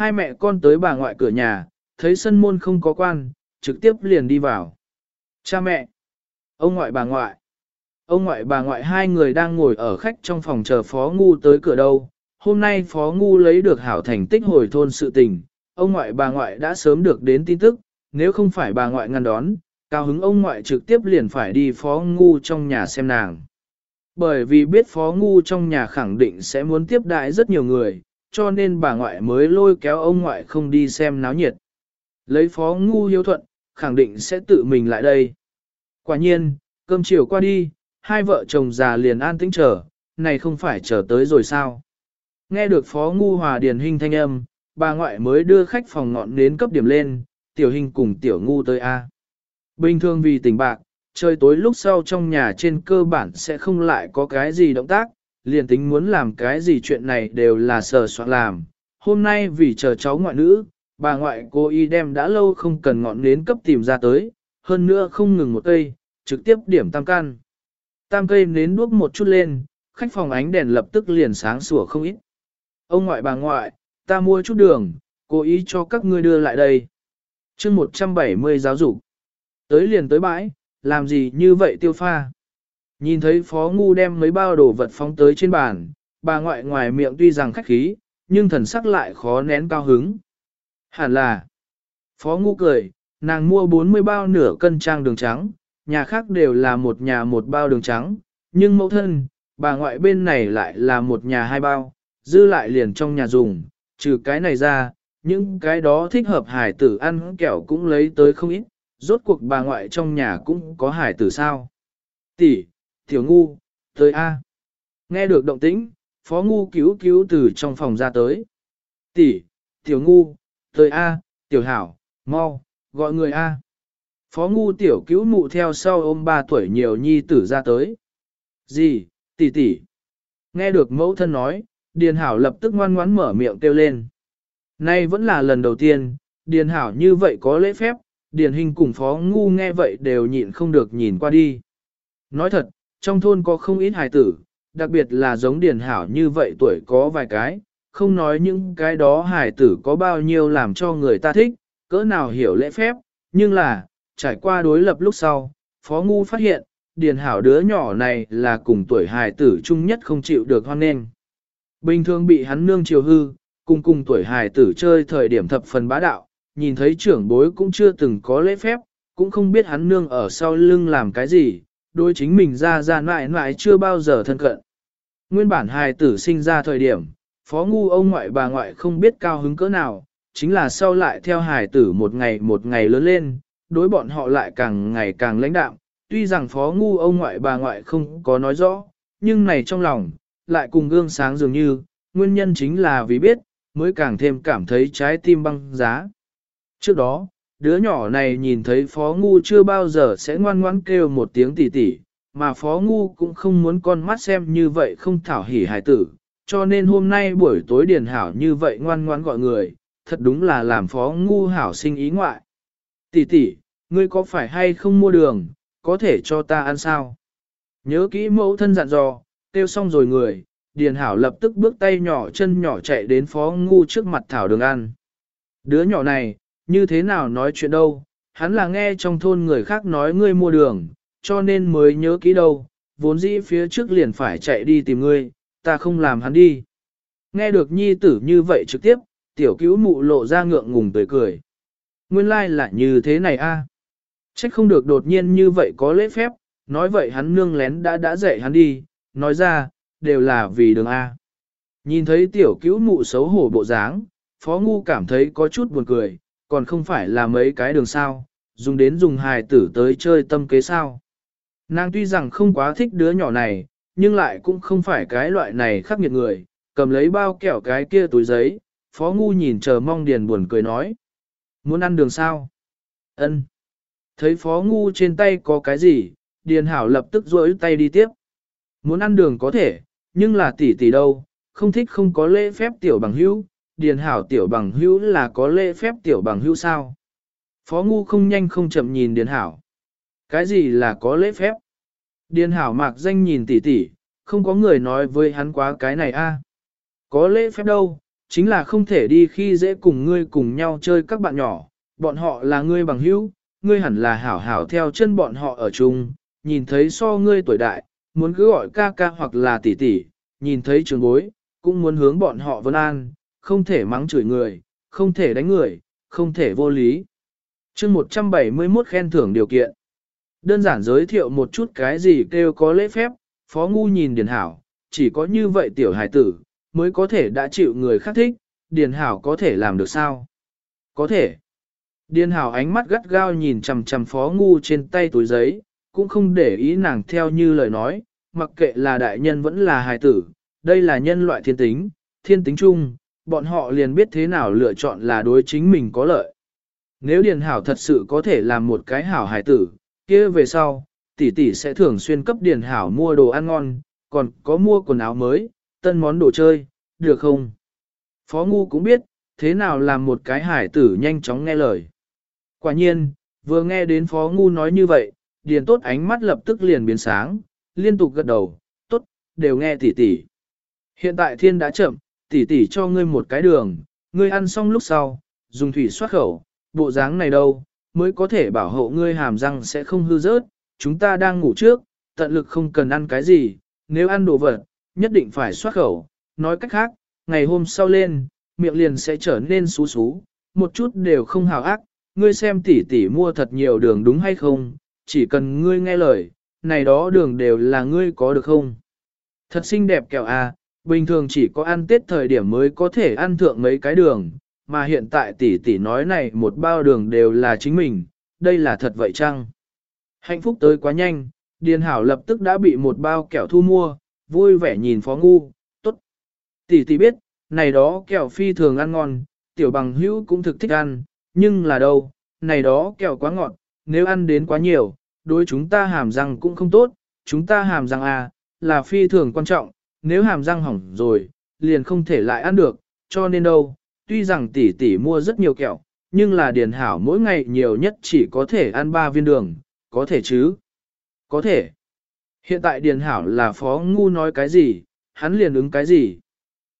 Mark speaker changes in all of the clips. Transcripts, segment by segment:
Speaker 1: Hai mẹ con tới bà ngoại cửa nhà, thấy sân môn không có quan, trực tiếp liền đi vào. Cha mẹ, ông ngoại bà ngoại, ông ngoại bà ngoại hai người đang ngồi ở khách trong phòng chờ Phó Ngu tới cửa đâu. Hôm nay Phó Ngu lấy được hảo thành tích hồi thôn sự tình, ông ngoại bà ngoại đã sớm được đến tin tức, nếu không phải bà ngoại ngăn đón, cao hứng ông ngoại trực tiếp liền phải đi Phó Ngu trong nhà xem nàng. Bởi vì biết Phó Ngu trong nhà khẳng định sẽ muốn tiếp đại rất nhiều người, cho nên bà ngoại mới lôi kéo ông ngoại không đi xem náo nhiệt. Lấy Phó Ngu hiếu thuận, khẳng định sẽ tự mình lại đây. Quả nhiên, cơm chiều qua đi, hai vợ chồng già liền an tĩnh chờ, này không phải chờ tới rồi sao. Nghe được Phó Ngu Hòa Điền Hình thanh âm, bà ngoại mới đưa khách phòng ngọn đến cấp điểm lên, tiểu hình cùng tiểu ngu tới A. Bình thường vì tình bạc, trời tối lúc sau trong nhà trên cơ bản sẽ không lại có cái gì động tác, liền tính muốn làm cái gì chuyện này đều là sờ soạn làm. Hôm nay vì chờ cháu ngoại nữ, bà ngoại cô y đem đã lâu không cần ngọn nến cấp tìm ra tới, hơn nữa không ngừng một cây, trực tiếp điểm tam can. Tam cây nến đuốc một chút lên, khách phòng ánh đèn lập tức liền sáng sủa không ít. Ông ngoại bà ngoại, ta mua chút đường, cố ý cho các ngươi đưa lại đây. chương 170 giáo dục. Tới liền tới bãi, làm gì như vậy tiêu pha. Nhìn thấy phó ngu đem mấy bao đồ vật phóng tới trên bàn, bà ngoại ngoài miệng tuy rằng khách khí, nhưng thần sắc lại khó nén cao hứng. Hẳn là, phó ngu cười, nàng mua 40 bao nửa cân trang đường trắng, nhà khác đều là một nhà một bao đường trắng, nhưng mẫu thân, bà ngoại bên này lại là một nhà hai bao, dư lại liền trong nhà dùng, trừ cái này ra, những cái đó thích hợp hải tử ăn kẹo cũng lấy tới không ít, rốt cuộc bà ngoại trong nhà cũng có hải tử sao. Tỷ, tiểu ngu, tới A. Nghe được động tĩnh, phó ngu cứu cứu từ trong phòng ra tới. Tỷ, tiểu ngu, tới A, tiểu hảo, mau, gọi người A. Phó ngu tiểu cứu mụ theo sau ôm ba tuổi nhiều nhi tử ra tới. Gì, tỷ tỷ. Nghe được mẫu thân nói, Điền Hảo lập tức ngoan ngoãn mở miệng kêu lên. Nay vẫn là lần đầu tiên, Điền Hảo như vậy có lễ phép, Điền Hình cùng Phó Ngu nghe vậy đều nhịn không được nhìn qua đi. Nói thật, trong thôn có không ít hài tử, đặc biệt là giống Điền Hảo như vậy tuổi có vài cái, không nói những cái đó hài tử có bao nhiêu làm cho người ta thích, cỡ nào hiểu lễ phép, nhưng là, trải qua đối lập lúc sau, Phó Ngu phát hiện, Điền Hảo đứa nhỏ này là cùng tuổi hài tử chung nhất không chịu được hoan nghênh. Bình thường bị hắn nương chiều hư, cùng cùng tuổi hài tử chơi thời điểm thập phần bá đạo, nhìn thấy trưởng bối cũng chưa từng có lễ phép, cũng không biết hắn nương ở sau lưng làm cái gì, đối chính mình ra ra mãi mãi chưa bao giờ thân cận. Nguyên bản hài tử sinh ra thời điểm, phó ngu ông ngoại bà ngoại không biết cao hứng cỡ nào, chính là sau lại theo hài tử một ngày một ngày lớn lên, đối bọn họ lại càng ngày càng lãnh đạm, tuy rằng phó ngu ông ngoại bà ngoại không có nói rõ, nhưng này trong lòng, lại cùng gương sáng dường như, nguyên nhân chính là vì biết, mới càng thêm cảm thấy trái tim băng giá. Trước đó, đứa nhỏ này nhìn thấy Phó Ngu chưa bao giờ sẽ ngoan ngoãn kêu một tiếng tỉ tỉ, mà Phó Ngu cũng không muốn con mắt xem như vậy không thảo hỉ hài tử, cho nên hôm nay buổi tối điền hảo như vậy ngoan ngoãn gọi người, thật đúng là làm Phó Ngu hảo sinh ý ngoại. Tỷ tỷ, ngươi có phải hay không mua đường, có thể cho ta ăn sao? Nhớ kỹ mẫu thân dặn dò, kêu xong rồi người, Điền Hảo lập tức bước tay nhỏ chân nhỏ chạy đến Phó Ngu trước mặt Thảo đường ăn. Đứa nhỏ này, như thế nào nói chuyện đâu, hắn là nghe trong thôn người khác nói ngươi mua đường, cho nên mới nhớ kỹ đâu, vốn dĩ phía trước liền phải chạy đi tìm ngươi, ta không làm hắn đi. Nghe được nhi tử như vậy trực tiếp, tiểu cứu mụ lộ ra ngượng ngùng tươi cười. Nguyên lai like là như thế này a. À? Trách không được đột nhiên như vậy có lễ phép, nói vậy hắn nương lén đã đã dạy hắn đi, nói ra, đều là vì đường A. Nhìn thấy tiểu cứu mụ xấu hổ bộ dáng, Phó Ngu cảm thấy có chút buồn cười, còn không phải là mấy cái đường sao, dùng đến dùng hài tử tới chơi tâm kế sao. Nàng tuy rằng không quá thích đứa nhỏ này, nhưng lại cũng không phải cái loại này khắc nghiệt người, cầm lấy bao kẹo cái kia túi giấy, Phó Ngu nhìn chờ mong điền buồn cười nói. Muốn ăn đường sao? Ân. Thấy Phó Ngu trên tay có cái gì, Điền Hảo lập tức rỗi tay đi tiếp. Muốn ăn đường có thể, nhưng là tỷ tỷ đâu, không thích không có lễ phép tiểu bằng hữu, điền hảo tiểu bằng hữu là có lễ phép tiểu bằng hữu sao. Phó ngu không nhanh không chậm nhìn điền hảo. Cái gì là có lễ phép? Điền hảo mạc danh nhìn tỷ tỷ, không có người nói với hắn quá cái này a. Có lễ phép đâu, chính là không thể đi khi dễ cùng ngươi cùng nhau chơi các bạn nhỏ, bọn họ là ngươi bằng hữu, ngươi hẳn là hảo hảo theo chân bọn họ ở chung, nhìn thấy so ngươi tuổi đại, muốn cứ gọi ca ca hoặc là tỷ tỷ, nhìn thấy trường bối, cũng muốn hướng bọn họ vân an, không thể mắng chửi người, không thể đánh người, không thể vô lý. chương 171 khen thưởng điều kiện. Đơn giản giới thiệu một chút cái gì kêu có lễ phép, phó ngu nhìn Điền Hảo, chỉ có như vậy tiểu hài tử, mới có thể đã chịu người khác thích, Điền Hảo có thể làm được sao? Có thể. Điền Hảo ánh mắt gắt gao nhìn chằm chằm phó ngu trên tay túi giấy, cũng không để ý nàng theo như lời nói, mặc kệ là đại nhân vẫn là hài tử, đây là nhân loại thiên tính, thiên tính chung, bọn họ liền biết thế nào lựa chọn là đối chính mình có lợi. Nếu Điền Hảo thật sự có thể làm một cái hảo hải tử, kia về sau, tỷ tỷ sẽ thường xuyên cấp Điền Hảo mua đồ ăn ngon, còn có mua quần áo mới, tân món đồ chơi, được không? Phó Ngu cũng biết, thế nào làm một cái hải tử nhanh chóng nghe lời. Quả nhiên, vừa nghe đến Phó Ngu nói như vậy, Điền Tốt ánh mắt lập tức liền biến sáng, liên tục gật đầu, tốt, đều nghe tỷ tỷ. Hiện tại thiên đã chậm, tỷ tỷ cho ngươi một cái đường, ngươi ăn xong lúc sau, dùng thủy xoát khẩu, bộ dáng này đâu, mới có thể bảo hộ ngươi hàm răng sẽ không hư rớt, chúng ta đang ngủ trước, tận lực không cần ăn cái gì, nếu ăn đồ vật, nhất định phải xoát khẩu, nói cách khác, ngày hôm sau lên, miệng liền sẽ trở nên xú xú, một chút đều không hào ác, ngươi xem tỷ tỷ mua thật nhiều đường đúng hay không, chỉ cần ngươi nghe lời, này đó đường đều là ngươi có được không? Thật xinh đẹp kẹo à, bình thường chỉ có ăn tết thời điểm mới có thể ăn thượng mấy cái đường, mà hiện tại tỷ tỷ nói này một bao đường đều là chính mình, đây là thật vậy chăng? Hạnh phúc tới quá nhanh, Điền Hảo lập tức đã bị một bao kẹo thu mua, vui vẻ nhìn Phó Ngu, tốt. Tỷ tỷ biết, này đó kẹo phi thường ăn ngon, tiểu bằng hữu cũng thực thích ăn, nhưng là đâu, này đó kẹo quá ngọt, nếu ăn đến quá nhiều, đối chúng ta hàm răng cũng không tốt, chúng ta hàm răng à, là phi thường quan trọng, nếu hàm răng hỏng rồi, liền không thể lại ăn được, cho nên đâu, tuy rằng tỷ tỷ mua rất nhiều kẹo, nhưng là điền hảo mỗi ngày nhiều nhất chỉ có thể ăn 3 viên đường, có thể chứ? Có thể. Hiện tại điền hảo là phó ngu nói cái gì, hắn liền ứng cái gì?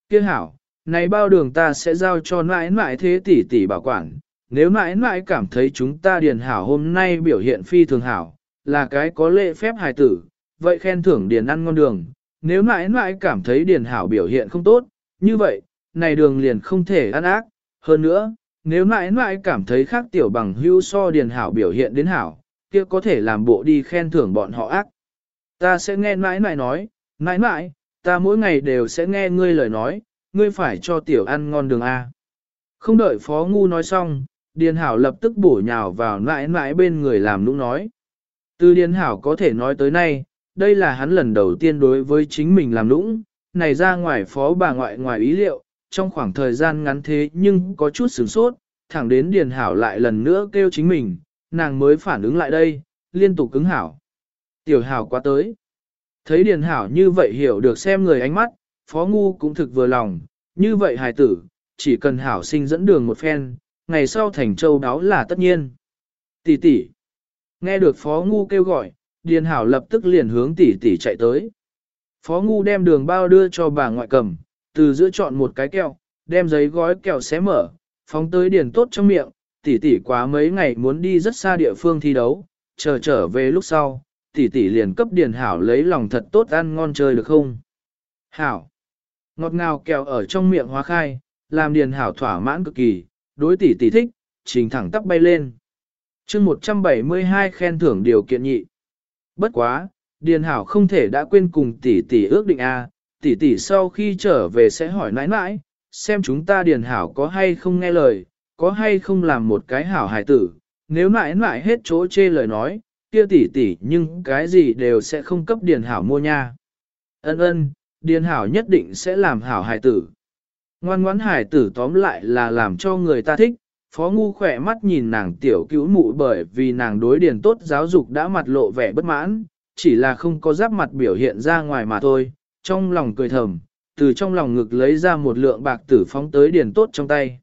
Speaker 1: Kia hảo, này bao đường ta sẽ giao cho nãi nãi thế tỷ tỷ bảo quản, nếu nãi nãi cảm thấy chúng ta điền hảo hôm nay biểu hiện phi thường hảo, là cái có lệ phép hài tử, vậy khen thưởng điền ăn ngon đường, nếu nãi nãi cảm thấy điền hảo biểu hiện không tốt, như vậy, này đường liền không thể ăn ác, hơn nữa, nếu nãi nãi cảm thấy khác tiểu bằng hưu so điền hảo biểu hiện đến hảo, kia có thể làm bộ đi khen thưởng bọn họ ác. Ta sẽ nghe nãi nãi nói, nãi nãi, ta mỗi ngày đều sẽ nghe ngươi lời nói, ngươi phải cho tiểu ăn ngon đường A. Không đợi phó ngu nói xong, Điền Hảo lập tức bổ nhào vào nãi nãi bên người làm nũng nói. Từ Điền Hảo có thể nói tới nay, đây là hắn lần đầu tiên đối với chính mình làm lũng này ra ngoài phó bà ngoại ngoài ý liệu, trong khoảng thời gian ngắn thế nhưng có chút sửng sốt, thẳng đến Điền Hảo lại lần nữa kêu chính mình, nàng mới phản ứng lại đây, liên tục cứng Hảo. Tiểu Hảo qua tới. Thấy Điền Hảo như vậy hiểu được xem người ánh mắt, phó ngu cũng thực vừa lòng, như vậy hài tử, chỉ cần Hảo sinh dẫn đường một phen, ngày sau thành châu đáo là tất nhiên. Tỷ tỷ. Nghe được Phó Ngu kêu gọi, Điền Hảo lập tức liền hướng tỷ tỷ chạy tới. Phó Ngu đem đường bao đưa cho bà ngoại cầm, từ giữa chọn một cái kẹo, đem giấy gói kẹo xé mở, phóng tới Điền tốt trong miệng, tỷ tỷ quá mấy ngày muốn đi rất xa địa phương thi đấu, chờ trở về lúc sau, tỷ tỷ liền cấp Điền Hảo lấy lòng thật tốt ăn ngon chơi được không? Hảo. Ngọt ngào kẹo ở trong miệng hóa khai, làm Điền Hảo thỏa mãn cực kỳ, đối tỷ tỷ thích, trình thẳng tắp bay lên. chương 172 khen thưởng điều kiện nhị. Bất quá, Điền Hảo không thể đã quên cùng tỷ tỷ ước định A, tỷ tỷ sau khi trở về sẽ hỏi nãi nãi, xem chúng ta Điền Hảo có hay không nghe lời, có hay không làm một cái hảo hài tử, nếu nãi nãi hết chỗ chê lời nói, kia tỷ tỷ nhưng cái gì đều sẽ không cấp Điền Hảo mua nha. Ân ân, Điền Hảo nhất định sẽ làm hảo hài tử. Ngoan ngoãn hài tử tóm lại là làm cho người ta thích, phó ngu khỏe mắt nhìn nàng tiểu cứu mụ bởi vì nàng đối điền tốt giáo dục đã mặt lộ vẻ bất mãn, chỉ là không có giáp mặt biểu hiện ra ngoài mà thôi, trong lòng cười thầm, từ trong lòng ngực lấy ra một lượng bạc tử phóng tới điền tốt trong tay.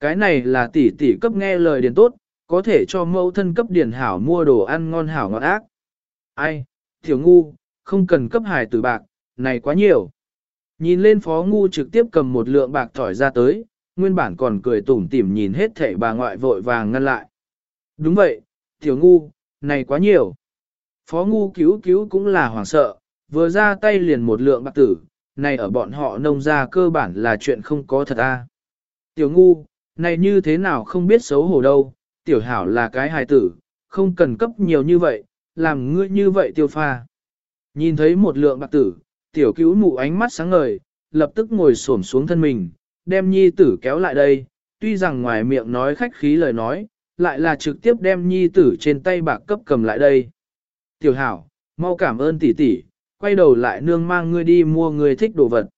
Speaker 1: Cái này là tỷ tỷ cấp nghe lời điền tốt, có thể cho mẫu thân cấp điền hảo mua đồ ăn ngon hảo ngọt ác. Ai, tiểu ngu, không cần cấp hải tử bạc, này quá nhiều. Nhìn lên phó ngu trực tiếp cầm một lượng bạc thỏi ra tới, nguyên bản còn cười tủm tỉm nhìn hết thảy bà ngoại vội vàng ngăn lại. Đúng vậy, tiểu ngu, này quá nhiều. Phó ngu cứu cứu cũng là hoảng sợ, vừa ra tay liền một lượng bạc tử, này ở bọn họ nông ra cơ bản là chuyện không có thật a. À. Tiểu ngu, này như thế nào không biết xấu hổ đâu, tiểu hảo là cái hài tử, không cần cấp nhiều như vậy, làm ngươi như vậy tiêu pha. Nhìn thấy một lượng bạc tử, tiểu cứu mụ ánh mắt sáng ngời, lập tức ngồi xổm xuống thân mình, đem nhi tử kéo lại đây, tuy rằng ngoài miệng nói khách khí lời nói, lại là trực tiếp đem nhi tử trên tay bạc cấp cầm lại đây. Tiểu hảo, mau cảm ơn tỷ tỷ, quay đầu lại nương mang ngươi đi mua ngươi thích đồ vật.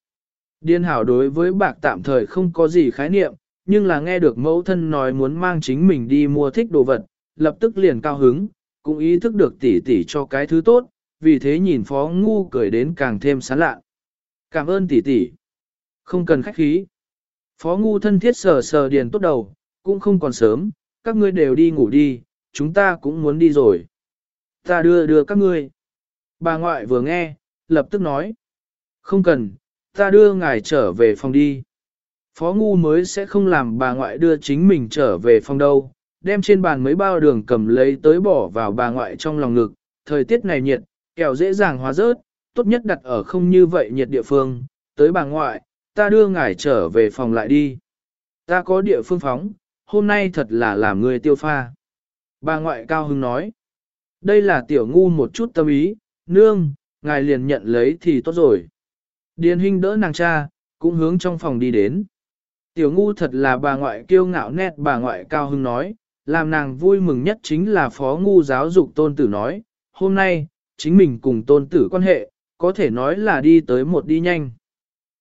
Speaker 1: Điên hảo đối với bạc tạm thời không có gì khái niệm, nhưng là nghe được mẫu thân nói muốn mang chính mình đi mua thích đồ vật, lập tức liền cao hứng, cũng ý thức được tỷ tỷ cho cái thứ tốt, vì thế nhìn phó ngu cười đến càng thêm sán lạ. Cảm ơn tỷ tỷ. Không cần khách khí. Phó ngu thân thiết sờ sờ điền tốt đầu, cũng không còn sớm, các ngươi đều đi ngủ đi, chúng ta cũng muốn đi rồi. Ta đưa đưa các ngươi. Bà ngoại vừa nghe, lập tức nói. Không cần, ta đưa ngài trở về phòng đi. Phó ngu mới sẽ không làm bà ngoại đưa chính mình trở về phòng đâu, đem trên bàn mấy bao đường cầm lấy tới bỏ vào bà ngoại trong lòng ngực, thời tiết này nhiệt, kẹo dễ dàng hóa rớt, tốt nhất đặt ở không như vậy nhiệt địa phương, tới bà ngoại, ta đưa ngài trở về phòng lại đi. Ta có địa phương phóng, hôm nay thật là làm người tiêu pha. Bà ngoại cao hưng nói, đây là tiểu ngu một chút tâm ý, nương, ngài liền nhận lấy thì tốt rồi. Điền huynh đỡ nàng cha, cũng hướng trong phòng đi đến. Tiểu ngu thật là bà ngoại kiêu ngạo nét bà ngoại cao hưng nói, làm nàng vui mừng nhất chính là phó ngu giáo dục tôn tử nói, hôm nay, chính mình cùng tôn tử quan hệ, có thể nói là đi tới một đi nhanh.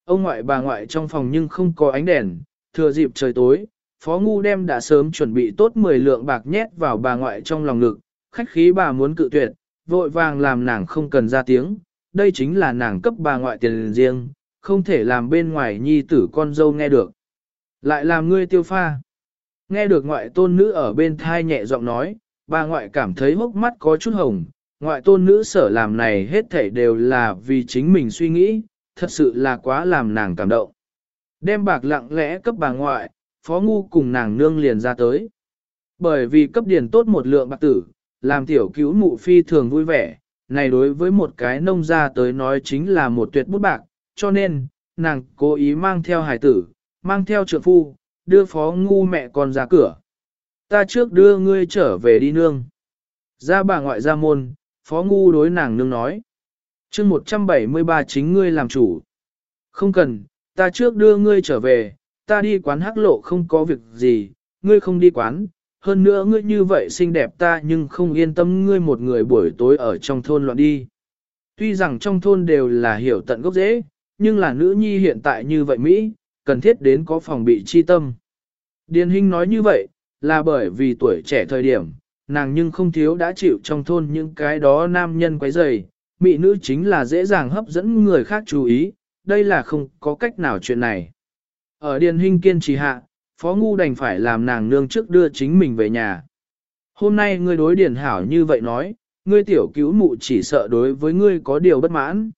Speaker 1: Ông ngoại bà ngoại trong phòng nhưng không có ánh đèn, thừa dịp trời tối, phó ngu đem đã sớm chuẩn bị tốt 10 lượng bạc nhét vào bà ngoại trong lòng ngực, khách khí bà muốn cự tuyệt, vội vàng làm nàng không cần ra tiếng, đây chính là nàng cấp bà ngoại tiền riêng, không thể làm bên ngoài nhi tử con dâu nghe được. Lại làm ngươi tiêu pha. Nghe được ngoại tôn nữ ở bên thai nhẹ giọng nói, bà ngoại cảm thấy hốc mắt có chút hồng, ngoại tôn nữ sở làm này hết thảy đều là vì chính mình suy nghĩ, thật sự là quá làm nàng cảm động. Đem bạc lặng lẽ cấp bà ngoại, phó ngu cùng nàng nương liền ra tới. Bởi vì cấp điền tốt một lượng bạc tử, làm tiểu cứu mụ phi thường vui vẻ, này đối với một cái nông gia tới nói chính là một tuyệt bút bạc, cho nên, nàng cố ý mang theo hải tử, mang theo trượng phu, đưa phó ngu mẹ con ra cửa. Ta trước đưa ngươi trở về đi nương. Ra bà ngoại ra môn, phó ngu đối nàng nương nói chương 173 chính ngươi làm chủ. Không cần, ta trước đưa ngươi trở về, ta đi quán hắc lộ không có việc gì, ngươi không đi quán. Hơn nữa ngươi như vậy xinh đẹp ta nhưng không yên tâm ngươi một người buổi tối ở trong thôn loạn đi. Tuy rằng trong thôn đều là hiểu tận gốc dễ, nhưng là nữ nhi hiện tại như vậy Mỹ, cần thiết đến có phòng bị chi tâm. Điền Hinh nói như vậy, là bởi vì tuổi trẻ thời điểm, nàng nhưng không thiếu đã chịu trong thôn những cái đó nam nhân quấy rầy, mỹ nữ chính là dễ dàng hấp dẫn người khác chú ý, đây là không có cách nào chuyện này. Ở Điền Hinh kiên trì hạ, Phó Ngu đành phải làm nàng nương trước đưa chính mình về nhà. Hôm nay ngươi đối Điền Hảo như vậy nói, ngươi tiểu cứu mụ chỉ sợ đối với ngươi có điều bất mãn.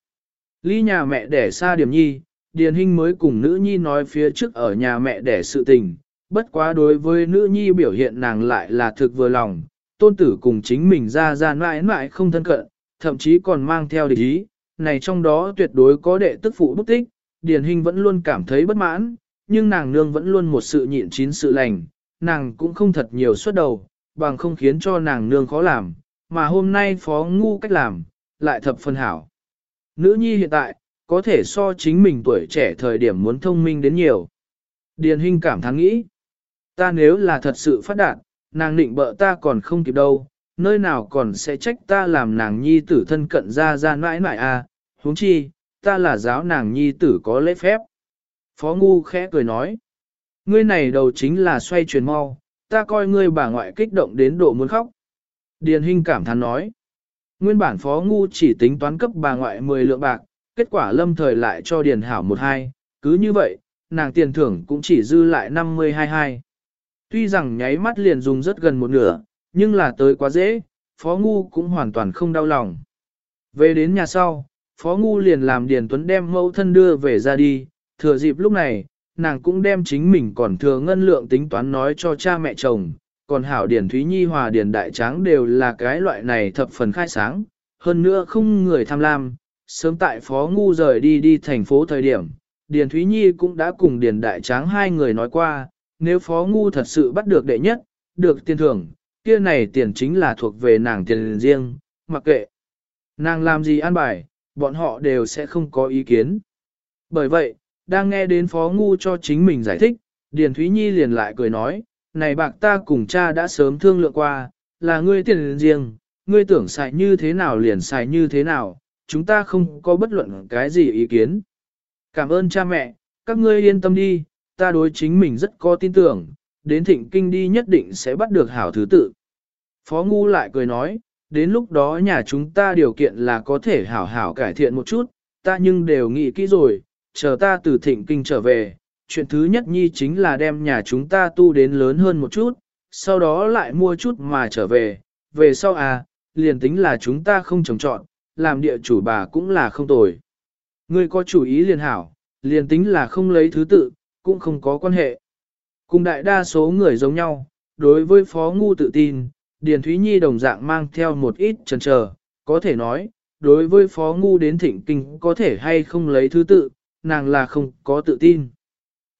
Speaker 1: Ly nhà mẹ đẻ xa điểm nhi, Điền Hinh mới cùng nữ nhi nói phía trước ở nhà mẹ đẻ sự tình, bất quá đối với nữ nhi biểu hiện nàng lại là thực vừa lòng, tôn tử cùng chính mình ra ra mãi mãi không thân cận, thậm chí còn mang theo địch ý, này trong đó tuyệt đối có đệ tức phụ bút tích, Điền Hinh vẫn luôn cảm thấy bất mãn, nhưng nàng nương vẫn luôn một sự nhịn chín sự lành, nàng cũng không thật nhiều suất đầu, bằng không khiến cho nàng nương khó làm, mà hôm nay phó ngu cách làm, lại thập phân hảo. Nữ nhi hiện tại, có thể so chính mình tuổi trẻ thời điểm muốn thông minh đến nhiều. Điền Hinh cảm thán nghĩ, ta nếu là thật sự phát đạt, nàng định bợ ta còn không kịp đâu, nơi nào còn sẽ trách ta làm nàng nhi tử thân cận ra ra mãi mãi à, huống chi, ta là giáo nàng nhi tử có lễ phép. Phó Ngu khẽ cười nói, ngươi này đầu chính là xoay chuyển mau, ta coi ngươi bà ngoại kích động đến độ muốn khóc. Điền Hinh cảm thán nói, nguyên bản Phó Ngu chỉ tính toán cấp bà ngoại 10 lượng bạc, kết quả lâm thời lại cho Điền Hảo một hai, cứ như vậy, nàng tiền thưởng cũng chỉ dư lại 52 hai. Tuy rằng nháy mắt liền dùng rất gần một nửa, nhưng là tới quá dễ, Phó Ngu cũng hoàn toàn không đau lòng. Về đến nhà sau, Phó Ngu liền làm Điền Tuấn đem mẫu thân đưa về ra đi, thừa dịp lúc này, nàng cũng đem chính mình còn thừa ngân lượng tính toán nói cho cha mẹ chồng, còn hảo Điền Thúy Nhi hòa Điền Đại Tráng đều là cái loại này thập phần khai sáng, hơn nữa không người tham lam, sớm tại Phó Ngu rời đi đi thành phố thời điểm, Điền Thúy Nhi cũng đã cùng Điền Đại Tráng hai người nói qua, nếu Phó Ngu thật sự bắt được đệ nhất, được tiền thưởng, kia này tiền chính là thuộc về nàng tiền riêng, mặc kệ. Nàng làm gì an bài, bọn họ đều sẽ không có ý kiến. Bởi vậy, đang nghe đến Phó Ngu cho chính mình giải thích, Điền Thúy Nhi liền lại cười nói, này bạc ta cùng cha đã sớm thương lượng qua, là ngươi tiền riêng, ngươi tưởng xài như thế nào liền xài như thế nào, chúng ta không có bất luận cái gì ý kiến. Cảm ơn cha mẹ, các ngươi yên tâm đi, ta đối chính mình rất có tin tưởng, đến thịnh kinh đi nhất định sẽ bắt được hảo thứ tự. Phó Ngu lại cười nói, đến lúc đó nhà chúng ta điều kiện là có thể hảo hảo cải thiện một chút, ta nhưng đều nghĩ kỹ rồi, chờ ta từ thịnh kinh trở về, chuyện thứ nhất nhi chính là đem nhà chúng ta tu đến lớn hơn một chút, sau đó lại mua chút mà trở về, về sau à, liền tính là chúng ta không trồng trọn, làm địa chủ bà cũng là không tồi. Ngươi có chủ ý liền hảo, liền tính là không lấy thứ tự, cũng không có quan hệ. Cùng đại đa số người giống nhau, đối với Phó Ngu tự tin, Điền Thúy Nhi đồng dạng mang theo một ít chần chờ, có thể nói, đối với Phó Ngu đến thịnh kinh có thể hay không lấy thứ tự, nàng là không có tự tin.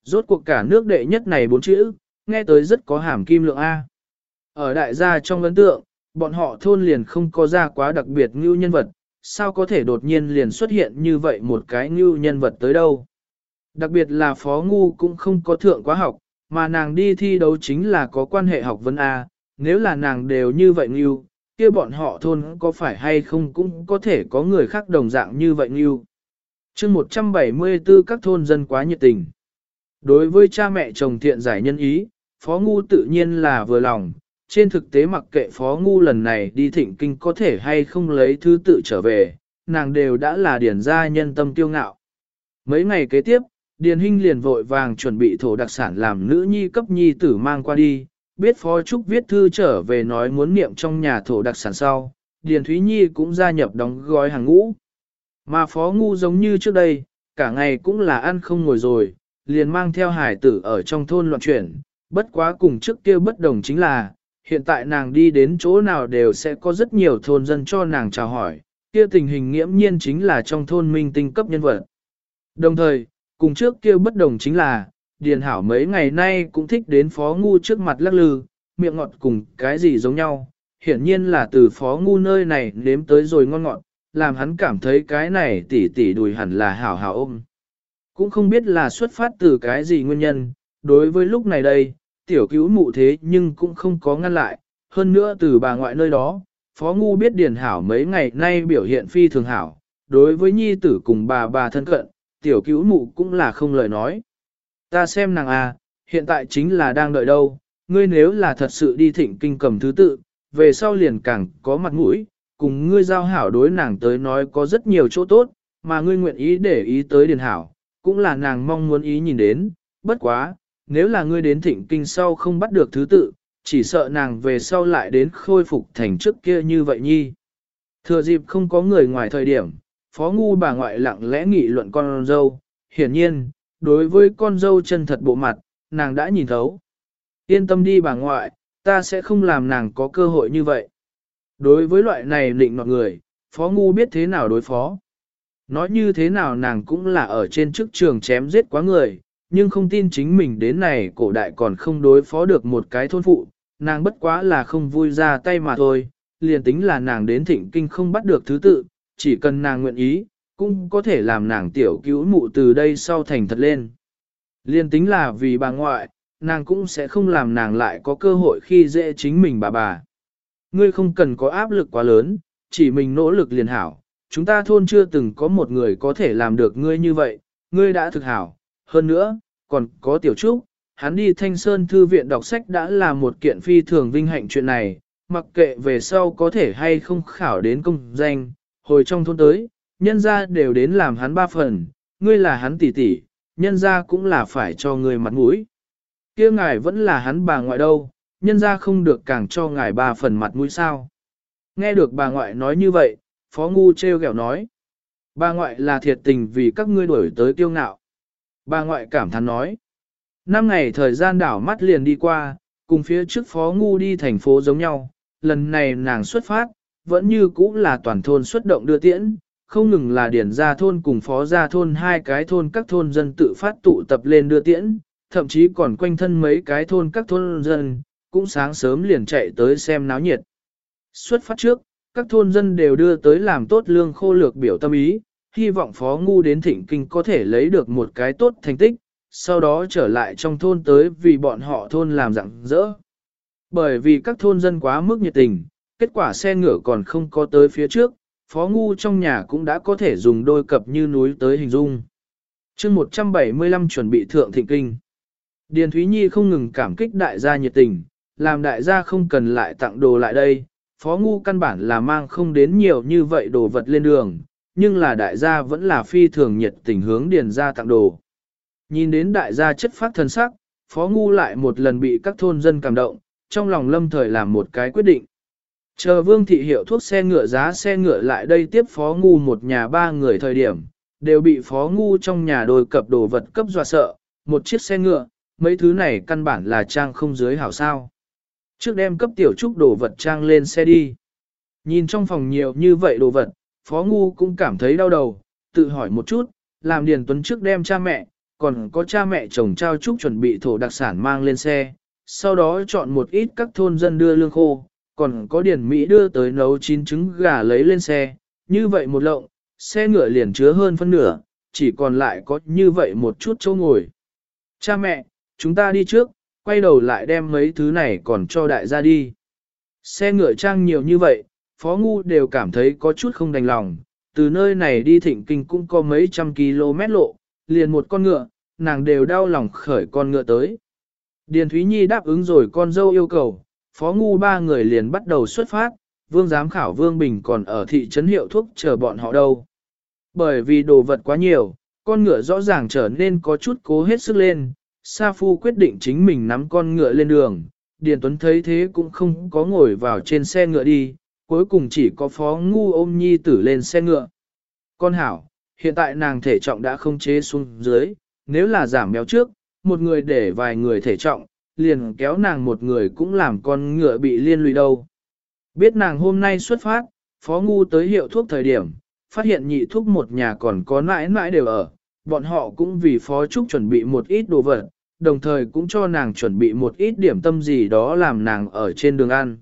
Speaker 1: Rốt cuộc cả nước đệ nhất này bốn chữ, nghe tới rất có hàm kim lượng A. Ở đại gia trong ấn tượng, bọn họ thôn liền không có ra quá đặc biệt như nhân vật, sao có thể đột nhiên liền xuất hiện như vậy một cái như nhân vật tới đâu. Đặc biệt là Phó Ngu cũng không có thượng quá học, mà nàng đi thi đấu chính là có quan hệ học vấn A, nếu là nàng đều như vậy nghiêu, kia bọn họ thôn có phải hay không cũng có thể có người khác đồng dạng như vậy nghiêu. chương 174 các thôn dân quá nhiệt tình. Đối với cha mẹ chồng thiện giải nhân ý, Phó Ngu tự nhiên là vừa lòng, trên thực tế mặc kệ Phó Ngu lần này đi thịnh kinh có thể hay không lấy thứ tự trở về, nàng đều đã là điển gia nhân tâm tiêu ngạo. Mấy ngày kế tiếp, Điền Hinh liền vội vàng chuẩn bị thổ đặc sản làm nữ nhi cấp nhi tử mang qua đi, biết Phó Trúc viết thư trở về nói muốn niệm trong nhà thổ đặc sản sau, Điền Thúy Nhi cũng gia nhập đóng gói hàng ngũ. Mà Phó Ngu giống như trước đây, cả ngày cũng là ăn không ngồi rồi, liền mang theo hải tử ở trong thôn loạn chuyển, bất quá cùng trước kia bất đồng chính là, hiện tại nàng đi đến chỗ nào đều sẽ có rất nhiều thôn dân cho nàng chào hỏi, kia tình hình nghiễm nhiên chính là trong thôn minh tinh cấp nhân vật. Đồng thời, cùng trước kia bất đồng chính là, Điền Hảo mấy ngày nay cũng thích đến Phó Ngu trước mặt lắc lư, miệng ngọt cùng cái gì giống nhau, hiển nhiên là từ Phó Ngu nơi này nếm tới rồi ngon ngọt, làm hắn cảm thấy cái này tỉ tỉ đùi hẳn là hảo hảo ôm. Cũng không biết là xuất phát từ cái gì nguyên nhân, đối với lúc này đây, tiểu cứu mụ thế nhưng cũng không có ngăn lại, hơn nữa từ bà ngoại nơi đó, Phó Ngu biết Điền Hảo mấy ngày nay biểu hiện phi thường hảo, đối với nhi tử cùng bà bà thân cận, tiểu cứu mụ cũng là không lời nói. Ta xem nàng à, hiện tại chính là đang đợi đâu, ngươi nếu là thật sự đi thịnh kinh cầm thứ tự, về sau liền càng có mặt mũi, cùng ngươi giao hảo đối nàng tới nói có rất nhiều chỗ tốt, mà ngươi nguyện ý để ý tới điền hảo, cũng là nàng mong muốn ý nhìn đến, bất quá, nếu là ngươi đến thịnh kinh sau không bắt được thứ tự, chỉ sợ nàng về sau lại đến khôi phục thành trước kia như vậy nhi. Thừa dịp không có người ngoài thời điểm, phó ngu bà ngoại lặng lẽ nghị luận con dâu, hiển nhiên, đối với con dâu chân thật bộ mặt, nàng đã nhìn thấu. Yên tâm đi bà ngoại, ta sẽ không làm nàng có cơ hội như vậy. Đối với loại này định mọi người, phó ngu biết thế nào đối phó. Nói như thế nào nàng cũng là ở trên chức trường chém giết quá người, nhưng không tin chính mình đến này cổ đại còn không đối phó được một cái thôn phụ, nàng bất quá là không vui ra tay mà thôi, liền tính là nàng đến thịnh kinh không bắt được thứ tự, chỉ cần nàng nguyện ý, cũng có thể làm nàng tiểu cứu mụ từ đây sau thành thật lên. Liên tính là vì bà ngoại, nàng cũng sẽ không làm nàng lại có cơ hội khi dễ chính mình bà bà. Ngươi không cần có áp lực quá lớn, chỉ mình nỗ lực liền hảo. Chúng ta thôn chưa từng có một người có thể làm được ngươi như vậy, ngươi đã thực hảo. Hơn nữa, còn có tiểu trúc, hắn đi thanh sơn thư viện đọc sách đã là một kiện phi thường vinh hạnh chuyện này, mặc kệ về sau có thể hay không khảo đến công danh, hồi trong thôn tới, nhân ra đều đến làm hắn ba phần, ngươi là hắn tỷ tỷ, nhân ra cũng là phải cho ngươi mặt mũi. kia ngài vẫn là hắn bà ngoại đâu, nhân ra không được càng cho ngài ba phần mặt mũi sao. Nghe được bà ngoại nói như vậy, Phó Ngu treo gẹo nói. Bà ngoại là thiệt tình vì các ngươi đuổi tới tiêu ngạo. Bà ngoại cảm thán nói. Năm ngày thời gian đảo mắt liền đi qua, cùng phía trước phó ngu đi thành phố giống nhau, lần này nàng xuất phát, vẫn như cũ là toàn thôn xuất động đưa tiễn, không ngừng là điển gia thôn cùng phó gia thôn hai cái thôn các thôn dân tự phát tụ tập lên đưa tiễn, thậm chí còn quanh thân mấy cái thôn các thôn dân, cũng sáng sớm liền chạy tới xem náo nhiệt. Xuất phát trước, các thôn dân đều đưa tới làm tốt lương khô lược biểu tâm ý, hy vọng phó ngu đến thịnh kinh có thể lấy được một cái tốt thành tích, sau đó trở lại trong thôn tới vì bọn họ thôn làm rạng rỡ. Bởi vì các thôn dân quá mức nhiệt tình, kết quả xe ngựa còn không có tới phía trước, phó ngu trong nhà cũng đã có thể dùng đôi cập như núi tới hình dung. chương 175 chuẩn bị thượng thịnh kinh. Điền Thúy Nhi không ngừng cảm kích đại gia nhiệt tình, làm đại gia không cần lại tặng đồ lại đây, phó ngu căn bản là mang không đến nhiều như vậy đồ vật lên đường, nhưng là đại gia vẫn là phi thường nhiệt tình hướng điền ra tặng đồ. Nhìn đến đại gia chất phát thân sắc, phó ngu lại một lần bị các thôn dân cảm động, trong lòng lâm thời làm một cái quyết định. Chờ vương thị hiệu thuốc xe ngựa giá xe ngựa lại đây tiếp phó ngu một nhà ba người thời điểm, đều bị phó ngu trong nhà đồi cập đồ vật cấp dọa sợ, một chiếc xe ngựa, mấy thứ này căn bản là trang không dưới hảo sao. Trước đem cấp tiểu trúc đồ vật trang lên xe đi. Nhìn trong phòng nhiều như vậy đồ vật, phó ngu cũng cảm thấy đau đầu, tự hỏi một chút, làm Điền Tuấn trước đem cha mẹ, còn có cha mẹ chồng trao trúc chuẩn bị thổ đặc sản mang lên xe, sau đó chọn một ít các thôn dân đưa lương khô, còn có Điền Mỹ đưa tới nấu chín trứng gà lấy lên xe, như vậy một lộng, xe ngựa liền chứa hơn phân nửa, chỉ còn lại có như vậy một chút chỗ ngồi. Cha mẹ, chúng ta đi trước, quay đầu lại đem mấy thứ này còn cho đại gia đi. Xe ngựa trang nhiều như vậy, Phó Ngu đều cảm thấy có chút không đành lòng, từ nơi này đi thịnh kinh cũng có mấy trăm km lộ, liền một con ngựa, nàng đều đau lòng khởi con ngựa tới. Điền Thúy Nhi đáp ứng rồi con dâu yêu cầu, Phó Ngu ba người liền bắt đầu xuất phát, Vương Giám Khảo Vương Bình còn ở thị trấn hiệu thuốc chờ bọn họ đâu. Bởi vì đồ vật quá nhiều, con ngựa rõ ràng trở nên có chút cố hết sức lên, Sa Phu quyết định chính mình nắm con ngựa lên đường, Điền Tuấn thấy thế cũng không có ngồi vào trên xe ngựa đi, cuối cùng chỉ có Phó Ngu ôm Nhi tử lên xe ngựa. Con hảo, hiện tại nàng thể trọng đã không chế xuống dưới, nếu là giảm béo trước, một người để vài người thể trọng, liền kéo nàng một người cũng làm con ngựa bị liên lụy đâu. Biết nàng hôm nay xuất phát, Phó Ngu tới hiệu thuốc thời điểm, phát hiện nhị thuốc một nhà còn có mãi mãi đều ở, bọn họ cũng vì Phó Trúc chuẩn bị một ít đồ vật, đồng thời cũng cho nàng chuẩn bị một ít điểm tâm gì đó làm nàng ở trên đường ăn.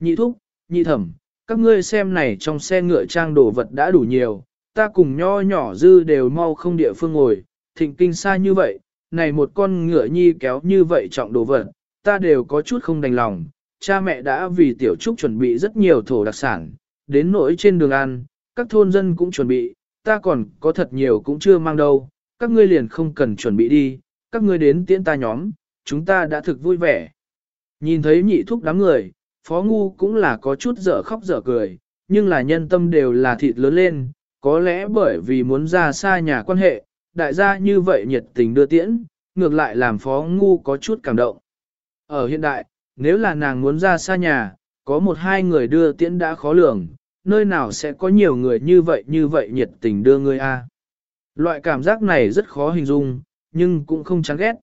Speaker 1: Nhị thúc, nhị thẩm, các ngươi xem này trong xe ngựa trang đồ vật đã đủ nhiều, ta cùng nho nhỏ dư đều mau không địa phương ngồi, thịnh kinh xa như vậy, này một con ngựa nhi kéo như vậy trọng đồ vật, ta đều có chút không đành lòng, cha mẹ đã vì tiểu trúc chuẩn bị rất nhiều thổ đặc sản, đến nỗi trên đường ăn, các thôn dân cũng chuẩn bị, ta còn có thật nhiều cũng chưa mang đâu, các ngươi liền không cần chuẩn bị đi, các ngươi đến tiễn ta nhóm, chúng ta đã thực vui vẻ. Nhìn thấy nhị thúc đám người, phó ngu cũng là có chút dở khóc dở cười, nhưng là nhân tâm đều là thịt lớn lên, có lẽ bởi vì muốn ra xa nhà quan hệ, đại gia như vậy nhiệt tình đưa tiễn, ngược lại làm phó ngu có chút cảm động. Ở hiện đại, nếu là nàng muốn ra xa nhà, có một hai người đưa tiễn đã khó lường, nơi nào sẽ có nhiều người như vậy như vậy nhiệt tình đưa người a. Loại cảm giác này rất khó hình dung, nhưng cũng không chán ghét.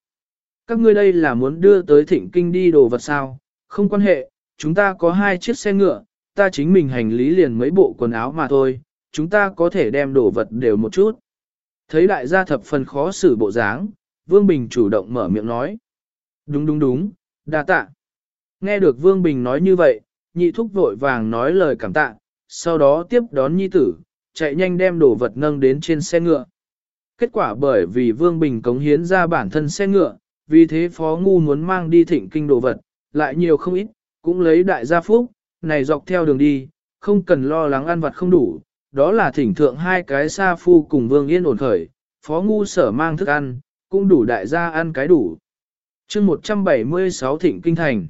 Speaker 1: Các ngươi đây là muốn đưa tới thịnh kinh đi đồ vật sao, không quan hệ, chúng ta có hai chiếc xe ngựa, ta chính mình hành lý liền mấy bộ quần áo mà thôi, chúng ta có thể đem đồ vật đều một chút. Thấy đại gia thập phần khó xử bộ dáng, Vương Bình chủ động mở miệng nói. Đúng đúng đúng, đa tạ. Nghe được Vương Bình nói như vậy, nhị thúc vội vàng nói lời cảm tạ, sau đó tiếp đón nhi tử, chạy nhanh đem đồ vật nâng đến trên xe ngựa. Kết quả bởi vì Vương Bình cống hiến ra bản thân xe ngựa, vì thế Phó Ngu muốn mang đi thịnh kinh đồ vật, lại nhiều không ít, cũng lấy đại gia phúc, này dọc theo đường đi, không cần lo lắng ăn vặt không đủ, đó là thỉnh thượng hai cái sa phu cùng Vương Yên ổn khởi, Phó Ngu sở mang thức ăn, cũng đủ đại gia ăn cái đủ. chương 176 thịnh kinh thành.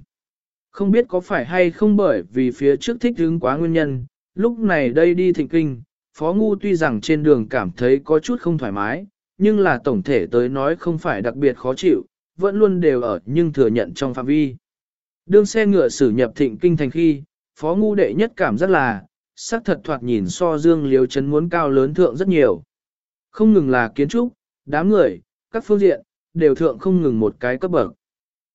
Speaker 1: Không biết có phải hay không bởi vì phía trước thích hứng quá nguyên nhân, lúc này đây đi thịnh kinh, Phó Ngu tuy rằng trên đường cảm thấy có chút không thoải mái, nhưng là tổng thể tới nói không phải đặc biệt khó chịu, vẫn luôn đều ở nhưng thừa nhận trong phạm vi. Đương xe ngựa xử nhập thịnh kinh thành khi, Phó Ngu đệ nhất cảm rất là, sắc thật thoạt nhìn so dương liếu chấn muốn cao lớn thượng rất nhiều. Không ngừng là kiến trúc, đám người, các phương diện, đều thượng không ngừng một cái cấp bậc.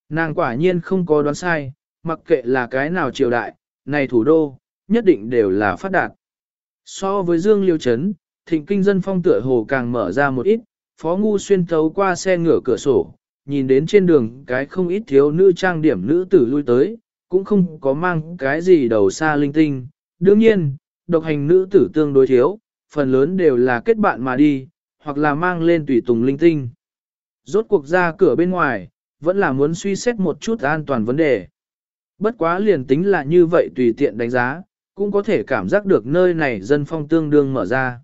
Speaker 1: Nàng quả nhiên không có đoán sai, mặc kệ là cái nào triều đại, này thủ đô, nhất định đều là phát đạt. So với Dương Liêu Trấn, thịnh kinh dân phong tựa hồ càng mở ra một ít, phó ngu xuyên thấu qua xe ngửa cửa sổ, nhìn đến trên đường cái không ít thiếu nữ trang điểm nữ tử lui tới, cũng không có mang cái gì đầu xa linh tinh. Đương nhiên, độc hành nữ tử tương đối thiếu, phần lớn đều là kết bạn mà đi, hoặc là mang lên tùy tùng linh tinh. Rốt cuộc ra cửa bên ngoài, vẫn là muốn suy xét một chút an toàn vấn đề. Bất quá liền tính là như vậy tùy tiện đánh giá, cũng có thể cảm giác được nơi này dân phong tương đương mở ra.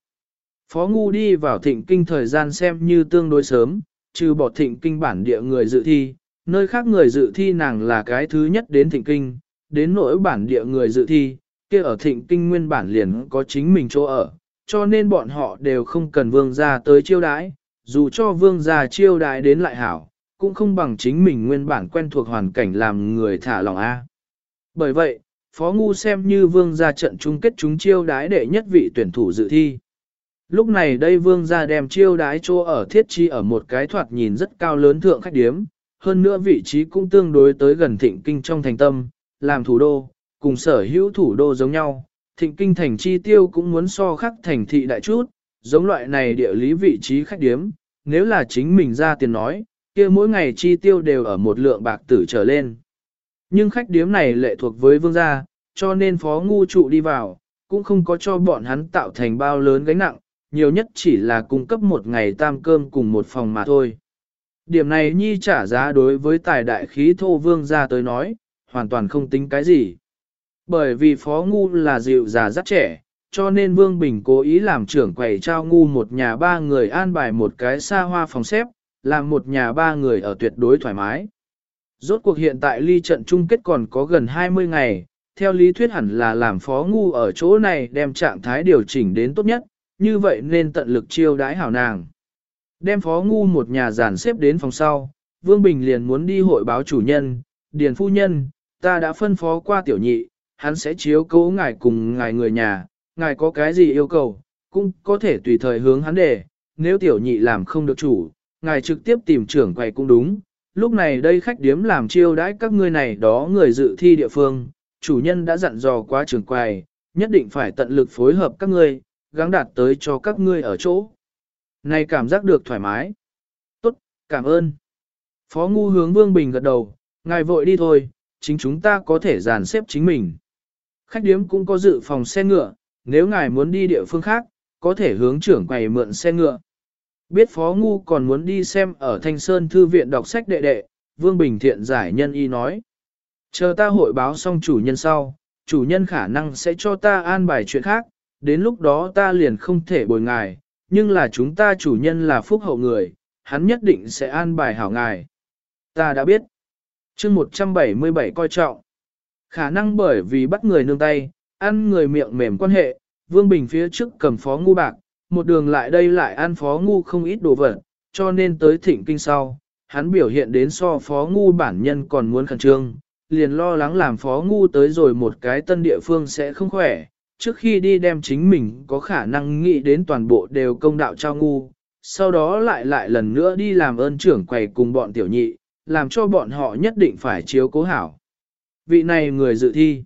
Speaker 1: Phó Ngu đi vào thịnh kinh thời gian xem như tương đối sớm, trừ bỏ thịnh kinh bản địa người dự thi, nơi khác người dự thi nàng là cái thứ nhất đến thịnh kinh, đến nỗi bản địa người dự thi, kia ở thịnh kinh nguyên bản liền có chính mình chỗ ở, cho nên bọn họ đều không cần vương gia tới chiêu đãi, dù cho vương gia chiêu đãi đến lại hảo, cũng không bằng chính mình nguyên bản quen thuộc hoàn cảnh làm người thả lòng A. Bởi vậy, Phó Ngu xem như vương gia trận chung kết chúng chiêu đái đệ nhất vị tuyển thủ dự thi. Lúc này đây vương gia đem chiêu đái chỗ ở thiết chi ở một cái thoạt nhìn rất cao lớn thượng khách điếm, hơn nữa vị trí cũng tương đối tới gần thịnh kinh trong thành tâm, làm thủ đô, cùng sở hữu thủ đô giống nhau, thịnh kinh thành chi tiêu cũng muốn so khắc thành thị đại chút, giống loại này địa lý vị trí khách điếm, nếu là chính mình ra tiền nói, kia mỗi ngày chi tiêu đều ở một lượng bạc tử trở lên. Nhưng khách điếm này lệ thuộc với vương gia, cho nên phó ngu trụ đi vào, cũng không có cho bọn hắn tạo thành bao lớn gánh nặng, nhiều nhất chỉ là cung cấp một ngày tam cơm cùng một phòng mà thôi. Điểm này nhi trả giá đối với tài đại khí thô vương gia tới nói, hoàn toàn không tính cái gì. Bởi vì phó ngu là dịu già rất trẻ, cho nên Vương Bình cố ý làm trưởng quầy trao ngu một nhà ba người an bài một cái xa hoa phòng xếp, làm một nhà ba người ở tuyệt đối thoải mái. Rốt cuộc hiện tại ly trận chung kết còn có gần 20 ngày, theo lý thuyết hẳn là làm phó ngu ở chỗ này đem trạng thái điều chỉnh đến tốt nhất, như vậy nên tận lực chiêu đãi hảo nàng. Đem phó ngu một nhà giàn xếp đến phòng sau, Vương Bình liền muốn đi hội báo chủ nhân, điền phu nhân, ta đã phân phó qua tiểu nhị, hắn sẽ chiếu cố ngài cùng ngài người nhà, ngài có cái gì yêu cầu, cũng có thể tùy thời hướng hắn để, nếu tiểu nhị làm không được chủ, ngài trực tiếp tìm trưởng quầy cũng đúng. Lúc này đây khách điếm làm chiêu đãi các ngươi này đó người dự thi địa phương, chủ nhân đã dặn dò qua trưởng quầy, nhất định phải tận lực phối hợp các ngươi, gắng đạt tới cho các ngươi ở chỗ. Này cảm giác được thoải mái. Tốt, cảm ơn. Phó ngu hướng Vương Bình gật đầu, ngài vội đi thôi, chính chúng ta có thể dàn xếp chính mình. Khách điếm cũng có dự phòng xe ngựa, nếu ngài muốn đi địa phương khác, có thể hướng trưởng quầy mượn xe ngựa. Biết Phó Ngu còn muốn đi xem ở Thanh Sơn Thư viện đọc sách đệ đệ, Vương Bình Thiện giải nhân y nói. Chờ ta hội báo xong chủ nhân sau, chủ nhân khả năng sẽ cho ta an bài chuyện khác, đến lúc đó ta liền không thể bồi ngài, nhưng là chúng ta chủ nhân là phúc hậu người, hắn nhất định sẽ an bài hảo ngài. Ta đã biết. chương 177 coi trọng. Khả năng bởi vì bắt người nương tay, ăn người miệng mềm quan hệ, Vương Bình phía trước cầm phó ngu bạc, một đường lại đây lại ăn phó ngu không ít đồ vật, cho nên tới thịnh kinh sau, hắn biểu hiện đến so phó ngu bản nhân còn muốn khẩn trương, liền lo lắng làm phó ngu tới rồi một cái tân địa phương sẽ không khỏe, trước khi đi đem chính mình có khả năng nghĩ đến toàn bộ đều công đạo trao ngu, sau đó lại lại lần nữa đi làm ơn trưởng quầy cùng bọn tiểu nhị, làm cho bọn họ nhất định phải chiếu cố hảo. Vị này người dự thi.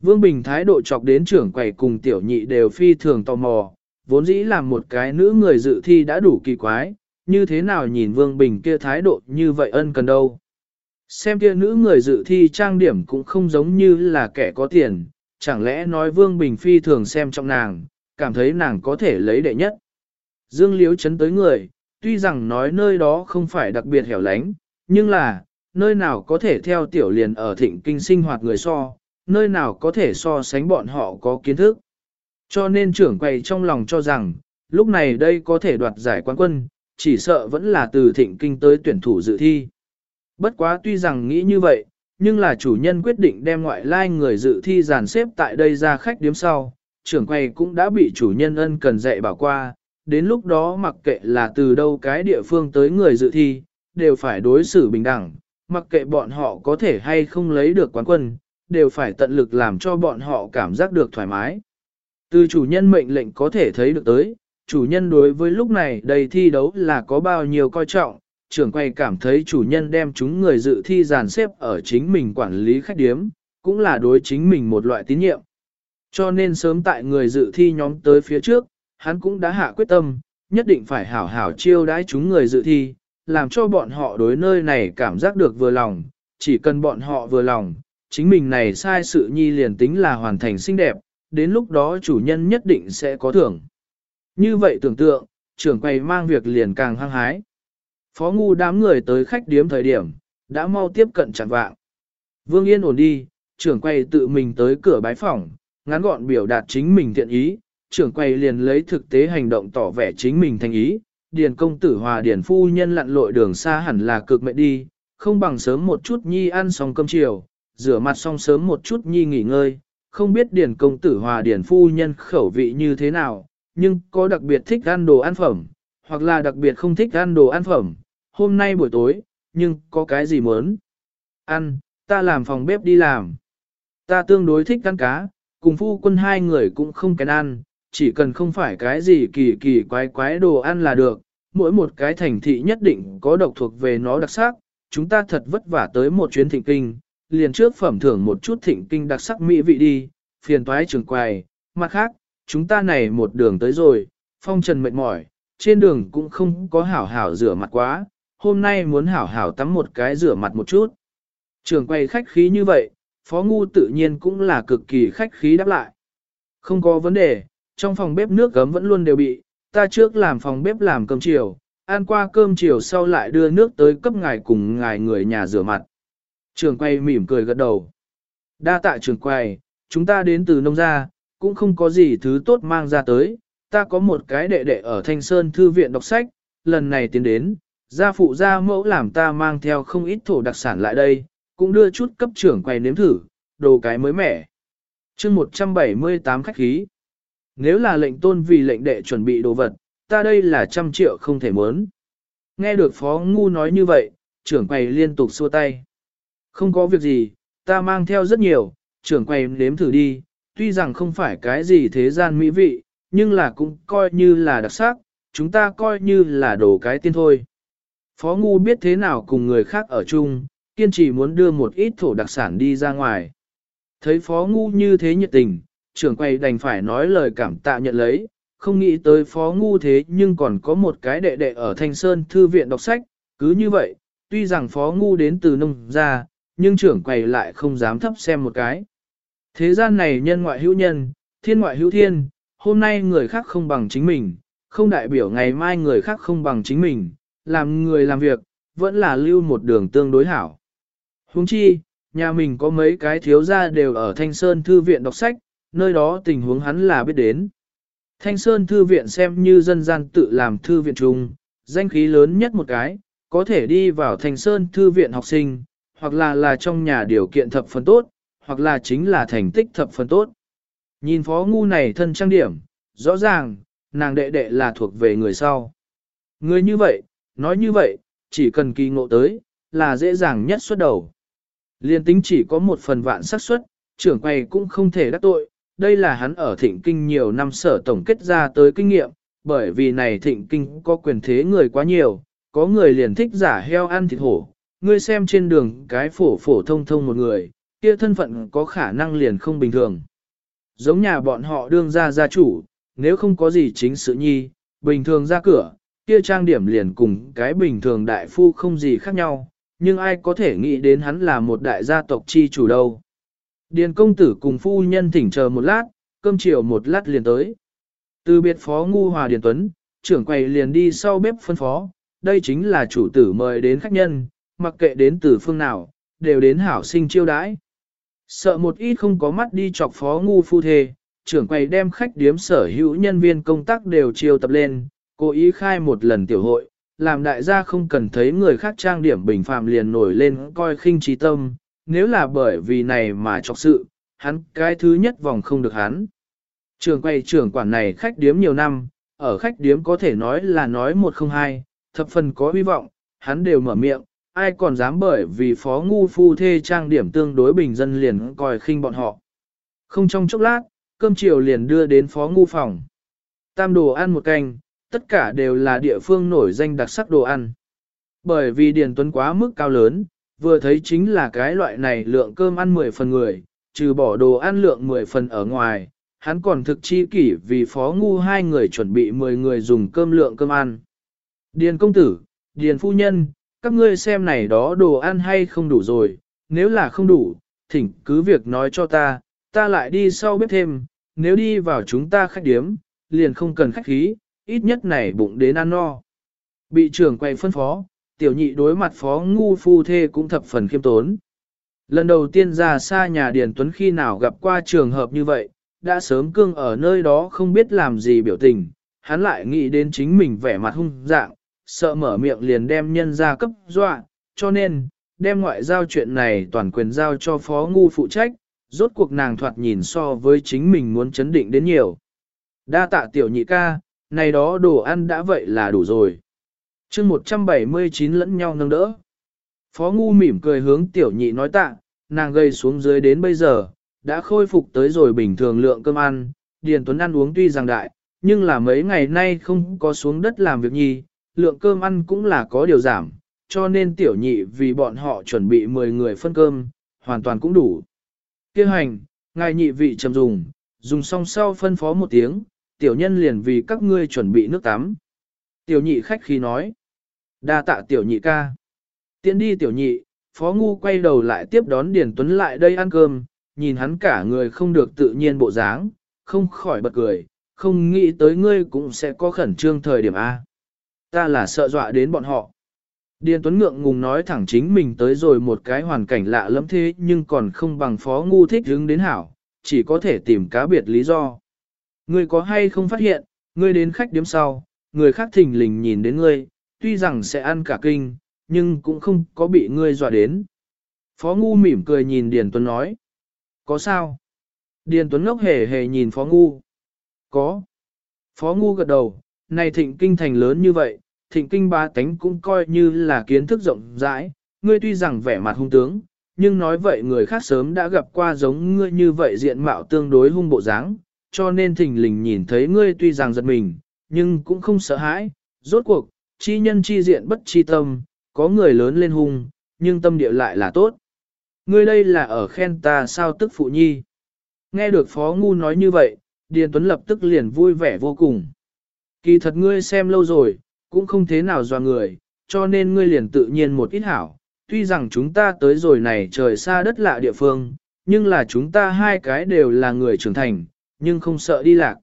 Speaker 1: Vương Bình thái độ chọc đến trưởng quầy cùng tiểu nhị đều phi thường tò mò, vốn dĩ làm một cái nữ người dự thi đã đủ kỳ quái, như thế nào nhìn Vương Bình kia thái độ như vậy ân cần đâu. Xem kia nữ người dự thi trang điểm cũng không giống như là kẻ có tiền, chẳng lẽ nói Vương Bình phi thường xem trong nàng, cảm thấy nàng có thể lấy đệ nhất. Dương Liếu chấn tới người, tuy rằng nói nơi đó không phải đặc biệt hẻo lánh, nhưng là, nơi nào có thể theo tiểu liền ở thịnh kinh sinh hoạt người so, nơi nào có thể so sánh bọn họ có kiến thức. Cho nên trưởng quầy trong lòng cho rằng, lúc này đây có thể đoạt giải quán quân, chỉ sợ vẫn là từ thịnh kinh tới tuyển thủ dự thi. Bất quá tuy rằng nghĩ như vậy, nhưng là chủ nhân quyết định đem ngoại lai người dự thi dàn xếp tại đây ra khách điếm sau, trưởng quầy cũng đã bị chủ nhân ân cần dạy bảo qua, đến lúc đó mặc kệ là từ đâu cái địa phương tới người dự thi, đều phải đối xử bình đẳng, mặc kệ bọn họ có thể hay không lấy được quán quân, đều phải tận lực làm cho bọn họ cảm giác được thoải mái. Từ chủ nhân mệnh lệnh có thể thấy được tới, chủ nhân đối với lúc này đầy thi đấu là có bao nhiêu coi trọng, trưởng quay cảm thấy chủ nhân đem chúng người dự thi dàn xếp ở chính mình quản lý khách điếm, cũng là đối chính mình một loại tín nhiệm. Cho nên sớm tại người dự thi nhóm tới phía trước, hắn cũng đã hạ quyết tâm, nhất định phải hảo hảo chiêu đãi chúng người dự thi, làm cho bọn họ đối nơi này cảm giác được vừa lòng, chỉ cần bọn họ vừa lòng, chính mình này sai sự nhi liền tính là hoàn thành xinh đẹp, đến lúc đó chủ nhân nhất định sẽ có thưởng. Như vậy tưởng tượng, trưởng quầy mang việc liền càng hăng hái. Phó ngu đám người tới khách điếm thời điểm, đã mau tiếp cận chặn vạng. Vương Yên ổn đi, trưởng quầy tự mình tới cửa bái phòng, ngắn gọn biểu đạt chính mình thiện ý, trưởng quầy liền lấy thực tế hành động tỏ vẻ chính mình thành ý, điền công tử hòa điền phu nhân lặn lội đường xa hẳn là cực mệt đi, không bằng sớm một chút nhi ăn xong cơm chiều, rửa mặt xong sớm một chút nhi nghỉ ngơi, không biết điền công tử hòa điền phu nhân khẩu vị như thế nào, nhưng có đặc biệt thích ăn đồ ăn phẩm, hoặc là đặc biệt không thích ăn đồ ăn phẩm, hôm nay buổi tối, nhưng có cái gì muốn? Ăn, ta làm phòng bếp đi làm. Ta tương đối thích ăn cá, cùng phu quân hai người cũng không kén ăn, chỉ cần không phải cái gì kỳ kỳ quái quái đồ ăn là được, mỗi một cái thành thị nhất định có độc thuộc về nó đặc sắc, chúng ta thật vất vả tới một chuyến thịnh kinh, liền trước phẩm thưởng một chút thịnh kinh đặc sắc mỹ vị đi, phiền toái trường quầy, mặt khác, chúng ta này một đường tới rồi, phong trần mệt mỏi, trên đường cũng không có hảo hảo rửa mặt quá, hôm nay muốn hảo hảo tắm một cái rửa mặt một chút. Trường quầy khách khí như vậy, phó ngu tự nhiên cũng là cực kỳ khách khí đáp lại. Không có vấn đề, trong phòng bếp nước gấm vẫn luôn đều bị, ta trước làm phòng bếp làm cơm chiều, ăn qua cơm chiều sau lại đưa nước tới cấp ngài cùng ngài người nhà rửa mặt. Trường quay mỉm cười gật đầu. Đa tạ trường quay, chúng ta đến từ nông gia, cũng không có gì thứ tốt mang ra tới, ta có một cái đệ đệ ở Thanh Sơn Thư viện đọc sách, lần này tiến đến, gia phụ gia mẫu làm ta mang theo không ít thổ đặc sản lại đây, cũng đưa chút cấp trưởng quay nếm thử, đồ cái mới mẻ. chương 178 khách khí. Nếu là lệnh tôn vì lệnh đệ chuẩn bị đồ vật, ta đây là trăm triệu không thể muốn. Nghe được phó ngu nói như vậy, trưởng quầy liên tục xua tay. Không có việc gì, ta mang theo rất nhiều, trưởng quầy nếm thử đi, tuy rằng không phải cái gì thế gian mỹ vị, nhưng là cũng coi như là đặc sắc, chúng ta coi như là đồ cái tiên thôi. Phó ngu biết thế nào cùng người khác ở chung, kiên trì muốn đưa một ít thổ đặc sản đi ra ngoài. Thấy phó ngu như thế nhiệt tình, trưởng quầy đành phải nói lời cảm tạ nhận lấy, không nghĩ tới phó ngu thế nhưng còn có một cái đệ đệ ở Thanh Sơn Thư viện đọc sách, cứ như vậy, tuy rằng phó ngu đến từ nông ra, nhưng trưởng quầy lại không dám thấp xem một cái. Thế gian này nhân ngoại hữu nhân, thiên ngoại hữu thiên, hôm nay người khác không bằng chính mình, không đại biểu ngày mai người khác không bằng chính mình, làm người làm việc, vẫn là lưu một đường tương đối hảo. Huống chi, nhà mình có mấy cái thiếu gia đều ở Thanh Sơn Thư viện đọc sách, nơi đó tình huống hắn là biết đến. Thanh Sơn Thư viện xem như dân gian tự làm thư viện Trung, danh khí lớn nhất một cái, có thể đi vào Thanh Sơn Thư viện học sinh, hoặc là là trong nhà điều kiện thập phần tốt, hoặc là chính là thành tích thập phần tốt. Nhìn phó ngu này thân trang điểm, rõ ràng, nàng đệ đệ là thuộc về người sau. Người như vậy, nói như vậy, chỉ cần kỳ ngộ tới, là dễ dàng nhất xuất đầu. Liên tính chỉ có một phần vạn xác suất, trưởng quầy cũng không thể đắc tội, đây là hắn ở thịnh kinh nhiều năm sở tổng kết ra tới kinh nghiệm, bởi vì này thịnh kinh có quyền thế người quá nhiều, có người liền thích giả heo ăn thịt hổ, ngươi xem trên đường cái phổ phổ thông thông một người, kia thân phận có khả năng liền không bình thường. Giống nhà bọn họ đương ra gia chủ, nếu không có gì chính sự nhi, bình thường ra cửa, kia trang điểm liền cùng cái bình thường đại phu không gì khác nhau, nhưng ai có thể nghĩ đến hắn là một đại gia tộc chi chủ đâu. Điền công tử cùng phu nhân thỉnh chờ một lát, cơm chiều một lát liền tới. Từ biệt phó ngu hòa Điền Tuấn, trưởng quầy liền đi sau bếp phân phó, đây chính là chủ tử mời đến khách nhân, mặc kệ đến từ phương nào, đều đến hảo sinh chiêu đãi. Sợ một ít không có mắt đi chọc phó ngu phu thê, trưởng quầy đem khách điếm sở hữu nhân viên công tác đều chiêu tập lên, cố ý khai một lần tiểu hội, làm đại gia không cần thấy người khác trang điểm bình phạm liền nổi lên coi khinh trí tâm, nếu là bởi vì này mà chọc sự, hắn cái thứ nhất vòng không được hắn. Trường quay trưởng quản này khách điếm nhiều năm, ở khách điếm có thể nói là nói một không hai, thập phần có hy vọng, hắn đều mở miệng, ai còn dám bởi vì phó ngu phu thê trang điểm tương đối bình dân liền coi khinh bọn họ. Không trong chốc lát, cơm chiều liền đưa đến phó ngu phòng. Tam đồ ăn một canh, tất cả đều là địa phương nổi danh đặc sắc đồ ăn. Bởi vì Điền Tuấn quá mức cao lớn, vừa thấy chính là cái loại này lượng cơm ăn 10 phần người, trừ bỏ đồ ăn lượng 10 phần ở ngoài, hắn còn thực chi kỷ vì phó ngu hai người chuẩn bị 10 người dùng cơm lượng cơm ăn. Điền công tử, Điền phu nhân, các ngươi xem này đó đồ ăn hay không đủ rồi, nếu là không đủ, thỉnh cứ việc nói cho ta, ta lại đi sau bếp thêm, nếu đi vào chúng ta khách điếm, liền không cần khách khí, ít nhất này bụng đến ăn no. Bị trưởng quay phân phó, tiểu nhị đối mặt phó ngu phu thê cũng thập phần khiêm tốn. Lần đầu tiên ra xa nhà Điền Tuấn khi nào gặp qua trường hợp như vậy, đã sớm cương ở nơi đó không biết làm gì biểu tình, hắn lại nghĩ đến chính mình vẻ mặt hung dạng, sợ mở miệng liền đem nhân ra cấp dọa, cho nên, đem ngoại giao chuyện này toàn quyền giao cho phó ngu phụ trách, rốt cuộc nàng thoạt nhìn so với chính mình muốn chấn định đến nhiều. Đa tạ tiểu nhị ca, này đó đồ ăn đã vậy là đủ rồi chương 179 lẫn nhau nâng đỡ. Phó ngu mỉm cười hướng tiểu nhị nói tạ, nàng gây xuống dưới đến bây giờ, đã khôi phục tới rồi bình thường lượng cơm ăn, Điền Tuấn ăn uống tuy rằng đại, nhưng là mấy ngày nay không có xuống đất làm việc nhi, lượng cơm ăn cũng là có điều giảm, cho nên tiểu nhị vì bọn họ chuẩn bị 10 người phân cơm, hoàn toàn cũng đủ. Kêu hành, ngài nhị vị trầm dùng, dùng xong sau phân phó một tiếng, tiểu nhân liền vì các ngươi chuẩn bị nước tắm. Tiểu nhị khách khí nói. đa tạ tiểu nhị ca. Tiến đi tiểu nhị, phó ngu quay đầu lại tiếp đón Điền Tuấn lại đây ăn cơm, nhìn hắn cả người không được tự nhiên bộ dáng, không khỏi bật cười, không nghĩ tới ngươi cũng sẽ có khẩn trương thời điểm A. Ta là sợ dọa đến bọn họ. Điền Tuấn ngượng ngùng nói thẳng chính mình tới rồi một cái hoàn cảnh lạ lắm thế nhưng còn không bằng phó ngu thích hứng đến hảo, chỉ có thể tìm cá biệt lý do. Ngươi có hay không phát hiện, ngươi đến khách điếm sau, người khác thình lình nhìn đến ngươi, tuy rằng sẽ ăn cả kinh, nhưng cũng không có bị ngươi dọa đến. Phó ngu mỉm cười nhìn Điền Tuấn nói. Có sao? Điền Tuấn ngốc hề hề nhìn Phó ngu. Có. Phó ngu gật đầu, này thịnh kinh thành lớn như vậy, thịnh kinh ba tánh cũng coi như là kiến thức rộng rãi, ngươi tuy rằng vẻ mặt hung tướng, nhưng nói vậy người khác sớm đã gặp qua giống ngươi như vậy diện mạo tương đối hung bộ dáng, cho nên thình lình nhìn thấy ngươi tuy rằng giật mình, nhưng cũng không sợ hãi, rốt cuộc, chi nhân chi diện bất chi tâm, có người lớn lên hung, nhưng tâm địa lại là tốt. Ngươi đây là ở khen ta sao tức phụ nhi. Nghe được Phó Ngu nói như vậy, Điền Tuấn lập tức liền vui vẻ vô cùng. Kỳ thật ngươi xem lâu rồi, cũng không thế nào doa người, cho nên ngươi liền tự nhiên một ít hảo. Tuy rằng chúng ta tới rồi này trời xa đất lạ địa phương, nhưng là chúng ta hai cái đều là người trưởng thành, nhưng không sợ đi lạc.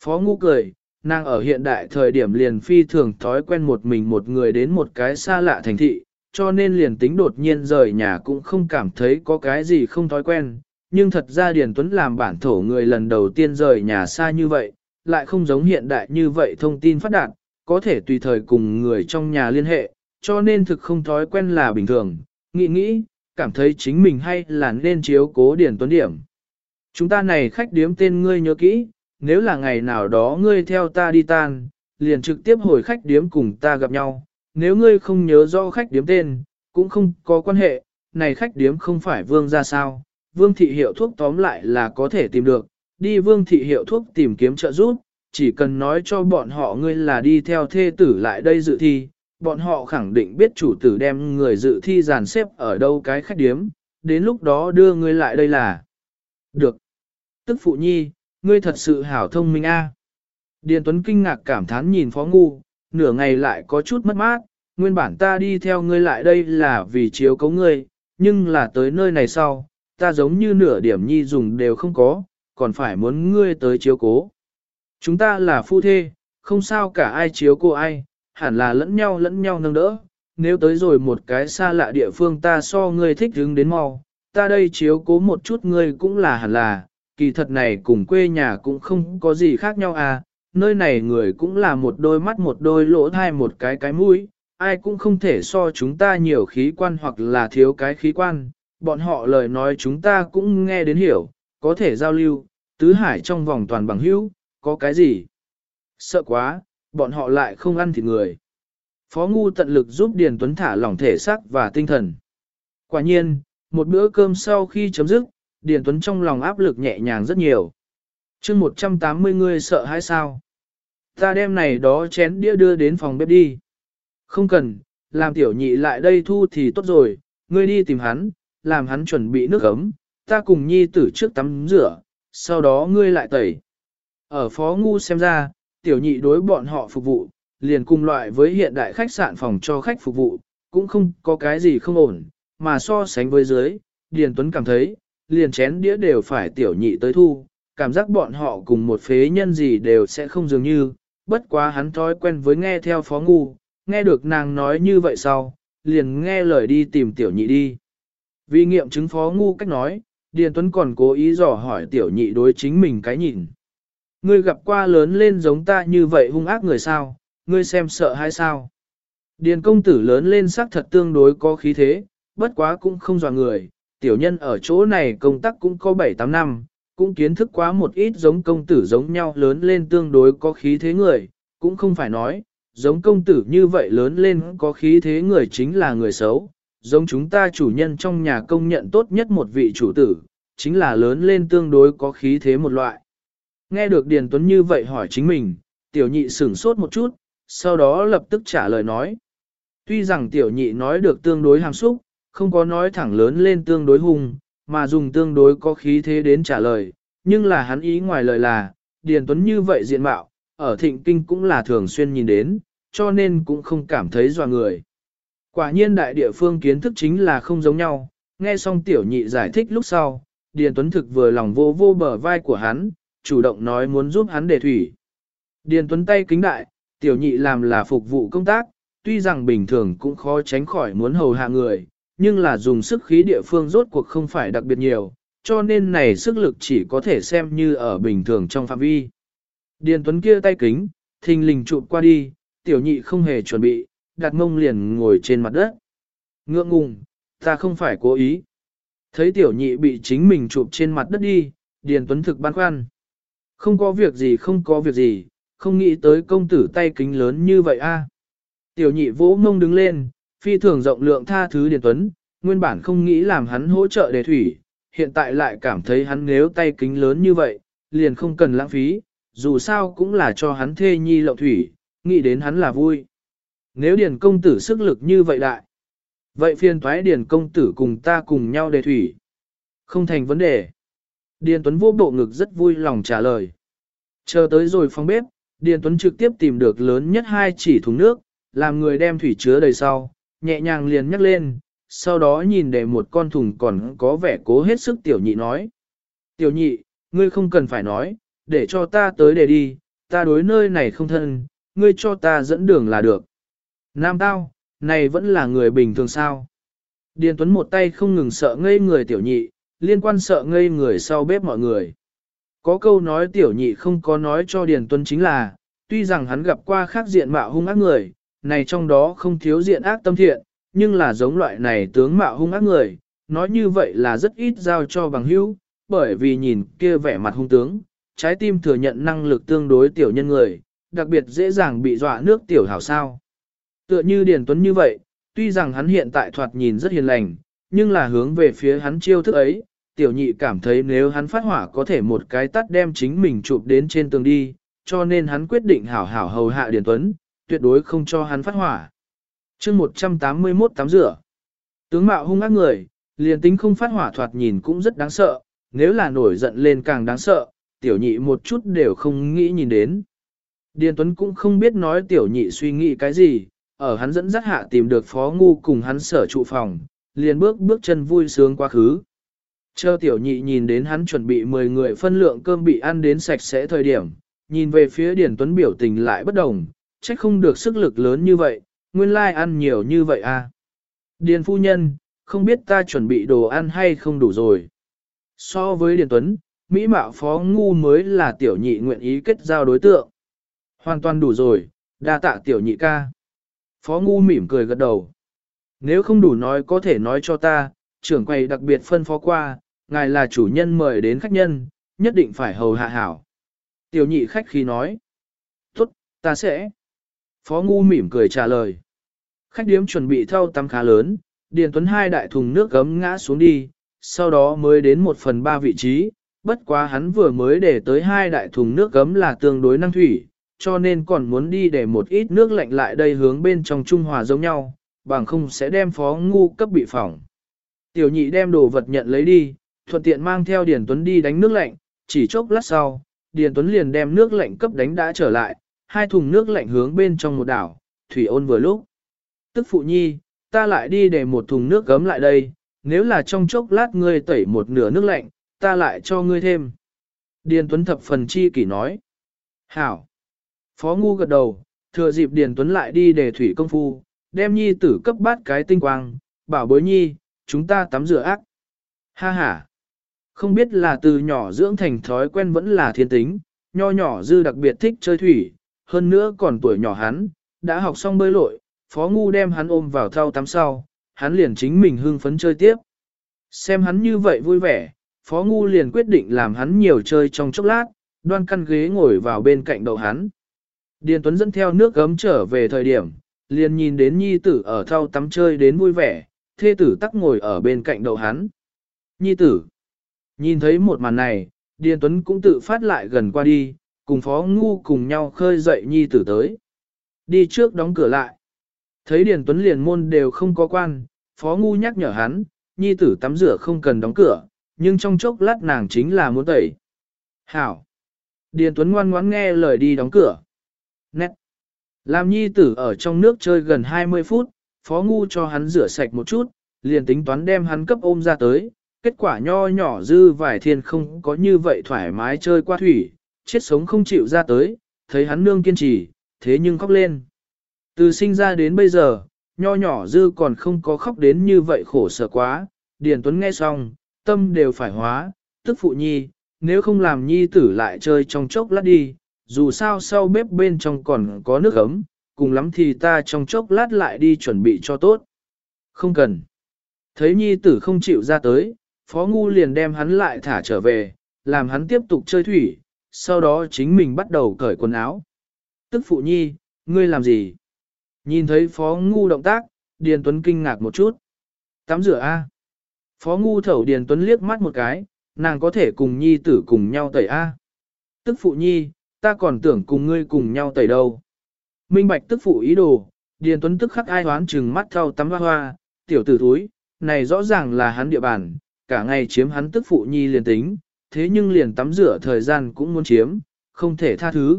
Speaker 1: Phó ngu cười, nàng ở hiện đại thời điểm liền phi thường thói quen một mình một người đến một cái xa lạ thành thị, cho nên liền tính đột nhiên rời nhà cũng không cảm thấy có cái gì không thói quen. Nhưng thật ra Điền Tuấn làm bản thổ người lần đầu tiên rời nhà xa như vậy, lại không giống hiện đại như vậy thông tin phát đạt, có thể tùy thời cùng người trong nhà liên hệ, cho nên thực không thói quen là bình thường, nghĩ nghĩ, cảm thấy chính mình hay là nên chiếu cố Điền Tuấn điểm. Chúng ta này khách điếm tên ngươi nhớ kỹ, nếu là ngày nào đó ngươi theo ta đi tan, liền trực tiếp hồi khách điếm cùng ta gặp nhau. Nếu ngươi không nhớ rõ khách điếm tên, cũng không có quan hệ, này khách điếm không phải vương ra sao, vương thị hiệu thuốc tóm lại là có thể tìm được, đi vương thị hiệu thuốc tìm kiếm trợ giúp, chỉ cần nói cho bọn họ ngươi là đi theo thê tử lại đây dự thi, bọn họ khẳng định biết chủ tử đem người dự thi dàn xếp ở đâu cái khách điếm, đến lúc đó đưa ngươi lại đây là được. Tức phụ nhi, ngươi thật sự hảo thông minh a. Điền Tuấn kinh ngạc cảm thán nhìn Phó Ngu, nửa ngày lại có chút mất mát, nguyên bản ta đi theo ngươi lại đây là vì chiếu cấu ngươi, nhưng là tới nơi này sau, ta giống như nửa điểm nhi dùng đều không có, còn phải muốn ngươi tới chiếu cố. Chúng ta là phu thê, không sao cả ai chiếu cô ai, hẳn là lẫn nhau lẫn nhau nâng đỡ. Nếu tới rồi một cái xa lạ địa phương ta so ngươi thích hứng đến mau, ta đây chiếu cố một chút ngươi cũng là hẳn là, kỳ thật này cùng quê nhà cũng không có gì khác nhau à, nơi này người cũng là một đôi mắt một đôi lỗ thai một cái cái mũi, ai cũng không thể so chúng ta nhiều khí quan hoặc là thiếu cái khí quan, bọn họ lời nói chúng ta cũng nghe đến hiểu, có thể giao lưu, tứ hải trong vòng toàn bằng hữu, có cái gì? Sợ quá, bọn họ lại không ăn thịt người. Phó Ngu tận lực giúp Điền Tuấn thả lỏng thể xác và tinh thần. Quả nhiên, một bữa cơm sau khi chấm dứt, Điền Tuấn trong lòng áp lực nhẹ nhàng rất nhiều. chương 180 người sợ hãi sao? Ta đem này đó chén đĩa đưa đến phòng bếp đi. Không cần, làm tiểu nhị lại đây thu thì tốt rồi, ngươi đi tìm hắn, làm hắn chuẩn bị nước ấm, ta cùng nhi tử trước tắm rửa, sau đó ngươi lại tẩy. Ở phó ngu xem ra, tiểu nhị đối bọn họ phục vụ, liền cùng loại với hiện đại khách sạn phòng cho khách phục vụ, cũng không có cái gì không ổn, mà so sánh với dưới, Điền Tuấn cảm thấy, liền chén đĩa đều phải tiểu nhị tới thu, cảm giác bọn họ cùng một phế nhân gì đều sẽ không dường như, bất quá hắn thói quen với nghe theo phó ngu, nghe được nàng nói như vậy sau, liền nghe lời đi tìm tiểu nhị đi. Vì nghiệm chứng phó ngu cách nói, Điền Tuấn còn cố ý dò hỏi tiểu nhị đối chính mình cái nhìn. Ngươi gặp qua lớn lên giống ta như vậy hung ác người sao, ngươi xem sợ hay sao? Điền công tử lớn lên sắc thật tương đối có khí thế, bất quá cũng không dò người, tiểu nhân ở chỗ này công tác cũng có 7-8 năm, cũng kiến thức quá một ít giống công tử giống nhau lớn lên tương đối có khí thế người, cũng không phải nói, giống công tử như vậy lớn lên có khí thế người chính là người xấu, giống chúng ta chủ nhân trong nhà công nhận tốt nhất một vị chủ tử, chính là lớn lên tương đối có khí thế một loại. Nghe được Điền Tuấn như vậy hỏi chính mình, tiểu nhị sửng sốt một chút, sau đó lập tức trả lời nói. Tuy rằng tiểu nhị nói được tương đối hàm xúc, không có nói thẳng lớn lên tương đối hung, mà dùng tương đối có khí thế đến trả lời, nhưng là hắn ý ngoài lời là, Điền Tuấn như vậy diện mạo, ở thịnh kinh cũng là thường xuyên nhìn đến, cho nên cũng không cảm thấy dò người. Quả nhiên đại địa phương kiến thức chính là không giống nhau, nghe xong tiểu nhị giải thích lúc sau, Điền Tuấn thực vừa lòng vô vô bờ vai của hắn, chủ động nói muốn giúp hắn đề thủy. Điền Tuấn tay kính đại, tiểu nhị làm là phục vụ công tác, tuy rằng bình thường cũng khó tránh khỏi muốn hầu hạ người, nhưng là dùng sức khí địa phương rốt cuộc không phải đặc biệt nhiều, cho nên này sức lực chỉ có thể xem như ở bình thường trong phạm vi. Điền Tuấn kia tay kính, thình lình chụp qua đi, tiểu nhị không hề chuẩn bị, đặt mông liền ngồi trên mặt đất. Ngượng ngùng, ta không phải cố ý. Thấy tiểu nhị bị chính mình chụp trên mặt đất đi, Điền Tuấn thực băn khoăn. Không có việc gì không có việc gì, không nghĩ tới công tử tay kính lớn như vậy a. Tiểu nhị vỗ mông đứng lên, phi thường rộng lượng tha thứ Điền Tuấn, nguyên bản không nghĩ làm hắn hỗ trợ đề thủy, hiện tại lại cảm thấy hắn nếu tay kính lớn như vậy, liền không cần lãng phí, dù sao cũng là cho hắn thê nhi lậu thủy, nghĩ đến hắn là vui. Nếu Điền công tử sức lực như vậy đại, vậy phiền thoái Điền công tử cùng ta cùng nhau đề thủy. Không thành vấn đề. Điền Tuấn vô bộ ngực rất vui lòng trả lời. Chờ tới rồi phòng bếp, Điền Tuấn trực tiếp tìm được lớn nhất hai chỉ thùng nước, làm người đem thủy chứa đầy sau, nhẹ nhàng liền nhắc lên, sau đó nhìn để một con thùng còn có vẻ cố hết sức tiểu nhị nói. Tiểu nhị, ngươi không cần phải nói, để cho ta tới để đi, ta đối nơi này không thân, ngươi cho ta dẫn đường là được. Nam tao, này vẫn là người bình thường sao? Điền Tuấn một tay không ngừng sợ ngây người tiểu nhị, liên quan sợ ngây người sau bếp mọi người. Có câu nói tiểu nhị không có nói cho Điền Tuấn chính là, tuy rằng hắn gặp qua khác diện mạo hung ác người, này trong đó không thiếu diện ác tâm thiện, nhưng là giống loại này tướng mạo hung ác người, nói như vậy là rất ít giao cho bằng hữu, bởi vì nhìn kia vẻ mặt hung tướng, trái tim thừa nhận năng lực tương đối tiểu nhân người, đặc biệt dễ dàng bị dọa nước tiểu hảo sao. Tựa như Điền Tuấn như vậy, tuy rằng hắn hiện tại thoạt nhìn rất hiền lành, nhưng là hướng về phía hắn chiêu thức ấy, tiểu nhị cảm thấy nếu hắn phát hỏa có thể một cái tắt đem chính mình chụp đến trên tường đi, cho nên hắn quyết định hảo hảo hầu hạ Điền Tuấn, tuyệt đối không cho hắn phát hỏa. chương 181 tắm rửa. Tướng mạo hung ác người, liền tính không phát hỏa thoạt nhìn cũng rất đáng sợ, nếu là nổi giận lên càng đáng sợ, tiểu nhị một chút đều không nghĩ nhìn đến. Điền Tuấn cũng không biết nói tiểu nhị suy nghĩ cái gì, ở hắn dẫn dắt hạ tìm được phó ngu cùng hắn sở trụ phòng, liền bước bước chân vui sướng quá khứ. Chờ tiểu nhị nhìn đến hắn chuẩn bị 10 người phân lượng cơm bị ăn đến sạch sẽ thời điểm, nhìn về phía Điền Tuấn biểu tình lại bất đồng, trách không được sức lực lớn như vậy, nguyên lai like ăn nhiều như vậy à. Điền phu nhân, không biết ta chuẩn bị đồ ăn hay không đủ rồi. So với Điền Tuấn, Mỹ mạo phó ngu mới là tiểu nhị nguyện ý kết giao đối tượng. Hoàn toàn đủ rồi, đa tạ tiểu nhị ca. Phó ngu mỉm cười gật đầu. Nếu không đủ nói có thể nói cho ta, trưởng quầy đặc biệt phân phó qua, ngài là chủ nhân mời đến khách nhân, nhất định phải hầu hạ hảo. Tiểu nhị khách khí nói. Tốt, ta sẽ. Phó ngu mỉm cười trả lời. Khách điếm chuẩn bị thâu tắm khá lớn, Điền Tuấn hai đại thùng nước gấm ngã xuống đi, sau đó mới đến một phần ba vị trí, bất quá hắn vừa mới để tới hai đại thùng nước gấm là tương đối năng thủy, cho nên còn muốn đi để một ít nước lạnh lại đây hướng bên trong trung hòa giống nhau, bằng không sẽ đem phó ngu cấp bị phỏng. Tiểu nhị đem đồ vật nhận lấy đi, thuận tiện mang theo Điền Tuấn đi đánh nước lạnh, chỉ chốc lát sau, Điền Tuấn liền đem nước lạnh cấp đánh đã trở lại, hai thùng nước lạnh hướng bên trong một đảo, thủy ôn vừa lúc. Tức phụ nhi, ta lại đi để một thùng nước gấm lại đây, nếu là trong chốc lát ngươi tẩy một nửa nước lạnh, ta lại cho ngươi thêm. Điền Tuấn thập phần chi kỷ nói. Hảo. Phó ngu gật đầu, thừa dịp Điền Tuấn lại đi để thủy công phu, đem nhi tử cấp bát cái tinh quang, bảo bối nhi, chúng ta tắm rửa ác. Ha ha. Không biết là từ nhỏ dưỡng thành thói quen vẫn là thiên tính, nho nhỏ dư đặc biệt thích chơi thủy, hơn nữa còn tuổi nhỏ hắn, đã học xong bơi lội, phó ngu đem hắn ôm vào thao tắm sau, hắn liền chính mình hưng phấn chơi tiếp. Xem hắn như vậy vui vẻ, phó ngu liền quyết định làm hắn nhiều chơi trong chốc lát, đoan căn ghế ngồi vào bên cạnh đầu hắn. Điền Tuấn dẫn theo nước gấm trở về thời điểm, liền nhìn đến nhi tử ở thao tắm chơi đến vui vẻ, thê tử tắc ngồi ở bên cạnh đầu hắn. Nhi tử, nhìn thấy một màn này, Điền Tuấn cũng tự phát lại gần qua đi, cùng phó ngu cùng nhau khơi dậy nhi tử tới. Đi trước đóng cửa lại. Thấy Điền Tuấn liền môn đều không có quan, phó ngu nhắc nhở hắn, nhi tử tắm rửa không cần đóng cửa, nhưng trong chốc lát nàng chính là muốn tẩy. Hảo! Điền Tuấn ngoan ngoãn nghe lời đi đóng cửa. Nét! Làm nhi tử ở trong nước chơi gần 20 phút, phó ngu cho hắn rửa sạch một chút, liền tính toán đem hắn cấp ôm ra tới, kết quả nho nhỏ dư vài thiên không có như vậy thoải mái chơi qua thủy, chết sống không chịu ra tới, thấy hắn nương kiên trì, thế nhưng khóc lên. Từ sinh ra đến bây giờ, nho nhỏ dư còn không có khóc đến như vậy khổ sở quá, Điền Tuấn nghe xong, tâm đều phải hóa, tức phụ nhi, nếu không làm nhi tử lại chơi trong chốc lát đi, dù sao sau bếp bên trong còn có nước ấm, cùng lắm thì ta trong chốc lát lại đi chuẩn bị cho tốt. Không cần. Thấy nhi tử không chịu ra tới, phó ngu liền đem hắn lại thả trở về, làm hắn tiếp tục chơi thủy, sau đó chính mình bắt đầu cởi quần áo. Tức phụ nhi, ngươi làm gì? Nhìn thấy phó ngu động tác, Điền Tuấn kinh ngạc một chút. Tắm rửa A. Phó ngu thẩu Điền Tuấn liếc mắt một cái, nàng có thể cùng nhi tử cùng nhau tẩy A. Tức phụ nhi, ta còn tưởng cùng ngươi cùng nhau tẩy đâu. Minh bạch tức phụ ý đồ, Điền Tuấn tức khắc ai hoán chừng mắt thao tắm hoa hoa, tiểu tử thúi, này rõ ràng là hắn địa bàn, cả ngày chiếm hắn tức phụ nhi liền tính, thế nhưng liền tắm rửa thời gian cũng muốn chiếm, không thể tha thứ.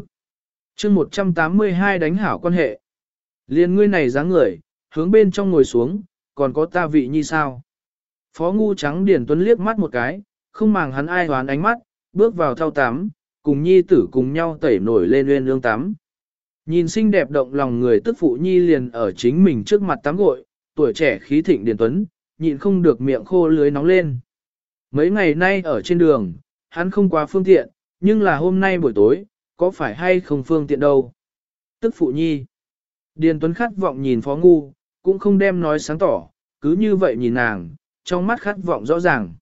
Speaker 1: chương 182 đánh hảo quan hệ. Liền ngươi này dáng người, hướng bên trong ngồi xuống, còn có ta vị như sao? Phó ngu trắng Điền Tuấn liếc mắt một cái, không màng hắn ai hoán ánh mắt, bước vào thao tắm, cùng nhi tử cùng nhau tẩy nổi lên nguyên lương tắm. Nhìn xinh đẹp động lòng người tức phụ nhi liền ở chính mình trước mặt tắm gội, tuổi trẻ khí thịnh Điền Tuấn, nhịn không được miệng khô lưới nóng lên. Mấy ngày nay ở trên đường, hắn không quá phương tiện, nhưng là hôm nay buổi tối, có phải hay không phương tiện đâu. Tức phụ nhi. Điền Tuấn khát vọng nhìn Phó Ngu, cũng không đem nói sáng tỏ, cứ như vậy nhìn nàng, trong mắt khát vọng rõ ràng.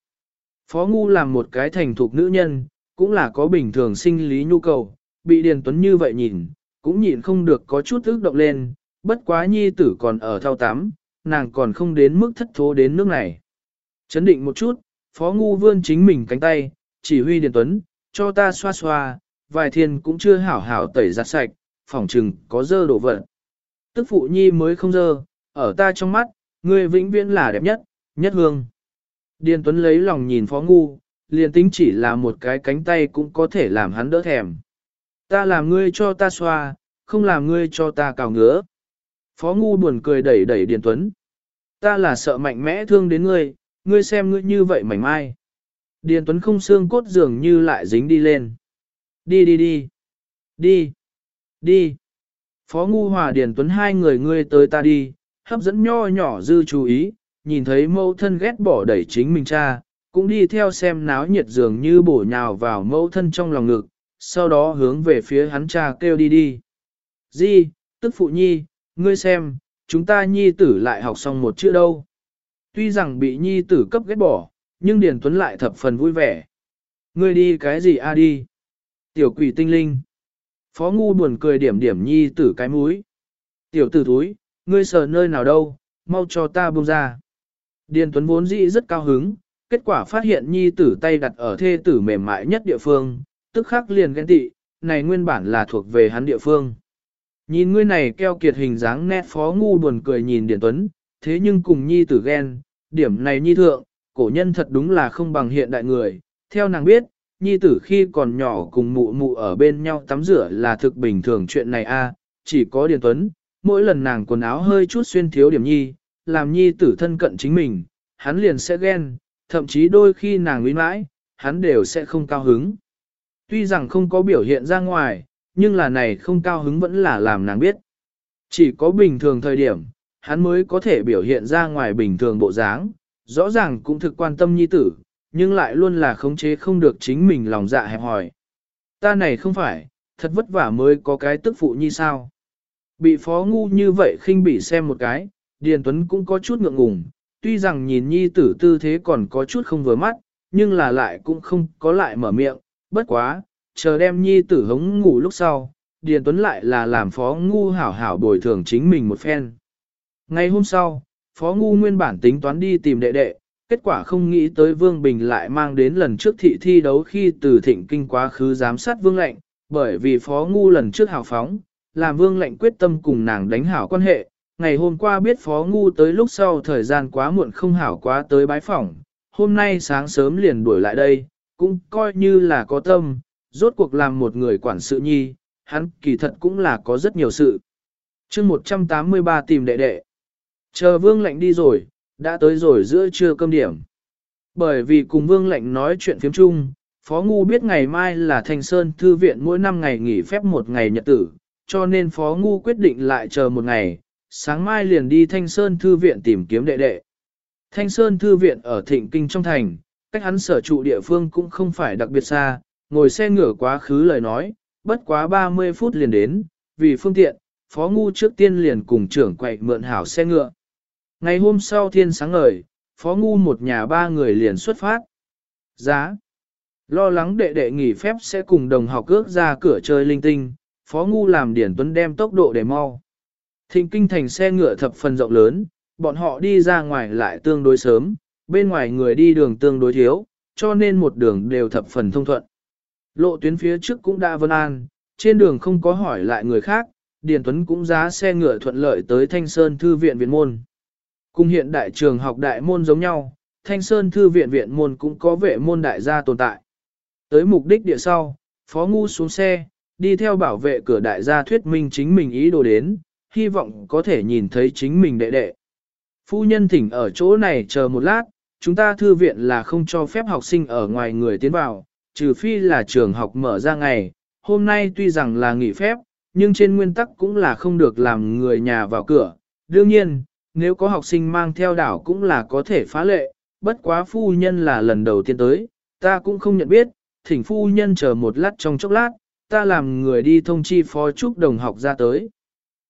Speaker 1: Phó Ngu làm một cái thành thục nữ nhân, cũng là có bình thường sinh lý nhu cầu, bị Điền Tuấn như vậy nhìn, cũng nhịn không được có chút ức động lên, bất quá nhi tử còn ở thao tắm, nàng còn không đến mức thất thố đến nước này. Chấn định một chút, Phó Ngu vươn chính mình cánh tay, chỉ huy Điền Tuấn, cho ta xoa xoa, vài thiên cũng chưa hảo hảo tẩy giặt sạch, phòng trừng có dơ đổ vật tức phụ nhi mới không dơ, ở ta trong mắt, ngươi vĩnh viễn là đẹp nhất, nhất hương. Điền Tuấn lấy lòng nhìn Phó Ngu, liền tính chỉ là một cái cánh tay cũng có thể làm hắn đỡ thèm. Ta làm ngươi cho ta xoa, không làm ngươi cho ta cào ngứa. Phó Ngu buồn cười đẩy đẩy Điền Tuấn. Ta là sợ mạnh mẽ thương đến ngươi, ngươi xem ngươi như vậy mảnh mai. Điền Tuấn không xương cốt dường như lại dính đi lên. Đi đi đi. Đi. Đi. Phó Ngu Hòa Điền Tuấn hai người ngươi tới ta đi, hấp dẫn nho nhỏ dư chú ý, nhìn thấy mẫu thân ghét bỏ đẩy chính mình cha, cũng đi theo xem náo nhiệt dường như bổ nhào vào mẫu thân trong lòng ngực, sau đó hướng về phía hắn cha kêu đi đi. Di, tức phụ nhi, ngươi xem, chúng ta nhi tử lại học xong một chữ đâu. Tuy rằng bị nhi tử cấp ghét bỏ, nhưng Điền Tuấn lại thập phần vui vẻ. Ngươi đi cái gì a đi? Tiểu quỷ tinh linh. Phó ngu buồn cười điểm điểm nhi tử cái mũi. Tiểu tử túi, ngươi sờ nơi nào đâu, mau cho ta buông ra. Điền Tuấn vốn dĩ rất cao hứng, kết quả phát hiện nhi tử tay đặt ở thê tử mềm mại nhất địa phương, tức khắc liền ghen tị, này nguyên bản là thuộc về hắn địa phương. Nhìn ngươi này keo kiệt hình dáng nét phó ngu buồn cười nhìn Điền Tuấn, thế nhưng cùng nhi tử ghen, điểm này nhi thượng, cổ nhân thật đúng là không bằng hiện đại người, theo nàng biết, nhi tử khi còn nhỏ cùng mụ mụ ở bên nhau tắm rửa là thực bình thường chuyện này a chỉ có Điền Tuấn, mỗi lần nàng quần áo hơi chút xuyên thiếu điểm nhi, làm nhi tử thân cận chính mình, hắn liền sẽ ghen, thậm chí đôi khi nàng nguyên mãi, hắn đều sẽ không cao hứng. Tuy rằng không có biểu hiện ra ngoài, nhưng là này không cao hứng vẫn là làm nàng biết. Chỉ có bình thường thời điểm, hắn mới có thể biểu hiện ra ngoài bình thường bộ dáng, rõ ràng cũng thực quan tâm nhi tử, nhưng lại luôn là khống chế không được chính mình lòng dạ hẹp hỏi. Ta này không phải, thật vất vả mới có cái tức phụ nhi sao. Bị phó ngu như vậy khinh bị xem một cái, Điền Tuấn cũng có chút ngượng ngùng, tuy rằng nhìn nhi tử tư thế còn có chút không vừa mắt, nhưng là lại cũng không có lại mở miệng, bất quá, chờ đem nhi tử hống ngủ lúc sau, Điền Tuấn lại là làm phó ngu hảo hảo bồi thường chính mình một phen. Ngày hôm sau, phó ngu nguyên bản tính toán đi tìm đệ đệ, kết quả không nghĩ tới Vương Bình lại mang đến lần trước thị thi đấu khi từ thịnh kinh quá khứ giám sát Vương lệnh, bởi vì phó ngu lần trước hào phóng, làm Vương lệnh quyết tâm cùng nàng đánh hảo quan hệ. Ngày hôm qua biết phó ngu tới lúc sau thời gian quá muộn không hảo quá tới bái phỏng, hôm nay sáng sớm liền đuổi lại đây, cũng coi như là có tâm, rốt cuộc làm một người quản sự nhi, hắn kỳ thật cũng là có rất nhiều sự. chương 183 tìm đệ đệ. Chờ vương lệnh đi rồi, đã tới rồi giữa trưa cơm điểm. Bởi vì cùng vương lệnh nói chuyện phiếm chung, Phó Ngu biết ngày mai là Thanh Sơn Thư viện mỗi năm ngày nghỉ phép một ngày nhật tử, cho nên Phó Ngu quyết định lại chờ một ngày, sáng mai liền đi Thanh Sơn Thư viện tìm kiếm đệ đệ. Thanh Sơn Thư viện ở Thịnh Kinh trong thành, cách hắn sở trụ địa phương cũng không phải đặc biệt xa, ngồi xe ngửa quá khứ lời nói, bất quá 30 phút liền đến, vì phương tiện, Phó Ngu trước tiên liền cùng trưởng quậy mượn hảo xe ngựa. Ngày hôm sau thiên sáng ngời, Phó Ngu một nhà ba người liền xuất phát. Giá. Lo lắng đệ đệ nghỉ phép sẽ cùng đồng học ước ra cửa chơi linh tinh, Phó Ngu làm Điển Tuấn đem tốc độ để mau. Thịnh kinh thành xe ngựa thập phần rộng lớn, bọn họ đi ra ngoài lại tương đối sớm, bên ngoài người đi đường tương đối thiếu, cho nên một đường đều thập phần thông thuận. Lộ tuyến phía trước cũng đã vân an, trên đường không có hỏi lại người khác, Điền Tuấn cũng giá xe ngựa thuận lợi tới Thanh Sơn Thư viện viện môn. Cùng hiện đại trường học đại môn giống nhau, Thanh Sơn Thư viện viện môn cũng có vệ môn đại gia tồn tại. Tới mục đích địa sau, Phó Ngu xuống xe, đi theo bảo vệ cửa đại gia thuyết minh chính mình ý đồ đến, hy vọng có thể nhìn thấy chính mình đệ đệ. Phu nhân thỉnh ở chỗ này chờ một lát, chúng ta thư viện là không cho phép học sinh ở ngoài người tiến vào, trừ phi là trường học mở ra ngày, hôm nay tuy rằng là nghỉ phép, nhưng trên nguyên tắc cũng là không được làm người nhà vào cửa. Đương nhiên, nếu có học sinh mang theo đảo cũng là có thể phá lệ, bất quá phu nhân là lần đầu tiên tới, ta cũng không nhận biết, thỉnh phu nhân chờ một lát trong chốc lát, ta làm người đi thông chi phó trúc đồng học ra tới.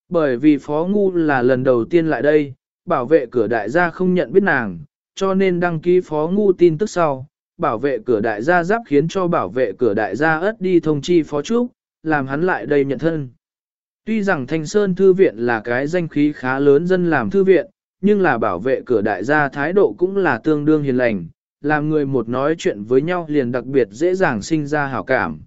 Speaker 1: Bởi vì phó ngu là lần đầu tiên lại đây, bảo vệ cửa đại gia không nhận biết nàng, cho nên đăng ký phó ngu tin tức sau, bảo vệ cửa đại gia giáp khiến cho bảo vệ cửa đại gia ớt đi thông chi phó trúc, làm hắn lại đây nhận thân. Tuy rằng Thanh Sơn Thư Viện là cái danh khí khá lớn dân làm thư viện, nhưng là bảo vệ cửa đại gia thái độ cũng là tương đương hiền lành, làm người một nói chuyện với nhau liền đặc biệt dễ dàng sinh ra hảo cảm.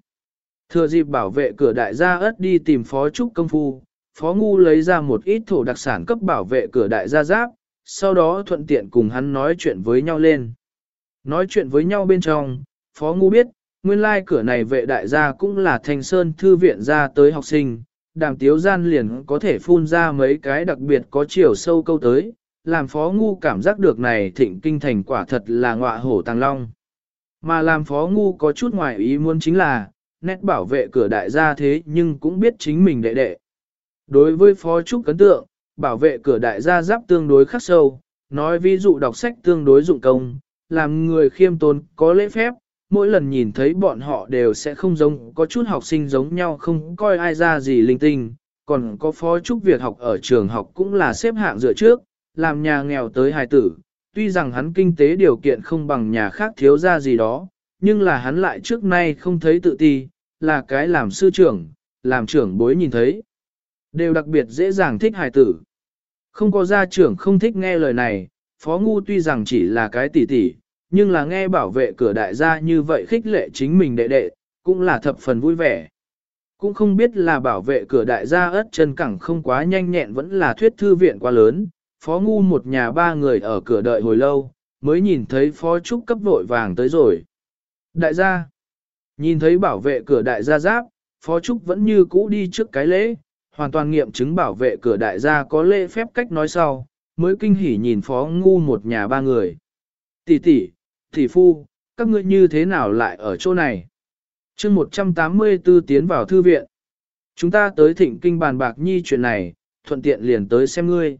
Speaker 1: Thừa dịp bảo vệ cửa đại gia ớt đi tìm phó trúc công phu, phó ngu lấy ra một ít thổ đặc sản cấp bảo vệ cửa đại gia giáp, sau đó thuận tiện cùng hắn nói chuyện với nhau lên. Nói chuyện với nhau bên trong, phó ngu biết, nguyên lai cửa này vệ đại gia cũng là thanh sơn thư viện ra tới học sinh, đàm tiếu gian liền có thể phun ra mấy cái đặc biệt có chiều sâu câu tới, làm phó ngu cảm giác được này thịnh kinh thành quả thật là ngọa hổ tàng long. Mà làm phó ngu có chút ngoài ý muốn chính là, nét bảo vệ cửa đại gia thế nhưng cũng biết chính mình đệ đệ. Đối với phó trúc cấn tượng, bảo vệ cửa đại gia giáp tương đối khắc sâu, nói ví dụ đọc sách tương đối dụng công, làm người khiêm tốn có lễ phép, mỗi lần nhìn thấy bọn họ đều sẽ không giống, có chút học sinh giống nhau không coi ai ra gì linh tinh, còn có phó trúc việc học ở trường học cũng là xếp hạng dựa trước, làm nhà nghèo tới hài tử, tuy rằng hắn kinh tế điều kiện không bằng nhà khác thiếu ra gì đó, nhưng là hắn lại trước nay không thấy tự ti, là cái làm sư trưởng, làm trưởng bối nhìn thấy. Đều đặc biệt dễ dàng thích hài tử. Không có gia trưởng không thích nghe lời này, phó ngu tuy rằng chỉ là cái tỷ tỷ, nhưng là nghe bảo vệ cửa đại gia như vậy khích lệ chính mình đệ đệ, cũng là thập phần vui vẻ. Cũng không biết là bảo vệ cửa đại gia ớt chân cẳng không quá nhanh nhẹn vẫn là thuyết thư viện quá lớn, phó ngu một nhà ba người ở cửa đợi hồi lâu, mới nhìn thấy phó trúc cấp vội vàng tới rồi. Đại gia, nhìn thấy bảo vệ cửa đại gia giáp, phó trúc vẫn như cũ đi trước cái lễ, hoàn toàn nghiệm chứng bảo vệ cửa đại gia có lễ phép cách nói sau, mới kinh hỉ nhìn phó ngu một nhà ba người. Tỷ tỷ, tỷ phu, các ngươi như thế nào lại ở chỗ này? chương 184 tiến vào thư viện. Chúng ta tới thịnh kinh bàn bạc nhi chuyện này, thuận tiện liền tới xem ngươi.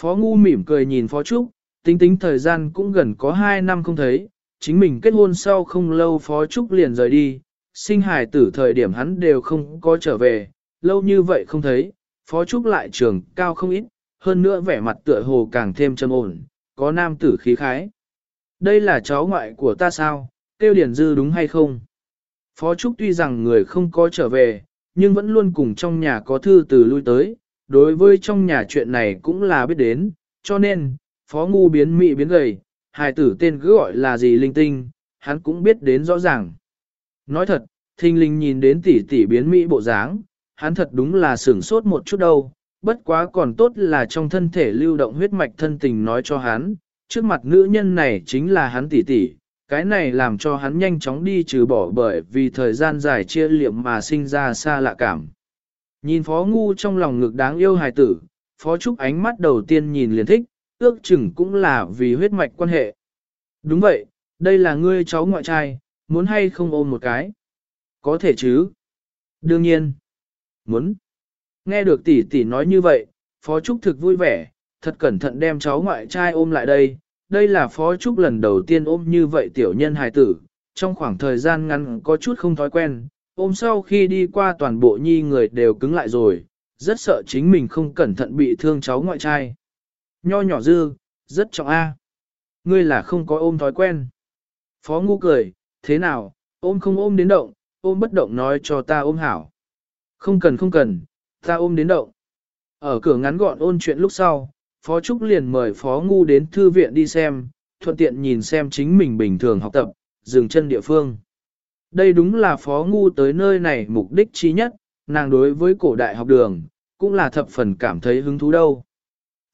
Speaker 1: Phó ngu mỉm cười nhìn phó trúc, tính tính thời gian cũng gần có 2 năm không thấy, chính mình kết hôn sau không lâu phó trúc liền rời đi, sinh hài tử thời điểm hắn đều không có trở về, lâu như vậy không thấy, phó trúc lại trường cao không ít, hơn nữa vẻ mặt tựa hồ càng thêm trầm ổn, có nam tử khí khái. Đây là cháu ngoại của ta sao, tiêu điển dư đúng hay không? Phó Trúc tuy rằng người không có trở về, nhưng vẫn luôn cùng trong nhà có thư từ lui tới, đối với trong nhà chuyện này cũng là biết đến, cho nên, Phó Ngu biến mị biến gầy, hài tử tên cứ gọi là gì linh tinh, hắn cũng biết đến rõ ràng. Nói thật, thình linh nhìn đến tỷ tỷ biến mỹ bộ dáng, hắn thật đúng là sửng sốt một chút đâu, bất quá còn tốt là trong thân thể lưu động huyết mạch thân tình nói cho hắn, trước mặt nữ nhân này chính là hắn tỷ tỷ, cái này làm cho hắn nhanh chóng đi trừ bỏ bởi vì thời gian dài chia liệm mà sinh ra xa lạ cảm. Nhìn phó ngu trong lòng ngực đáng yêu hài tử, phó trúc ánh mắt đầu tiên nhìn liền thích, ước chừng cũng là vì huyết mạch quan hệ. Đúng vậy, đây là ngươi cháu ngoại trai, muốn hay không ôm một cái? Có thể chứ? Đương nhiên. Muốn. Nghe được tỷ tỷ nói như vậy, phó trúc thực vui vẻ, thật cẩn thận đem cháu ngoại trai ôm lại đây, đây là Phó Trúc lần đầu tiên ôm như vậy tiểu nhân hài tử, trong khoảng thời gian ngắn có chút không thói quen, ôm sau khi đi qua toàn bộ nhi người đều cứng lại rồi, rất sợ chính mình không cẩn thận bị thương cháu ngoại trai. Nho nhỏ dư, rất trọng A. Ngươi là không có ôm thói quen. Phó ngu cười, thế nào, ôm không ôm đến động, ôm bất động nói cho ta ôm hảo. Không cần không cần, ta ôm đến động. Ở cửa ngắn gọn ôn chuyện lúc sau, Phó Trúc liền mời Phó Ngu đến thư viện đi xem, thuận tiện nhìn xem chính mình bình thường học tập, dừng chân địa phương. Đây đúng là Phó Ngu tới nơi này mục đích chí nhất, nàng đối với cổ đại học đường, cũng là thập phần cảm thấy hứng thú đâu.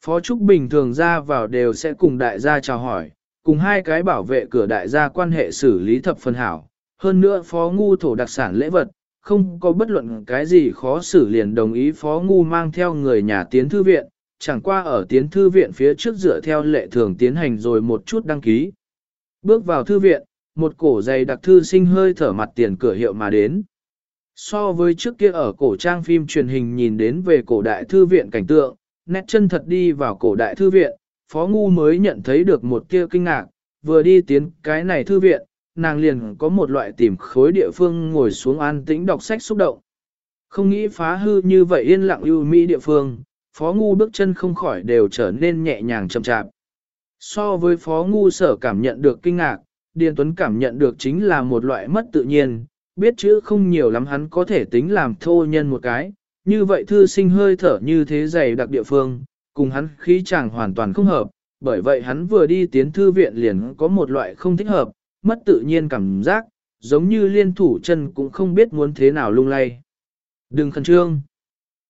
Speaker 1: Phó Trúc bình thường ra vào đều sẽ cùng đại gia chào hỏi, cùng hai cái bảo vệ cửa đại gia quan hệ xử lý thập phần hảo. Hơn nữa Phó Ngu thổ đặc sản lễ vật, không có bất luận cái gì khó xử liền đồng ý Phó Ngu mang theo người nhà tiến thư viện, chẳng qua ở tiến thư viện phía trước dựa theo lệ thường tiến hành rồi một chút đăng ký. Bước vào thư viện, một cổ dày đặc thư sinh hơi thở mặt tiền cửa hiệu mà đến. So với trước kia ở cổ trang phim truyền hình nhìn đến về cổ đại thư viện cảnh tượng, nét chân thật đi vào cổ đại thư viện, Phó Ngu mới nhận thấy được một kia kinh ngạc, vừa đi tiến cái này thư viện, nàng liền có một loại tìm khối địa phương ngồi xuống an tĩnh đọc sách xúc động. Không nghĩ phá hư như vậy yên lặng ưu mỹ địa phương, phó ngu bước chân không khỏi đều trở nên nhẹ nhàng chậm chạp. So với phó ngu sở cảm nhận được kinh ngạc, Điền Tuấn cảm nhận được chính là một loại mất tự nhiên, biết chữ không nhiều lắm hắn có thể tính làm thô nhân một cái, như vậy thư sinh hơi thở như thế dày đặc địa phương, cùng hắn khí chàng hoàn toàn không hợp, bởi vậy hắn vừa đi tiến thư viện liền có một loại không thích hợp, mất tự nhiên cảm giác, giống như liên thủ chân cũng không biết muốn thế nào lung lay. Đừng khẩn trương.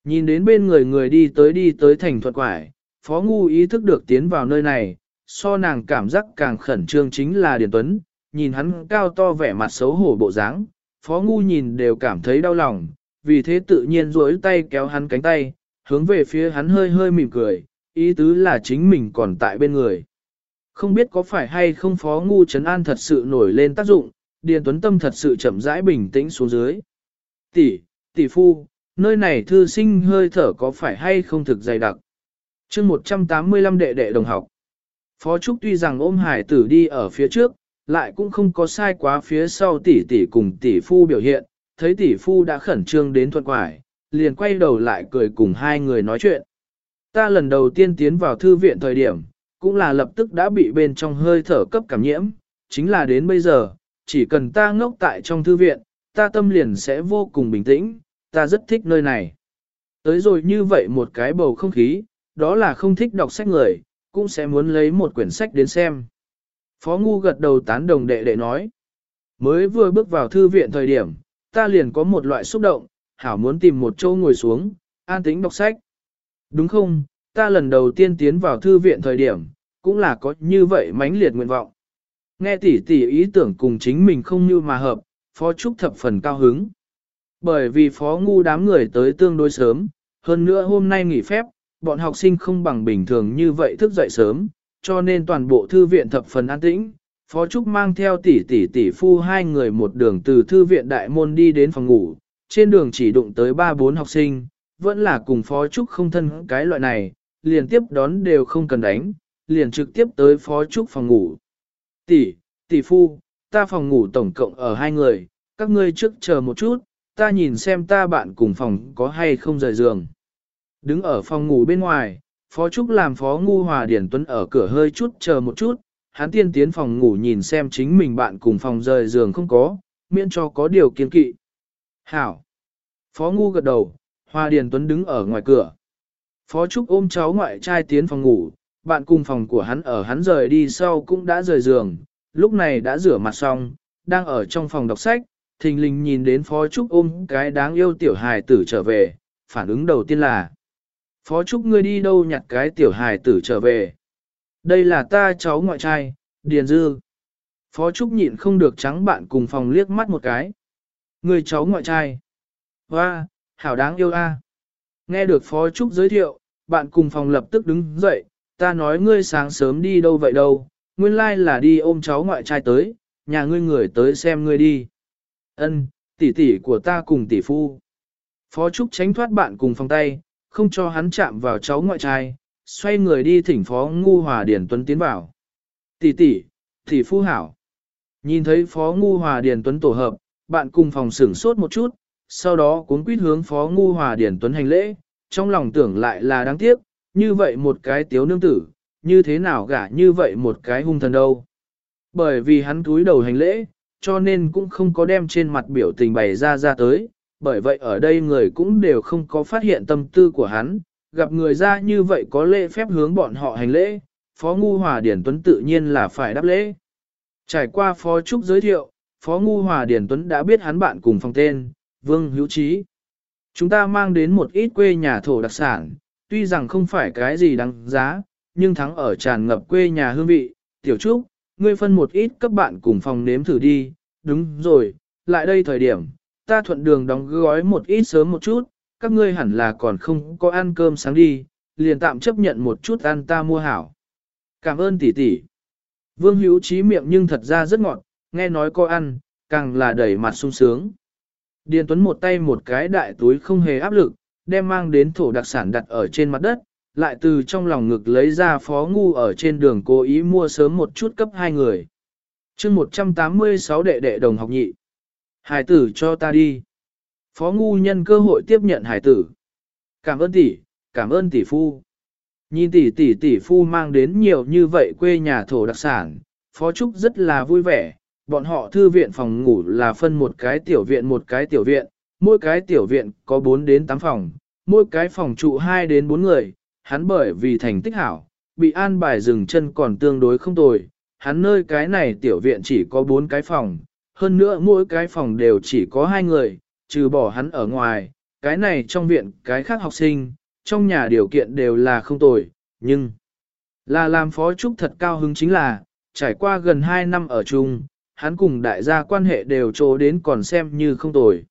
Speaker 1: Nhìn đến bên người người đi tới đi tới thành thuật quải, Phó Ngu ý thức được tiến vào nơi này, so nàng cảm giác càng khẩn trương chính là Điền Tuấn, nhìn hắn cao to vẻ mặt xấu hổ bộ dáng, Phó Ngu nhìn đều cảm thấy đau lòng, vì thế tự nhiên duỗi tay kéo hắn cánh tay, hướng về phía hắn hơi hơi mỉm cười, ý tứ là chính mình còn tại bên người. Không biết có phải hay không Phó Ngu Trấn An thật sự nổi lên tác dụng, Điền Tuấn Tâm thật sự chậm rãi bình tĩnh xuống dưới. Tỷ, tỷ phu, nơi này thư sinh hơi thở có phải hay không thực dày đặc. chương 185 đệ đệ đồng học. Phó Trúc tuy rằng ôm hải tử đi ở phía trước, lại cũng không có sai quá phía sau tỷ tỷ cùng tỷ phu biểu hiện, thấy tỷ phu đã khẩn trương đến thuận quải, liền quay đầu lại cười cùng hai người nói chuyện. Ta lần đầu tiên tiến vào thư viện thời điểm, cũng là lập tức đã bị bên trong hơi thở cấp cảm nhiễm, chính là đến bây giờ, chỉ cần ta ngốc tại trong thư viện, ta tâm liền sẽ vô cùng bình tĩnh, ta rất thích nơi này. Tới rồi như vậy một cái bầu không khí, đó là không thích đọc sách người, cũng sẽ muốn lấy một quyển sách đến xem. Phó Ngu gật đầu tán đồng đệ đệ nói. Mới vừa bước vào thư viện thời điểm, ta liền có một loại xúc động, hảo muốn tìm một chỗ ngồi xuống, an tĩnh đọc sách. Đúng không, ta lần đầu tiên tiến vào thư viện thời điểm, cũng là có như vậy mãnh liệt nguyện vọng. Nghe tỷ tỷ ý tưởng cùng chính mình không như mà hợp, Phó Trúc thập phần cao hứng. Bởi vì Phó Ngu đám người tới tương đối sớm, hơn nữa hôm nay nghỉ phép, bọn học sinh không bằng bình thường như vậy thức dậy sớm, cho nên toàn bộ thư viện thập phần an tĩnh. Phó Trúc mang theo tỷ tỷ tỷ phu hai người một đường từ thư viện đại môn đi đến phòng ngủ, trên đường chỉ đụng tới ba bốn học sinh, vẫn là cùng Phó Trúc không thân cái loại này, liền tiếp đón đều không cần đánh, liền trực tiếp tới Phó Trúc phòng ngủ. Tỷ, tỷ phu, ta phòng ngủ tổng cộng ở hai người, các ngươi trước chờ một chút, ta nhìn xem ta bạn cùng phòng có hay không rời giường. Đứng ở phòng ngủ bên ngoài, Phó Trúc làm Phó Ngu Hòa Điển Tuấn ở cửa hơi chút chờ một chút, hắn tiên tiến phòng ngủ nhìn xem chính mình bạn cùng phòng rời giường không có, miễn cho có điều kiên kỵ. Hảo! Phó Ngu gật đầu, Hòa Điển Tuấn đứng ở ngoài cửa. Phó Trúc ôm cháu ngoại trai tiến phòng ngủ, bạn cùng phòng của hắn ở hắn rời đi sau cũng đã rời giường, lúc này đã rửa mặt xong, đang ở trong phòng đọc sách, thình lình nhìn đến Phó Trúc ôm cái đáng yêu tiểu hài tử trở về, phản ứng đầu tiên là Phó Trúc ngươi đi đâu nhặt cái tiểu hài tử trở về. Đây là ta cháu ngoại trai, Điền Dư. Phó Trúc nhịn không được trắng bạn cùng phòng liếc mắt một cái. Người cháu ngoại trai. Hoa, hảo đáng yêu a. Nghe được Phó Trúc giới thiệu, bạn cùng phòng lập tức đứng dậy, ta nói ngươi sáng sớm đi đâu vậy đâu, nguyên lai like là đi ôm cháu ngoại trai tới, nhà ngươi người tới xem ngươi đi. Ân, tỷ tỷ của ta cùng tỷ phu. Phó Trúc tránh thoát bạn cùng phòng tay, không cho hắn chạm vào cháu ngoại trai, xoay người đi thỉnh phó ngu hòa Điền tuấn tiến vào. Tỷ tỷ, tỷ phu hảo. Nhìn thấy phó ngu hòa Điền tuấn tổ hợp, bạn cùng phòng sửng sốt một chút, sau đó cuốn quýt hướng phó ngu hòa Điền tuấn hành lễ, trong lòng tưởng lại là đáng tiếc, như vậy một cái tiếu nương tử, như thế nào gả như vậy một cái hung thần đâu. Bởi vì hắn túi đầu hành lễ, cho nên cũng không có đem trên mặt biểu tình bày ra ra tới, bởi vậy ở đây người cũng đều không có phát hiện tâm tư của hắn, gặp người ra như vậy có lễ phép hướng bọn họ hành lễ, Phó Ngu Hòa Điển Tuấn tự nhiên là phải đáp lễ. Trải qua Phó Trúc giới thiệu, Phó Ngu Hòa Điển Tuấn đã biết hắn bạn cùng phòng tên, Vương Hữu Trí. Chúng ta mang đến một ít quê nhà thổ đặc sản, tuy rằng không phải cái gì đáng giá, nhưng thắng ở tràn ngập quê nhà hương vị. Tiểu Trúc, ngươi phân một ít các bạn cùng phòng nếm thử đi, đúng rồi, lại đây thời điểm, ta thuận đường đóng gói một ít sớm một chút, các ngươi hẳn là còn không có ăn cơm sáng đi, liền tạm chấp nhận một chút ăn ta mua hảo. Cảm ơn tỷ tỷ. Vương Hữu Trí miệng nhưng thật ra rất ngọt, nghe nói có ăn, càng là đẩy mặt sung sướng. Điền Tuấn một tay một cái đại túi không hề áp lực, đem mang đến thổ đặc sản đặt ở trên mặt đất, lại từ trong lòng ngực lấy ra phó ngu ở trên đường cố ý mua sớm một chút cấp hai người. chương 186 đệ đệ đồng học nhị. Hải tử cho ta đi. Phó ngu nhân cơ hội tiếp nhận hải tử. Cảm ơn tỷ, cảm ơn tỷ phu. Nhìn tỷ tỷ tỷ phu mang đến nhiều như vậy quê nhà thổ đặc sản, Phó Trúc rất là vui vẻ. Bọn họ thư viện phòng ngủ là phân một cái tiểu viện một cái tiểu viện, mỗi cái tiểu viện có 4 đến 8 phòng, mỗi cái phòng trụ 2 đến 4 người, hắn bởi vì thành tích hảo, bị an bài dừng chân còn tương đối không tồi, hắn nơi cái này tiểu viện chỉ có 4 cái phòng, hơn nữa mỗi cái phòng đều chỉ có hai người, trừ bỏ hắn ở ngoài, cái này trong viện cái khác học sinh, trong nhà điều kiện đều là không tồi, nhưng là làm phó trúc thật cao hứng chính là, trải qua gần 2 năm ở chung, hắn cùng đại gia quan hệ đều trố đến còn xem như không tồi.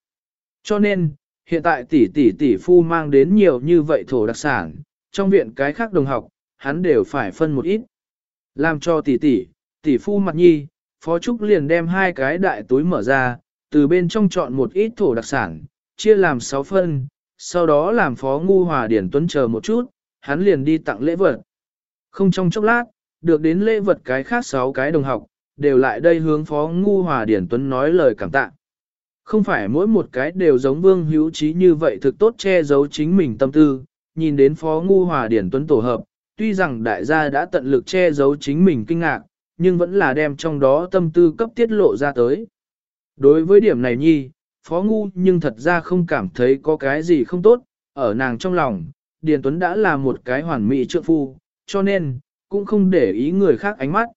Speaker 1: Cho nên, hiện tại tỷ tỷ tỷ phu mang đến nhiều như vậy thổ đặc sản, trong viện cái khác đồng học, hắn đều phải phân một ít. Làm cho tỷ tỷ, tỷ phu mặt nhi, Phó Trúc liền đem hai cái đại túi mở ra, từ bên trong chọn một ít thổ đặc sản, chia làm 6 phân, sau đó làm Phó Ngu Hòa Điển Tuấn chờ một chút, hắn liền đi tặng lễ vật. Không trong chốc lát, được đến lễ vật cái khác 6 cái đồng học, đều lại đây hướng Phó Ngu Hòa Điển Tuấn nói lời cảm tạ. Không phải mỗi một cái đều giống Vương Hữu Trí như vậy thực tốt che giấu chính mình tâm tư, nhìn đến Phó Ngu Hòa Điển Tuấn tổ hợp, tuy rằng đại gia đã tận lực che giấu chính mình kinh ngạc, nhưng vẫn là đem trong đó tâm tư cấp tiết lộ ra tới. Đối với điểm này nhi, Phó Ngu nhưng thật ra không cảm thấy có cái gì không tốt, ở nàng trong lòng, Điền Tuấn đã là một cái hoàn mỹ trượng phu, cho nên, cũng không để ý người khác ánh mắt.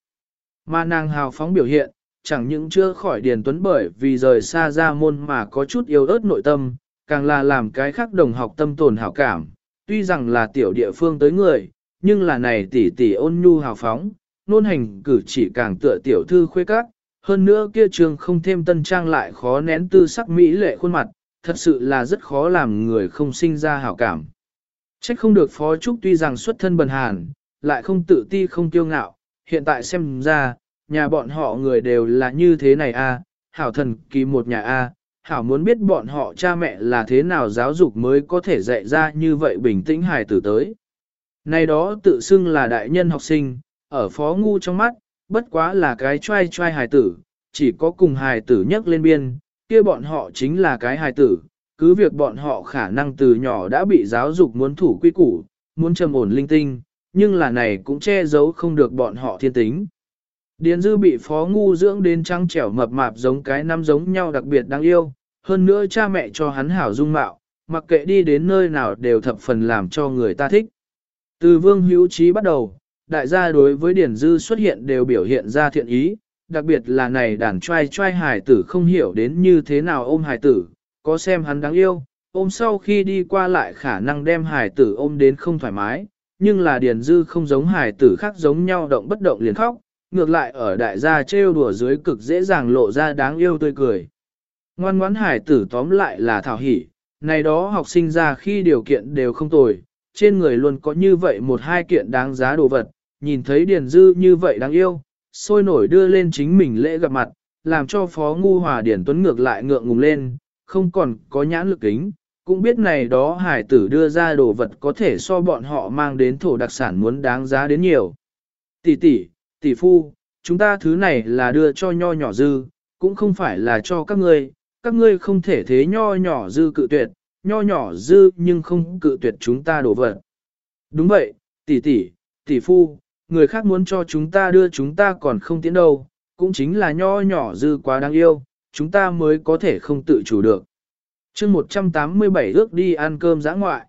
Speaker 1: Mà nàng hào phóng biểu hiện, chẳng những chưa khỏi Điền Tuấn bởi vì rời xa ra môn mà có chút yếu ớt nội tâm, càng là làm cái khác đồng học tâm tồn hảo cảm. Tuy rằng là tiểu địa phương tới người, nhưng là này tỷ tỷ ôn nhu hào phóng, nôn hành cử chỉ càng tựa tiểu thư khuê các, hơn nữa kia trường không thêm tân trang lại khó nén tư sắc mỹ lệ khuôn mặt, thật sự là rất khó làm người không sinh ra hảo cảm. Trách không được Phó Trúc tuy rằng xuất thân bần hàn, lại không tự ti không kiêu ngạo, hiện tại xem ra, nhà bọn họ người đều là như thế này a, hảo thần kỳ một nhà a, hảo muốn biết bọn họ cha mẹ là thế nào giáo dục mới có thể dạy ra như vậy bình tĩnh hài tử tới. Này đó tự xưng là đại nhân học sinh, ở phó ngu trong mắt, bất quá là cái trai trai hài tử, chỉ có cùng hài tử nhắc lên biên, kia bọn họ chính là cái hài tử, cứ việc bọn họ khả năng từ nhỏ đã bị giáo dục muốn thủ quy củ, muốn trầm ổn linh tinh, nhưng là này cũng che giấu không được bọn họ thiên tính. Điền dư bị phó ngu dưỡng đến trăng trẻo mập mạp giống cái năm giống nhau đặc biệt đáng yêu, hơn nữa cha mẹ cho hắn hảo dung mạo, mặc kệ đi đến nơi nào đều thập phần làm cho người ta thích. Từ vương hữu trí bắt đầu, đại gia đối với Điền Dư xuất hiện đều biểu hiện ra thiện ý, đặc biệt là này đàn trai trai Hải tử không hiểu đến như thế nào ôm Hải tử, có xem hắn đáng yêu, ôm sau khi đi qua lại khả năng đem Hải tử ôm đến không thoải mái, nhưng là Điền Dư không giống Hải tử khác giống nhau động bất động liền khóc, ngược lại ở đại gia trêu đùa dưới cực dễ dàng lộ ra đáng yêu tươi cười. Ngoan ngoãn hải tử tóm lại là thảo hỷ, này đó học sinh ra khi điều kiện đều không tồi, trên người luôn có như vậy một hai kiện đáng giá đồ vật, nhìn thấy Điền Dư như vậy đáng yêu, sôi nổi đưa lên chính mình lễ gặp mặt, làm cho Phó Ngu Hòa Điển Tuấn ngược lại ngượng ngùng lên, không còn có nhãn lực kính, cũng biết này đó hải tử đưa ra đồ vật có thể so bọn họ mang đến thổ đặc sản muốn đáng giá đến nhiều. Tỷ tỷ, tỷ phu, chúng ta thứ này là đưa cho nho nhỏ dư, cũng không phải là cho các ngươi, các ngươi không thể thế nho nhỏ dư cự tuyệt, nho nhỏ dư nhưng không cự tuyệt chúng ta đổ vật. Đúng vậy, tỷ tỷ, tỷ phu, người khác muốn cho chúng ta đưa chúng ta còn không tiến đâu, cũng chính là nho nhỏ dư quá đáng yêu, chúng ta mới có thể không tự chủ được. chương 187 ước đi ăn cơm giã ngoại.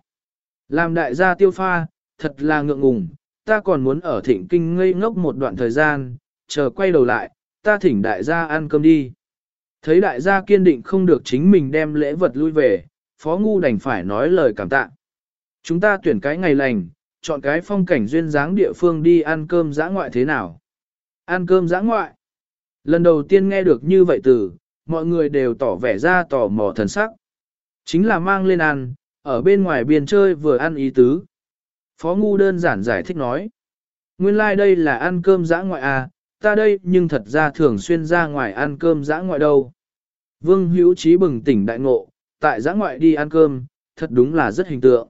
Speaker 1: Làm đại gia tiêu pha, thật là ngượng ngùng, ta còn muốn ở thịnh kinh ngây ngốc một đoạn thời gian, chờ quay đầu lại, ta thỉnh đại gia ăn cơm đi. Thấy đại gia kiên định không được chính mình đem lễ vật lui về, phó ngu đành phải nói lời cảm tạ. Chúng ta tuyển cái ngày lành, chọn cái phong cảnh duyên dáng địa phương đi ăn cơm giã ngoại thế nào. Ăn cơm giã ngoại. Lần đầu tiên nghe được như vậy từ, mọi người đều tỏ vẻ ra tỏ mò thần sắc. Chính là mang lên ăn, ở bên ngoài biên chơi vừa ăn ý tứ. Phó Ngu đơn giản giải thích nói. Nguyên lai like đây là ăn cơm giã ngoại à, ta đây nhưng thật ra thường xuyên ra ngoài ăn cơm giã ngoại đâu. Vương hữu trí bừng tỉnh đại ngộ, tại giã ngoại đi ăn cơm, thật đúng là rất hình tượng.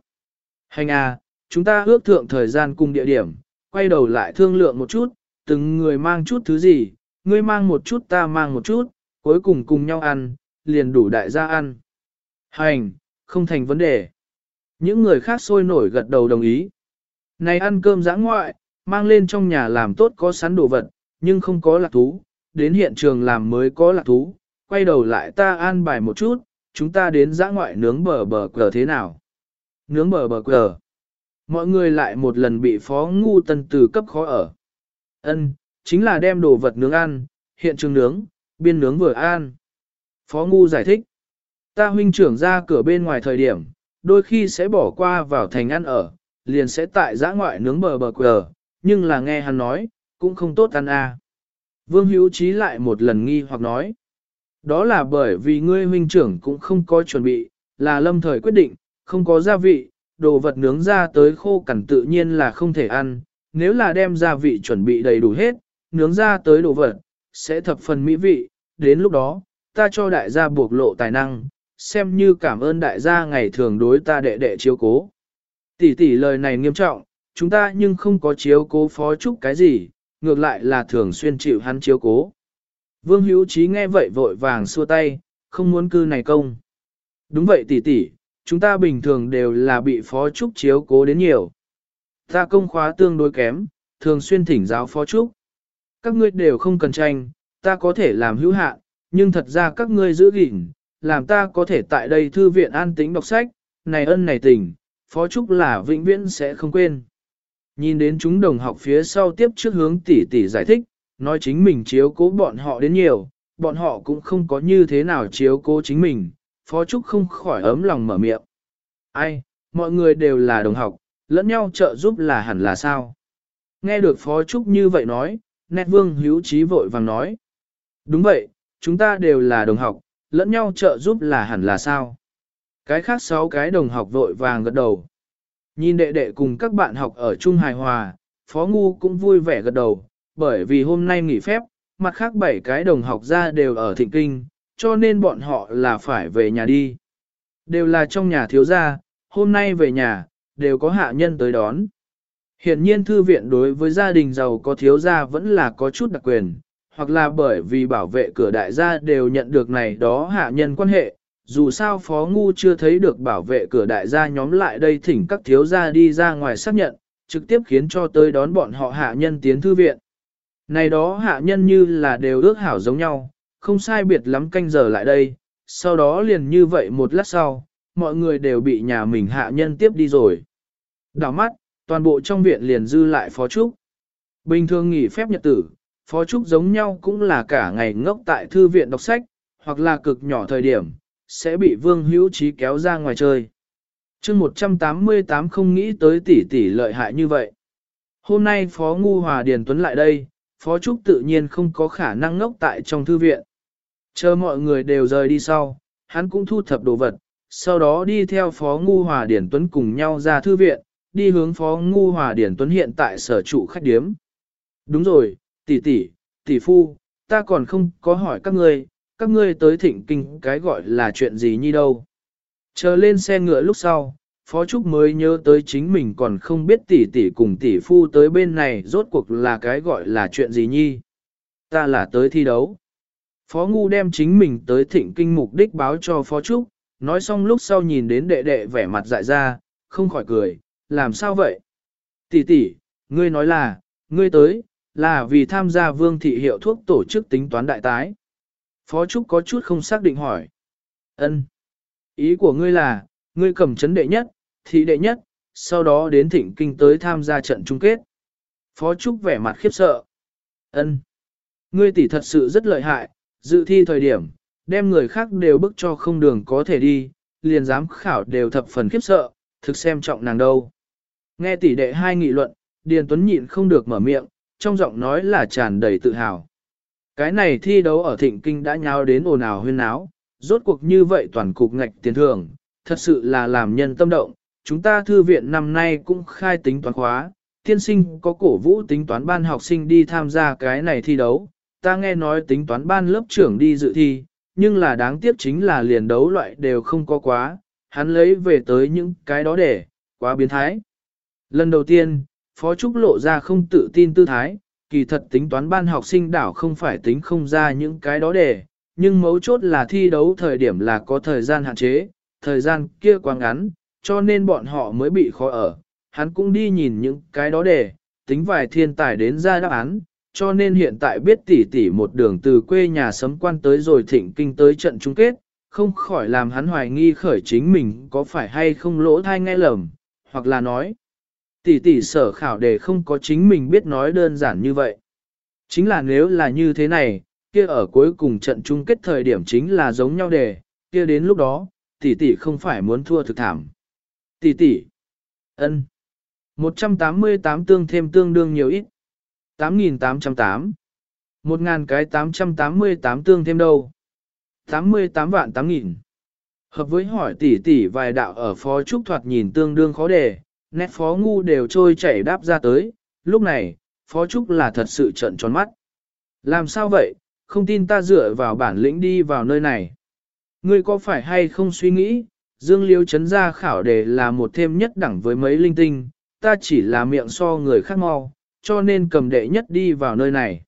Speaker 1: Hành à, chúng ta ước thượng thời gian cùng địa điểm, quay đầu lại thương lượng một chút, từng người mang chút thứ gì, ngươi mang một chút ta mang một chút, cuối cùng cùng nhau ăn, liền đủ đại gia ăn. Hành, không thành vấn đề. Những người khác sôi nổi gật đầu đồng ý. Này ăn cơm giã ngoại, mang lên trong nhà làm tốt có sẵn đồ vật, nhưng không có lạc thú, đến hiện trường làm mới có lạc thú, quay đầu lại ta an bài một chút, chúng ta đến giã ngoại nướng bờ bờ cờ thế nào? Nướng bờ bờ cờ. Mọi người lại một lần bị phó ngu tân từ cấp khó ở. Ân, chính là đem đồ vật nướng ăn, hiện trường nướng, biên nướng vừa ăn. Phó ngu giải thích. Ta huynh trưởng ra cửa bên ngoài thời điểm, đôi khi sẽ bỏ qua vào thành ăn ở, liền sẽ tại giã ngoại nướng bờ bờ quờ, nhưng là nghe hắn nói, cũng không tốt ăn à. Vương Hữu Trí lại một lần nghi hoặc nói. Đó là bởi vì ngươi huynh trưởng cũng không có chuẩn bị, là lâm thời quyết định, không có gia vị, đồ vật nướng ra tới khô cằn tự nhiên là không thể ăn, nếu là đem gia vị chuẩn bị đầy đủ hết, nướng ra tới đồ vật, sẽ thập phần mỹ vị, đến lúc đó, ta cho đại gia buộc lộ tài năng, xem như cảm ơn đại gia ngày thường đối ta đệ đệ chiếu cố. Tỷ tỷ lời này nghiêm trọng, chúng ta nhưng không có chiếu cố phó trúc cái gì, ngược lại là thường xuyên chịu hắn chiếu cố. Vương Hữu Trí nghe vậy vội vàng xua tay, không muốn cư này công. Đúng vậy tỷ tỷ, chúng ta bình thường đều là bị phó trúc chiếu cố đến nhiều. Ta công khóa tương đối kém, thường xuyên thỉnh giáo phó trúc. Các ngươi đều không cần tranh, ta có thể làm hữu hạn, nhưng thật ra các ngươi giữ gìn, làm ta có thể tại đây thư viện an tĩnh đọc sách, này ân này tình, phó trúc là vĩnh viễn sẽ không quên. Nhìn đến chúng đồng học phía sau tiếp trước hướng tỷ tỷ giải thích, nói chính mình chiếu cố bọn họ đến nhiều, bọn họ cũng không có như thế nào chiếu cố chính mình, Phó Trúc không khỏi ấm lòng mở miệng. Ai, mọi người đều là đồng học, lẫn nhau trợ giúp là hẳn là sao? Nghe được Phó Trúc như vậy nói, nét vương hữu trí vội vàng nói. Đúng vậy, chúng ta đều là đồng học, lẫn nhau trợ giúp là hẳn là sao? Cái khác sáu cái đồng học vội vàng gật đầu. Nhìn đệ đệ cùng các bạn học ở chung hài hòa, Phó Ngu cũng vui vẻ gật đầu, bởi vì hôm nay nghỉ phép, mặt khác bảy cái đồng học ra đều ở thịnh kinh, cho nên bọn họ là phải về nhà đi. Đều là trong nhà thiếu gia, hôm nay về nhà, đều có hạ nhân tới đón. Hiện nhiên thư viện đối với gia đình giàu có thiếu gia vẫn là có chút đặc quyền, hoặc là bởi vì bảo vệ cửa đại gia đều nhận được này đó hạ nhân quan hệ, dù sao Phó Ngu chưa thấy được bảo vệ cửa đại gia nhóm lại đây thỉnh các thiếu gia đi ra ngoài xác nhận, trực tiếp khiến cho tới đón bọn họ hạ nhân tiến thư viện. Này đó hạ nhân như là đều ước hảo giống nhau, không sai biệt lắm canh giờ lại đây, sau đó liền như vậy một lát sau, mọi người đều bị nhà mình hạ nhân tiếp đi rồi. Đảo mắt, toàn bộ trong viện liền dư lại Phó Trúc. Bình thường nghỉ phép nhật tử, Phó Trúc giống nhau cũng là cả ngày ngốc tại thư viện đọc sách, hoặc là cực nhỏ thời điểm, sẽ bị Vương Hữu Trí kéo ra ngoài chơi. chương 188 không nghĩ tới tỷ tỷ lợi hại như vậy. Hôm nay Phó Ngu Hòa Điền Tuấn lại đây, Phó Trúc tự nhiên không có khả năng ngốc tại trong thư viện. Chờ mọi người đều rời đi sau, hắn cũng thu thập đồ vật, sau đó đi theo Phó Ngu Hòa Điển Tuấn cùng nhau ra thư viện, đi hướng Phó Ngu Hòa Điển Tuấn hiện tại sở trụ khách điếm. Đúng rồi, tỷ tỷ, tỷ phu, ta còn không có hỏi các ngươi, các ngươi tới thịnh kinh cái gọi là chuyện gì nhi đâu. Chờ lên xe ngựa lúc sau, Phó Trúc mới nhớ tới chính mình còn không biết tỷ tỷ cùng tỷ phu tới bên này rốt cuộc là cái gọi là chuyện gì nhi. Ta là tới thi đấu. Phó Ngu đem chính mình tới thịnh kinh mục đích báo cho Phó Trúc, nói xong lúc sau nhìn đến đệ đệ vẻ mặt dại ra, không khỏi cười, làm sao vậy? Tỷ tỷ, ngươi nói là, ngươi tới, là vì tham gia vương thị hiệu thuốc tổ chức tính toán đại tái. Phó Trúc có chút không xác định hỏi. ân Ý của ngươi là, ngươi cầm chấn đệ nhất, thị đệ nhất, sau đó đến thịnh kinh tới tham gia trận chung kết. Phó Trúc vẻ mặt khiếp sợ. ân Ngươi tỷ thật sự rất lợi hại, dự thi thời điểm, đem người khác đều bức cho không đường có thể đi, liền giám khảo đều thập phần khiếp sợ, thực xem trọng nàng đâu. Nghe tỷ đệ hai nghị luận, Điền Tuấn nhịn không được mở miệng, trong giọng nói là tràn đầy tự hào. Cái này thi đấu ở thịnh kinh đã nháo đến ồn ào huyên náo, rốt cuộc như vậy toàn cục ngạch tiền thưởng, thật sự là làm nhân tâm động. Chúng ta thư viện năm nay cũng khai tính toán khóa, tiên sinh có cổ vũ tính toán ban học sinh đi tham gia cái này thi đấu. Ta nghe nói tính toán ban lớp trưởng đi dự thi, nhưng là đáng tiếc chính là liền đấu loại đều không có quá, hắn lấy về tới những cái đó để, quá biến thái. Lần đầu tiên, Phó Trúc lộ ra không tự tin tư thái, kỳ thật tính toán ban học sinh đảo không phải tính không ra những cái đó để, nhưng mấu chốt là thi đấu thời điểm là có thời gian hạn chế, thời gian kia quá ngắn, cho nên bọn họ mới bị khó ở. Hắn cũng đi nhìn những cái đó để, tính vài thiên tài đến ra đáp án, cho nên hiện tại biết tỷ tỷ một đường từ quê nhà sấm quan tới rồi thịnh kinh tới trận chung kết, không khỏi làm hắn hoài nghi khởi chính mình có phải hay không lỗ thai nghe lầm, hoặc là nói, tỷ tỷ sở khảo đề không có chính mình biết nói đơn giản như vậy. Chính là nếu là như thế này, kia ở cuối cùng trận chung kết thời điểm chính là giống nhau đề, kia đến lúc đó, tỷ tỷ không phải muốn thua thực thảm. Tỷ tỷ, ân, 188 tương thêm tương đương nhiều ít. 8.808. 1.000 cái 888 tương thêm đâu? 88 vạn 8.000. Hợp với hỏi tỷ tỷ vài đạo ở phó trúc thoạt nhìn tương đương khó đề, nét phó ngu đều trôi chảy đáp ra tới, lúc này, phó trúc là thật sự trận tròn mắt. Làm sao vậy, không tin ta dựa vào bản lĩnh đi vào nơi này. Ngươi có phải hay không suy nghĩ, Dương Liêu chấn ra khảo đề là một thêm nhất đẳng với mấy linh tinh, ta chỉ là miệng so người khác mau, cho nên cầm đệ nhất đi vào nơi này.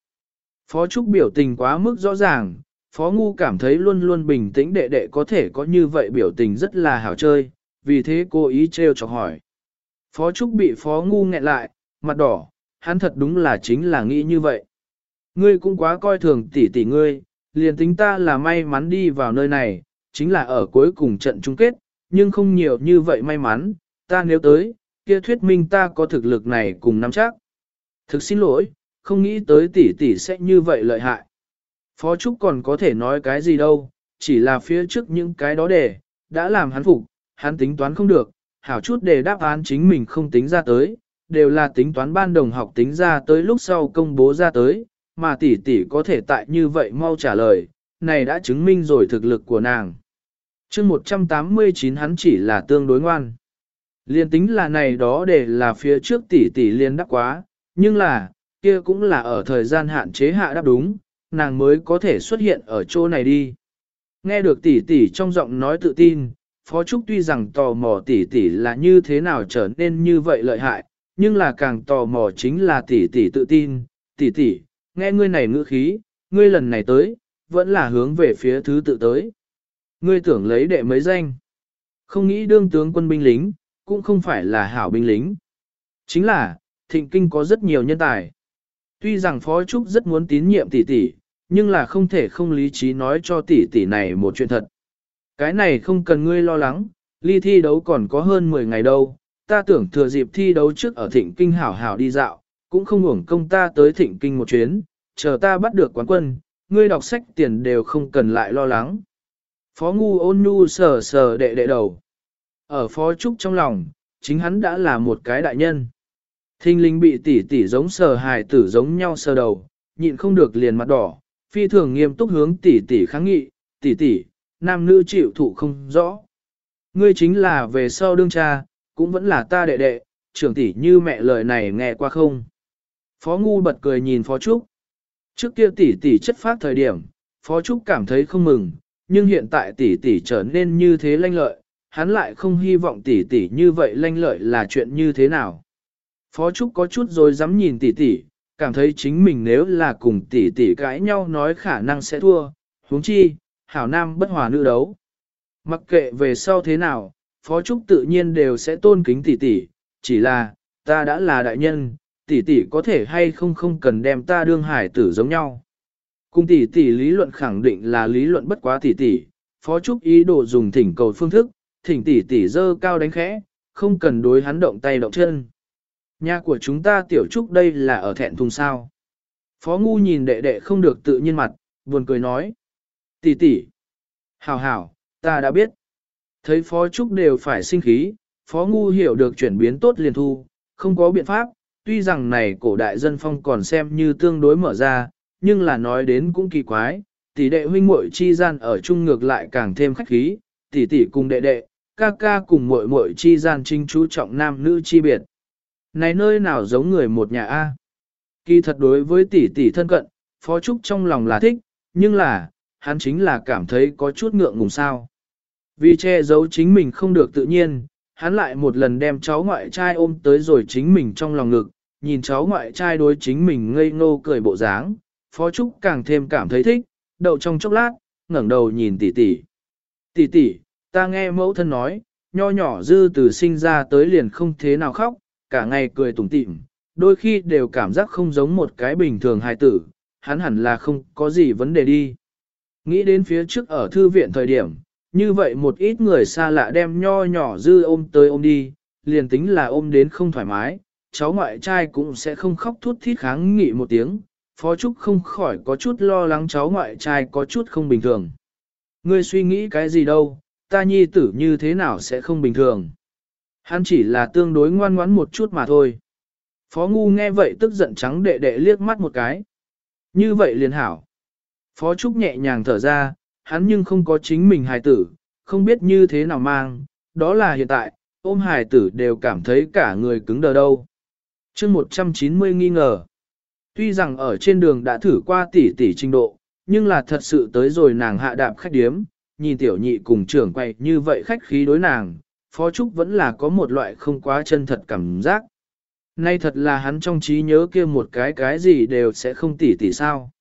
Speaker 1: Phó Trúc biểu tình quá mức rõ ràng, Phó Ngu cảm thấy luôn luôn bình tĩnh đệ đệ có thể có như vậy biểu tình rất là hảo chơi, vì thế cô ý trêu chọc hỏi. Phó Trúc bị Phó Ngu nghẹn lại, mặt đỏ, hắn thật đúng là chính là nghĩ như vậy. Ngươi cũng quá coi thường tỷ tỷ ngươi, liền tính ta là may mắn đi vào nơi này, chính là ở cuối cùng trận chung kết, nhưng không nhiều như vậy may mắn, ta nếu tới, kia thuyết minh ta có thực lực này cùng nắm chắc. Thực xin lỗi, không nghĩ tới tỷ tỷ sẽ như vậy lợi hại. Phó Trúc còn có thể nói cái gì đâu, chỉ là phía trước những cái đó để, đã làm hắn phục, hắn tính toán không được, hảo chút để đáp án chính mình không tính ra tới, đều là tính toán ban đồng học tính ra tới lúc sau công bố ra tới, mà tỷ tỷ có thể tại như vậy mau trả lời, này đã chứng minh rồi thực lực của nàng. chương 189 hắn chỉ là tương đối ngoan. Liên tính là này đó để là phía trước tỷ tỷ liên đáp quá, nhưng là, kia cũng là ở thời gian hạn chế hạ đáp đúng, nàng mới có thể xuất hiện ở chỗ này đi. Nghe được tỷ tỷ trong giọng nói tự tin, Phó Trúc tuy rằng tò mò tỷ tỷ là như thế nào trở nên như vậy lợi hại, nhưng là càng tò mò chính là tỷ tỷ tự tin, tỷ tỷ, nghe ngươi này ngữ khí, ngươi lần này tới, vẫn là hướng về phía thứ tự tới. Ngươi tưởng lấy đệ mấy danh. Không nghĩ đương tướng quân binh lính, cũng không phải là hảo binh lính. Chính là, thịnh kinh có rất nhiều nhân tài. Tuy rằng Phó Trúc rất muốn tín nhiệm tỷ tỷ, nhưng là không thể không lý trí nói cho tỷ tỷ này một chuyện thật. Cái này không cần ngươi lo lắng, ly thi đấu còn có hơn 10 ngày đâu, ta tưởng thừa dịp thi đấu trước ở thịnh kinh hảo hảo đi dạo, cũng không uổng công ta tới thịnh kinh một chuyến, chờ ta bắt được quán quân, ngươi đọc sách tiền đều không cần lại lo lắng. Phó ngu ôn nhu sờ sờ đệ đệ đầu. Ở phó trúc trong lòng, chính hắn đã là một cái đại nhân. Thinh linh bị tỷ tỷ giống sờ hài tử giống nhau sờ đầu, nhịn không được liền mặt đỏ, phi thường nghiêm túc hướng tỷ tỷ kháng nghị, tỷ tỷ, nam nữ chịu thụ không rõ. Ngươi chính là về sau đương cha, cũng vẫn là ta đệ đệ, trưởng tỷ như mẹ lời này nghe qua không. Phó ngu bật cười nhìn Phó Trúc. Trước kia tỷ tỷ chất phát thời điểm, Phó Trúc cảm thấy không mừng, nhưng hiện tại tỷ tỷ trở nên như thế lanh lợi, hắn lại không hy vọng tỷ tỷ như vậy lanh lợi là chuyện như thế nào. Phó Trúc có chút rồi dám nhìn tỷ tỷ, cảm thấy chính mình nếu là cùng tỷ tỷ cãi nhau nói khả năng sẽ thua, huống chi, hảo nam bất hòa nữ đấu. Mặc kệ về sau thế nào, Phó Trúc tự nhiên đều sẽ tôn kính tỷ tỷ, chỉ là, ta đã là đại nhân, tỷ tỷ có thể hay không không cần đem ta đương hải tử giống nhau. Cùng tỷ tỷ lý luận khẳng định là lý luận bất quá tỷ tỷ, Phó Trúc ý đồ dùng thỉnh cầu phương thức, thỉnh tỷ tỷ dơ cao đánh khẽ, không cần đối hắn động tay động chân. Nhà của chúng ta tiểu trúc đây là ở thẹn thùng sao. Phó ngu nhìn đệ đệ không được tự nhiên mặt, buồn cười nói. Tỷ tỷ. Hảo hảo, ta đã biết. Thấy phó trúc đều phải sinh khí, phó ngu hiểu được chuyển biến tốt liền thu, không có biện pháp, tuy rằng này cổ đại dân phong còn xem như tương đối mở ra, nhưng là nói đến cũng kỳ quái, tỷ đệ huynh muội chi gian ở chung ngược lại càng thêm khách khí, tỷ tỷ cùng đệ đệ, ca ca cùng muội muội chi gian trinh chú trọng nam nữ chi biệt. Này nơi nào giống người một nhà A. Kỳ thật đối với tỷ tỷ thân cận, Phó Trúc trong lòng là thích, nhưng là, hắn chính là cảm thấy có chút ngượng ngùng sao. Vì che giấu chính mình không được tự nhiên, hắn lại một lần đem cháu ngoại trai ôm tới rồi chính mình trong lòng ngực, nhìn cháu ngoại trai đối chính mình ngây ngô cười bộ dáng, Phó Trúc càng thêm cảm thấy thích, đậu trong chốc lát, ngẩng đầu nhìn tỷ tỷ. Tỷ tỷ, ta nghe mẫu thân nói, nho nhỏ dư từ sinh ra tới liền không thế nào khóc, cả ngày cười tủm tỉm, đôi khi đều cảm giác không giống một cái bình thường hài tử, hắn hẳn là không có gì vấn đề đi. Nghĩ đến phía trước ở thư viện thời điểm, như vậy một ít người xa lạ đem nho nhỏ dư ôm tới ôm đi, liền tính là ôm đến không thoải mái, cháu ngoại trai cũng sẽ không khóc thút thít kháng nghị một tiếng, Phó Trúc không khỏi có chút lo lắng cháu ngoại trai có chút không bình thường. Ngươi suy nghĩ cái gì đâu, ta nhi tử như thế nào sẽ không bình thường. Hắn chỉ là tương đối ngoan ngoãn một chút mà thôi. Phó ngu nghe vậy tức giận trắng đệ đệ liếc mắt một cái. Như vậy liền hảo. Phó Trúc nhẹ nhàng thở ra, hắn nhưng không có chính mình hài tử, không biết như thế nào mang, đó là hiện tại, ôm hài tử đều cảm thấy cả người cứng đờ đâu. chương 190 nghi ngờ. Tuy rằng ở trên đường đã thử qua tỷ tỷ trình độ, nhưng là thật sự tới rồi nàng hạ đạp khách điếm, nhìn tiểu nhị cùng trưởng quay như vậy khách khí đối nàng, Phó Trúc vẫn là có một loại không quá chân thật cảm giác. Nay thật là hắn trong trí nhớ kia một cái cái gì đều sẽ không tỉ tỉ sao.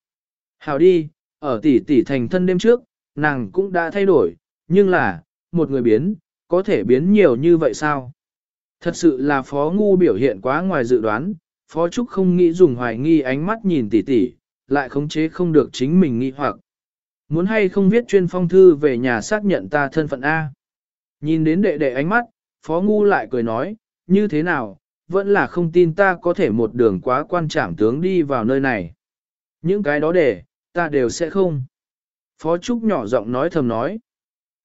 Speaker 1: Hào đi, ở tỷ tỷ thành thân đêm trước, nàng cũng đã thay đổi, nhưng là, một người biến, có thể biến nhiều như vậy sao? Thật sự là Phó Ngu biểu hiện quá ngoài dự đoán, Phó Trúc không nghĩ dùng hoài nghi ánh mắt nhìn tỷ tỷ lại khống chế không được chính mình nghi hoặc. Muốn hay không viết chuyên phong thư về nhà xác nhận ta thân phận A. Nhìn đến đệ đệ ánh mắt, Phó Ngu lại cười nói, như thế nào, vẫn là không tin ta có thể một đường quá quan trảm tướng đi vào nơi này. Những cái đó để, ta đều sẽ không. Phó Trúc nhỏ giọng nói thầm nói.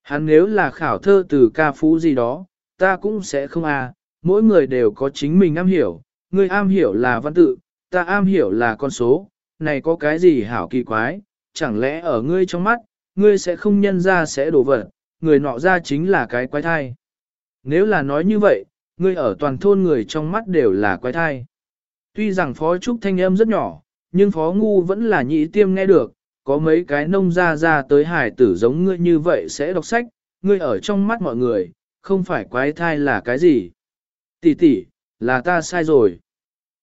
Speaker 1: Hắn nếu là khảo thơ từ ca phú gì đó, ta cũng sẽ không à, mỗi người đều có chính mình am hiểu, người am hiểu là văn tự, ta am hiểu là con số, này có cái gì hảo kỳ quái, chẳng lẽ ở ngươi trong mắt, ngươi sẽ không nhân ra sẽ đổ vật, người nọ ra chính là cái quái thai. Nếu là nói như vậy, ngươi ở toàn thôn người trong mắt đều là quái thai. Tuy rằng phó trúc thanh âm rất nhỏ, nhưng phó ngu vẫn là nhị tiêm nghe được, có mấy cái nông ra ra tới hải tử giống ngươi như vậy sẽ đọc sách, ngươi ở trong mắt mọi người, không phải quái thai là cái gì. Tỷ tỷ, là ta sai rồi.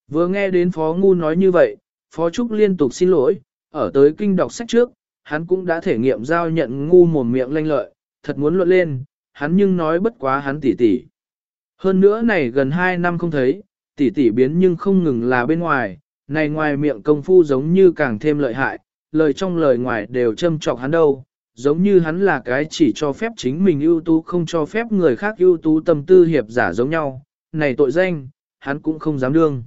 Speaker 1: Vừa nghe đến phó ngu nói như vậy, phó trúc liên tục xin lỗi, ở tới kinh đọc sách trước, hắn cũng đã thể nghiệm giao nhận ngu mồm miệng lanh lợi, thật muốn luận lên, hắn nhưng nói bất quá hắn tỷ tỷ. Hơn nữa này gần 2 năm không thấy, tỷ tỷ biến nhưng không ngừng là bên ngoài, này ngoài miệng công phu giống như càng thêm lợi hại, lời trong lời ngoài đều châm trọc hắn đâu, giống như hắn là cái chỉ cho phép chính mình ưu tú không cho phép người khác ưu tú tâm tư hiệp giả giống nhau, này tội danh, hắn cũng không dám đương.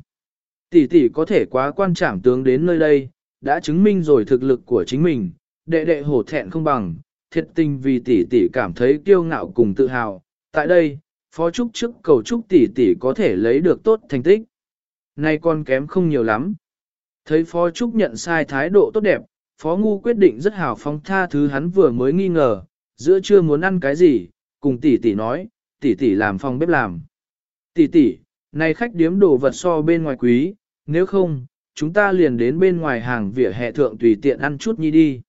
Speaker 1: Tỷ tỷ có thể quá quan trọng tướng đến nơi đây, đã chứng minh rồi thực lực của chính mình, đệ đệ hổ thẹn không bằng, thiệt tình vì tỷ tỷ cảm thấy kiêu ngạo cùng tự hào. Tại đây, Phó Trúc trước cầu chúc tỷ tỷ có thể lấy được tốt thành tích. Nay con kém không nhiều lắm. Thấy Phó Trúc nhận sai thái độ tốt đẹp, Phó Ngu quyết định rất hào phóng tha thứ hắn vừa mới nghi ngờ, giữa chưa muốn ăn cái gì, cùng tỷ tỷ nói, tỷ tỷ làm phòng bếp làm. Tỷ tỷ, này khách điếm đồ vật so bên ngoài quý, nếu không, chúng ta liền đến bên ngoài hàng vỉa hè thượng tùy tiện ăn chút nhi đi.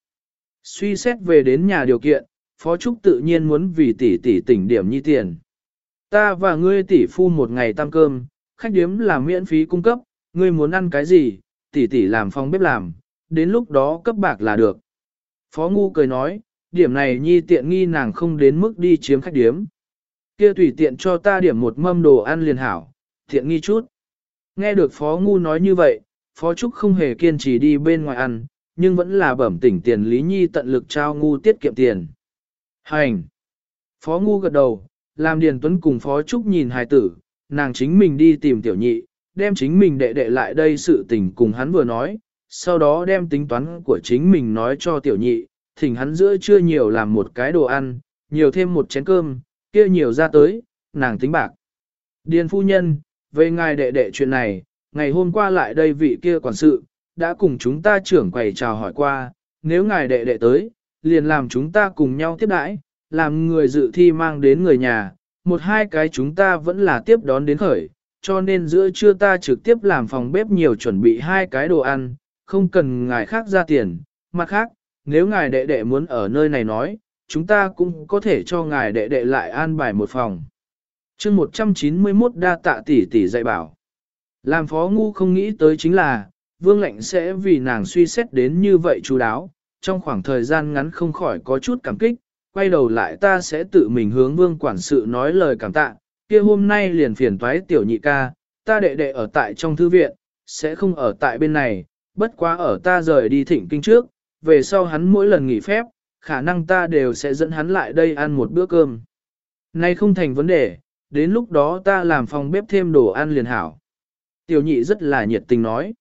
Speaker 1: Suy xét về đến nhà điều kiện, Phó Trúc tự nhiên muốn vì tỷ tỷ tỉnh điểm nhi tiền. Ta và ngươi tỷ phu một ngày tăng cơm, khách điếm là miễn phí cung cấp, ngươi muốn ăn cái gì, tỷ tỷ làm phòng bếp làm, đến lúc đó cấp bạc là được. Phó Ngu cười nói, điểm này nhi tiện nghi nàng không đến mức đi chiếm khách điếm. Kia tùy tiện cho ta điểm một mâm đồ ăn liền hảo, tiện nghi chút. Nghe được Phó Ngu nói như vậy, Phó Trúc không hề kiên trì đi bên ngoài ăn, nhưng vẫn là bẩm tỉnh tiền Lý Nhi tận lực trao Ngu tiết kiệm tiền. Hành! Phó Ngu gật đầu, làm Điền Tuấn cùng Phó Trúc nhìn hài tử, nàng chính mình đi tìm tiểu nhị, đem chính mình đệ đệ lại đây sự tình cùng hắn vừa nói, sau đó đem tính toán của chính mình nói cho tiểu nhị, thỉnh hắn giữa chưa nhiều làm một cái đồ ăn, nhiều thêm một chén cơm, kia nhiều ra tới, nàng tính bạc. Điền phu nhân, về ngài đệ đệ chuyện này, ngày hôm qua lại đây vị kia quản sự, đã cùng chúng ta trưởng quầy chào hỏi qua, nếu ngài đệ đệ tới, liền làm chúng ta cùng nhau tiếp đãi, làm người dự thi mang đến người nhà, một hai cái chúng ta vẫn là tiếp đón đến khởi, cho nên giữa trưa ta trực tiếp làm phòng bếp nhiều chuẩn bị hai cái đồ ăn, không cần ngài khác ra tiền, mặt khác, nếu ngài đệ đệ muốn ở nơi này nói, chúng ta cũng có thể cho ngài đệ đệ lại an bài một phòng. chương 191 đa tạ tỷ tỷ dạy bảo. Làm phó ngu không nghĩ tới chính là, vương lệnh sẽ vì nàng suy xét đến như vậy chú đáo, trong khoảng thời gian ngắn không khỏi có chút cảm kích, quay đầu lại ta sẽ tự mình hướng vương quản sự nói lời cảm tạ, kia hôm nay liền phiền toái tiểu nhị ca, ta đệ đệ ở tại trong thư viện, sẽ không ở tại bên này, bất quá ở ta rời đi thỉnh kinh trước, về sau hắn mỗi lần nghỉ phép, khả năng ta đều sẽ dẫn hắn lại đây ăn một bữa cơm. Nay không thành vấn đề, đến lúc đó ta làm phòng bếp thêm đồ ăn liền hảo. Tiểu nhị rất là nhiệt tình nói.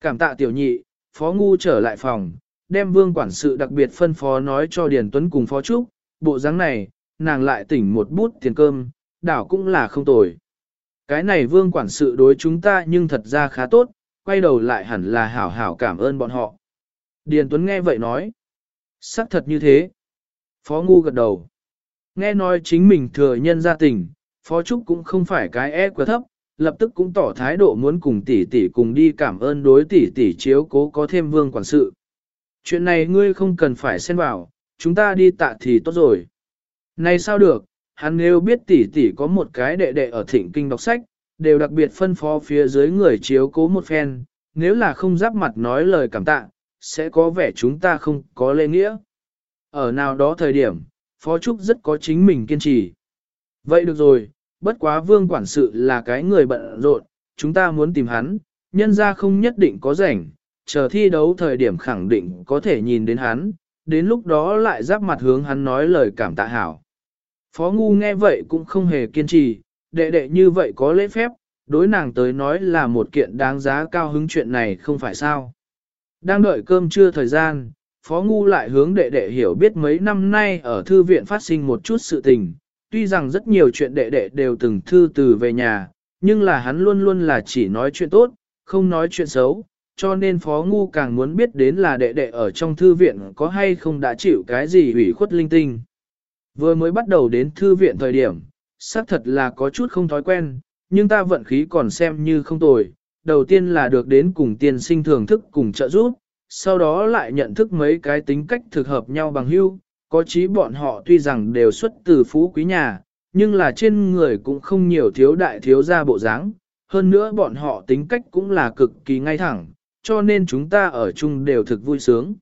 Speaker 1: Cảm tạ tiểu nhị, phó ngu trở lại phòng, đem vương quản sự đặc biệt phân phó nói cho Điền Tuấn cùng phó trúc, bộ dáng này, nàng lại tỉnh một bút tiền cơm, đảo cũng là không tồi. Cái này vương quản sự đối chúng ta nhưng thật ra khá tốt, quay đầu lại hẳn là hảo hảo cảm ơn bọn họ. Điền Tuấn nghe vậy nói, xác thật như thế. Phó Ngu gật đầu. Nghe nói chính mình thừa nhân gia tình, Phó Trúc cũng không phải cái e quá thấp, lập tức cũng tỏ thái độ muốn cùng tỷ tỷ cùng đi cảm ơn đối tỷ tỷ chiếu cố có thêm vương quản sự. Chuyện này ngươi không cần phải xen vào, chúng ta đi tạ thì tốt rồi. Này sao được, hắn nếu biết tỷ tỷ có một cái đệ đệ ở thịnh kinh đọc sách, đều đặc biệt phân phó phía dưới người chiếu cố một phen, nếu là không giáp mặt nói lời cảm tạ, sẽ có vẻ chúng ta không có lễ nghĩa. Ở nào đó thời điểm, Phó Trúc rất có chính mình kiên trì. Vậy được rồi, bất quá vương quản sự là cái người bận rộn, chúng ta muốn tìm hắn, nhân ra không nhất định có rảnh, chờ thi đấu thời điểm khẳng định có thể nhìn đến hắn, đến lúc đó lại giáp mặt hướng hắn nói lời cảm tạ hảo. Phó Ngu nghe vậy cũng không hề kiên trì, đệ đệ như vậy có lễ phép, đối nàng tới nói là một kiện đáng giá cao hứng chuyện này không phải sao. Đang đợi cơm trưa thời gian, Phó Ngu lại hướng đệ đệ hiểu biết mấy năm nay ở thư viện phát sinh một chút sự tình. Tuy rằng rất nhiều chuyện đệ đệ đều từng thư từ về nhà, nhưng là hắn luôn luôn là chỉ nói chuyện tốt, không nói chuyện xấu, cho nên Phó Ngu càng muốn biết đến là đệ đệ ở trong thư viện có hay không đã chịu cái gì hủy khuất linh tinh. Vừa mới bắt đầu đến thư viện thời điểm, xác thật là có chút không thói quen, nhưng ta vận khí còn xem như không tồi. Đầu tiên là được đến cùng tiên sinh thưởng thức cùng trợ giúp, sau đó lại nhận thức mấy cái tính cách thực hợp nhau bằng hưu, có chí bọn họ tuy rằng đều xuất từ phú quý nhà, nhưng là trên người cũng không nhiều thiếu đại thiếu gia bộ dáng. hơn nữa bọn họ tính cách cũng là cực kỳ ngay thẳng, cho nên chúng ta ở chung đều thực vui sướng.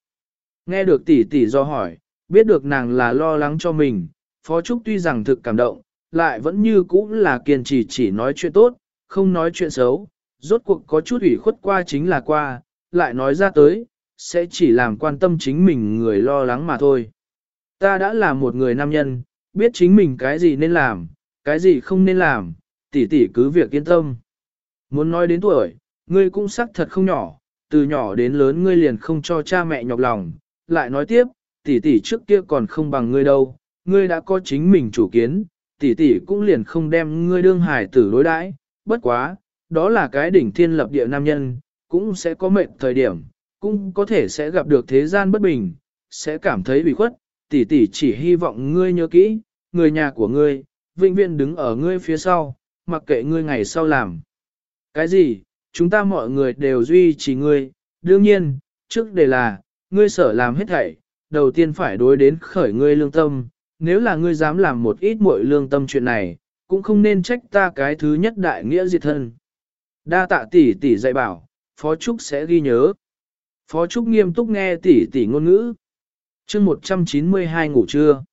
Speaker 1: Nghe được tỷ tỷ do hỏi, biết được nàng là lo lắng cho mình, Phó Trúc tuy rằng thực cảm động, lại vẫn như cũ là kiên trì chỉ nói chuyện tốt, không nói chuyện xấu, rốt cuộc có chút ủy khuất qua chính là qua, lại nói ra tới, sẽ chỉ làm quan tâm chính mình người lo lắng mà thôi. Ta đã là một người nam nhân, biết chính mình cái gì nên làm, cái gì không nên làm, tỷ tỷ cứ việc yên tâm. Muốn nói đến tuổi, ngươi cũng sắc thật không nhỏ, từ nhỏ đến lớn ngươi liền không cho cha mẹ nhọc lòng, lại nói tiếp, tỷ tỷ trước kia còn không bằng ngươi đâu, ngươi đã có chính mình chủ kiến, tỷ tỷ cũng liền không đem ngươi đương hải tử đối đãi, bất quá, đó là cái đỉnh thiên lập địa nam nhân, cũng sẽ có mệnh thời điểm, cũng có thể sẽ gặp được thế gian bất bình, sẽ cảm thấy bị khuất, tỷ tỷ chỉ hy vọng ngươi nhớ kỹ, người nhà của ngươi, vĩnh viễn đứng ở ngươi phía sau, mặc kệ ngươi ngày sau làm. Cái gì, chúng ta mọi người đều duy trì ngươi, đương nhiên, trước đề là, ngươi sở làm hết thảy, đầu tiên phải đối đến khởi ngươi lương tâm, nếu là ngươi dám làm một ít muội lương tâm chuyện này, cũng không nên trách ta cái thứ nhất đại nghĩa diệt thân. Đa tạ tỷ tỷ dạy bảo, Phó Trúc sẽ ghi nhớ. Phó Trúc nghiêm túc nghe tỷ tỷ ngôn ngữ. chương 192 ngủ trưa.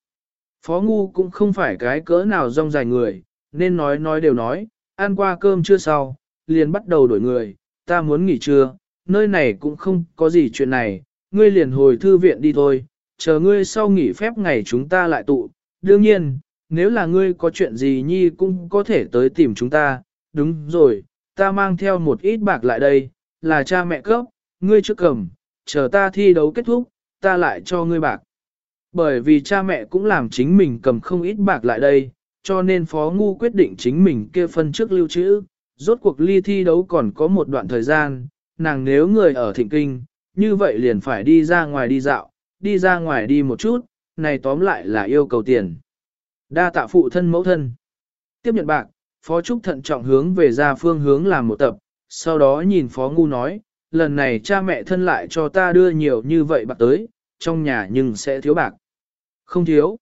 Speaker 1: Phó Ngu cũng không phải cái cỡ nào rong dài người, nên nói nói đều nói, ăn qua cơm chưa sau, liền bắt đầu đổi người, ta muốn nghỉ trưa, nơi này cũng không có gì chuyện này, ngươi liền hồi thư viện đi thôi, chờ ngươi sau nghỉ phép ngày chúng ta lại tụ. Đương nhiên, nếu là ngươi có chuyện gì nhi cũng có thể tới tìm chúng ta, đúng rồi, ta mang theo một ít bạc lại đây, là cha mẹ cấp, ngươi trước cầm, chờ ta thi đấu kết thúc, ta lại cho ngươi bạc. Bởi vì cha mẹ cũng làm chính mình cầm không ít bạc lại đây, cho nên Phó Ngu quyết định chính mình kia phân trước lưu trữ. Rốt cuộc ly thi đấu còn có một đoạn thời gian, nàng nếu người ở thịnh kinh, như vậy liền phải đi ra ngoài đi dạo, đi ra ngoài đi một chút, này tóm lại là yêu cầu tiền. Đa tạ phụ thân mẫu thân. Tiếp nhận bạc, Phó Trúc thận trọng hướng về ra phương hướng làm một tập, sau đó nhìn Phó Ngu nói, lần này cha mẹ thân lại cho ta đưa nhiều như vậy bạc tới, trong nhà nhưng sẽ thiếu bạc. Không thiếu.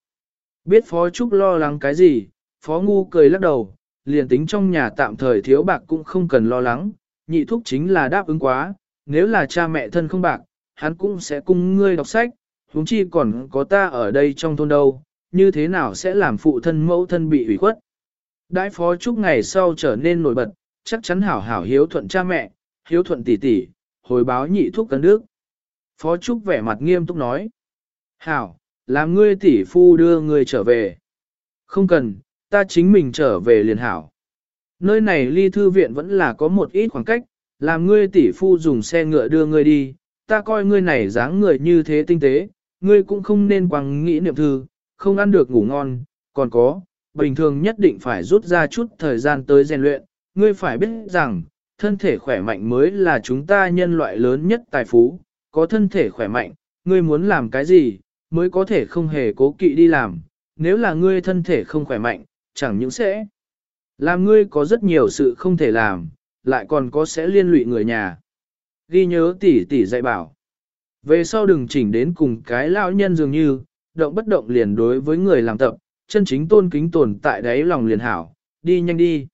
Speaker 1: Biết Phó Trúc lo lắng cái gì, Phó Ngu cười lắc đầu, liền tính trong nhà tạm thời thiếu bạc cũng không cần lo lắng, nhị thúc chính là đáp ứng quá, nếu là cha mẹ thân không bạc, hắn cũng sẽ cùng ngươi đọc sách, huống chi còn có ta ở đây trong thôn đâu, như thế nào sẽ làm phụ thân mẫu thân bị ủy khuất. Đại phó chúc ngày sau trở nên nổi bật, chắc chắn hảo hảo hiếu thuận cha mẹ, hiếu thuận tỷ tỷ, hồi báo nhị thuốc cấn đức. Phó Trúc vẻ mặt nghiêm túc nói. Hảo, làm ngươi tỷ phu đưa ngươi trở về. Không cần, ta chính mình trở về liền hảo. Nơi này ly thư viện vẫn là có một ít khoảng cách, làm ngươi tỷ phu dùng xe ngựa đưa ngươi đi, ta coi ngươi này dáng người như thế tinh tế, ngươi cũng không nên quăng nghĩ niệm thư, không ăn được ngủ ngon, còn có, bình thường nhất định phải rút ra chút thời gian tới rèn luyện, ngươi phải biết rằng, thân thể khỏe mạnh mới là chúng ta nhân loại lớn nhất tài phú, có thân thể khỏe mạnh, ngươi muốn làm cái gì, mới có thể không hề cố kỵ đi làm, nếu là ngươi thân thể không khỏe mạnh, chẳng những sẽ làm ngươi có rất nhiều sự không thể làm, lại còn có sẽ liên lụy người nhà. Ghi nhớ tỷ tỷ dạy bảo. Về sau đừng chỉnh đến cùng cái lão nhân dường như, động bất động liền đối với người làm tập, chân chính tôn kính tồn tại đáy lòng liền hảo, đi nhanh đi.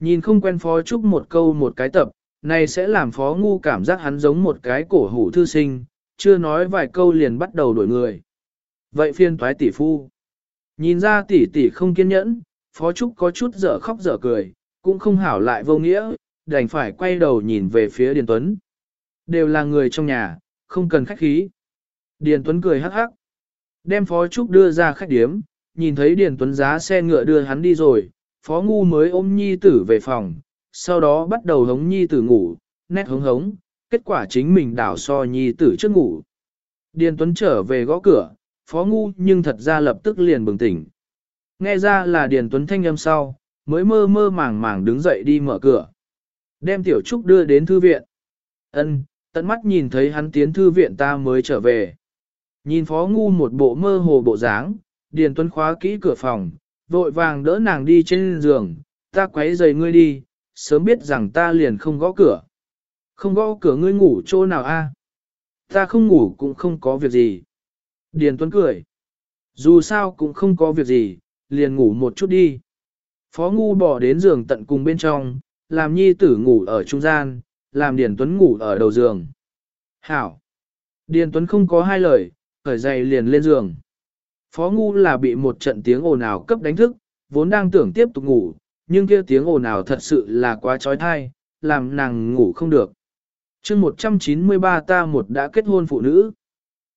Speaker 1: Nhìn không quen phó trúc một câu một cái tập, này sẽ làm phó ngu cảm giác hắn giống một cái cổ hủ thư sinh, chưa nói vài câu liền bắt đầu đổi người. Vậy phiên toái tỷ phu. Nhìn ra tỷ tỷ không kiên nhẫn, phó trúc có chút dở khóc dở cười, cũng không hảo lại vô nghĩa, đành phải quay đầu nhìn về phía Điền Tuấn. Đều là người trong nhà, không cần khách khí. Điền Tuấn cười hắc hắc. Đem Phó Trúc đưa ra khách điếm, nhìn thấy Điền Tuấn giá xe ngựa đưa hắn đi rồi, Phó Ngu mới ôm nhi tử về phòng, sau đó bắt đầu hống nhi tử ngủ, nét hống hống, kết quả chính mình đảo so nhi tử trước ngủ. Điền Tuấn trở về gõ cửa, phó ngu nhưng thật ra lập tức liền bừng tỉnh. Nghe ra là Điền Tuấn thanh âm sau, mới mơ mơ màng màng đứng dậy đi mở cửa. Đem Tiểu Trúc đưa đến thư viện. Ân, tận mắt nhìn thấy hắn tiến thư viện ta mới trở về. Nhìn phó ngu một bộ mơ hồ bộ dáng, Điền Tuấn khóa kỹ cửa phòng, vội vàng đỡ nàng đi trên giường, ta quấy giày ngươi đi, sớm biết rằng ta liền không gõ cửa. Không gõ cửa ngươi ngủ chỗ nào a? Ta không ngủ cũng không có việc gì. Điền Tuấn cười. Dù sao cũng không có việc gì, liền ngủ một chút đi. Phó ngu bỏ đến giường tận cùng bên trong, làm nhi tử ngủ ở trung gian, làm Điền Tuấn ngủ ở đầu giường. Hảo! Điền Tuấn không có hai lời, khởi giày liền lên giường. Phó ngu là bị một trận tiếng ồn ào cấp đánh thức, vốn đang tưởng tiếp tục ngủ, nhưng kia tiếng ồn ào thật sự là quá trói thai, làm nàng ngủ không được. chương 193 ta một đã kết hôn phụ nữ.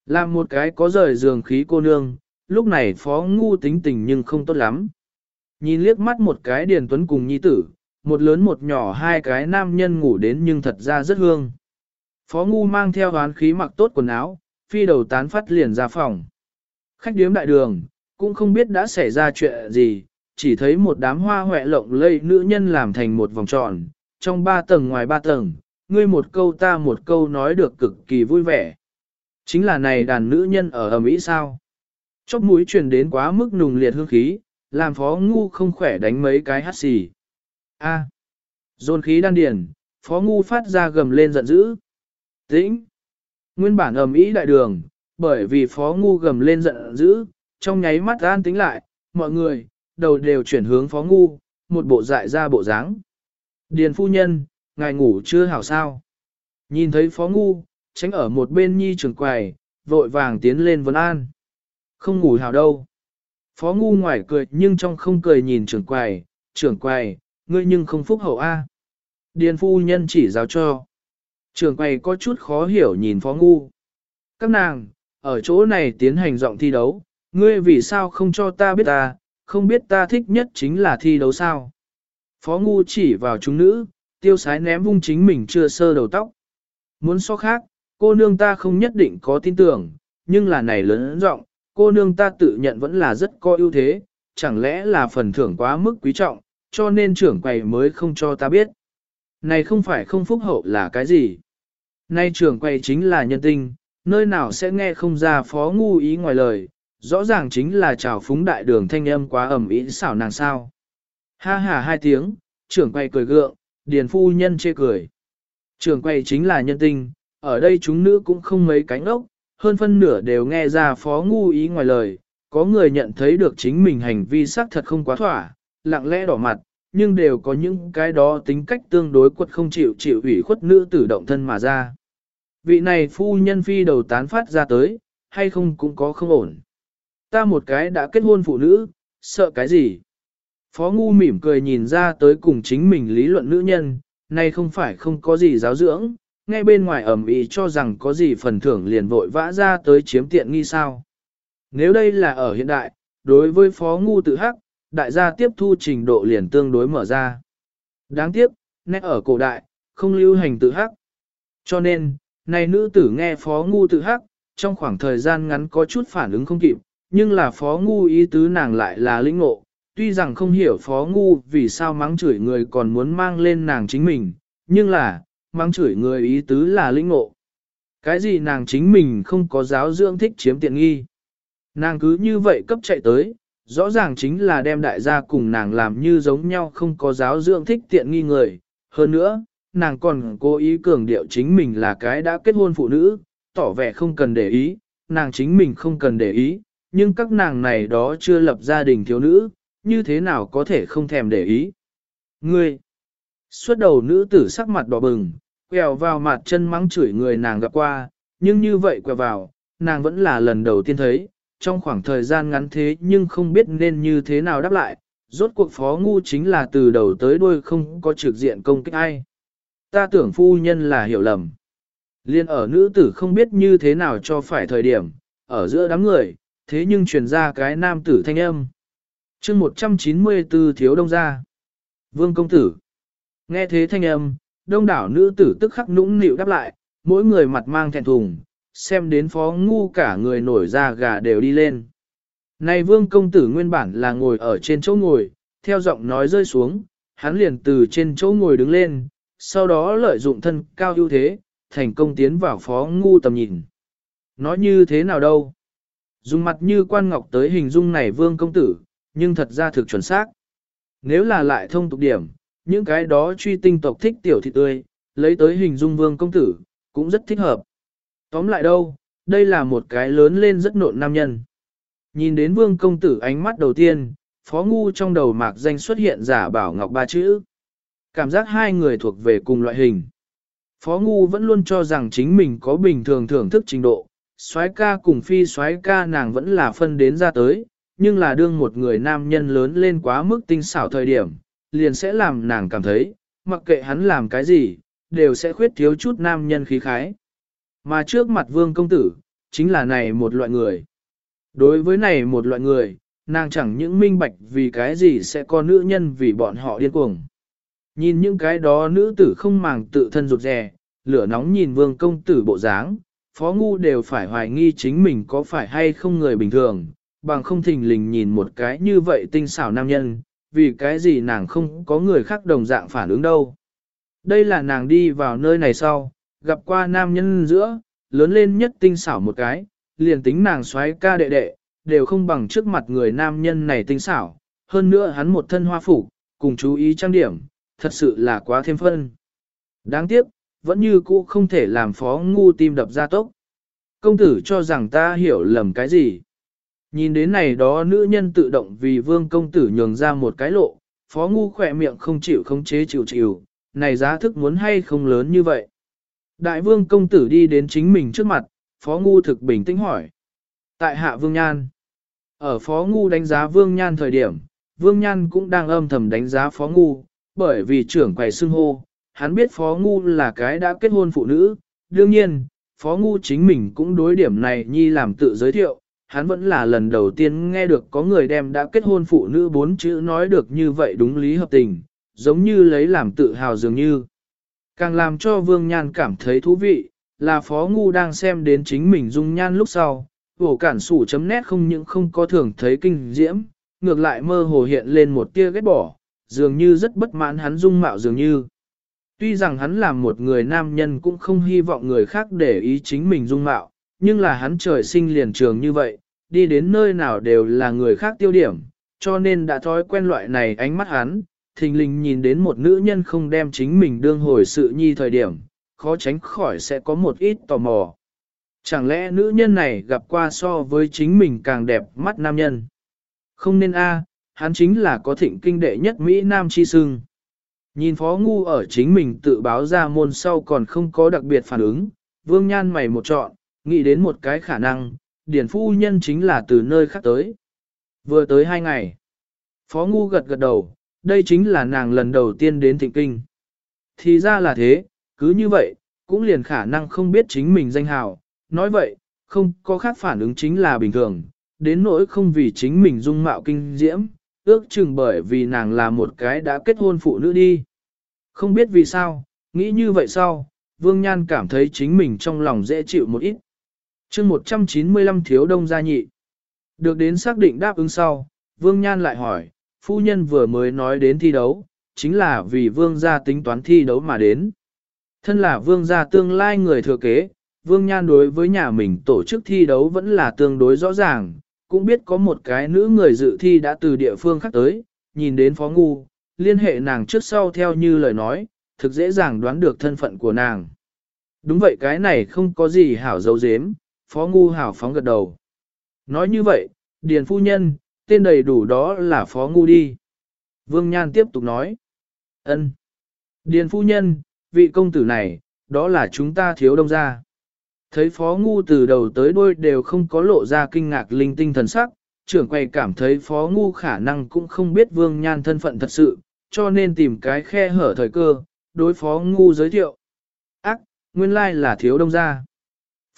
Speaker 1: Làm một cái có rời giường khí cô nương, lúc này phó ngu tính tình nhưng không tốt lắm. Nhìn liếc mắt một cái điền tuấn cùng nhi tử, một lớn một nhỏ hai cái nam nhân ngủ đến nhưng thật ra rất hương. Phó ngu mang theo hoán khí mặc tốt quần áo, phi đầu tán phát liền ra phòng. Khách điếm đại đường, cũng không biết đã xảy ra chuyện gì, chỉ thấy một đám hoa hoẹ lộng lây nữ nhân làm thành một vòng tròn, trong ba tầng ngoài ba tầng, ngươi một câu ta một câu nói được cực kỳ vui vẻ. Chính là này đàn nữ nhân ở ầm ĩ sao? Chóp mũi truyền đến quá mức nùng liệt hương khí, làm phó ngu không khỏe đánh mấy cái hắt xì. A. Dồn khí đan điền, phó ngu phát ra gầm lên giận dữ. Tĩnh. Nguyên bản ầm ĩ đại đường, bởi vì phó ngu gầm lên giận dữ, trong nháy mắt an tính lại, mọi người, đầu đều chuyển hướng phó ngu, một bộ dại ra bộ dáng. Điền phu nhân, ngài ngủ chưa hảo sao. Nhìn thấy phó ngu, tránh ở một bên nhi trường quầy, vội vàng tiến lên vấn an. Không ngủ hào đâu. Phó ngu ngoài cười nhưng trong không cười nhìn trưởng quầy, trưởng quầy, ngươi nhưng không phúc hậu A. Điền phu nhân chỉ giáo cho. Trưởng quầy có chút khó hiểu nhìn phó ngu. Các nàng, ở chỗ này tiến hành giọng thi đấu, ngươi vì sao không cho ta biết ta, không biết ta thích nhất chính là thi đấu sao. Phó ngu chỉ vào chúng nữ, tiêu sái ném vung chính mình chưa sơ đầu tóc. Muốn so khác, cô nương ta không nhất định có tin tưởng, nhưng là này lớn rộng, cô nương ta tự nhận vẫn là rất có ưu thế, chẳng lẽ là phần thưởng quá mức quý trọng, cho nên trưởng quầy mới không cho ta biết. Này không phải không phúc hậu là cái gì? Nay trưởng quầy chính là nhân tinh, nơi nào sẽ nghe không ra phó ngu ý ngoài lời, rõ ràng chính là trào phúng đại đường thanh âm quá ẩm ý xảo nàng sao. Ha ha hai tiếng, trưởng quầy cười gượng, điền phu nhân chê cười. Trưởng quầy chính là nhân tinh, ở đây chúng nữ cũng không mấy cánh ốc, hơn phân nửa đều nghe ra phó ngu ý ngoài lời, có người nhận thấy được chính mình hành vi xác thật không quá thỏa, lặng lẽ đỏ mặt, nhưng đều có những cái đó tính cách tương đối quật không chịu chịu ủy khuất nữ tử động thân mà ra. Vị này phu nhân phi đầu tán phát ra tới, hay không cũng có không ổn. Ta một cái đã kết hôn phụ nữ, sợ cái gì? Phó ngu mỉm cười nhìn ra tới cùng chính mình lý luận nữ nhân, này không phải không có gì giáo dưỡng, nghe bên ngoài ẩm ý cho rằng có gì phần thưởng liền vội vã ra tới chiếm tiện nghi sao. Nếu đây là ở hiện đại, đối với phó ngu tự hắc, đại gia tiếp thu trình độ liền tương đối mở ra. Đáng tiếc, nét ở cổ đại, không lưu hành tự hắc. Cho nên, này nữ tử nghe phó ngu tự hắc, trong khoảng thời gian ngắn có chút phản ứng không kịp, nhưng là phó ngu ý tứ nàng lại là lĩnh ngộ, tuy rằng không hiểu phó ngu vì sao mắng chửi người còn muốn mang lên nàng chính mình, nhưng là, mang chửi người ý tứ là lĩnh ngộ. Cái gì nàng chính mình không có giáo dưỡng thích chiếm tiện nghi. Nàng cứ như vậy cấp chạy tới, rõ ràng chính là đem đại gia cùng nàng làm như giống nhau không có giáo dưỡng thích tiện nghi người. Hơn nữa, nàng còn cố ý cường điệu chính mình là cái đã kết hôn phụ nữ, tỏ vẻ không cần để ý, nàng chính mình không cần để ý, nhưng các nàng này đó chưa lập gia đình thiếu nữ, như thế nào có thể không thèm để ý. Ngươi, suốt đầu nữ tử sắc mặt đỏ bừng, quẹo vào mặt chân mắng chửi người nàng gặp qua, nhưng như vậy quẹo vào, nàng vẫn là lần đầu tiên thấy, trong khoảng thời gian ngắn thế nhưng không biết nên như thế nào đáp lại, rốt cuộc phó ngu chính là từ đầu tới đuôi không có trực diện công kích ai. Ta tưởng phu nhân là hiểu lầm. Liên ở nữ tử không biết như thế nào cho phải thời điểm, ở giữa đám người, thế nhưng truyền ra cái nam tử thanh âm. chương 194 thiếu đông gia. Vương công tử. Nghe thế thanh âm, đông đảo nữ tử tức khắc nũng nịu đáp lại, mỗi người mặt mang thẹn thùng, xem đến phó ngu cả người nổi ra gà đều đi lên. Này vương công tử nguyên bản là ngồi ở trên chỗ ngồi, theo giọng nói rơi xuống, hắn liền từ trên chỗ ngồi đứng lên, sau đó lợi dụng thân cao ưu thế, thành công tiến vào phó ngu tầm nhìn. Nói như thế nào đâu? Dùng mặt như quan ngọc tới hình dung này vương công tử, nhưng thật ra thực chuẩn xác. Nếu là lại thông tục điểm, những cái đó truy tinh tộc thích tiểu thị tươi, lấy tới hình dung vương công tử, cũng rất thích hợp. Tóm lại đâu, đây là một cái lớn lên rất nộn nam nhân. Nhìn đến vương công tử ánh mắt đầu tiên, phó ngu trong đầu mạc danh xuất hiện giả bảo ngọc ba chữ. Cảm giác hai người thuộc về cùng loại hình. Phó ngu vẫn luôn cho rằng chính mình có bình thường thưởng thức trình độ, soái ca cùng phi soái ca nàng vẫn là phân đến ra tới, nhưng là đương một người nam nhân lớn lên quá mức tinh xảo thời điểm, liền sẽ làm nàng cảm thấy, mặc kệ hắn làm cái gì, đều sẽ khuyết thiếu chút nam nhân khí khái. Mà trước mặt vương công tử, chính là này một loại người. Đối với này một loại người, nàng chẳng những minh bạch vì cái gì sẽ có nữ nhân vì bọn họ điên cuồng. Nhìn những cái đó nữ tử không màng tự thân rụt rè, lửa nóng nhìn vương công tử bộ dáng, phó ngu đều phải hoài nghi chính mình có phải hay không người bình thường, bằng không thình lình nhìn một cái như vậy tinh xảo nam nhân, vì cái gì nàng không có người khác đồng dạng phản ứng đâu. Đây là nàng đi vào nơi này sau, gặp qua nam nhân giữa, lớn lên nhất tinh xảo một cái, liền tính nàng xoáy ca đệ đệ, đều không bằng trước mặt người nam nhân này tinh xảo, hơn nữa hắn một thân hoa phủ, cùng chú ý trang điểm, thật sự là quá thêm phân. Đáng tiếc, vẫn như cũ không thể làm phó ngu tim đập ra tốc. Công tử cho rằng ta hiểu lầm cái gì. Nhìn đến này đó nữ nhân tự động vì vương công tử nhường ra một cái lộ, phó ngu khỏe miệng không chịu không chế chịu chịu, này giá thức muốn hay không lớn như vậy. Đại vương công tử đi đến chính mình trước mặt, phó ngu thực bình tĩnh hỏi. Tại hạ vương nhan, ở phó ngu đánh giá vương nhan thời điểm, vương nhan cũng đang âm thầm đánh giá phó ngu, bởi vì trưởng quầy xưng hô, hắn biết phó ngu là cái đã kết hôn phụ nữ, đương nhiên, phó ngu chính mình cũng đối điểm này nhi làm tự giới thiệu, hắn vẫn là lần đầu tiên nghe được có người đem đã kết hôn phụ nữ bốn chữ nói được như vậy đúng lý hợp tình, giống như lấy làm tự hào dường như. Càng làm cho Vương Nhan cảm thấy thú vị, là Phó Ngu đang xem đến chính mình dung nhan lúc sau, vổ cản sủ chấm nét không những không có thường thấy kinh diễm, ngược lại mơ hồ hiện lên một tia ghét bỏ, dường như rất bất mãn hắn dung mạo dường như. Tuy rằng hắn là một người nam nhân cũng không hy vọng người khác để ý chính mình dung mạo, nhưng là hắn trời sinh liền trường như vậy, đi đến nơi nào đều là người khác tiêu điểm, cho nên đã thói quen loại này ánh mắt hắn, thình lình nhìn đến một nữ nhân không đem chính mình đương hồi sự nhi thời điểm, khó tránh khỏi sẽ có một ít tò mò. Chẳng lẽ nữ nhân này gặp qua so với chính mình càng đẹp mắt nam nhân? Không nên a, hắn chính là có thịnh kinh đệ nhất Mỹ Nam chi sưng. Nhìn phó ngu ở chính mình tự báo ra môn sau còn không có đặc biệt phản ứng, vương nhan mày một chọn, nghĩ đến một cái khả năng, điển phu nhân chính là từ nơi khác tới. Vừa tới hai ngày, phó ngu gật gật đầu, đây chính là nàng lần đầu tiên đến thịnh kinh. Thì ra là thế, cứ như vậy, cũng liền khả năng không biết chính mình danh hào, nói vậy, không có khác phản ứng chính là bình thường, đến nỗi không vì chính mình dung mạo kinh diễm, ước chừng bởi vì nàng là một cái đã kết hôn phụ nữ đi. Không biết vì sao, nghĩ như vậy sau, Vương Nhan cảm thấy chính mình trong lòng dễ chịu một ít chương 195 thiếu đông gia nhị. Được đến xác định đáp ứng sau, Vương Nhan lại hỏi, phu nhân vừa mới nói đến thi đấu, chính là vì Vương gia tính toán thi đấu mà đến. Thân là Vương gia tương lai người thừa kế, Vương Nhan đối với nhà mình tổ chức thi đấu vẫn là tương đối rõ ràng, cũng biết có một cái nữ người dự thi đã từ địa phương khác tới, nhìn đến Phó Ngu, liên hệ nàng trước sau theo như lời nói, thực dễ dàng đoán được thân phận của nàng. Đúng vậy cái này không có gì hảo dấu dếm, Phó Ngu hảo phóng gật đầu. Nói như vậy, Điền Phu Nhân, tên đầy đủ đó là Phó Ngu đi. Vương Nhan tiếp tục nói. ân Điền Phu Nhân, vị công tử này, đó là chúng ta thiếu đông ra. Thấy Phó Ngu từ đầu tới đuôi đều không có lộ ra kinh ngạc linh tinh thần sắc, trưởng quầy cảm thấy Phó Ngu khả năng cũng không biết Vương Nhan thân phận thật sự, cho nên tìm cái khe hở thời cơ, đối Phó Ngu giới thiệu. Ác, nguyên lai là thiếu đông gia.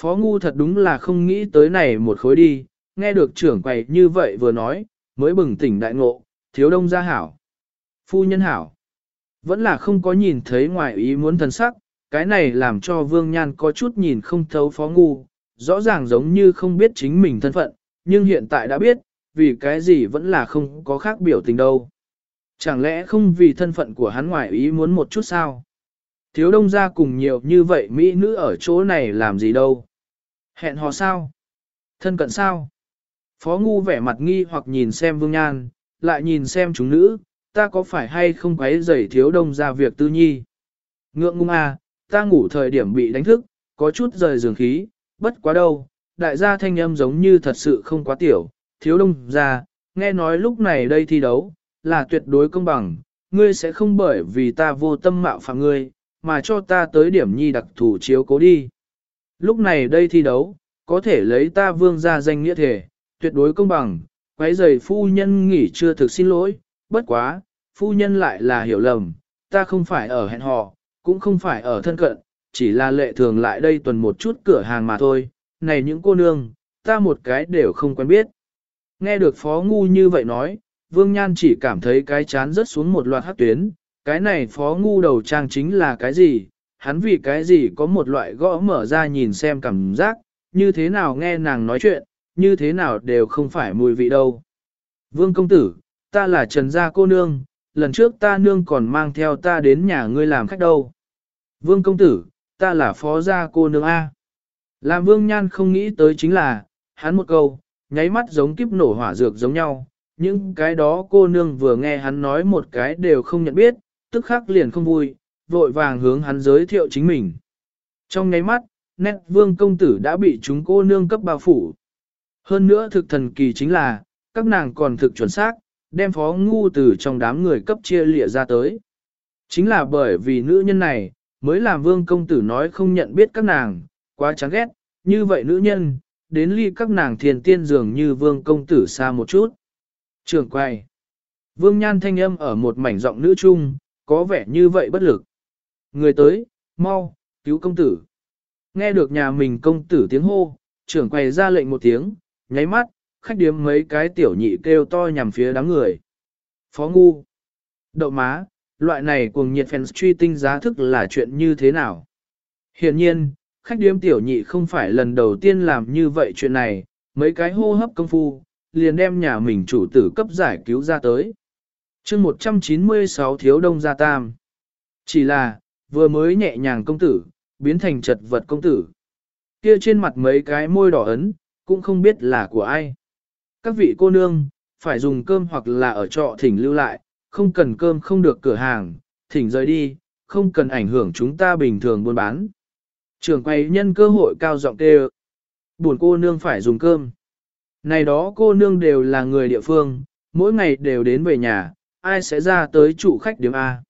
Speaker 1: Phó Ngu thật đúng là không nghĩ tới này một khối đi, nghe được trưởng quầy như vậy vừa nói, mới bừng tỉnh đại ngộ, thiếu đông gia hảo. Phu nhân hảo. Vẫn là không có nhìn thấy ngoài ý muốn thần sắc, cái này làm cho Vương Nhan có chút nhìn không thấu phó ngu, rõ ràng giống như không biết chính mình thân phận, nhưng hiện tại đã biết, vì cái gì vẫn là không có khác biểu tình đâu. Chẳng lẽ không vì thân phận của hắn ngoài ý muốn một chút sao? Thiếu đông gia cùng nhiều như vậy Mỹ nữ ở chỗ này làm gì đâu? Hẹn hò sao? Thân cận sao? Phó ngu vẻ mặt nghi hoặc nhìn xem vương nhan, lại nhìn xem chúng nữ, ta có phải hay không quấy rầy thiếu đông ra việc tư nhi? Ngượng ngung à, ta ngủ thời điểm bị đánh thức, có chút rời giường khí, bất quá đâu, đại gia thanh âm giống như thật sự không quá tiểu, thiếu đông ra, nghe nói lúc này đây thi đấu, là tuyệt đối công bằng, ngươi sẽ không bởi vì ta vô tâm mạo phạm ngươi, mà cho ta tới điểm nhi đặc thủ chiếu cố đi. Lúc này đây thi đấu, có thể lấy ta vương ra danh nghĩa thể, tuyệt đối công bằng, quấy giày phu nhân nghỉ chưa thực xin lỗi, bất quá, phu nhân lại là hiểu lầm, ta không phải ở hẹn hò, cũng không phải ở thân cận, chỉ là lệ thường lại đây tuần một chút cửa hàng mà thôi, này những cô nương, ta một cái đều không quen biết. Nghe được phó ngu như vậy nói, Vương Nhan chỉ cảm thấy cái chán rớt xuống một loạt hát tuyến, cái này phó ngu đầu trang chính là cái gì, hắn vì cái gì có một loại gõ mở ra nhìn xem cảm giác, như thế nào nghe nàng nói chuyện, như thế nào đều không phải mùi vị đâu. Vương công tử, ta là Trần Gia cô nương, lần trước ta nương còn mang theo ta đến nhà ngươi làm khách đâu. Vương công tử, ta là phó gia cô nương A. Làm vương nhan không nghĩ tới chính là, hắn một câu, nháy mắt giống kiếp nổ hỏa dược giống nhau, những cái đó cô nương vừa nghe hắn nói một cái đều không nhận biết, tức khắc liền không vui, vội vàng hướng hắn giới thiệu chính mình. Trong nháy mắt, nét vương công tử đã bị chúng cô nương cấp bao phủ. Hơn nữa thực thần kỳ chính là, các nàng còn thực chuẩn xác, đem phó ngu từ trong đám người cấp chia lịa ra tới. Chính là bởi vì nữ nhân này, mới làm vương công tử nói không nhận biết các nàng, quá chán ghét, như vậy nữ nhân, đến ly các nàng thiền tiên dường như vương công tử xa một chút. Trường quay. Vương nhan thanh âm ở một mảnh giọng nữ trung, có vẻ như vậy bất lực. Người tới, mau, cứu công tử. Nghe được nhà mình công tử tiếng hô, trưởng quầy ra lệnh một tiếng, nháy mắt, khách điếm mấy cái tiểu nhị kêu to nhằm phía đám người. Phó ngu. Đậu má, loại này cuồng nhiệt fans truy tinh giá thức là chuyện như thế nào? Hiện nhiên, khách điếm tiểu nhị không phải lần đầu tiên làm như vậy chuyện này, mấy cái hô hấp công phu, liền đem nhà mình chủ tử cấp giải cứu ra tới. chương 196 thiếu đông gia tam. Chỉ là, vừa mới nhẹ nhàng công tử, biến thành chật vật công tử. Kia trên mặt mấy cái môi đỏ ấn, cũng không biết là của ai. Các vị cô nương, phải dùng cơm hoặc là ở trọ thỉnh lưu lại, không cần cơm không được cửa hàng, thỉnh rời đi, không cần ảnh hưởng chúng ta bình thường buôn bán. Trường quay nhân cơ hội cao giọng kêu. Buồn cô nương phải dùng cơm. Này đó cô nương đều là người địa phương, mỗi ngày đều đến về nhà, ai sẽ ra tới chủ khách điểm A.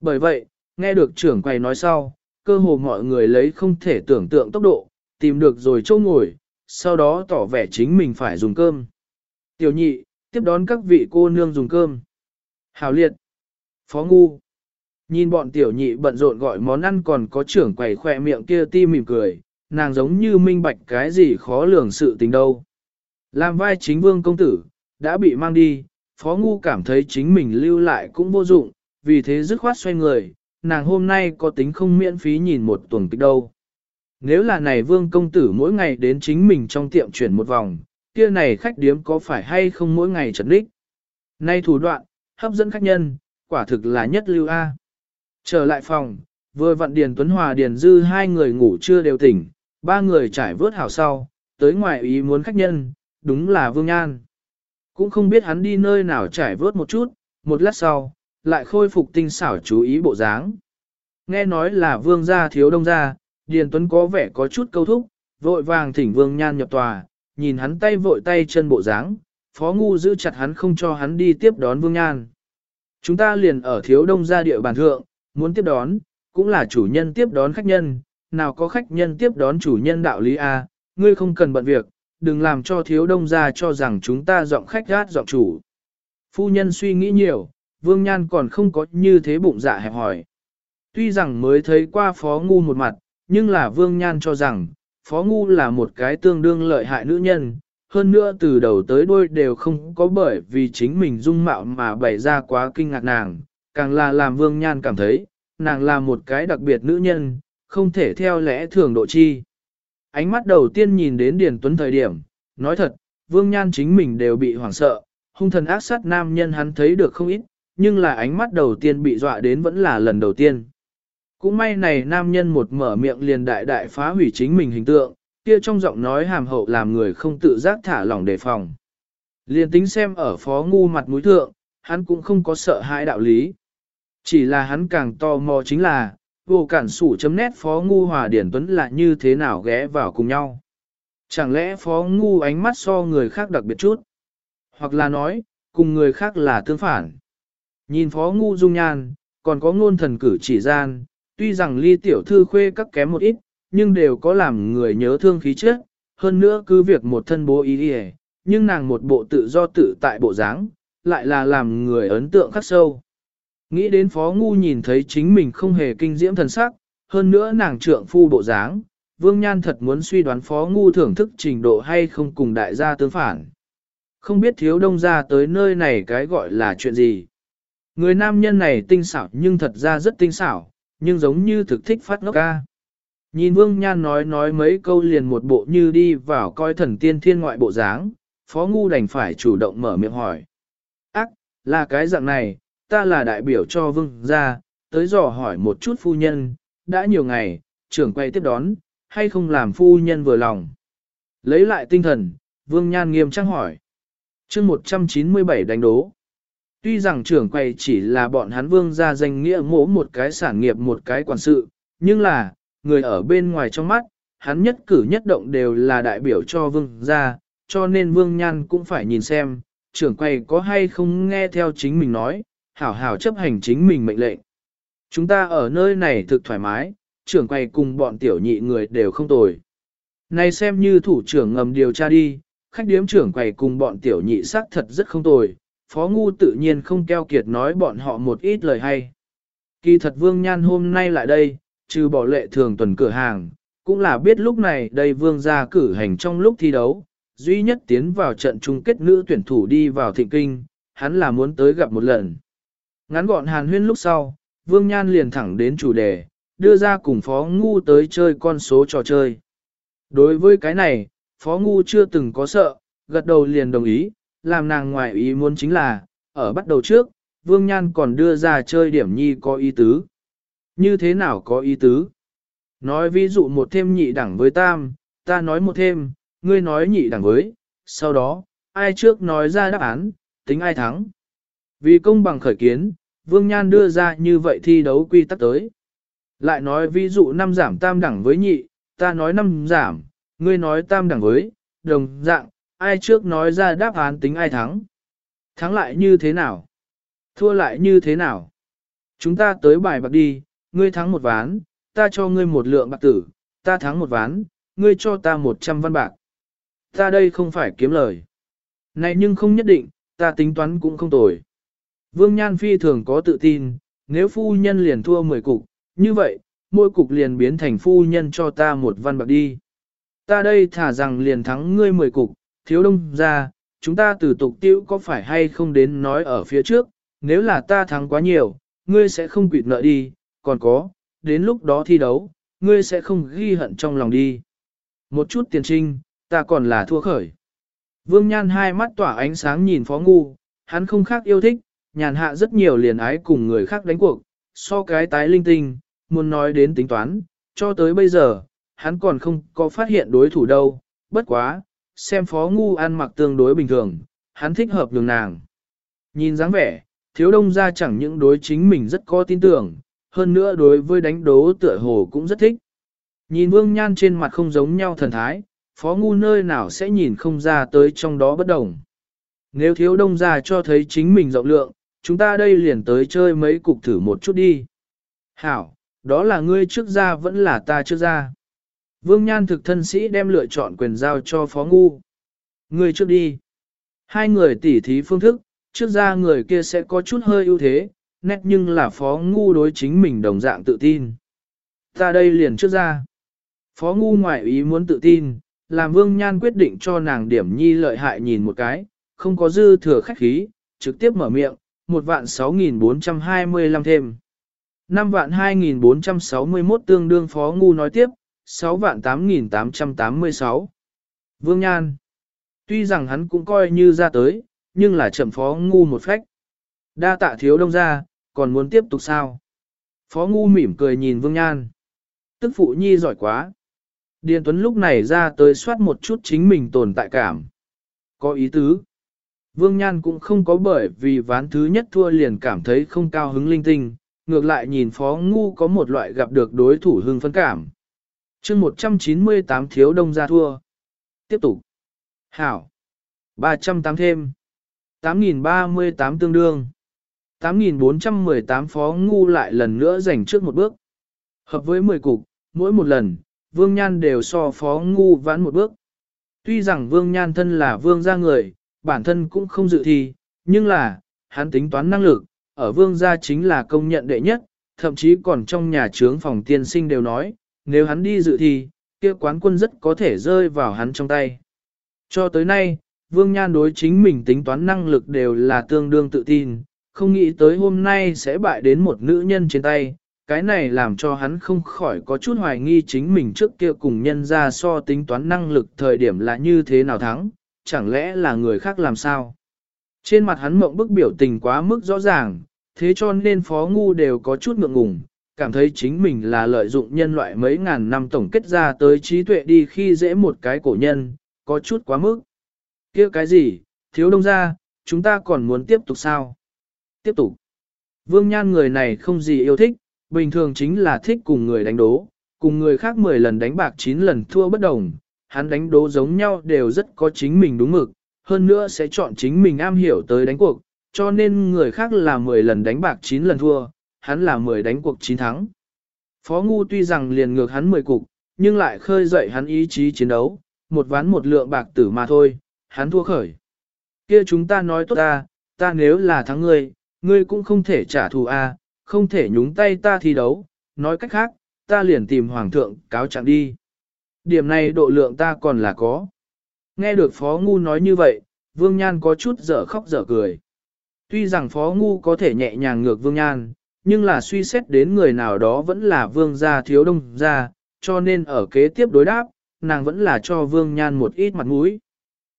Speaker 1: Bởi vậy, nghe được trưởng quầy nói sau, cơ hồ mọi người lấy không thể tưởng tượng tốc độ, tìm được rồi châu ngồi, sau đó tỏ vẻ chính mình phải dùng cơm. Tiểu nhị, tiếp đón các vị cô nương dùng cơm. Hào liệt, phó ngu. Nhìn bọn tiểu nhị bận rộn gọi món ăn còn có trưởng quầy khỏe miệng kia ti mỉm cười, nàng giống như minh bạch cái gì khó lường sự tình đâu. Làm vai chính vương công tử, đã bị mang đi, phó ngu cảm thấy chính mình lưu lại cũng vô dụng, vì thế dứt khoát xoay người, nàng hôm nay có tính không miễn phí nhìn một tuần kịch đâu. Nếu là này vương công tử mỗi ngày đến chính mình trong tiệm chuyển một vòng, kia này khách điếm có phải hay không mỗi ngày trật đích. Nay thủ đoạn, hấp dẫn khách nhân, quả thực là nhất lưu A. Trở lại phòng, vừa vặn Điền Tuấn Hòa Điền Dư hai người ngủ chưa đều tỉnh, ba người trải vớt hảo sau, tới ngoài ý muốn khách nhân, đúng là Vương Nhan. Cũng không biết hắn đi nơi nào trải vớt một chút, một lát sau, lại khôi phục tinh xảo chú ý bộ dáng. Nghe nói là Vương gia thiếu đông gia, Điền Tuấn có vẻ có chút câu thúc, vội vàng thỉnh Vương Nhan nhập tòa, nhìn hắn tay vội tay chân bộ dáng, Phó Ngu giữ chặt hắn không cho hắn đi tiếp đón Vương Nhan. Chúng ta liền ở thiếu đông gia địa bàn thượng, muốn tiếp đón, cũng là chủ nhân tiếp đón khách nhân, nào có khách nhân tiếp đón chủ nhân đạo lý A, ngươi không cần bận việc, đừng làm cho thiếu đông gia cho rằng chúng ta giọng khách gát giọng chủ. Phu nhân suy nghĩ nhiều, Vương Nhan còn không có như thế bụng dạ hẹp hỏi. Tuy rằng mới thấy qua Phó Ngu một mặt, nhưng là Vương Nhan cho rằng, Phó Ngu là một cái tương đương lợi hại nữ nhân, hơn nữa từ đầu tới đuôi đều không có bởi vì chính mình dung mạo mà bày ra quá kinh ngạc nàng, càng là làm vương nhan cảm thấy, nàng là một cái đặc biệt nữ nhân, không thể theo lẽ thường độ chi. Ánh mắt đầu tiên nhìn đến Điền Tuấn thời điểm, nói thật, vương nhan chính mình đều bị hoảng sợ, hung thần ác sát nam nhân hắn thấy được không ít, nhưng là ánh mắt đầu tiên bị dọa đến vẫn là lần đầu tiên. Cũng may này nam nhân một mở miệng liền đại đại phá hủy chính mình hình tượng, kia trong giọng nói hàm hậu làm người không tự giác thả lỏng đề phòng. Liền tính xem ở phó ngu mặt mũi thượng, hắn cũng không có sợ hãi đạo lý. Chỉ là hắn càng tò mò chính là, vô cản sủ chấm nét phó ngu hòa điển tuấn là như thế nào ghé vào cùng nhau. Chẳng lẽ phó ngu ánh mắt so người khác đặc biệt chút? Hoặc là nói, cùng người khác là tương phản. Nhìn phó ngu dung nhan, còn có ngôn thần cử chỉ gian, tuy rằng ly tiểu thư khuê các kém một ít, nhưng đều có làm người nhớ thương khí chất, hơn nữa cứ việc một thân bố ý đi nhưng nàng một bộ tự do tự tại bộ dáng, lại là làm người ấn tượng khắc sâu. Nghĩ đến phó ngu nhìn thấy chính mình không hề kinh diễm thần sắc, hơn nữa nàng trượng phu bộ dáng, vương nhan thật muốn suy đoán phó ngu thưởng thức trình độ hay không cùng đại gia tương phản. Không biết thiếu đông ra tới nơi này cái gọi là chuyện gì. Người nam nhân này tinh xảo nhưng thật ra rất tinh xảo, nhưng giống như thực thích phát ngốc ca. Nhìn Vương Nhan nói nói mấy câu liền một bộ như đi vào coi thần tiên thiên ngoại bộ dáng, Phó Ngu đành phải chủ động mở miệng hỏi. Ác, là cái dạng này, ta là đại biểu cho Vương gia, tới dò hỏi một chút phu nhân, đã nhiều ngày, trưởng quay tiếp đón, hay không làm phu nhân vừa lòng. Lấy lại tinh thần, Vương Nhan nghiêm trang hỏi. chương 197 đánh đố. Tuy rằng trưởng quầy chỉ là bọn hắn vương gia danh nghĩa mỗ một cái sản nghiệp một cái quản sự, nhưng là, người ở bên ngoài trong mắt, hắn nhất cử nhất động đều là đại biểu cho vương gia, cho nên vương nhan cũng phải nhìn xem, trưởng quầy có hay không nghe theo chính mình nói, hảo hảo chấp hành chính mình mệnh lệnh. Chúng ta ở nơi này thực thoải mái, trưởng quầy cùng bọn tiểu nhị người đều không tồi. Này xem như thủ trưởng ngầm điều tra đi, khách điếm trưởng quầy cùng bọn tiểu nhị xác thật rất không tồi, Phó Ngu tự nhiên không keo kiệt nói bọn họ một ít lời hay. Kỳ thật Vương Nhan hôm nay lại đây, trừ bỏ lệ thường tuần cửa hàng, cũng là biết lúc này đây Vương ra cử hành trong lúc thi đấu, duy nhất tiến vào trận chung kết nữ tuyển thủ đi vào thịnh kinh, hắn là muốn tới gặp một lần. Ngắn gọn hàn huyên lúc sau, Vương Nhan liền thẳng đến chủ đề, đưa ra cùng Phó Ngu tới chơi con số trò chơi. Đối với cái này, Phó Ngu chưa từng có sợ, gật đầu liền đồng ý, làm nàng ngoài ý muốn chính là, ở bắt đầu trước, Vương Nhan còn đưa ra chơi điểm nhi có ý tứ. Như thế nào có ý tứ? Nói ví dụ một thêm nhị đẳng với tam, ta nói một thêm, ngươi nói nhị đẳng với, sau đó, ai trước nói ra đáp án, tính ai thắng. Vì công bằng khởi kiến, Vương Nhan đưa ra như vậy thi đấu quy tắc tới. Lại nói ví dụ năm giảm tam đẳng với nhị, ta nói năm giảm, ngươi nói tam đẳng với, đồng dạng, ai trước nói ra đáp án tính ai thắng. Thắng lại như thế nào? Thua lại như thế nào? Chúng ta tới bài bạc đi, ngươi thắng một ván, ta cho ngươi một lượng bạc tử, ta thắng một ván, ngươi cho ta một trăm văn bạc. Ta đây không phải kiếm lời. Này nhưng không nhất định, ta tính toán cũng không tồi. Vương Nhan Phi thường có tự tin, nếu phu nhân liền thua 10 cục, như vậy, mỗi cục liền biến thành phu nhân cho ta một văn bạc đi. Ta đây thả rằng liền thắng ngươi 10 cục, thiếu đông ra, chúng ta từ tục tiêu có phải hay không đến nói ở phía trước, nếu là ta thắng quá nhiều, ngươi sẽ không quỵt nợ đi, còn có, đến lúc đó thi đấu, ngươi sẽ không ghi hận trong lòng đi. Một chút tiền trinh, ta còn là thua khởi. Vương Nhan hai mắt tỏa ánh sáng nhìn Phó Ngu, hắn không khác yêu thích, nhàn hạ rất nhiều liền ái cùng người khác đánh cuộc, so cái tái linh tinh, muốn nói đến tính toán, cho tới bây giờ, hắn còn không có phát hiện đối thủ đâu, bất quá, xem phó ngu ăn mặc tương đối bình thường, hắn thích hợp đường nàng. Nhìn dáng vẻ, thiếu đông ra chẳng những đối chính mình rất có tin tưởng, hơn nữa đối với đánh đố tựa hồ cũng rất thích. Nhìn vương nhan trên mặt không giống nhau thần thái, phó ngu nơi nào sẽ nhìn không ra tới trong đó bất đồng. Nếu thiếu đông ra cho thấy chính mình rộng lượng, chúng ta đây liền tới chơi mấy cục thử một chút đi. Hảo, đó là ngươi trước ra vẫn là ta trước ra. Vương Nhan thực thân sĩ đem lựa chọn quyền giao cho Phó Ngu. Người trước đi. Hai người tỉ thí phương thức, trước ra người kia sẽ có chút hơi ưu thế, nét nhưng là Phó Ngu đối chính mình đồng dạng tự tin. Ta đây liền trước ra. Phó Ngu ngoại ý muốn tự tin, làm Vương Nhan quyết định cho nàng điểm nhi lợi hại nhìn một cái, không có dư thừa khách khí, trực tiếp mở miệng, 1 vạn 6.425 thêm. 5 vạn 2.461 tương đương phó ngu nói tiếp, 6 vạn 8.886. Vương Nhan. Tuy rằng hắn cũng coi như ra tới, nhưng là chậm phó ngu một phách. Đa tạ thiếu đông ra, còn muốn tiếp tục sao? Phó ngu mỉm cười nhìn Vương Nhan. Tức phụ nhi giỏi quá. Điền Tuấn lúc này ra tới soát một chút chính mình tồn tại cảm. Có ý tứ. Vương Nhan cũng không có bởi vì ván thứ nhất thua liền cảm thấy không cao hứng linh tinh, ngược lại nhìn Phó Ngu có một loại gặp được đối thủ hưng phấn cảm chương 198 thiếu đông ra thua. Tiếp tục. Hảo. 308 thêm. 8.038 tương đương. 8.418 Phó Ngu lại lần nữa giành trước một bước. Hợp với 10 cục, mỗi một lần, Vương Nhan đều so Phó Ngu vãn một bước. Tuy rằng Vương Nhan thân là Vương gia người, bản thân cũng không dự thi, nhưng là, hắn tính toán năng lực, ở Vương gia chính là công nhận đệ nhất, thậm chí còn trong nhà trướng phòng tiên sinh đều nói, nếu hắn đi dự thi, kia quán quân rất có thể rơi vào hắn trong tay. Cho tới nay, Vương Nhan đối chính mình tính toán năng lực đều là tương đương tự tin, không nghĩ tới hôm nay sẽ bại đến một nữ nhân trên tay, cái này làm cho hắn không khỏi có chút hoài nghi chính mình trước kia cùng nhân ra so tính toán năng lực thời điểm là như thế nào thắng, chẳng lẽ là người khác làm sao. Trên mặt hắn mộng bức biểu tình quá mức rõ ràng, thế cho nên phó ngu đều có chút ngượng ngùng, cảm thấy chính mình là lợi dụng nhân loại mấy ngàn năm tổng kết ra tới trí tuệ đi khi dễ một cái cổ nhân, có chút quá mức. kia cái gì, thiếu đông ra, chúng ta còn muốn tiếp tục sao? Tiếp tục. Vương Nhan người này không gì yêu thích, bình thường chính là thích cùng người đánh đố, cùng người khác 10 lần đánh bạc 9 lần thua bất đồng, hắn đánh đố giống nhau đều rất có chính mình đúng mực, hơn nữa sẽ chọn chính mình am hiểu tới đánh cuộc, cho nên người khác là 10 lần đánh bạc 9 lần thua, hắn là 10 đánh cuộc 9 thắng. Phó Ngu tuy rằng liền ngược hắn 10 cục, nhưng lại khơi dậy hắn ý chí chiến đấu, một ván một lượng bạc tử mà thôi, hắn thua khởi. Kia chúng ta nói tốt ta, ta nếu là thắng ngươi, ngươi cũng không thể trả thù a, không thể nhúng tay ta thi đấu, nói cách khác, ta liền tìm hoàng thượng cáo trạng đi. Điểm này độ lượng ta còn là có. Nghe được Phó Ngu nói như vậy, Vương Nhan có chút dở khóc dở cười. Tuy rằng Phó Ngu có thể nhẹ nhàng ngược Vương Nhan, nhưng là suy xét đến người nào đó vẫn là Vương gia thiếu đông gia, cho nên ở kế tiếp đối đáp, nàng vẫn là cho Vương Nhan một ít mặt mũi.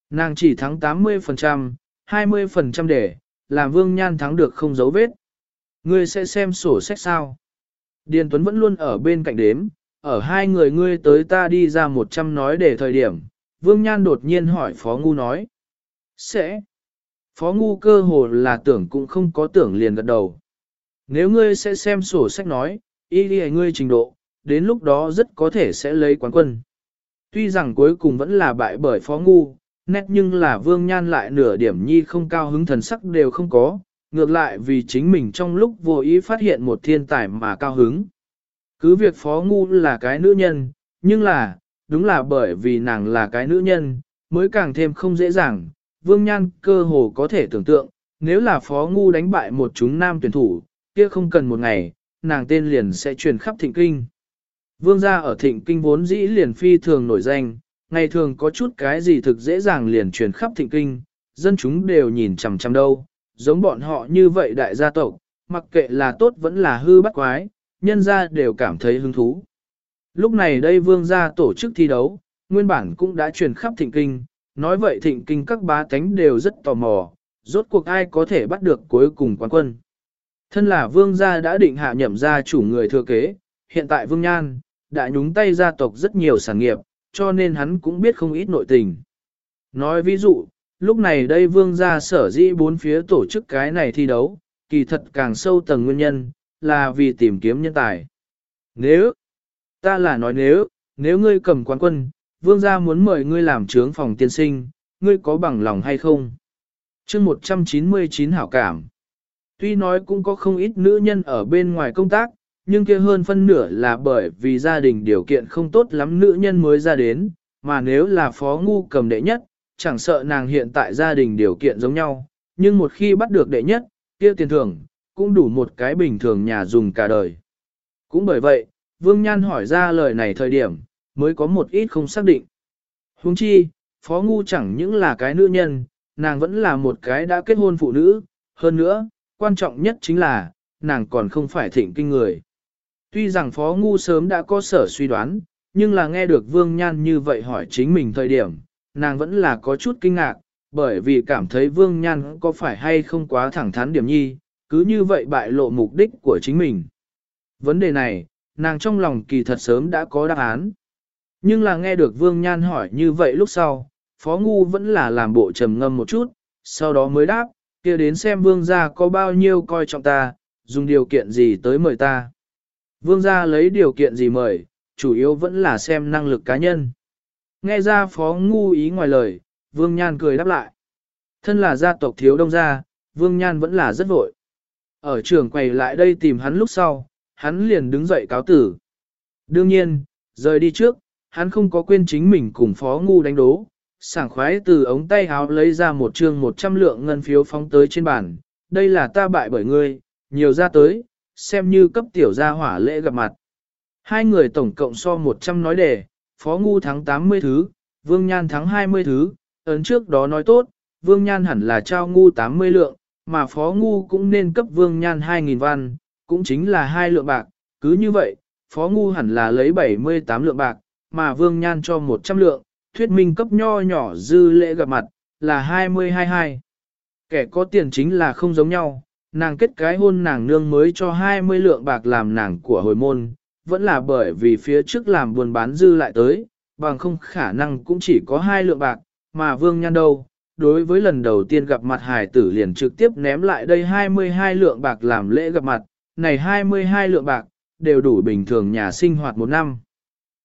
Speaker 1: Nàng chỉ thắng 80%, 20% để, làm Vương Nhan thắng được không dấu vết. Ngươi sẽ xem sổ sách sao? Điền Tuấn vẫn luôn ở bên cạnh đếm, ở hai người ngươi tới ta đi ra một trăm nói để thời điểm, Vương Nhan đột nhiên hỏi Phó Ngu nói. Sẽ. Phó Ngu cơ hồ là tưởng cũng không có tưởng liền gật đầu. Nếu ngươi sẽ xem sổ sách nói, y đi ngươi trình độ, đến lúc đó rất có thể sẽ lấy quán quân. Tuy rằng cuối cùng vẫn là bại bởi Phó Ngu, nét nhưng là Vương Nhan lại nửa điểm nhi không cao hứng thần sắc đều không có, ngược lại vì chính mình trong lúc vô ý phát hiện một thiên tài mà cao hứng. Cứ việc phó ngu là cái nữ nhân, nhưng là, đúng là bởi vì nàng là cái nữ nhân, mới càng thêm không dễ dàng. Vương Nhan cơ hồ có thể tưởng tượng, nếu là phó ngu đánh bại một chúng nam tuyển thủ, kia không cần một ngày, nàng tên liền sẽ truyền khắp thịnh kinh. Vương gia ở thịnh kinh vốn dĩ liền phi thường nổi danh, ngày thường có chút cái gì thực dễ dàng liền truyền khắp thịnh kinh, dân chúng đều nhìn chằm chằm đâu, giống bọn họ như vậy đại gia tộc, mặc kệ là tốt vẫn là hư bắt quái, nhân gia đều cảm thấy hứng thú. Lúc này đây vương gia tổ chức thi đấu, nguyên bản cũng đã truyền khắp thịnh kinh, nói vậy thịnh kinh các bá tánh đều rất tò mò, rốt cuộc ai có thể bắt được cuối cùng quán quân. Thân là vương gia đã định hạ nhậm gia chủ người thừa kế, hiện tại vương nhan, đã nhúng tay gia tộc rất nhiều sản nghiệp, cho nên hắn cũng biết không ít nội tình. Nói ví dụ, lúc này đây vương gia sở dĩ bốn phía tổ chức cái này thi đấu, kỳ thật càng sâu tầng nguyên nhân, là vì tìm kiếm nhân tài. Nếu, ta là nói nếu, nếu ngươi cầm quán quân, vương gia muốn mời ngươi làm trướng phòng tiên sinh, ngươi có bằng lòng hay không? chương 199 hảo cảm. Tuy nói cũng có không ít nữ nhân ở bên ngoài công tác, nhưng kia hơn phân nửa là bởi vì gia đình điều kiện không tốt lắm nữ nhân mới ra đến, mà nếu là phó ngu cầm đệ nhất, chẳng sợ nàng hiện tại gia đình điều kiện giống nhau, nhưng một khi bắt được đệ nhất, kia tiền thưởng, cũng đủ một cái bình thường nhà dùng cả đời. Cũng bởi vậy, Vương Nhan hỏi ra lời này thời điểm, mới có một ít không xác định. Huống chi, Phó Ngu chẳng những là cái nữ nhân, nàng vẫn là một cái đã kết hôn phụ nữ, hơn nữa, quan trọng nhất chính là, nàng còn không phải thịnh kinh người. Tuy rằng Phó Ngu sớm đã có sở suy đoán, nhưng là nghe được Vương Nhan như vậy hỏi chính mình thời điểm, nàng vẫn là có chút kinh ngạc, bởi vì cảm thấy Vương Nhan có phải hay không quá thẳng thắn điểm nhi, cứ như vậy bại lộ mục đích của chính mình. Vấn đề này, nàng trong lòng kỳ thật sớm đã có đáp án. Nhưng là nghe được Vương Nhan hỏi như vậy lúc sau, Phó Ngu vẫn là làm bộ trầm ngâm một chút, sau đó mới đáp, kia đến xem Vương gia có bao nhiêu coi trọng ta, dùng điều kiện gì tới mời ta. Vương gia lấy điều kiện gì mời, chủ yếu vẫn là xem năng lực cá nhân. Nghe ra Phó Ngu ý ngoài lời, Vương Nhan cười đáp lại. Thân là gia tộc thiếu đông gia, Vương Nhan vẫn là rất vội. Ở trường quầy lại đây tìm hắn lúc sau, hắn liền đứng dậy cáo tử. Đương nhiên, rời đi trước, hắn không có quên chính mình cùng Phó Ngu đánh đố. Sảng khoái từ ống tay háo lấy ra một chương 100 lượng ngân phiếu phóng tới trên bàn. Đây là ta bại bởi ngươi, nhiều ra tới, xem như cấp tiểu gia hỏa lễ gặp mặt. Hai người tổng cộng so 100 nói đề, Phó Ngu thắng 80 thứ, Vương Nhan thắng 20 thứ, ấn trước đó nói tốt, Vương Nhan hẳn là trao Ngu 80 lượng, mà Phó Ngu cũng nên cấp Vương Nhan 2.000 văn, cũng chính là hai lượng bạc, cứ như vậy, Phó Ngu hẳn là lấy 78 lượng bạc, mà Vương Nhan cho 100 lượng, thuyết minh cấp nho nhỏ dư lễ gặp mặt, là 20-22. Kẻ có tiền chính là không giống nhau, nàng kết cái hôn nàng nương mới cho 20 lượng bạc làm nàng của hồi môn, vẫn là bởi vì phía trước làm buồn bán dư lại tới, bằng không khả năng cũng chỉ có hai lượng bạc, mà Vương Nhan đâu. Đối với lần đầu tiên gặp mặt hải tử liền trực tiếp ném lại đây 22 lượng bạc làm lễ gặp mặt, này 22 lượng bạc, đều đủ bình thường nhà sinh hoạt một năm.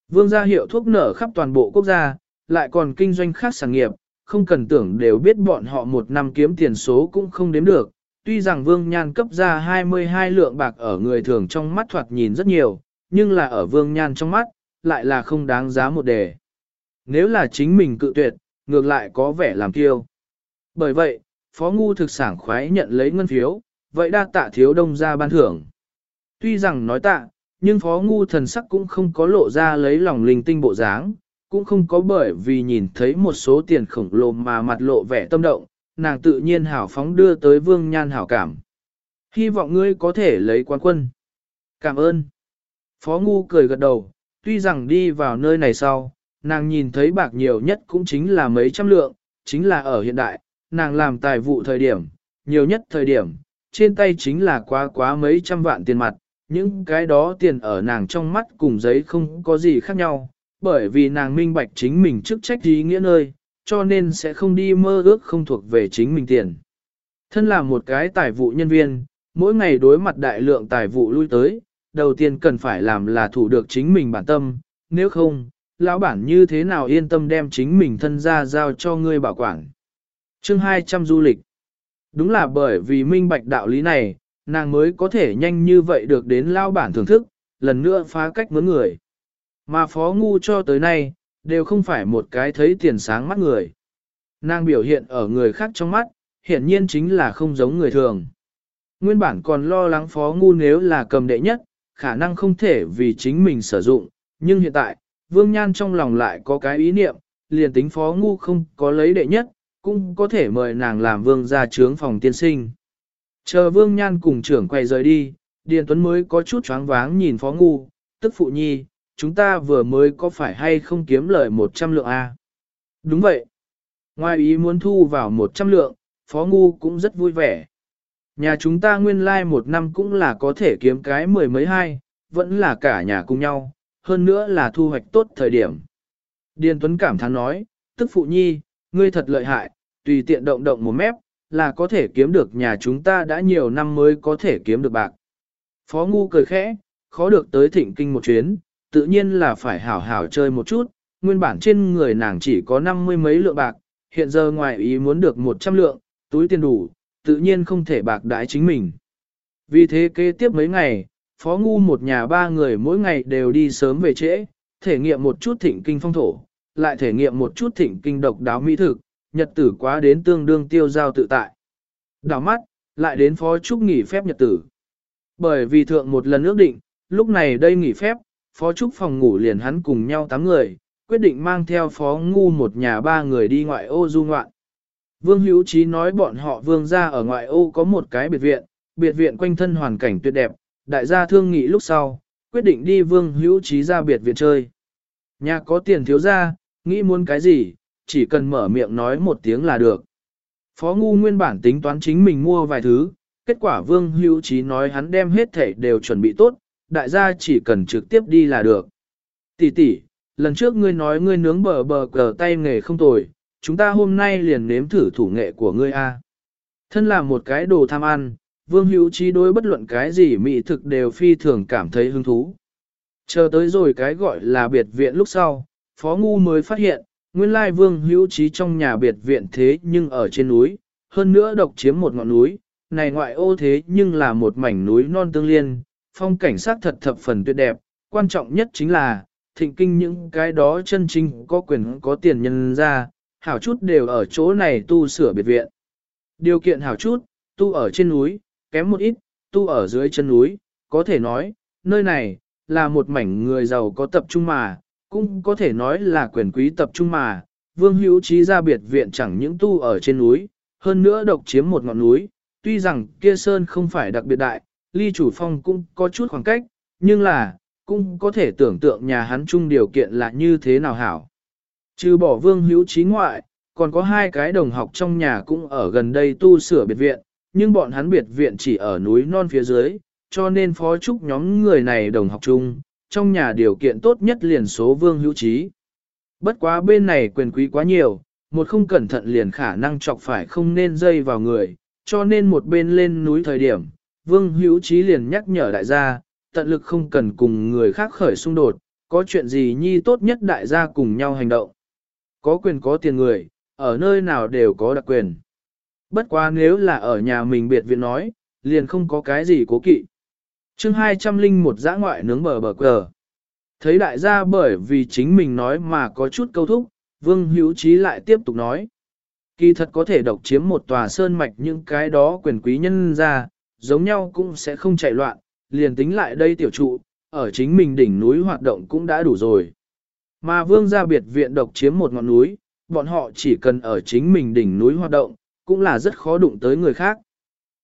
Speaker 1: Vương gia hiệu thuốc nở khắp toàn bộ quốc gia, lại còn kinh doanh khác sản nghiệp, không cần tưởng đều biết bọn họ một năm kiếm tiền số cũng không đếm được. Tuy rằng Vương Nhan cấp ra 22 lượng bạc ở người thường trong mắt thoạt nhìn rất nhiều, nhưng là ở Vương Nhan trong mắt, lại là không đáng giá một đề. Nếu là chính mình cự tuyệt, ngược lại có vẻ làm kiêu. Bởi vậy, Phó Ngu thực sảng khoái nhận lấy ngân phiếu, vậy đa tạ thiếu đông ra ban thưởng. Tuy rằng nói tạ, nhưng phó ngu thần sắc cũng không có lộ ra lấy lòng linh tinh bộ dáng, cũng không có bởi vì nhìn thấy một số tiền khổng lồ mà mặt lộ vẻ tâm động, nàng tự nhiên hảo phóng đưa tới vương nhan hảo cảm. Hy vọng ngươi có thể lấy quán quân. Cảm ơn. Phó ngu cười gật đầu, tuy rằng đi vào nơi này sau, nàng nhìn thấy bạc nhiều nhất cũng chính là mấy trăm lượng, chính là ở hiện đại, nàng làm tài vụ thời điểm, nhiều nhất thời điểm, trên tay chính là quá quá mấy trăm vạn tiền mặt, những cái đó tiền ở nàng trong mắt cùng giấy không có gì khác nhau, bởi vì nàng minh bạch chính mình chức trách ý nghĩa nơi, cho nên sẽ không đi mơ ước không thuộc về chính mình tiền. Thân là một cái tài vụ nhân viên, mỗi ngày đối mặt đại lượng tài vụ lui tới, đầu tiên cần phải làm là thủ được chính mình bản tâm, nếu không, lão bản như thế nào yên tâm đem chính mình thân ra giao cho ngươi bảo quản. Chương 200 du lịch Đúng là bởi vì minh bạch đạo lý này, nàng mới có thể nhanh như vậy được đến lao bản thưởng thức, lần nữa phá cách mướn người. Mà phó ngu cho tới nay, đều không phải một cái thấy tiền sáng mắt người. Nàng biểu hiện ở người khác trong mắt, hiển nhiên chính là không giống người thường. Nguyên bản còn lo lắng phó ngu nếu là cầm đệ nhất, khả năng không thể vì chính mình sử dụng, nhưng hiện tại, Vương Nhan trong lòng lại có cái ý niệm, liền tính phó ngu không có lấy đệ nhất, cũng có thể mời nàng làm vương ra trướng phòng tiên sinh. Chờ vương nhan cùng trưởng quay rời đi, Điền Tuấn mới có chút choáng váng nhìn phó ngu, tức phụ nhi, chúng ta vừa mới có phải hay không kiếm lời 100 lượng A. Đúng vậy. Ngoài ý muốn thu vào 100 lượng, phó ngu cũng rất vui vẻ. Nhà chúng ta nguyên lai like một năm cũng là có thể kiếm cái mười mấy hai, vẫn là cả nhà cùng nhau, hơn nữa là thu hoạch tốt thời điểm. Điền Tuấn cảm thán nói, tức phụ nhi, ngươi thật lợi hại, tùy tiện động động một mép, là có thể kiếm được nhà chúng ta đã nhiều năm mới có thể kiếm được bạc. Phó Ngu cười khẽ, khó được tới thịnh kinh một chuyến, tự nhiên là phải hảo hảo chơi một chút, nguyên bản trên người nàng chỉ có năm mươi mấy lượng bạc, hiện giờ ngoài ý muốn được một trăm lượng, túi tiền đủ, tự nhiên không thể bạc đãi chính mình. Vì thế kế tiếp mấy ngày, Phó Ngu một nhà ba người mỗi ngày đều đi sớm về trễ, thể nghiệm một chút thịnh kinh phong thổ, lại thể nghiệm một chút thịnh kinh độc đáo mỹ thực, nhật tử quá đến tương đương tiêu giao tự tại. Đảo mắt, lại đến phó trúc nghỉ phép nhật tử. Bởi vì thượng một lần ước định, lúc này đây nghỉ phép, phó trúc phòng ngủ liền hắn cùng nhau tám người, quyết định mang theo phó ngu một nhà ba người đi ngoại ô du ngoạn. Vương Hữu Trí nói bọn họ vương ra ở ngoại ô có một cái biệt viện, biệt viện quanh thân hoàn cảnh tuyệt đẹp, đại gia thương nghị lúc sau, quyết định đi vương hữu trí ra biệt viện chơi. Nhà có tiền thiếu ra, nghĩ muốn cái gì, chỉ cần mở miệng nói một tiếng là được. Phó ngu nguyên bản tính toán chính mình mua vài thứ, kết quả vương hữu trí nói hắn đem hết thể đều chuẩn bị tốt, đại gia chỉ cần trực tiếp đi là được. Tỷ tỷ, lần trước ngươi nói ngươi nướng bờ bờ cờ tay nghề không tồi, chúng ta hôm nay liền nếm thử thủ nghệ của ngươi a. Thân là một cái đồ tham ăn, vương hữu trí đối bất luận cái gì mỹ thực đều phi thường cảm thấy hứng thú. Chờ tới rồi cái gọi là biệt viện lúc sau, Phó Ngu mới phát hiện, nguyên lai vương hữu trí trong nhà biệt viện thế nhưng ở trên núi, hơn nữa độc chiếm một ngọn núi, này ngoại ô thế nhưng là một mảnh núi non tương liên, phong cảnh sát thật thập phần tuyệt đẹp, quan trọng nhất chính là, thịnh kinh những cái đó chân chính có quyền có tiền nhân ra, hảo chút đều ở chỗ này tu sửa biệt viện. Điều kiện hảo chút, tu ở trên núi, kém một ít, tu ở dưới chân núi, có thể nói, nơi này, là một mảnh người giàu có tập trung mà, cũng có thể nói là quyền quý tập trung mà, vương hữu trí ra biệt viện chẳng những tu ở trên núi, hơn nữa độc chiếm một ngọn núi, tuy rằng kia sơn không phải đặc biệt đại, ly chủ phong cũng có chút khoảng cách, nhưng là, cũng có thể tưởng tượng nhà hắn chung điều kiện là như thế nào hảo. Trừ bỏ vương hữu trí ngoại, còn có hai cái đồng học trong nhà cũng ở gần đây tu sửa biệt viện, nhưng bọn hắn biệt viện chỉ ở núi non phía dưới, cho nên phó trúc nhóm người này đồng học chung, trong nhà điều kiện tốt nhất liền số vương hữu trí. Bất quá bên này quyền quý quá nhiều, một không cẩn thận liền khả năng chọc phải không nên dây vào người, cho nên một bên lên núi thời điểm, vương hữu trí liền nhắc nhở đại gia, tận lực không cần cùng người khác khởi xung đột, có chuyện gì nhi tốt nhất đại gia cùng nhau hành động. Có quyền có tiền người, ở nơi nào đều có đặc quyền. Bất quá nếu là ở nhà mình biệt viện nói, liền không có cái gì cố kỵ. chương 200 linh một giã ngoại nướng bờ bờ cờ. Thấy đại gia bởi vì chính mình nói mà có chút câu thúc, Vương Hữu Trí lại tiếp tục nói. Kỳ thật có thể độc chiếm một tòa sơn mạch những cái đó quyền quý nhân ra, giống nhau cũng sẽ không chạy loạn, liền tính lại đây tiểu trụ, ở chính mình đỉnh núi hoạt động cũng đã đủ rồi. Mà vương gia biệt viện độc chiếm một ngọn núi, bọn họ chỉ cần ở chính mình đỉnh núi hoạt động, cũng là rất khó đụng tới người khác.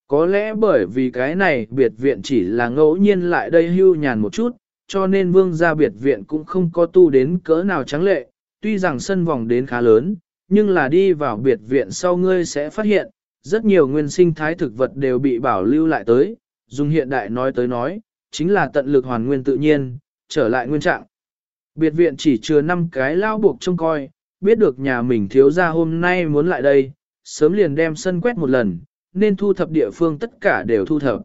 Speaker 1: Có lẽ bởi vì cái này biệt viện chỉ là ngẫu nhiên lại đây hưu nhàn một chút, cho nên vương gia biệt viện cũng không có tu đến cỡ nào trắng lệ, tuy rằng sân vòng đến khá lớn, nhưng là đi vào biệt viện sau ngươi sẽ phát hiện, rất nhiều nguyên sinh thái thực vật đều bị bảo lưu lại tới, dùng hiện đại nói tới nói, chính là tận lực hoàn nguyên tự nhiên, trở lại nguyên trạng. Biệt viện chỉ chừa 5 cái lao buộc trông coi, biết được nhà mình thiếu gia hôm nay muốn lại đây, sớm liền đem sân quét một lần, nên thu thập địa phương tất cả đều thu thập.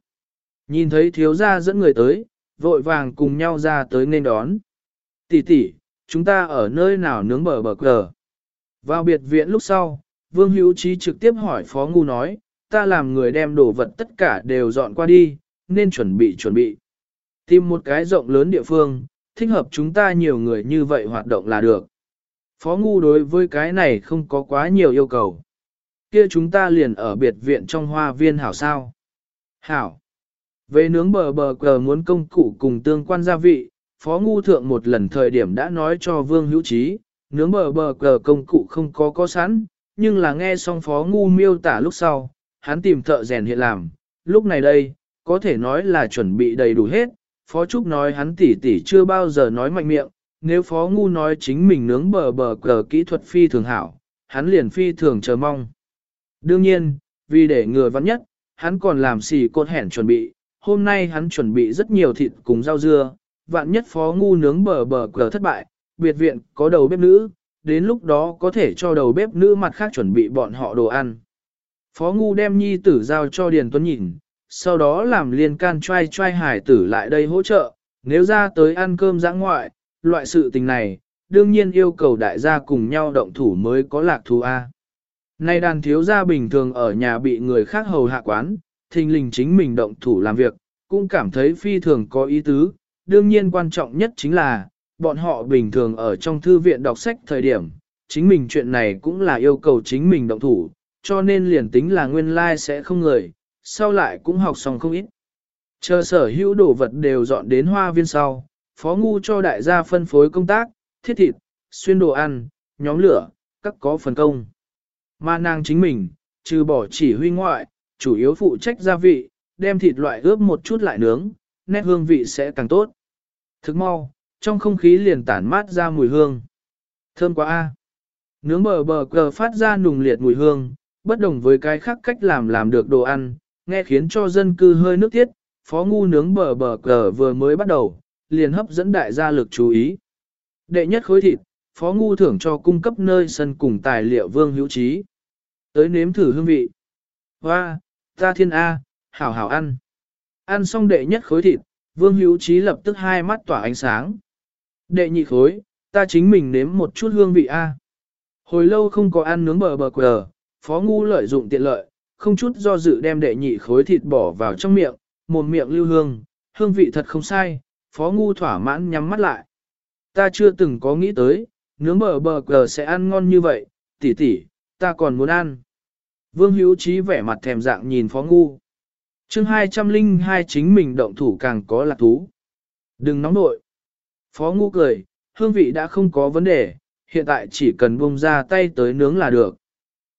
Speaker 1: Nhìn thấy thiếu gia dẫn người tới, vội vàng cùng nhau ra tới nên đón. Tỷ tỷ, chúng ta ở nơi nào nướng bờ bờ cờ. Vào biệt viện lúc sau, Vương Hữu Trí trực tiếp hỏi Phó Ngu nói, ta làm người đem đồ vật tất cả đều dọn qua đi, nên chuẩn bị chuẩn bị. Tìm một cái rộng lớn địa phương, thích hợp chúng ta nhiều người như vậy hoạt động là được. Phó Ngu đối với cái này không có quá nhiều yêu cầu. Kia chúng ta liền ở biệt viện trong hoa viên hảo sao. Hảo. Về nướng bờ bờ cờ muốn công cụ cùng tương quan gia vị, Phó Ngu Thượng một lần thời điểm đã nói cho Vương Hữu Trí, nướng bờ bờ cờ công cụ không có có sẵn, nhưng là nghe xong Phó Ngu miêu tả lúc sau, hắn tìm thợ rèn hiện làm, lúc này đây, có thể nói là chuẩn bị đầy đủ hết, Phó Trúc nói hắn tỉ tỉ chưa bao giờ nói mạnh miệng, nếu Phó Ngu nói chính mình nướng bờ bờ cờ kỹ thuật phi thường hảo, hắn liền phi thường chờ mong. Đương nhiên, vì để ngừa vắn nhất, hắn còn làm xì cốt hẻn chuẩn bị, hôm nay hắn chuẩn bị rất nhiều thịt cùng rau dưa, vạn nhất Phó Ngu nướng bờ bờ cờ thất bại, biệt viện có đầu bếp nữ, đến lúc đó có thể cho đầu bếp nữ mặt khác chuẩn bị bọn họ đồ ăn. Phó Ngu đem nhi tử giao cho Điền Tuấn nhìn, sau đó làm liên can trai trai hải tử lại đây hỗ trợ, nếu ra tới ăn cơm giã ngoại, loại sự tình này, đương nhiên yêu cầu đại gia cùng nhau động thủ mới có lạc thú A. Nay đàn thiếu gia bình thường ở nhà bị người khác hầu hạ quán, thình lình chính mình động thủ làm việc, cũng cảm thấy phi thường có ý tứ, đương nhiên quan trọng nhất chính là, bọn họ bình thường ở trong thư viện đọc sách thời điểm, chính mình chuyện này cũng là yêu cầu chính mình động thủ, cho nên liền tính là nguyên lai like sẽ không người, sau lại cũng học xong không ít. Chờ sở hữu đồ vật đều dọn đến hoa viên sau, phó ngu cho đại gia phân phối công tác, thiết thịt, xuyên đồ ăn, nhóm lửa, các có phần công. Mà nàng chính mình, trừ bỏ chỉ huy ngoại, chủ yếu phụ trách gia vị, đem thịt loại ướp một chút lại nướng, nét hương vị sẽ càng tốt. Thức mau, trong không khí liền tản mát ra mùi hương. Thơm quá a. Nướng bờ bờ cờ phát ra nùng liệt mùi hương, bất đồng với cái khác cách làm làm được đồ ăn, nghe khiến cho dân cư hơi nước thiết, phó ngu nướng bờ bờ cờ vừa mới bắt đầu, liền hấp dẫn đại gia lực chú ý. Đệ nhất khối thịt, phó ngu thưởng cho cung cấp nơi sân cùng tài liệu vương hữu trí. Tới nếm thử hương vị. Hoa, ta thiên A, hảo hảo ăn. Ăn xong đệ nhất khối thịt, vương hữu trí lập tức hai mắt tỏa ánh sáng. Đệ nhị khối, ta chính mình nếm một chút hương vị A. Hồi lâu không có ăn nướng bờ bờ quờ, phó ngu lợi dụng tiện lợi, không chút do dự đem đệ nhị khối thịt bỏ vào trong miệng, một miệng lưu hương, hương vị thật không sai, phó ngu thỏa mãn nhắm mắt lại. Ta chưa từng có nghĩ tới, nướng bờ bờ quờ sẽ ăn ngon như vậy, tỷ tỷ, ta còn muốn ăn. Vương Hữu Trí vẻ mặt thèm dạng nhìn phó ngu. chương 202 chính mình động thủ càng có lạc thú. Đừng nóng nội. Phó ngu cười, hương vị đã không có vấn đề, hiện tại chỉ cần bông ra tay tới nướng là được.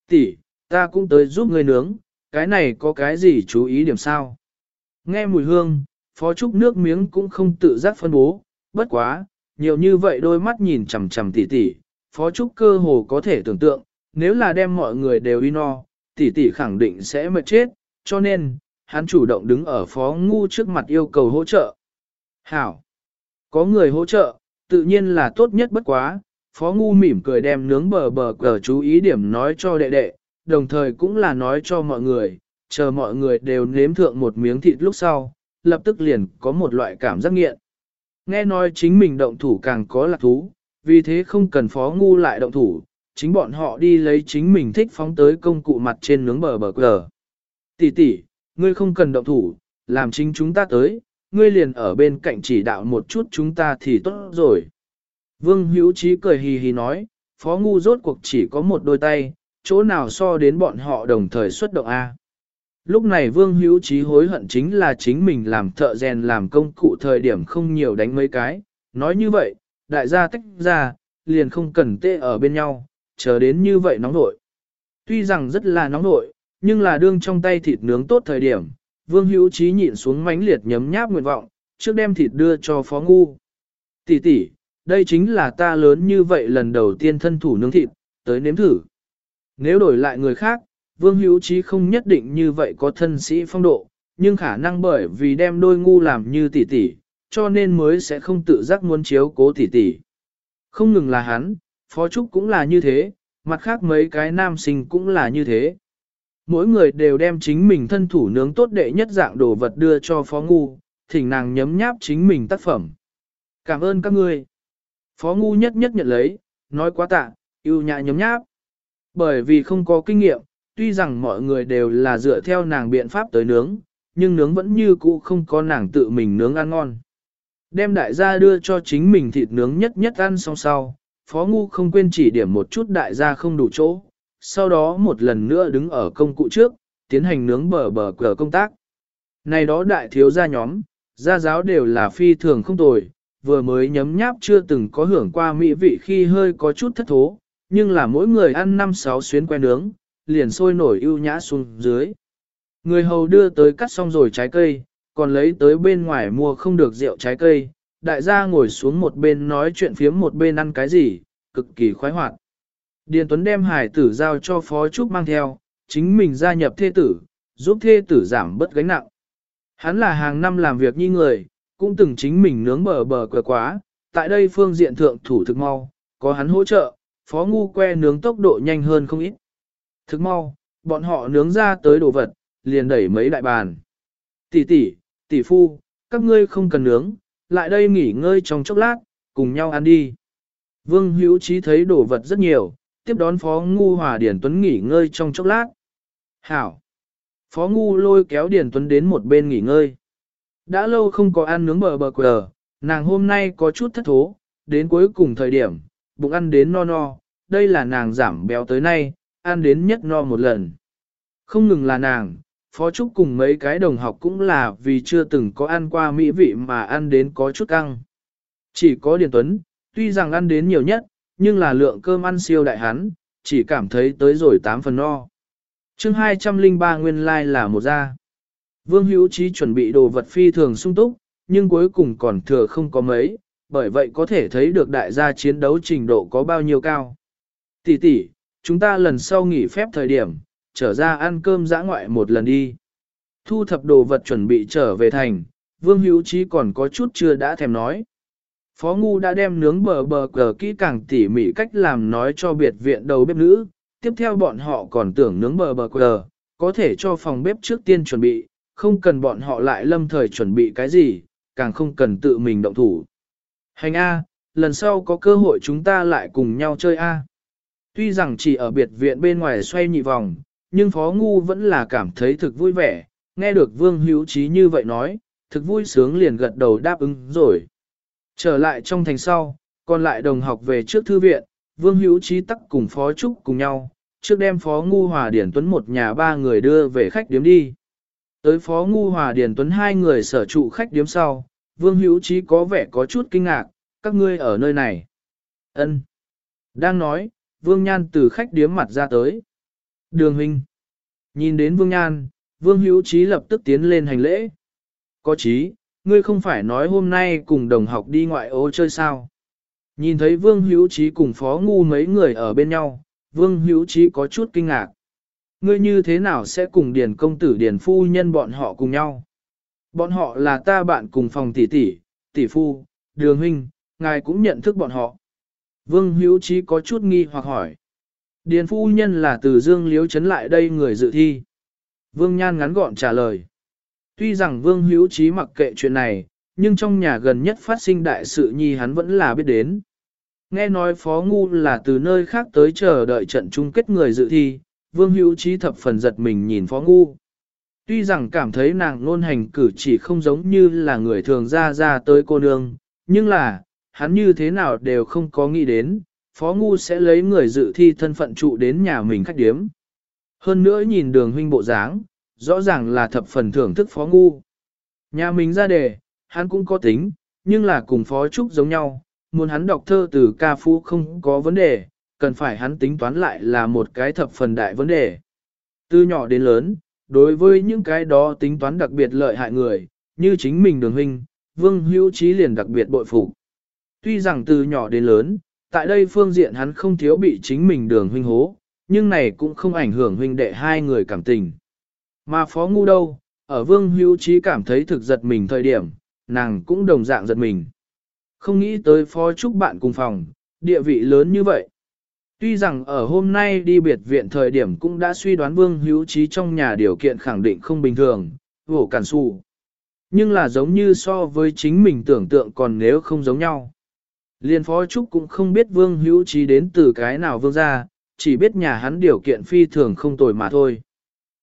Speaker 1: Tỷ, ta cũng tới giúp người nướng, cái này có cái gì chú ý điểm sao? Nghe mùi hương, phó trúc nước miếng cũng không tự giác phân bố, bất quá, nhiều như vậy đôi mắt nhìn chằm chằm tỷ tỷ, phó trúc cơ hồ có thể tưởng tượng, nếu là đem mọi người đều y no, tỷ tỷ khẳng định sẽ mệt chết, cho nên, hắn chủ động đứng ở phó ngu trước mặt yêu cầu hỗ trợ. Hảo! Có người hỗ trợ, tự nhiên là tốt nhất bất quá, phó ngu mỉm cười đem nướng bờ bờ cờ chú ý điểm nói cho đệ đệ, đồng thời cũng là nói cho mọi người, chờ mọi người đều nếm thượng một miếng thịt lúc sau, lập tức liền có một loại cảm giác nghiện. Nghe nói chính mình động thủ càng có lạc thú, vì thế không cần phó ngu lại động thủ, chính bọn họ đi lấy chính mình thích phóng tới công cụ mặt trên nướng bờ bờ cờ. Tỷ tỷ, ngươi không cần động thủ, làm chính chúng ta tới, ngươi liền ở bên cạnh chỉ đạo một chút chúng ta thì tốt rồi. Vương Hữu Trí cười hì hì nói, phó ngu rốt cuộc chỉ có một đôi tay, chỗ nào so đến bọn họ đồng thời xuất động A. Lúc này Vương Hữu Trí hối hận chính là chính mình làm thợ rèn làm công cụ thời điểm không nhiều đánh mấy cái. Nói như vậy, đại gia tách ra, liền không cần tê ở bên nhau, chờ đến như vậy nóng nội. Tuy rằng rất là nóng nội, nhưng là đương trong tay thịt nướng tốt thời điểm, Vương Hữu Trí nhịn xuống mãnh liệt nhấm nháp nguyện vọng, trước đem thịt đưa cho Phó Ngu. Tỷ tỷ, đây chính là ta lớn như vậy lần đầu tiên thân thủ nướng thịt, tới nếm thử. Nếu đổi lại người khác, Vương Hữu Trí không nhất định như vậy có thân sĩ phong độ, nhưng khả năng bởi vì đem đôi ngu làm như tỷ tỷ, cho nên mới sẽ không tự giác muốn chiếu cố tỷ tỷ. Không ngừng là hắn, Phó Trúc cũng là như thế, mặt khác mấy cái nam sinh cũng là như thế. Mỗi người đều đem chính mình thân thủ nướng tốt đệ nhất dạng đồ vật đưa cho Phó Ngu, thỉnh nàng nhấm nháp chính mình tác phẩm. Cảm ơn các ngươi. Phó Ngu nhất nhất nhận lấy, nói quá tạ, yêu nhã nhấm nháp. Bởi vì không có kinh nghiệm, tuy rằng mọi người đều là dựa theo nàng biện pháp tới nướng, nhưng nướng vẫn như cũ không có nàng tự mình nướng ăn ngon. Đem đại gia đưa cho chính mình thịt nướng nhất nhất ăn xong sau, Phó Ngu không quên chỉ điểm một chút đại gia không đủ chỗ, sau đó một lần nữa đứng ở công cụ trước, tiến hành nướng bờ bờ cờ công tác. Này đó đại thiếu gia nhóm, gia giáo đều là phi thường không tồi, vừa mới nhấm nháp chưa từng có hưởng qua mỹ vị khi hơi có chút thất thố, nhưng là mỗi người ăn năm sáu xuyến que nướng, liền sôi nổi ưu nhã xuống dưới. Người hầu đưa tới cắt xong rồi trái cây, còn lấy tới bên ngoài mua không được rượu trái cây, đại gia ngồi xuống một bên nói chuyện phiếm một bên ăn cái gì, cực kỳ khoái hoạt. Điền Tuấn đem hải tử giao cho Phó Trúc mang theo, chính mình gia nhập thê tử, giúp thê tử giảm bớt gánh nặng. Hắn là hàng năm làm việc như người, cũng từng chính mình nướng bờ bờ quờ quá, tại đây phương diện thượng thủ thực mau, có hắn hỗ trợ, Phó Ngu que nướng tốc độ nhanh hơn không ít. Thực mau, bọn họ nướng ra tới đồ vật, liền đẩy mấy đại bàn. Tỷ tỷ, tỷ phu, các ngươi không cần nướng, lại đây nghỉ ngơi trong chốc lát, cùng nhau ăn đi. Vương Hữu Trí thấy đồ vật rất nhiều, tiếp đón Phó Ngu Hòa Điển Tuấn nghỉ ngơi trong chốc lát. Hảo! Phó Ngu lôi kéo Điển Tuấn đến một bên nghỉ ngơi. Đã lâu không có ăn nướng bờ bờ quờ, nàng hôm nay có chút thất thố, đến cuối cùng thời điểm, bụng ăn đến no no, đây là nàng giảm béo tới nay, ăn đến nhất no một lần. Không ngừng là nàng, Phó Trúc cùng mấy cái đồng học cũng là vì chưa từng có ăn qua mỹ vị mà ăn đến có chút căng. Chỉ có Điền Tuấn, tuy rằng ăn đến nhiều nhất, nhưng là lượng cơm ăn siêu đại hắn, chỉ cảm thấy tới rồi 8 phần no. chương 203 nguyên lai like là một gia Vương Hữu Trí chuẩn bị đồ vật phi thường sung túc, nhưng cuối cùng còn thừa không có mấy, bởi vậy có thể thấy được đại gia chiến đấu trình độ có bao nhiêu cao. Tỷ tỷ, chúng ta lần sau nghỉ phép thời điểm, trở ra ăn cơm dã ngoại một lần đi. Thu thập đồ vật chuẩn bị trở về thành, Vương Hữu Trí còn có chút chưa đã thèm nói. Phó Ngu đã đem nướng bờ bờ cờ kỹ càng tỉ mỉ cách làm nói cho biệt viện đầu bếp nữ, tiếp theo bọn họ còn tưởng nướng bờ bờ cờ, có thể cho phòng bếp trước tiên chuẩn bị, không cần bọn họ lại lâm thời chuẩn bị cái gì, càng không cần tự mình động thủ. Hành A, lần sau có cơ hội chúng ta lại cùng nhau chơi A. Tuy rằng chỉ ở biệt viện bên ngoài xoay nhị vòng, nhưng Phó Ngu vẫn là cảm thấy thực vui vẻ, nghe được Vương Hữu Trí như vậy nói, thực vui sướng liền gật đầu đáp ứng rồi. Trở lại trong thành sau, còn lại đồng học về trước thư viện, Vương Hữu Trí tắc cùng Phó Trúc cùng nhau, trước đem Phó Ngu Hòa Điển Tuấn một nhà ba người đưa về khách điếm đi. Tới Phó Ngu Hòa Điển Tuấn hai người sở trụ khách điếm sau, Vương Hữu Trí có vẻ có chút kinh ngạc, các ngươi ở nơi này. Ân. Đang nói, Vương Nhan từ khách điếm mặt ra tới. Đường huynh. Nhìn đến Vương Nhan, Vương Hữu Trí lập tức tiến lên hành lễ. Có trí, ngươi không phải nói hôm nay cùng đồng học đi ngoại ô chơi sao? Nhìn thấy Vương Hữu Trí cùng Phó Ngu mấy người ở bên nhau, Vương Hữu Trí có chút kinh ngạc. Ngươi như thế nào sẽ cùng Điền công tử Điền phu nhân bọn họ cùng nhau? Bọn họ là ta bạn cùng phòng tỷ tỷ, tỷ phu, đường huynh, ngài cũng nhận thức bọn họ. Vương Hữu Trí có chút nghi hoặc hỏi. Điền phu nhân là từ Dương Liếu Trấn lại đây người dự thi. Vương Nhan ngắn gọn trả lời. Tuy rằng Vương Hữu Trí mặc kệ chuyện này, nhưng trong nhà gần nhất phát sinh đại sự nhi hắn vẫn là biết đến. Nghe nói Phó Ngu là từ nơi khác tới chờ đợi trận chung kết người dự thi, Vương Hữu Trí thập phần giật mình nhìn Phó Ngu. Tuy rằng cảm thấy nàng nôn hành cử chỉ không giống như là người thường ra ra tới cô nương, nhưng là, hắn như thế nào đều không có nghĩ đến, Phó Ngu sẽ lấy người dự thi thân phận trụ đến nhà mình khách điếm. Hơn nữa nhìn đường huynh bộ dáng, rõ ràng là thập phần thưởng thức Phó Ngu. Nhà mình ra đề, hắn cũng có tính, nhưng là cùng Phó Trúc giống nhau, muốn hắn đọc thơ từ ca phú không có vấn đề, cần phải hắn tính toán lại là một cái thập phần đại vấn đề. Từ nhỏ đến lớn, đối với những cái đó tính toán đặc biệt lợi hại người, như chính mình đường huynh, Vương Hữu Trí liền đặc biệt bội phục. Tuy rằng từ nhỏ đến lớn, tại đây phương diện hắn không thiếu bị chính mình đường huynh hố, nhưng này cũng không ảnh hưởng huynh đệ hai người cảm tình. Mà phó ngu đâu, ở vương hữu trí cảm thấy thực giật mình thời điểm, nàng cũng đồng dạng giật mình. Không nghĩ tới phó trúc bạn cùng phòng, địa vị lớn như vậy. Tuy rằng ở hôm nay đi biệt viện thời điểm cũng đã suy đoán vương hữu trí trong nhà điều kiện khẳng định không bình thường, vổ cản xù. Nhưng là giống như so với chính mình tưởng tượng còn nếu không giống nhau. Liên phó trúc cũng không biết vương hữu trí đến từ cái nào vương ra, chỉ biết nhà hắn điều kiện phi thường không tồi mà thôi.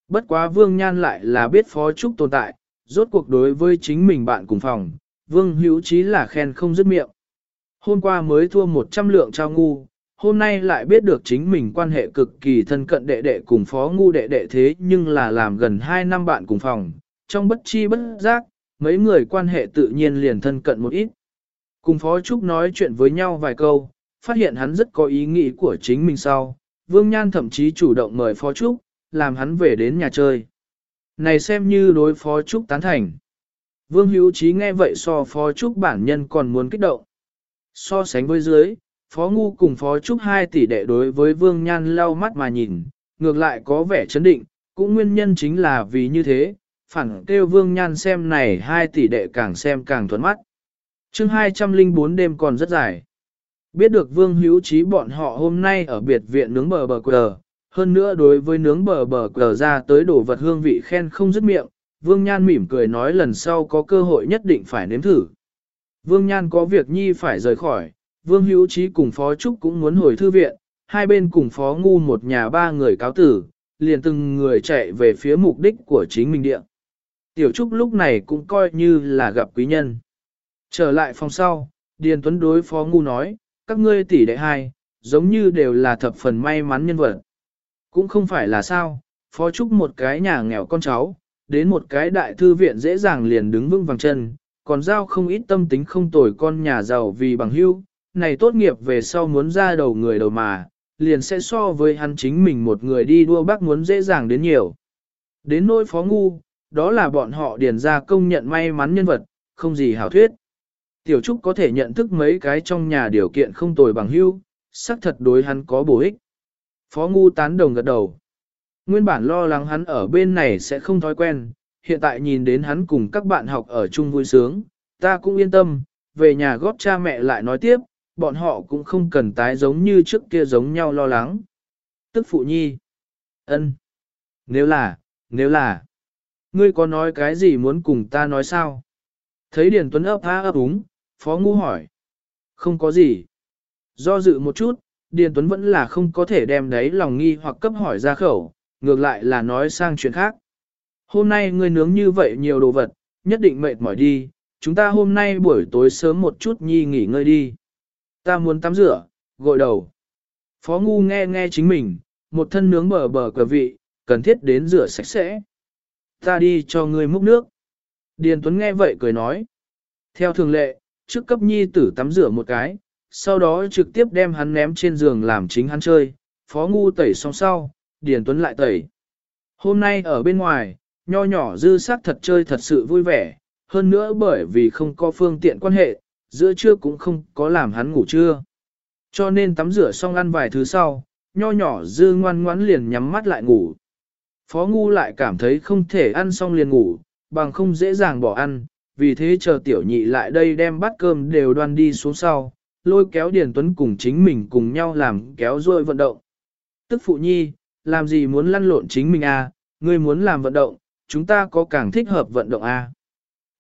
Speaker 1: Bất quá vương nhan lại là biết phó trúc tồn tại, rốt cuộc đối với chính mình bạn cùng phòng, vương hữu Chí là khen không dứt miệng. Hôm qua mới thua 100 lượng trao ngu, hôm nay lại biết được chính mình quan hệ cực kỳ thân cận đệ đệ cùng phó ngu đệ đệ thế nhưng là làm gần 2 năm bạn cùng phòng, trong bất chi bất giác, mấy người quan hệ tự nhiên liền thân cận một ít. Cùng phó trúc nói chuyện với nhau vài câu, phát hiện hắn rất có ý nghĩ của chính mình sau, Vương Nhan thậm chí chủ động mời phó trúc, làm hắn về đến nhà chơi. Này xem như đối phó Trúc tán thành. Vương Hữu Trí nghe vậy so phó Trúc bản nhân còn muốn kích động. So sánh với dưới, phó ngu cùng phó Trúc hai tỷ đệ đối với Vương Nhan lau mắt mà nhìn, ngược lại có vẻ chấn định, cũng nguyên nhân chính là vì như thế, phản kêu Vương Nhan xem này hai tỷ đệ càng xem càng thuận mắt. chương 204 đêm còn rất dài. Biết được Vương Hữu Trí bọn họ hôm nay ở biệt viện nướng bờ bờ quờ, hơn nữa đối với nướng bờ bờ cờ ra tới đồ vật hương vị khen không dứt miệng, Vương Nhan mỉm cười nói lần sau có cơ hội nhất định phải nếm thử. Vương Nhan có việc nhi phải rời khỏi, Vương Hữu Trí cùng Phó Trúc cũng muốn hồi thư viện, hai bên cùng Phó Ngu một nhà ba người cáo tử, liền từng người chạy về phía mục đích của chính mình địa. Tiểu Trúc lúc này cũng coi như là gặp quý nhân. Trở lại phòng sau, Điền Tuấn đối Phó Ngu nói, các ngươi tỷ đệ hai, giống như đều là thập phần may mắn nhân vật. Cũng không phải là sao, phó trúc một cái nhà nghèo con cháu, đến một cái đại thư viện dễ dàng liền đứng vững vàng chân, còn giao không ít tâm tính không tồi con nhà giàu vì bằng hưu, này tốt nghiệp về sau muốn ra đầu người đầu mà, liền sẽ so với hắn chính mình một người đi đua bác muốn dễ dàng đến nhiều. Đến nỗi phó ngu, đó là bọn họ điền ra công nhận may mắn nhân vật, không gì hảo thuyết. Tiểu Trúc có thể nhận thức mấy cái trong nhà điều kiện không tồi bằng hưu, xác thật đối hắn có bổ ích. Phó Ngu tán đồng gật đầu. Nguyên bản lo lắng hắn ở bên này sẽ không thói quen, hiện tại nhìn đến hắn cùng các bạn học ở chung vui sướng, ta cũng yên tâm, về nhà góp cha mẹ lại nói tiếp, bọn họ cũng không cần tái giống như trước kia giống nhau lo lắng. Tức phụ nhi. ân, Nếu là, nếu là, ngươi có nói cái gì muốn cùng ta nói sao? Thấy Điền Tuấn ấp há ấp úng, Phó Ngu hỏi. Không có gì. Do dự một chút, Điền Tuấn vẫn là không có thể đem đấy lòng nghi hoặc cấp hỏi ra khẩu, ngược lại là nói sang chuyện khác. Hôm nay ngươi nướng như vậy nhiều đồ vật, nhất định mệt mỏi đi, chúng ta hôm nay buổi tối sớm một chút nhi nghỉ ngơi đi. Ta muốn tắm rửa, gội đầu. Phó Ngu nghe nghe chính mình, một thân nướng bờ bờ cờ vị, cần thiết đến rửa sạch sẽ. Ta đi cho ngươi múc nước. Điền Tuấn nghe vậy cười nói. Theo thường lệ, trước cấp nhi tử tắm rửa một cái, sau đó trực tiếp đem hắn ném trên giường làm chính hắn chơi, phó ngu tẩy xong sau, Điền Tuấn lại tẩy. Hôm nay ở bên ngoài, nho nhỏ dư sắc thật chơi thật sự vui vẻ, hơn nữa bởi vì không có phương tiện quan hệ, giữa trưa cũng không có làm hắn ngủ trưa. Cho nên tắm rửa xong ăn vài thứ sau, nho nhỏ dư ngoan ngoãn liền nhắm mắt lại ngủ. Phó ngu lại cảm thấy không thể ăn xong liền ngủ, bằng không dễ dàng bỏ ăn, vì thế chờ tiểu nhị lại đây đem bát cơm đều đoan đi xuống sau, lôi kéo Điền Tuấn cùng chính mình cùng nhau làm kéo ruôi vận động. Tức phụ nhi, làm gì muốn lăn lộn chính mình à, ngươi muốn làm vận động, chúng ta có càng thích hợp vận động à.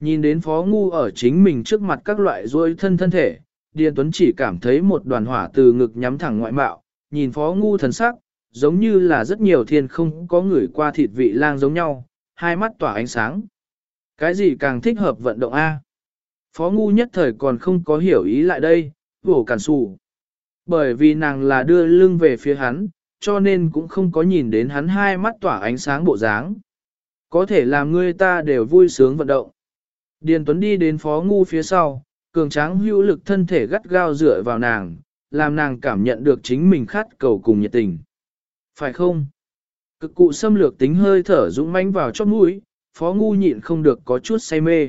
Speaker 1: Nhìn đến phó ngu ở chính mình trước mặt các loại ruôi thân thân thể, Điền Tuấn chỉ cảm thấy một đoàn hỏa từ ngực nhắm thẳng ngoại mạo, nhìn phó ngu thần sắc, giống như là rất nhiều thiên không có người qua thịt vị lang giống nhau, hai mắt tỏa ánh sáng. Cái gì càng thích hợp vận động A? Phó ngu nhất thời còn không có hiểu ý lại đây, vổ cản xù. Bởi vì nàng là đưa lưng về phía hắn, cho nên cũng không có nhìn đến hắn hai mắt tỏa ánh sáng bộ dáng. Có thể làm người ta đều vui sướng vận động. Điền Tuấn đi đến phó ngu phía sau, cường tráng hữu lực thân thể gắt gao dựa vào nàng, làm nàng cảm nhận được chính mình khát cầu cùng nhiệt tình. Phải không? Cực cụ xâm lược tính hơi thở dũng mãnh vào chóp mũi, phó ngu nhịn không được có chút say mê.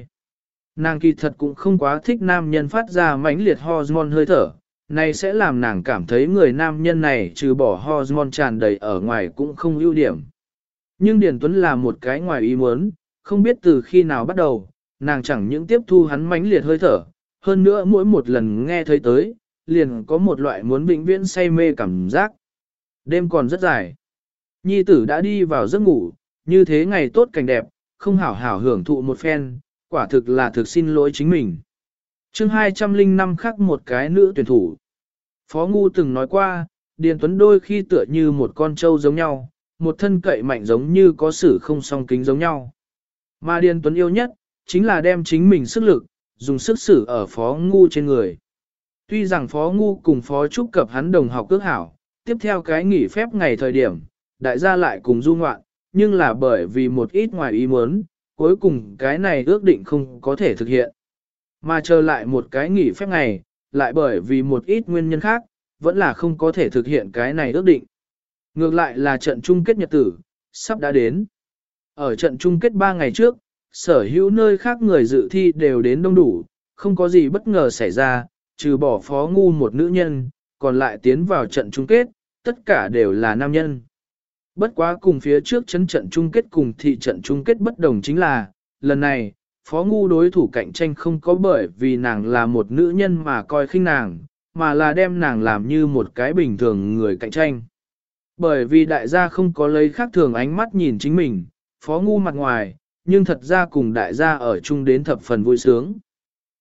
Speaker 1: Nàng kỳ thật cũng không quá thích nam nhân phát ra mãnh liệt hormone hơi thở, này sẽ làm nàng cảm thấy người nam nhân này trừ bỏ hormone tràn đầy ở ngoài cũng không ưu điểm. Nhưng Điền Tuấn là một cái ngoài ý muốn, không biết từ khi nào bắt đầu, nàng chẳng những tiếp thu hắn mãnh liệt hơi thở, hơn nữa mỗi một lần nghe thấy tới, liền có một loại muốn vĩnh viễn say mê cảm giác. Đêm còn rất dài. Nhi tử đã đi vào giấc ngủ, như thế ngày tốt cảnh đẹp, không hảo hảo hưởng thụ một phen, quả thực là thực xin lỗi chính mình. chương 205 khắc một cái nữ tuyển thủ. Phó Ngu từng nói qua, Điền Tuấn đôi khi tựa như một con trâu giống nhau, một thân cậy mạnh giống như có sử không song kính giống nhau. Mà Điền Tuấn yêu nhất, chính là đem chính mình sức lực, dùng sức sử ở Phó Ngu trên người. Tuy rằng Phó Ngu cùng Phó Trúc cập hắn đồng học cước hảo, tiếp theo cái nghỉ phép ngày thời điểm, đại gia lại cùng du ngoạn, nhưng là bởi vì một ít ngoài ý muốn, cuối cùng cái này ước định không có thể thực hiện. Mà chờ lại một cái nghỉ phép ngày, lại bởi vì một ít nguyên nhân khác, vẫn là không có thể thực hiện cái này ước định. Ngược lại là trận chung kết nhật tử, sắp đã đến. Ở trận chung kết 3 ngày trước, sở hữu nơi khác người dự thi đều đến đông đủ, không có gì bất ngờ xảy ra, trừ bỏ phó ngu một nữ nhân, còn lại tiến vào trận chung kết, tất cả đều là nam nhân. Bất quá cùng phía trước chấn trận chung kết cùng thị trận chung kết bất đồng chính là, lần này, phó ngu đối thủ cạnh tranh không có bởi vì nàng là một nữ nhân mà coi khinh nàng, mà là đem nàng làm như một cái bình thường người cạnh tranh. Bởi vì đại gia không có lấy khác thường ánh mắt nhìn chính mình, phó ngu mặt ngoài, nhưng thật ra cùng đại gia ở chung đến thập phần vui sướng.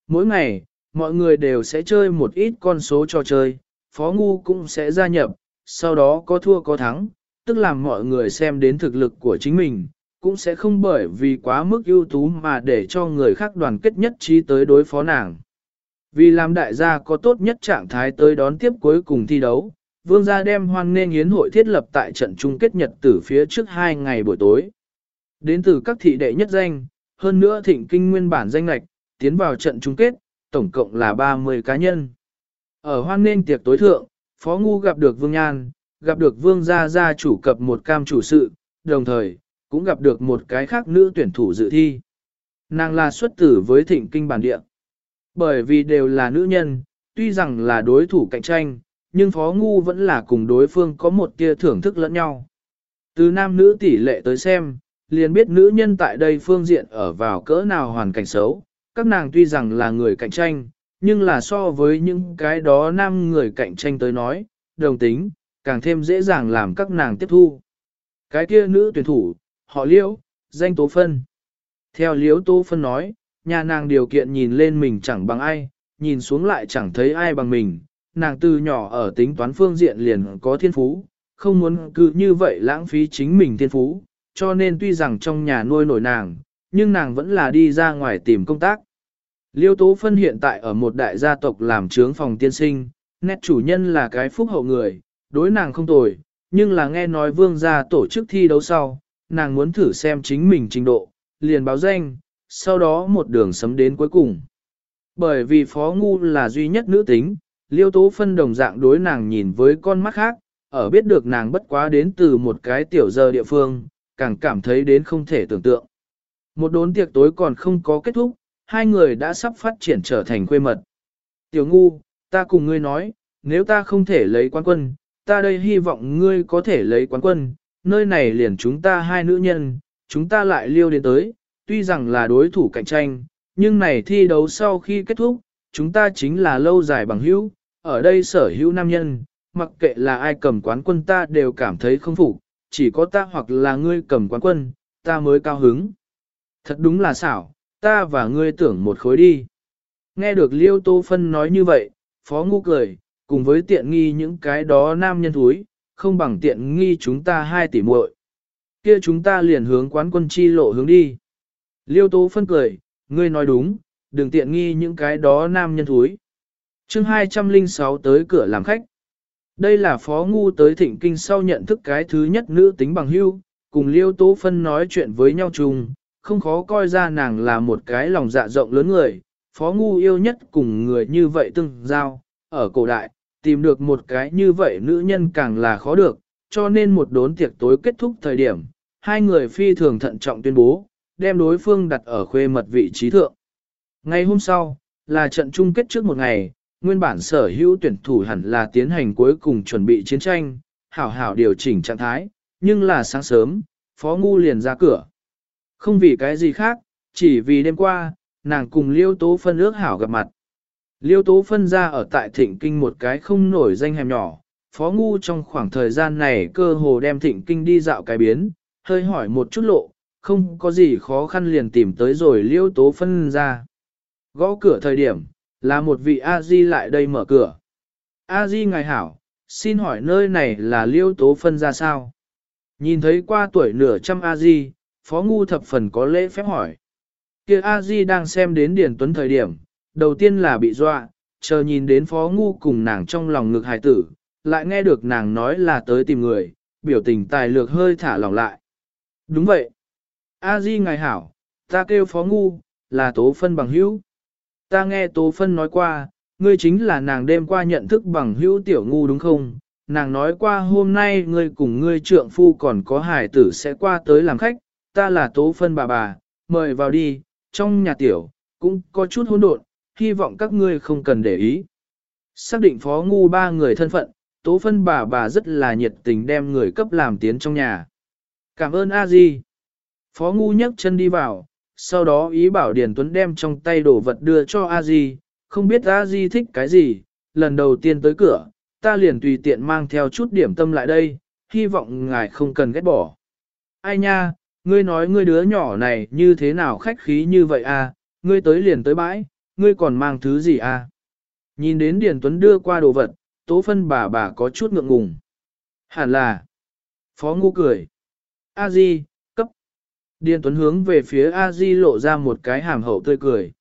Speaker 1: Mỗi ngày, mọi người đều sẽ chơi một ít con số trò chơi, phó ngu cũng sẽ gia nhập, sau đó có thua có thắng, tức làm mọi người xem đến thực lực của chính mình, cũng sẽ không bởi vì quá mức ưu tú mà để cho người khác đoàn kết nhất trí tới đối phó nàng. Vì làm đại gia có tốt nhất trạng thái tới đón tiếp cuối cùng thi đấu, vương gia đem hoan nên hiến hội thiết lập tại trận chung kết nhật tử phía trước hai ngày buổi tối. Đến từ các thị đệ nhất danh, hơn nữa thịnh kinh nguyên bản danh lạch, tiến vào trận chung kết, tổng cộng là 30 cá nhân. Ở hoan nên tiệc tối thượng, Phó Ngu gặp được Vương Nhan, gặp được vương gia gia chủ cập một cam chủ sự, đồng thời, cũng gặp được một cái khác nữ tuyển thủ dự thi. Nàng là xuất tử với thịnh kinh bản địa. Bởi vì đều là nữ nhân, tuy rằng là đối thủ cạnh tranh, nhưng Phó Ngu vẫn là cùng đối phương có một tia thưởng thức lẫn nhau. Từ nam nữ tỷ lệ tới xem, liền biết nữ nhân tại đây phương diện ở vào cỡ nào hoàn cảnh xấu, các nàng tuy rằng là người cạnh tranh, nhưng là so với những cái đó nam người cạnh tranh tới nói, đồng tính, càng thêm dễ dàng làm các nàng tiếp thu. Cái kia nữ tuyển thủ, họ liễu, danh tố phân. Theo liễu tố phân nói, nhà nàng điều kiện nhìn lên mình chẳng bằng ai, nhìn xuống lại chẳng thấy ai bằng mình, nàng từ nhỏ ở tính toán phương diện liền có thiên phú, không muốn cứ như vậy lãng phí chính mình thiên phú, cho nên tuy rằng trong nhà nuôi nổi nàng, nhưng nàng vẫn là đi ra ngoài tìm công tác. Liêu Tố Phân hiện tại ở một đại gia tộc làm trướng phòng tiên sinh, nét chủ nhân là cái phúc hậu người, đối nàng không tồi, nhưng là nghe nói vương gia tổ chức thi đấu sau, nàng muốn thử xem chính mình trình độ, liền báo danh, sau đó một đường sấm đến cuối cùng. Bởi vì Phó Ngu là duy nhất nữ tính, Liêu Tố Phân đồng dạng đối nàng nhìn với con mắt khác, ở biết được nàng bất quá đến từ một cái tiểu giờ địa phương, càng cảm thấy đến không thể tưởng tượng. Một đốn tiệc tối còn không có kết thúc, hai người đã sắp phát triển trở thành quê mật. Tiểu ngu, ta cùng ngươi nói, nếu ta không thể lấy quan quân, ta đây hy vọng ngươi có thể lấy quán quân, nơi này liền chúng ta hai nữ nhân, chúng ta lại liêu đến tới, tuy rằng là đối thủ cạnh tranh, nhưng này thi đấu sau khi kết thúc, chúng ta chính là lâu dài bằng hữu, ở đây sở hữu nam nhân, mặc kệ là ai cầm quán quân ta đều cảm thấy không phục, chỉ có ta hoặc là ngươi cầm quán quân, ta mới cao hứng. Thật đúng là xảo, ta và ngươi tưởng một khối đi. Nghe được Liêu Tô Phân nói như vậy, Phó Ngu cười, cùng với tiện nghi những cái đó nam nhân thúi, không bằng tiện nghi chúng ta hai tỷ muội. Kia chúng ta liền hướng quán quân chi lộ hướng đi. Liêu tố Phân cười, ngươi nói đúng, đừng tiện nghi những cái đó nam nhân thúi. chương 206 tới cửa làm khách. Đây là Phó Ngu tới thịnh kinh sau nhận thức cái thứ nhất nữ tính bằng hưu, cùng Liêu Tố Phân nói chuyện với nhau chung, không khó coi ra nàng là một cái lòng dạ rộng lớn người, Phó Ngu yêu nhất cùng người như vậy từng giao, ở cổ đại, tìm được một cái như vậy nữ nhân càng là khó được, cho nên một đốn tiệc tối kết thúc thời điểm, hai người phi thường thận trọng tuyên bố, đem đối phương đặt ở khuê mật vị trí thượng. Ngày hôm sau, là trận chung kết trước một ngày, nguyên bản sở hữu tuyển thủ hẳn là tiến hành cuối cùng chuẩn bị chiến tranh, hảo hảo điều chỉnh trạng thái, nhưng là sáng sớm, Phó Ngu liền ra cửa. Không vì cái gì khác, chỉ vì đêm qua, nàng cùng Liêu Tố Phân ước hảo gặp mặt. Liêu Tố Phân ra ở tại Thịnh Kinh một cái không nổi danh hẻm nhỏ, Phó Ngu trong khoảng thời gian này cơ hồ đem Thịnh Kinh đi dạo cái biến, hơi hỏi một chút lộ, không có gì khó khăn liền tìm tới rồi Liêu Tố Phân ra. Gõ cửa thời điểm, là một vị A-di lại đây mở cửa. A-di ngài hảo, xin hỏi nơi này là liêu tố phân ra sao? Nhìn thấy qua tuổi nửa trăm A-di, phó ngu thập phần có lễ phép hỏi. kia A-di đang xem đến Điền Tuấn thời điểm, đầu tiên là bị dọa, chờ nhìn đến phó ngu cùng nàng trong lòng ngực hài tử, lại nghe được nàng nói là tới tìm người, biểu tình tài lược hơi thả lỏng lại. Đúng vậy. A-di ngài hảo, ta kêu phó ngu, là tố phân bằng hữu. Ta nghe Tố Phân nói qua, ngươi chính là nàng đêm qua nhận thức bằng hữu tiểu ngu đúng không? Nàng nói qua hôm nay ngươi cùng ngươi trượng phu còn có hải tử sẽ qua tới làm khách, ta là Tố Phân bà bà, mời vào đi, trong nhà tiểu, cũng có chút hỗn độn, hy vọng các ngươi không cần để ý. Xác định phó ngu ba người thân phận, Tố Phân bà bà rất là nhiệt tình đem người cấp làm tiến trong nhà. Cảm ơn a di. Phó ngu nhấc chân đi vào, sau đó ý bảo Điền Tuấn đem trong tay đồ vật đưa cho A Di, không biết A Di thích cái gì, lần đầu tiên tới cửa, ta liền tùy tiện mang theo chút điểm tâm lại đây, hy vọng ngài không cần ghét bỏ. Ai nha, ngươi nói ngươi đứa nhỏ này như thế nào khách khí như vậy à, ngươi tới liền tới bãi, ngươi còn mang thứ gì à? Nhìn đến Điền Tuấn đưa qua đồ vật, tố phân bà bà có chút ngượng ngùng. Hẳn là. Phó ngu cười. A Di, cấp. Điền Tuấn hướng về phía A Di lộ ra một cái hàm hậu tươi cười.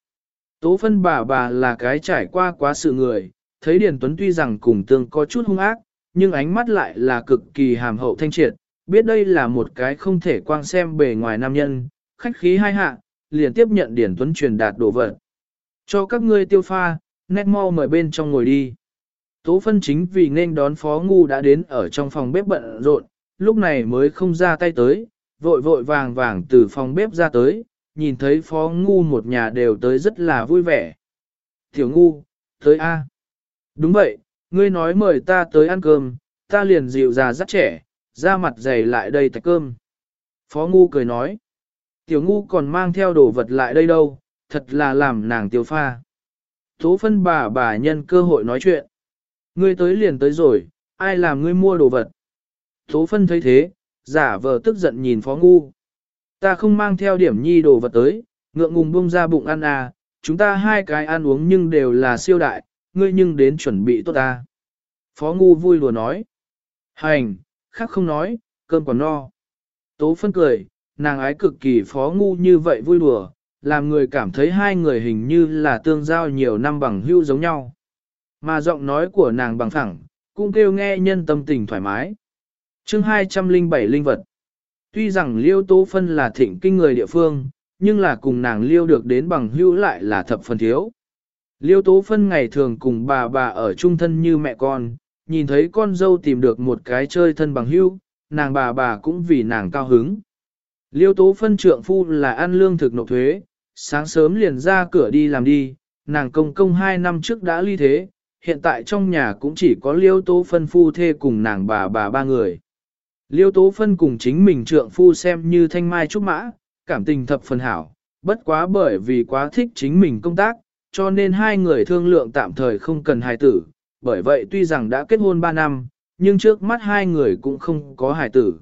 Speaker 1: Tố phân bà bà là cái trải qua quá sự người, thấy Điền Tuấn tuy rằng cùng tương có chút hung ác, nhưng ánh mắt lại là cực kỳ hàm hậu thanh triệt, biết đây là một cái không thể quang xem bề ngoài nam nhân, khách khí hai hạ, liền tiếp nhận Điền Tuấn truyền đạt đồ vật. Cho các ngươi tiêu pha, nét mau mời bên trong ngồi đi. Tố phân chính vì nên đón phó ngu đã đến ở trong phòng bếp bận rộn, lúc này mới không ra tay tới, vội vội vàng vàng từ phòng bếp ra tới, nhìn thấy phó ngu một nhà đều tới rất là vui vẻ. Tiểu ngu, tới A. Đúng vậy, ngươi nói mời ta tới ăn cơm, ta liền dịu già rất trẻ, ra mặt dày lại đây tạch cơm. Phó ngu cười nói, tiểu ngu còn mang theo đồ vật lại đây đâu, thật là làm nàng tiêu pha. Tố phân bà bà nhân cơ hội nói chuyện. Ngươi tới liền tới rồi, ai làm ngươi mua đồ vật. Tố phân thấy thế, giả vờ tức giận nhìn phó ngu. Ta không mang theo điểm nhi đồ vật tới, ngượng ngùng buông ra bụng ăn à, chúng ta hai cái ăn uống nhưng đều là siêu đại, ngươi nhưng đến chuẩn bị tốt ta. Phó ngu vui lùa nói. Hành, khác không nói, cơm còn no. Tố phân cười, nàng ái cực kỳ phó ngu như vậy vui đùa, làm người cảm thấy hai người hình như là tương giao nhiều năm bằng hữu giống nhau. Mà giọng nói của nàng bằng thẳng, cũng kêu nghe nhân tâm tình thoải mái. chương 207 linh vật. Tuy rằng liêu tố phân là thịnh kinh người địa phương, nhưng là cùng nàng liêu được đến bằng hữu lại là thập phần thiếu. Liêu tố phân ngày thường cùng bà bà ở chung thân như mẹ con, nhìn thấy con dâu tìm được một cái chơi thân bằng hữu, nàng bà bà cũng vì nàng cao hứng. Liêu tố phân trượng phu là ăn lương thực nộp thuế, sáng sớm liền ra cửa đi làm đi, nàng công công hai năm trước đã ly thế, hiện tại trong nhà cũng chỉ có liêu tố phân phu thê cùng nàng bà bà ba người. Liêu tố phân cùng chính mình trượng phu xem như thanh mai trúc mã, cảm tình thập phần hảo, bất quá bởi vì quá thích chính mình công tác, cho nên hai người thương lượng tạm thời không cần hài tử, bởi vậy tuy rằng đã kết hôn 3 năm, nhưng trước mắt hai người cũng không có hài tử.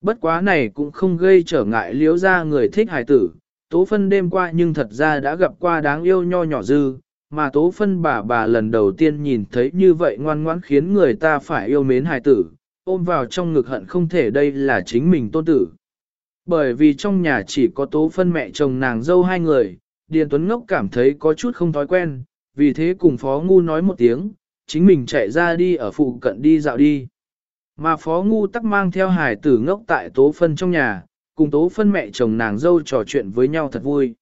Speaker 1: Bất quá này cũng không gây trở ngại liếu ra người thích hài tử, tố phân đêm qua nhưng thật ra đã gặp qua đáng yêu nho nhỏ dư, mà tố phân bà bà lần đầu tiên nhìn thấy như vậy ngoan ngoãn khiến người ta phải yêu mến hài tử, ôm vào trong ngực hận không thể đây là chính mình tôn tử. Bởi vì trong nhà chỉ có tố phân mẹ chồng nàng dâu hai người, Điền Tuấn Ngốc cảm thấy có chút không thói quen, vì thế cùng Phó Ngu nói một tiếng, chính mình chạy ra đi ở phụ cận đi dạo đi. Mà Phó Ngu tắc mang theo hải tử ngốc tại tố phân trong nhà, cùng tố phân mẹ chồng nàng dâu trò chuyện với nhau thật vui.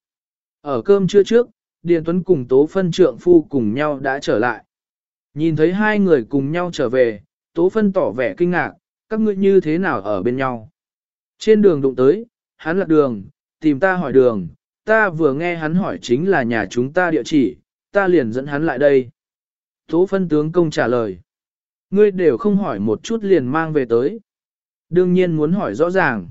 Speaker 1: Ở cơm trưa trước, Điền Tuấn cùng tố phân trượng phu cùng nhau đã trở lại. Nhìn thấy hai người cùng nhau trở về, tố phân tỏ vẻ kinh ngạc, các ngươi như thế nào ở bên nhau. Trên đường đụng tới, hắn lật đường, tìm ta hỏi đường, ta vừa nghe hắn hỏi chính là nhà chúng ta địa chỉ, ta liền dẫn hắn lại đây. Tố phân tướng công trả lời. Ngươi đều không hỏi một chút liền mang về tới. Đương nhiên muốn hỏi rõ ràng.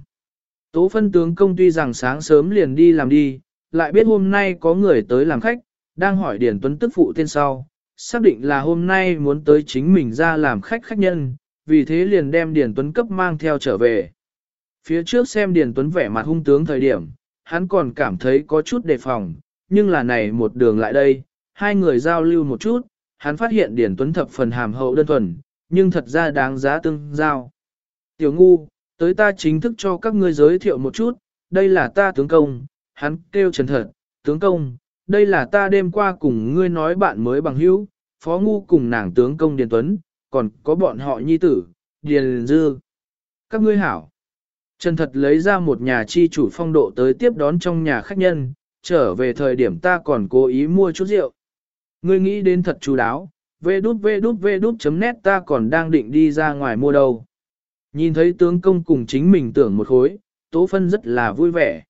Speaker 1: Tố phân tướng công tuy rằng sáng sớm liền đi làm đi, lại biết hôm nay có người tới làm khách, đang hỏi Điền Tuấn tức phụ tên sau, xác định là hôm nay muốn tới chính mình ra làm khách khách nhân, vì thế liền đem Điền Tuấn cấp mang theo trở về. Phía trước xem Điền Tuấn vẻ mặt hung tướng thời điểm, hắn còn cảm thấy có chút đề phòng, nhưng là này một đường lại đây, hai người giao lưu một chút, hắn phát hiện Điền Tuấn thập phần hàm hậu đơn thuần, nhưng thật ra đáng giá tương giao. Tiểu ngu, tới ta chính thức cho các ngươi giới thiệu một chút, đây là ta tướng công, hắn kêu trần thật, tướng công, đây là ta đêm qua cùng ngươi nói bạn mới bằng hữu, phó ngu cùng nàng tướng công Điền Tuấn, còn có bọn họ nhi tử, Điền Dư. Các ngươi hảo. Trần thật lấy ra một nhà chi chủ phong độ tới tiếp đón trong nhà khách nhân, trở về thời điểm ta còn cố ý mua chút rượu. Ngươi nghĩ đến thật chú đáo, vê đút vê đút vê đút chấm nét ta còn đang định đi ra ngoài mua đâu. Nhìn thấy tướng công cùng chính mình tưởng một khối, tố phân rất là vui vẻ.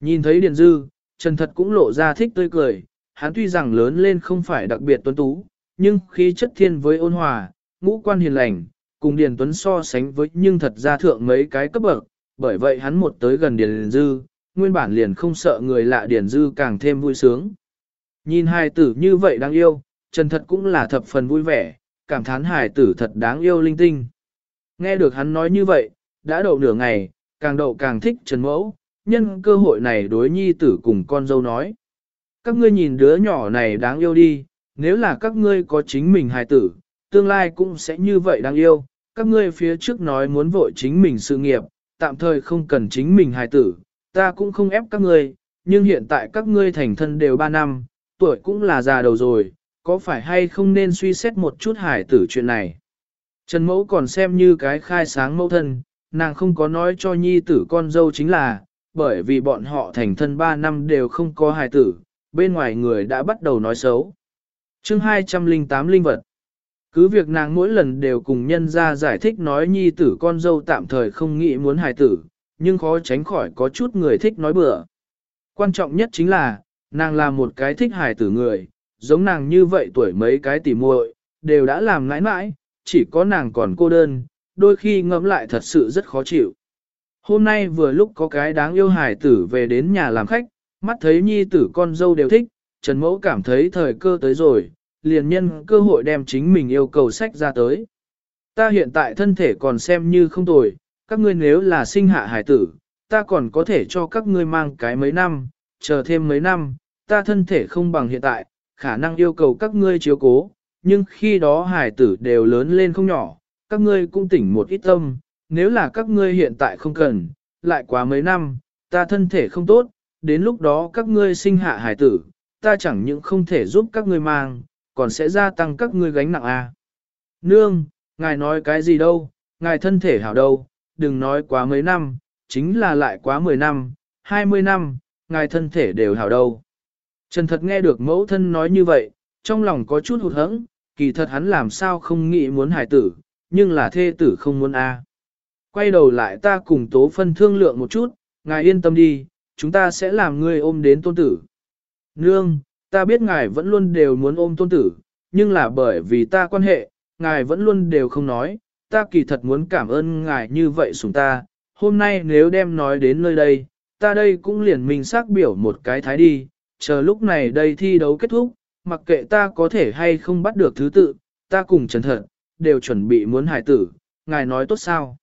Speaker 1: Nhìn thấy Điền Dư, Trần Thật cũng lộ ra thích tươi cười, hắn tuy rằng lớn lên không phải đặc biệt tuấn tú, nhưng khí chất thiên với ôn hòa, ngũ quan hiền lành, cùng Điền Tuấn so sánh với nhưng thật ra thượng mấy cái cấp bậc, bởi vậy hắn một tới gần Điền Dư, nguyên bản liền không sợ người lạ Điền Dư càng thêm vui sướng. Nhìn hai tử như vậy đáng yêu, Trần Thật cũng là thập phần vui vẻ, cảm thán hài tử thật đáng yêu linh tinh. Nghe được hắn nói như vậy, đã đậu nửa ngày, càng đậu càng thích Trần Mẫu, nhân cơ hội này đối nhi tử cùng con dâu nói. Các ngươi nhìn đứa nhỏ này đáng yêu đi, nếu là các ngươi có chính mình hài tử, tương lai cũng sẽ như vậy đáng yêu. Các ngươi phía trước nói muốn vội chính mình sự nghiệp, tạm thời không cần chính mình hài tử, ta cũng không ép các ngươi, nhưng hiện tại các ngươi thành thân đều 3 năm, tuổi cũng là già đầu rồi, có phải hay không nên suy xét một chút hài tử chuyện này. Trần Mẫu còn xem như cái khai sáng mẫu thân, nàng không có nói cho nhi tử con dâu chính là, bởi vì bọn họ thành thân 3 năm đều không có hài tử, bên ngoài người đã bắt đầu nói xấu. chương 208 linh vật cứ việc nàng mỗi lần đều cùng nhân ra giải thích nói nhi tử con dâu tạm thời không nghĩ muốn hài tử, nhưng khó tránh khỏi có chút người thích nói bừa. Quan trọng nhất chính là, nàng là một cái thích hài tử người, giống nàng như vậy tuổi mấy cái tỉ muội đều đã làm ngãi mãi, chỉ có nàng còn cô đơn, đôi khi ngẫm lại thật sự rất khó chịu. Hôm nay vừa lúc có cái đáng yêu hài tử về đến nhà làm khách, mắt thấy nhi tử con dâu đều thích, Trần Mẫu cảm thấy thời cơ tới rồi, liền nhân cơ hội đem chính mình yêu cầu sách ra tới. Ta hiện tại thân thể còn xem như không tồi, các ngươi nếu là sinh hạ hải tử, ta còn có thể cho các ngươi mang cái mấy năm, chờ thêm mấy năm, ta thân thể không bằng hiện tại, khả năng yêu cầu các ngươi chiếu cố, nhưng khi đó hải tử đều lớn lên không nhỏ, các ngươi cũng tỉnh một ít tâm, nếu là các ngươi hiện tại không cần, lại quá mấy năm, ta thân thể không tốt, đến lúc đó các ngươi sinh hạ hải tử, ta chẳng những không thể giúp các ngươi mang, còn sẽ gia tăng các ngươi gánh nặng à. Nương, ngài nói cái gì đâu, ngài thân thể hảo đâu, đừng nói quá mấy năm, chính là lại quá 10 năm, 20 năm, ngài thân thể đều hảo đâu. Trần thật nghe được mẫu thân nói như vậy, trong lòng có chút hụt hẫng, kỳ thật hắn làm sao không nghĩ muốn hài tử, nhưng là thê tử không muốn a. Quay đầu lại ta cùng tố phân thương lượng một chút, ngài yên tâm đi, chúng ta sẽ làm ngươi ôm đến tôn tử. Nương, ta biết ngài vẫn luôn đều muốn ôm tôn tử, nhưng là bởi vì ta quan hệ, ngài vẫn luôn đều không nói, ta kỳ thật muốn cảm ơn ngài như vậy sủng ta, hôm nay nếu đem nói đến nơi đây, ta đây cũng liền mình xác biểu một cái thái đi, chờ lúc này đây thi đấu kết thúc, mặc kệ ta có thể hay không bắt được thứ tự, ta cùng trần thật, đều chuẩn bị muốn hải tử, ngài nói tốt sao.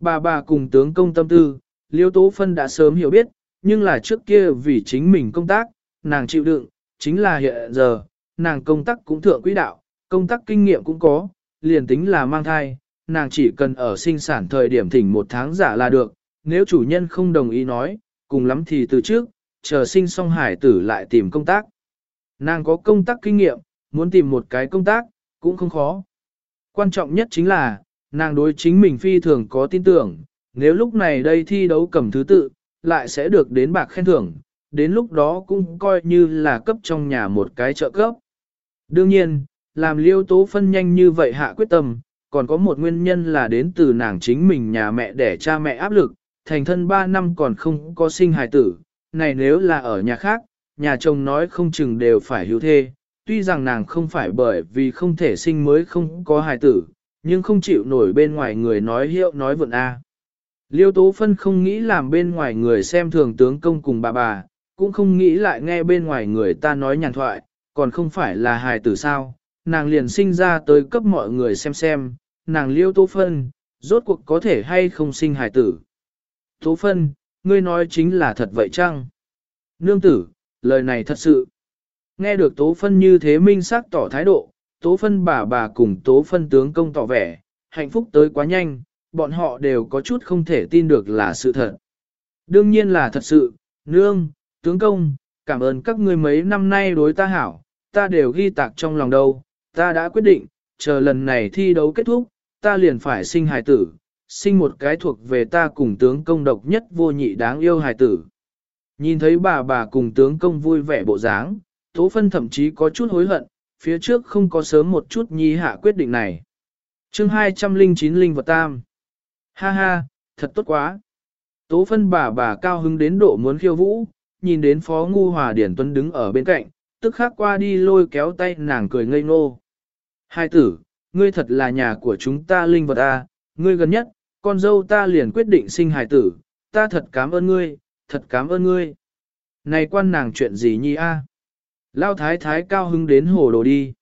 Speaker 1: Bà bà cùng tướng công tâm tư, Liêu Tố Phân đã sớm hiểu biết, nhưng là trước kia vì chính mình công tác, nàng chịu đựng, chính là hiện giờ, nàng công tác cũng thượng quỹ đạo, công tác kinh nghiệm cũng có, liền tính là mang thai, nàng chỉ cần ở sinh sản thời điểm thỉnh một tháng giả là được, nếu chủ nhân không đồng ý nói, cùng lắm thì từ trước, chờ sinh xong hải tử lại tìm công tác. Nàng có công tác kinh nghiệm, muốn tìm một cái công tác, cũng không khó. Quan trọng nhất chính là, nàng đối chính mình phi thường có tin tưởng, nếu lúc này đây thi đấu cầm thứ tự, lại sẽ được đến bạc khen thưởng, đến lúc đó cũng coi như là cấp trong nhà một cái trợ cấp. Đương nhiên, làm liêu tố phân nhanh như vậy hạ quyết tâm, còn có một nguyên nhân là đến từ nàng chính mình nhà mẹ để cha mẹ áp lực, thành thân 3 năm còn không có sinh hài tử, này nếu là ở nhà khác, nhà chồng nói không chừng đều phải hữu thê, tuy rằng nàng không phải bởi vì không thể sinh mới không có hài tử, nhưng không chịu nổi bên ngoài người nói hiệu nói vượn A. Liêu Tố Phân không nghĩ làm bên ngoài người xem thường tướng công cùng bà bà, cũng không nghĩ lại nghe bên ngoài người ta nói nhàn thoại, còn không phải là hài tử sao, nàng liền sinh ra tới cấp mọi người xem xem, nàng Liêu Tố Phân, rốt cuộc có thể hay không sinh hài tử. Tố Phân, ngươi nói chính là thật vậy chăng? Nương tử, lời này thật sự. Nghe được Tố Phân như thế minh xác tỏ thái độ, Tố Phân bà bà cùng Tố Phân tướng công tỏ vẻ, hạnh phúc tới quá nhanh, bọn họ đều có chút không thể tin được là sự thật. Đương nhiên là thật sự, nương, tướng công, cảm ơn các ngươi mấy năm nay đối ta hảo, ta đều ghi tạc trong lòng đâu, ta đã quyết định, chờ lần này thi đấu kết thúc, ta liền phải sinh hài tử, sinh một cái thuộc về ta cùng tướng công độc nhất vô nhị đáng yêu hài tử. Nhìn thấy bà bà cùng tướng công vui vẻ bộ dáng, Tố Phân thậm chí có chút hối hận, phía trước không có sớm một chút nhi hạ quyết định này. chương 209 Linh vật Tam Ha ha, thật tốt quá. Tố phân bà bà cao hứng đến độ muốn khiêu vũ, nhìn đến Phó Ngu Hòa Điển Tuấn đứng ở bên cạnh, tức khắc qua đi lôi kéo tay nàng cười ngây ngô. Hai tử, ngươi thật là nhà của chúng ta linh vật a, ngươi gần nhất, con dâu ta liền quyết định sinh hài tử, ta thật cảm ơn ngươi, thật cảm ơn ngươi. Này quan nàng chuyện gì nhi a? Lao thái thái cao hứng đến hồ đồ đi.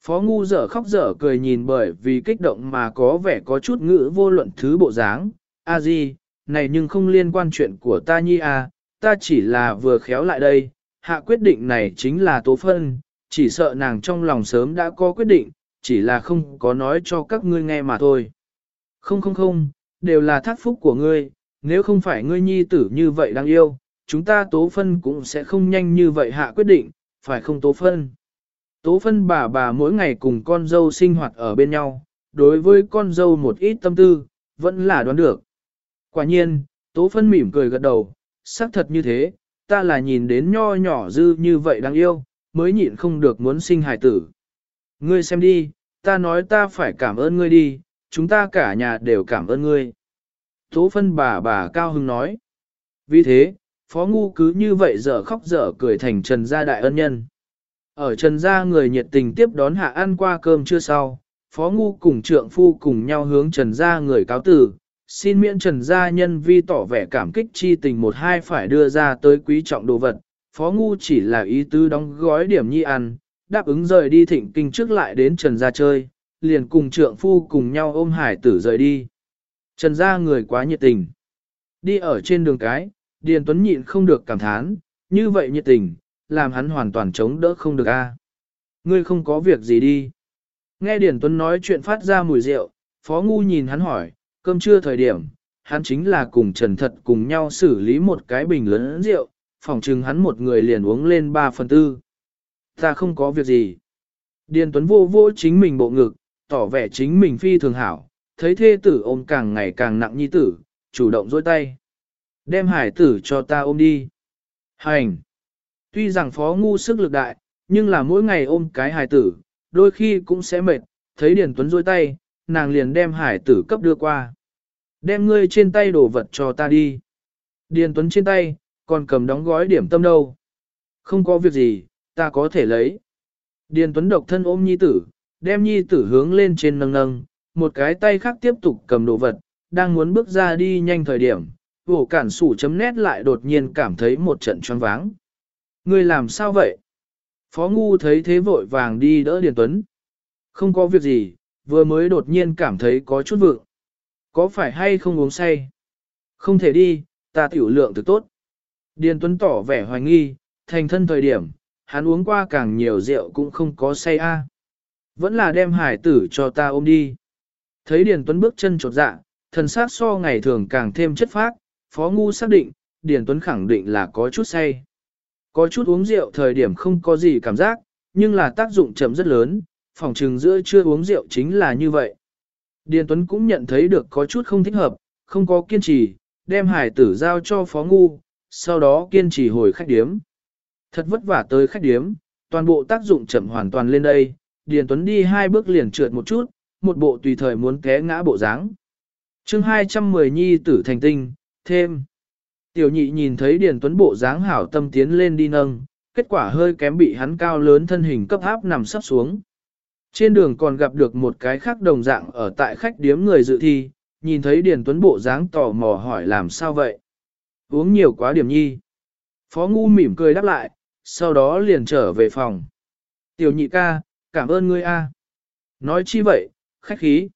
Speaker 1: Phó ngu dở khóc dở cười nhìn bởi vì kích động mà có vẻ có chút ngữ vô luận thứ bộ dáng. A di, này nhưng không liên quan chuyện của ta nhi a, ta chỉ là vừa khéo lại đây, hạ quyết định này chính là tố phân, chỉ sợ nàng trong lòng sớm đã có quyết định, chỉ là không có nói cho các ngươi nghe mà thôi. Không không không, đều là thác phúc của ngươi, nếu không phải ngươi nhi tử như vậy đang yêu, chúng ta tố phân cũng sẽ không nhanh như vậy hạ quyết định, phải không tố phân. Tố phân bà bà mỗi ngày cùng con dâu sinh hoạt ở bên nhau, đối với con dâu một ít tâm tư, vẫn là đoán được. Quả nhiên, tố phân mỉm cười gật đầu, xác thật như thế, ta là nhìn đến nho nhỏ dư như vậy đáng yêu, mới nhịn không được muốn sinh hài tử. Ngươi xem đi, ta nói ta phải cảm ơn ngươi đi, chúng ta cả nhà đều cảm ơn ngươi. Tố phân bà bà cao hưng nói. Vì thế, Phó Ngu cứ như vậy dở khóc dở cười thành Trần Gia đại ân nhân. Ở Trần Gia người nhiệt tình tiếp đón hạ ăn qua cơm chưa sau, Phó Ngu cùng trượng phu cùng nhau hướng Trần Gia người cáo tử, xin miễn Trần Gia nhân vi tỏ vẻ cảm kích chi tình một hai phải đưa ra tới quý trọng đồ vật. Phó Ngu chỉ là ý tứ đóng gói điểm nhi ăn, đáp ứng rời đi thịnh kinh trước lại đến Trần Gia chơi, liền cùng trượng phu cùng nhau ôm hải tử rời đi. Trần Gia người quá nhiệt tình. Đi ở trên đường cái, Điền Tuấn nhịn không được cảm thán, như vậy nhiệt tình, làm hắn hoàn toàn chống đỡ không được a. À. Ngươi không có việc gì đi. Nghe Điền Tuấn nói chuyện phát ra mùi rượu, Phó Ngu nhìn hắn hỏi, cơm trưa thời điểm, hắn chính là cùng Trần Thật cùng nhau xử lý một cái bình lớn rượu, phòng trừng hắn một người liền uống lên 3 phần tư. Ta không có việc gì. Điền Tuấn vô vô chính mình bộ ngực, tỏ vẻ chính mình phi thường hảo, thấy thê tử ôm càng ngày càng nặng nhi tử, chủ động dôi tay. Đem hải tử cho ta ôm đi. Hành. Tuy rằng phó ngu sức lực đại, nhưng là mỗi ngày ôm cái hải tử, đôi khi cũng sẽ mệt, thấy Điền Tuấn dôi tay, nàng liền đem hải tử cấp đưa qua. Đem ngươi trên tay đổ vật cho ta đi. Điền Tuấn trên tay, còn cầm đóng gói điểm tâm đâu. Không có việc gì, ta có thể lấy. Điền Tuấn độc thân ôm nhi tử, đem nhi tử hướng lên trên nâng nâng, một cái tay khác tiếp tục cầm đồ vật, đang muốn bước ra đi nhanh thời điểm, vổ cản sủ chấm nét lại đột nhiên cảm thấy một trận choáng váng. Ngươi làm sao vậy? Phó Ngu thấy thế vội vàng đi đỡ Điền Tuấn. Không có việc gì, vừa mới đột nhiên cảm thấy có chút vượng. Có phải hay không uống say? Không thể đi, ta tiểu lượng thực tốt. Điền Tuấn tỏ vẻ hoài nghi, thành thân thời điểm, hắn uống qua càng nhiều rượu cũng không có say a. Vẫn là đem hải tử cho ta ôm đi. Thấy Điền Tuấn bước chân trột dạ, thần sát so ngày thường càng thêm chất phác, Phó Ngu xác định, Điền Tuấn khẳng định là có chút say. Có chút uống rượu thời điểm không có gì cảm giác, nhưng là tác dụng chậm rất lớn, phòng trừng giữa chưa uống rượu chính là như vậy. Điền Tuấn cũng nhận thấy được có chút không thích hợp, không có kiên trì, đem hải tử giao cho Phó Ngu, sau đó kiên trì hồi khách điếm. Thật vất vả tới khách điếm, toàn bộ tác dụng chậm hoàn toàn lên đây, Điền Tuấn đi hai bước liền trượt một chút, một bộ tùy thời muốn té ngã bộ dáng. chương 210 nhi tử thành tinh, thêm. Tiểu nhị nhìn thấy Điền Tuấn bộ dáng hảo tâm tiến lên đi nâng, kết quả hơi kém bị hắn cao lớn thân hình cấp áp nằm sắp xuống. Trên đường còn gặp được một cái khác đồng dạng ở tại khách điếm người dự thi, nhìn thấy Điền Tuấn bộ dáng tò mò hỏi làm sao vậy. Uống nhiều quá điểm nhi. Phó Ngu mỉm cười đáp lại, sau đó liền trở về phòng. Tiểu nhị ca, cảm ơn ngươi a. Nói chi vậy, khách khí.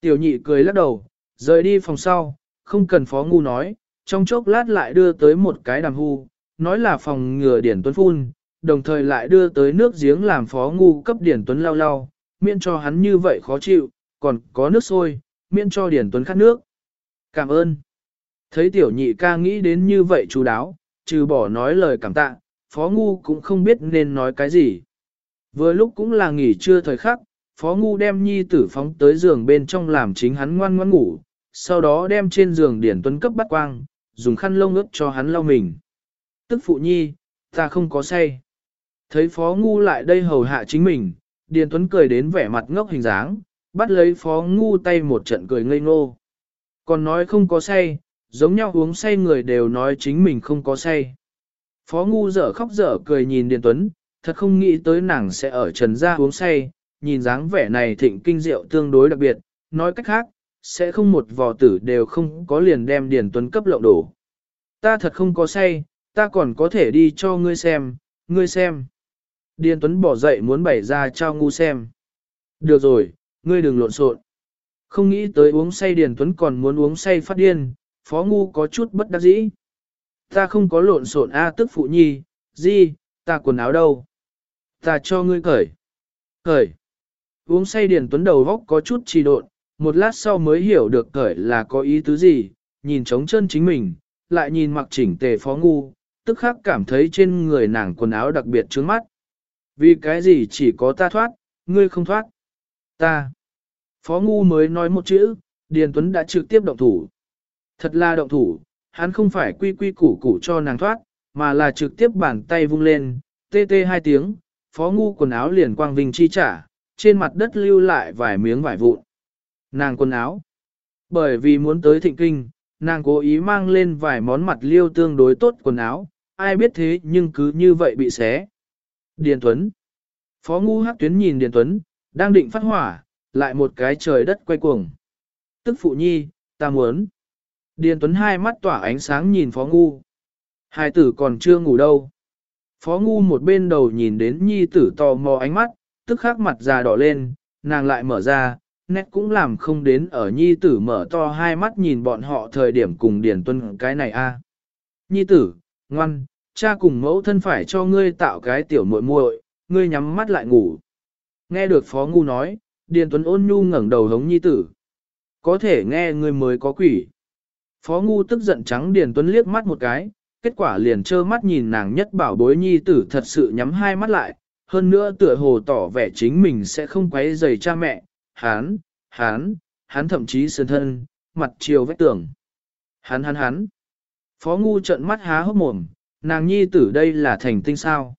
Speaker 1: Tiểu nhị cười lắc đầu, rời đi phòng sau, không cần phó ngu nói, trong chốc lát lại đưa tới một cái đàm hu, nói là phòng ngừa Điển Tuấn phun, đồng thời lại đưa tới nước giếng làm phó ngu cấp Điển Tuấn lau lau, miễn cho hắn như vậy khó chịu, còn có nước sôi, miễn cho Điển Tuấn khát nước. Cảm ơn. Thấy tiểu nhị ca nghĩ đến như vậy chú đáo, trừ bỏ nói lời cảm tạ, phó ngu cũng không biết nên nói cái gì. Vừa lúc cũng là nghỉ trưa thời khắc, phó ngu đem nhi tử phóng tới giường bên trong làm chính hắn ngoan ngoan ngủ, sau đó đem trên giường điển tuấn cấp bắt quang, dùng khăn lông ướt cho hắn lau mình. Tức phụ nhi, ta không có say. Thấy phó ngu lại đây hầu hạ chính mình, điền tuấn cười đến vẻ mặt ngốc hình dáng, bắt lấy phó ngu tay một trận cười ngây ngô. Còn nói không có say, giống nhau uống say người đều nói chính mình không có say. Phó ngu dở khóc dở cười nhìn Điền Tuấn, thật không nghĩ tới nàng sẽ ở trần gia uống say, nhìn dáng vẻ này thịnh kinh rượu tương đối đặc biệt, nói cách khác, sẽ không một vò tử đều không có liền đem Điền Tuấn cấp lộng đổ. Ta thật không có say, ta còn có thể đi cho ngươi xem, ngươi xem. Điền Tuấn bỏ dậy muốn bày ra cho ngu xem. Được rồi, ngươi đừng lộn xộn. Không nghĩ tới uống say Điền Tuấn còn muốn uống say phát điên, phó ngu có chút bất đắc dĩ. Ta không có lộn xộn A tức phụ nhi, gì, ta quần áo đâu? Ta cho ngươi cởi. Cởi. Uống say Điền Tuấn đầu góc có chút trì độn, một lát sau mới hiểu được cởi là có ý tứ gì, nhìn trống chân chính mình, lại nhìn mặc chỉnh tề phó ngu, tức khắc cảm thấy trên người nàng quần áo đặc biệt trướng mắt. Vì cái gì chỉ có ta thoát, ngươi không thoát. Ta. Phó ngu mới nói một chữ, Điền Tuấn đã trực tiếp động thủ. Thật là động thủ, hắn không phải quy quy củ củ cho nàng thoát, mà là trực tiếp bàn tay vung lên, tê tê hai tiếng, phó ngu quần áo liền quang vinh chi trả, trên mặt đất lưu lại vài miếng vải vụn. Nàng quần áo. Bởi vì muốn tới thịnh kinh, nàng cố ý mang lên vài món mặt liêu tương đối tốt quần áo, ai biết thế nhưng cứ như vậy bị xé. Điền Tuấn Phó Ngu Hắc Tuyến nhìn Điền Tuấn, đang định phát hỏa, lại một cái trời đất quay cuồng. Tức phụ nhi, ta muốn. Điền Tuấn hai mắt tỏa ánh sáng nhìn Phó Ngu. Hai tử còn chưa ngủ đâu. Phó Ngu một bên đầu nhìn đến nhi tử tò mò ánh mắt, tức khắc mặt già đỏ lên, nàng lại mở ra, nét cũng làm không đến ở nhi tử mở to hai mắt nhìn bọn họ thời điểm cùng Điền Tuân cái này a. Nhi tử, ngoan, cha cùng mẫu thân phải cho ngươi tạo cái tiểu muội muội, ngươi nhắm mắt lại ngủ. Nghe được Phó Ngu nói, Điền Tuấn ôn nhu ngẩng đầu hống nhi tử. Có thể nghe ngươi mới có quỷ. Phó Ngu tức giận trắng Điền Tuấn liếc mắt một cái, kết quả liền trơ mắt nhìn nàng nhất bảo bối nhi tử thật sự nhắm hai mắt lại, hơn nữa tựa hồ tỏ vẻ chính mình sẽ không quấy rầy cha mẹ, hán, hán, hán thậm chí sơn thân, mặt chiều vách tường. Hán hán hán. Phó Ngu trợn mắt há hốc mồm, nàng nhi tử đây là thành tinh sao.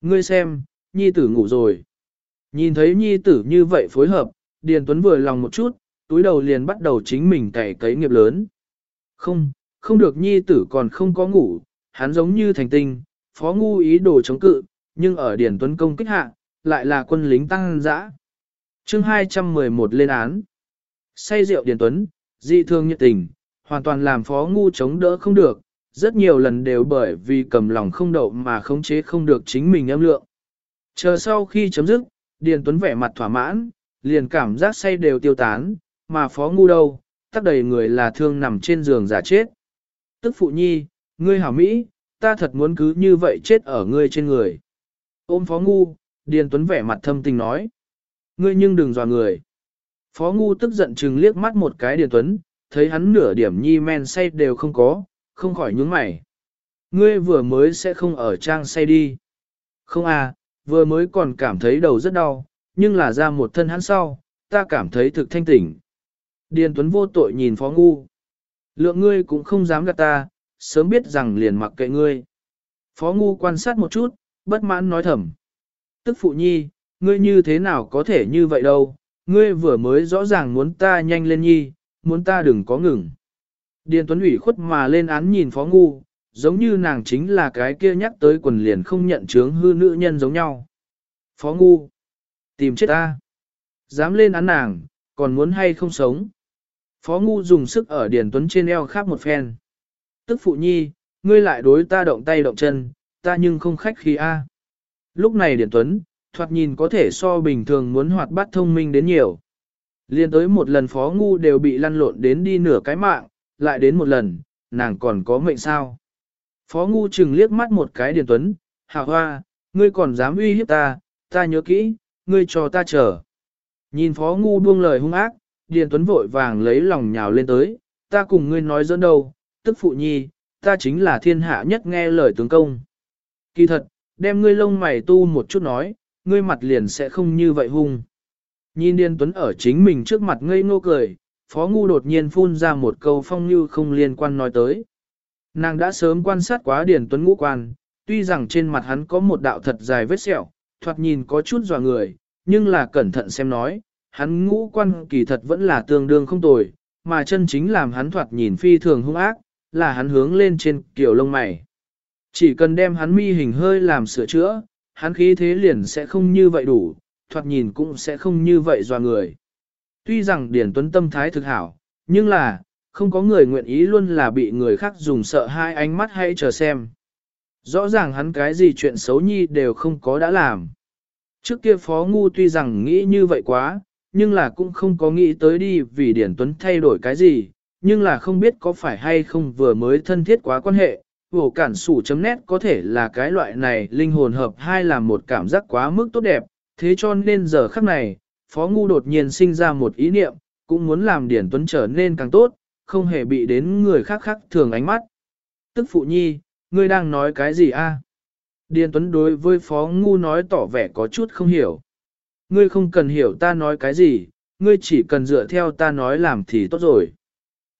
Speaker 1: Ngươi xem, nhi tử ngủ rồi. Nhìn thấy nhi tử như vậy phối hợp, Điền Tuấn vừa lòng một chút, túi đầu liền bắt đầu chính mình cày cấy nghiệp lớn. Không, không được nhi tử còn không có ngủ, hắn giống như thành tinh, phó ngu ý đồ chống cự, nhưng ở Điền Tuấn công kích hạ, lại là quân lính tăng dã. chương 211 lên án. Say rượu Điền Tuấn, dị thương nhiệt tình, hoàn toàn làm phó ngu chống đỡ không được, rất nhiều lần đều bởi vì cầm lòng không đậu mà khống chế không được chính mình âm lượng. Chờ sau khi chấm dứt, Điền Tuấn vẻ mặt thỏa mãn, liền cảm giác say đều tiêu tán, mà phó ngu đâu, tắc đầy người là thương nằm trên giường giả chết. Tức phụ nhi, ngươi hảo Mỹ, ta thật muốn cứ như vậy chết ở ngươi trên người. Ôm phó ngu, Điền Tuấn vẻ mặt thâm tình nói. Ngươi nhưng đừng dò người. Phó ngu tức giận chừng liếc mắt một cái Điền Tuấn, thấy hắn nửa điểm nhi men say đều không có, không khỏi nhướng mày. Ngươi vừa mới sẽ không ở trang say đi. Không à, vừa mới còn cảm thấy đầu rất đau, nhưng là ra một thân hắn sau, ta cảm thấy thực thanh tỉnh. Điền Tuấn vô tội nhìn Phó Ngu. Lượng ngươi cũng không dám gạt ta, sớm biết rằng liền mặc kệ ngươi. Phó Ngu quan sát một chút, bất mãn nói thầm. Tức phụ nhi, ngươi như thế nào có thể như vậy đâu, ngươi vừa mới rõ ràng muốn ta nhanh lên nhi, muốn ta đừng có ngừng. Điền Tuấn ủy khuất mà lên án nhìn Phó Ngu, giống như nàng chính là cái kia nhắc tới quần liền không nhận chướng hư nữ nhân giống nhau. Phó Ngu, tìm chết ta. Dám lên án nàng, còn muốn hay không sống. Phó Ngu dùng sức ở Điền Tuấn trên eo khắp một phen. Tức phụ nhi, ngươi lại đối ta động tay động chân, ta nhưng không khách khí a. Lúc này Điền Tuấn, thoạt nhìn có thể so bình thường muốn hoạt bát thông minh đến nhiều. Liên tới một lần Phó Ngu đều bị lăn lộn đến đi nửa cái mạng, lại đến một lần, nàng còn có mệnh sao. Phó Ngu chừng liếc mắt một cái Điền Tuấn, Hạ hoa, ngươi còn dám uy hiếp ta, ta nhớ kỹ, ngươi cho ta chờ. Nhìn Phó Ngu buông lời hung ác, Điền Tuấn vội vàng lấy lòng nhào lên tới, ta cùng ngươi nói dẫn đâu, tức phụ nhi, ta chính là thiên hạ nhất nghe lời tướng công. Kỳ thật, đem ngươi lông mày tu một chút nói, ngươi mặt liền sẽ không như vậy hung. Nhìn Điền Tuấn ở chính mình trước mặt ngây ngô cười, Phó Ngu đột nhiên phun ra một câu phong như không liên quan nói tới. Nàng đã sớm quan sát quá Điền Tuấn ngũ quan, tuy rằng trên mặt hắn có một đạo thật dài vết sẹo, thoạt nhìn có chút dò người, nhưng là cẩn thận xem nói, hắn ngũ quan kỳ thật vẫn là tương đương không tồi, mà chân chính làm hắn thoạt nhìn phi thường hung ác, là hắn hướng lên trên kiểu lông mày. Chỉ cần đem hắn mi hình hơi làm sửa chữa, hắn khí thế liền sẽ không như vậy đủ, thoạt nhìn cũng sẽ không như vậy dò người. Tuy rằng Điển Tuấn tâm thái thực hảo, nhưng là, không có người nguyện ý luôn là bị người khác dùng sợ hai ánh mắt hay chờ xem. Rõ ràng hắn cái gì chuyện xấu nhi đều không có đã làm. Trước kia Phó Ngu tuy rằng nghĩ như vậy quá, nhưng là cũng không có nghĩ tới đi vì Điển Tuấn thay đổi cái gì, nhưng là không biết có phải hay không vừa mới thân thiết quá quan hệ, vổ cản sủ chấm nét có thể là cái loại này linh hồn hợp hai là một cảm giác quá mức tốt đẹp, thế cho nên giờ khắc này, Phó Ngu đột nhiên sinh ra một ý niệm, cũng muốn làm Điển Tuấn trở nên càng tốt, không hề bị đến người khác khác thường ánh mắt. Tức phụ nhi, ngươi đang nói cái gì a? Điền Tuấn đối với Phó Ngu nói tỏ vẻ có chút không hiểu. Ngươi không cần hiểu ta nói cái gì, ngươi chỉ cần dựa theo ta nói làm thì tốt rồi.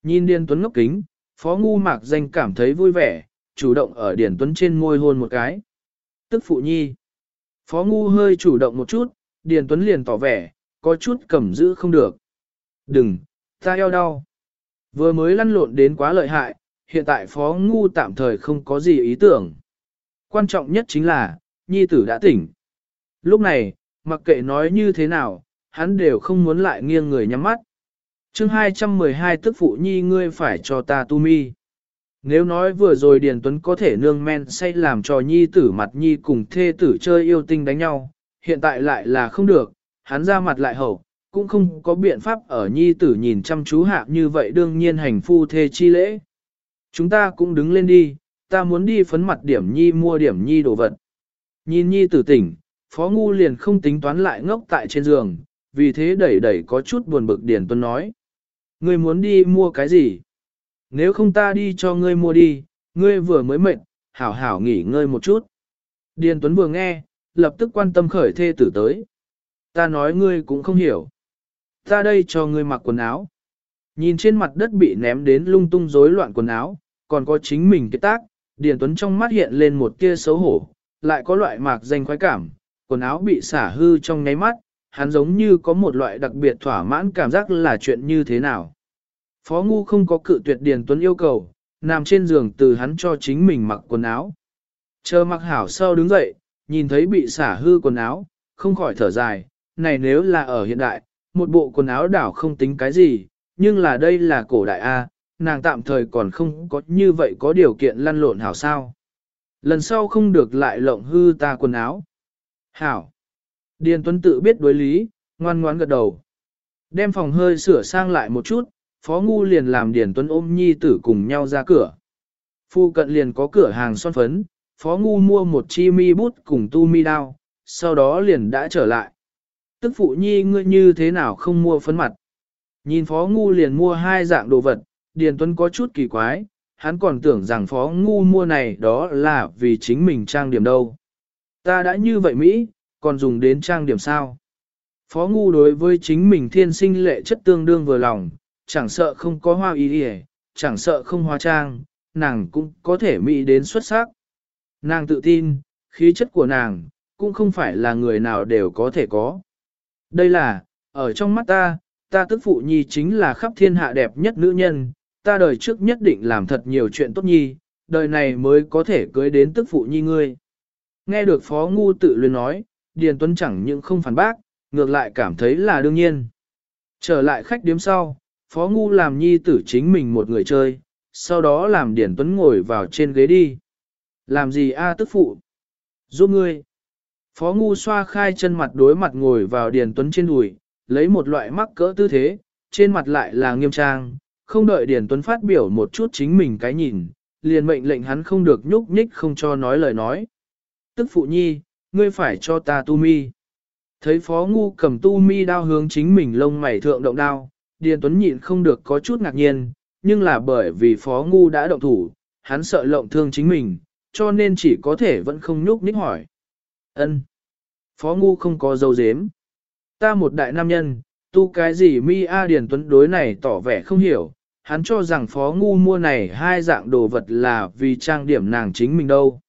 Speaker 1: Nhìn Điền Tuấn ngốc kính, Phó Ngu mạc danh cảm thấy vui vẻ, chủ động ở Điền Tuấn trên môi hôn một cái. Tức phụ nhi. Phó Ngu hơi chủ động một chút, Điền Tuấn liền tỏ vẻ, có chút cầm giữ không được. Đừng, ta eo đau. Vừa mới lăn lộn đến quá lợi hại, hiện tại phó ngu tạm thời không có gì ý tưởng. Quan trọng nhất chính là, nhi tử đã tỉnh. Lúc này, mặc kệ nói như thế nào, hắn đều không muốn lại nghiêng người nhắm mắt. chương 212 tức phụ nhi ngươi phải cho ta tu mi. Nếu nói vừa rồi Điền Tuấn có thể nương men say làm cho nhi tử mặt nhi cùng thê tử chơi yêu tinh đánh nhau, hiện tại lại là không được, hắn ra mặt lại hậu, cũng không có biện pháp ở nhi tử nhìn chăm chú hạ như vậy đương nhiên hành phu thê chi lễ. Chúng ta cũng đứng lên đi, ta muốn đi phấn mặt điểm nhi mua điểm nhi đồ vật. Nhìn nhi tử tỉnh, phó ngu liền không tính toán lại ngốc tại trên giường, vì thế đẩy đẩy có chút buồn bực Điền Tuấn nói. Ngươi muốn đi mua cái gì? Nếu không ta đi cho ngươi mua đi, ngươi vừa mới mệt, hảo hảo nghỉ ngơi một chút. Điền Tuấn vừa nghe, lập tức quan tâm khởi thê tử tới. Ta nói ngươi cũng không hiểu. Ta đây cho ngươi mặc quần áo. Nhìn trên mặt đất bị ném đến lung tung rối loạn quần áo, còn có chính mình cái tác, Điền Tuấn trong mắt hiện lên một tia xấu hổ, lại có loại mạc danh khoái cảm, quần áo bị xả hư trong nháy mắt, hắn giống như có một loại đặc biệt thỏa mãn cảm giác là chuyện như thế nào. Phó Ngu không có cự tuyệt Điền Tuấn yêu cầu, nằm trên giường từ hắn cho chính mình mặc quần áo. Chờ mặc hảo sau đứng dậy, nhìn thấy bị xả hư quần áo, không khỏi thở dài, này nếu là ở hiện đại, một bộ quần áo đảo không tính cái gì, nhưng là đây là cổ đại A, nàng tạm thời còn không có như vậy có điều kiện lăn lộn hảo sao. Lần sau không được lại lộng hư ta quần áo. Hảo. Điền Tuấn tự biết đối lý, ngoan ngoãn gật đầu. Đem phòng hơi sửa sang lại một chút, Phó Ngu liền làm Điền Tuấn ôm nhi tử cùng nhau ra cửa. Phu cận liền có cửa hàng son phấn, Phó Ngu mua một chi mi bút cùng tu mi đao, sau đó liền đã trở lại. Tức phụ nhi ngươi như thế nào không mua phấn mặt. Nhìn Phó Ngu liền mua hai dạng đồ vật, Điền Tuấn có chút kỳ quái, hắn còn tưởng rằng Phó Ngu mua này đó là vì chính mình trang điểm đâu. Ta đã như vậy Mỹ, còn dùng đến trang điểm sao? Phó Ngu đối với chính mình thiên sinh lệ chất tương đương vừa lòng, chẳng sợ không có hoa y y, chẳng sợ không hóa trang, nàng cũng có thể Mỹ đến xuất sắc. Nàng tự tin, khí chất của nàng, cũng không phải là người nào đều có thể có. Đây là, ở trong mắt ta, ta tức phụ nhi chính là khắp thiên hạ đẹp nhất nữ nhân, ta đời trước nhất định làm thật nhiều chuyện tốt nhi, đời này mới có thể cưới đến tức phụ nhi ngươi. Nghe được Phó Ngu tự luyện nói, Điền Tuấn chẳng những không phản bác, ngược lại cảm thấy là đương nhiên. Trở lại khách điếm sau, Phó Ngu làm nhi tử chính mình một người chơi, sau đó làm Điền Tuấn ngồi vào trên ghế đi. Làm gì a tức phụ? Giúp ngươi. Phó Ngu xoa khai chân mặt đối mặt ngồi vào Điền Tuấn trên đùi, lấy một loại mắc cỡ tư thế, trên mặt lại là nghiêm trang, không đợi Điền Tuấn phát biểu một chút chính mình cái nhìn, liền mệnh lệnh hắn không được nhúc nhích không cho nói lời nói. Tức phụ nhi, ngươi phải cho ta tu mi. Thấy Phó Ngu cầm tu mi đao hướng chính mình lông mày thượng động đao, Điền Tuấn nhịn không được có chút ngạc nhiên, nhưng là bởi vì Phó Ngu đã động thủ, hắn sợ lộng thương chính mình, cho nên chỉ có thể vẫn không nhúc nhích hỏi. Ân. Phó Ngu không có dấu dếm. Ta một đại nam nhân, tu cái gì mi A Điền Tuấn đối này tỏ vẻ không hiểu, hắn cho rằng Phó Ngu mua này hai dạng đồ vật là vì trang điểm nàng chính mình đâu.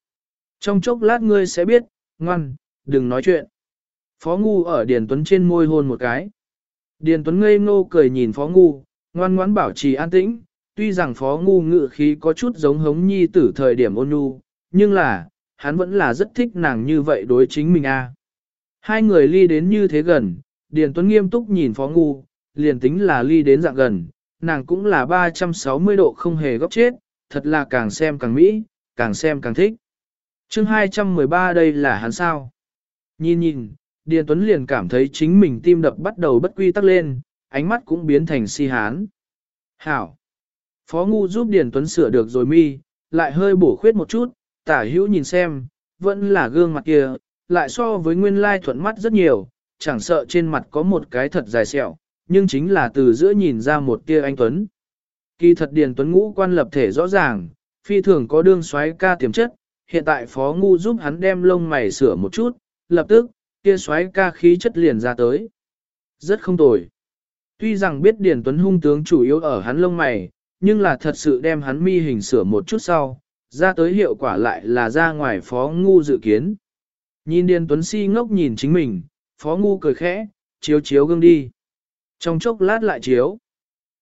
Speaker 1: Trong chốc lát ngươi sẽ biết, ngoan, đừng nói chuyện. Phó Ngu ở Điền Tuấn trên môi hôn một cái. Điền Tuấn ngây ngô cười nhìn Phó Ngu, ngoan ngoãn bảo trì an tĩnh, tuy rằng Phó Ngu ngự khí có chút giống hống nhi tử thời điểm ôn nhu, nhưng là, hắn vẫn là rất thích nàng như vậy đối chính mình a. Hai người ly đến như thế gần, Điền Tuấn nghiêm túc nhìn Phó Ngu, liền tính là ly đến dạng gần, nàng cũng là 360 độ không hề góc chết, thật là càng xem càng mỹ, càng xem càng thích. chương 213 đây là hắn sao? Nhìn nhìn, Điền Tuấn liền cảm thấy chính mình tim đập bắt đầu bất quy tắc lên, ánh mắt cũng biến thành si hán. Hảo! Phó Ngu giúp Điền Tuấn sửa được rồi mi, lại hơi bổ khuyết một chút, tả hữu nhìn xem, vẫn là gương mặt kia, lại so với nguyên lai thuận mắt rất nhiều, chẳng sợ trên mặt có một cái thật dài sẹo, nhưng chính là từ giữa nhìn ra một tia anh Tuấn. Kỳ thật Điền Tuấn ngũ quan lập thể rõ ràng, phi thường có đương xoáy ca tiềm chất, hiện tại phó ngu giúp hắn đem lông mày sửa một chút, lập tức, kia xoáy ca khí chất liền ra tới. Rất không tồi. Tuy rằng biết Điền Tuấn hung tướng chủ yếu ở hắn lông mày, nhưng là thật sự đem hắn mi hình sửa một chút sau, ra tới hiệu quả lại là ra ngoài phó ngu dự kiến. Nhìn Điền Tuấn si ngốc nhìn chính mình, phó ngu cười khẽ, chiếu chiếu gương đi. Trong chốc lát lại chiếu.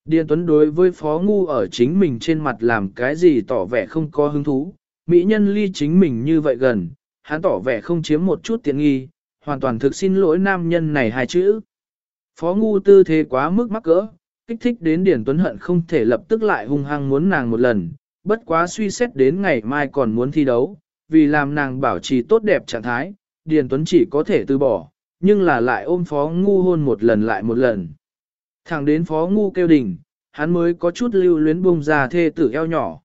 Speaker 1: Điền Tuấn đối với Phó Ngu ở chính mình trên mặt làm cái gì tỏ vẻ không có hứng thú, mỹ nhân ly chính mình như vậy gần, hắn tỏ vẻ không chiếm một chút tiện nghi, hoàn toàn thực xin lỗi nam nhân này hai chữ. Phó Ngu tư thế quá mức mắc cỡ, kích thích đến Điền Tuấn hận không thể lập tức lại hung hăng muốn nàng một lần, bất quá suy xét đến ngày mai còn muốn thi đấu, vì làm nàng bảo trì tốt đẹp trạng thái, Điền Tuấn chỉ có thể từ bỏ, nhưng là lại ôm Phó Ngu hôn một lần lại một lần. Thẳng đến Phó Ngu kêu đỉnh, hắn mới có chút lưu luyến bung ra thê tử eo nhỏ.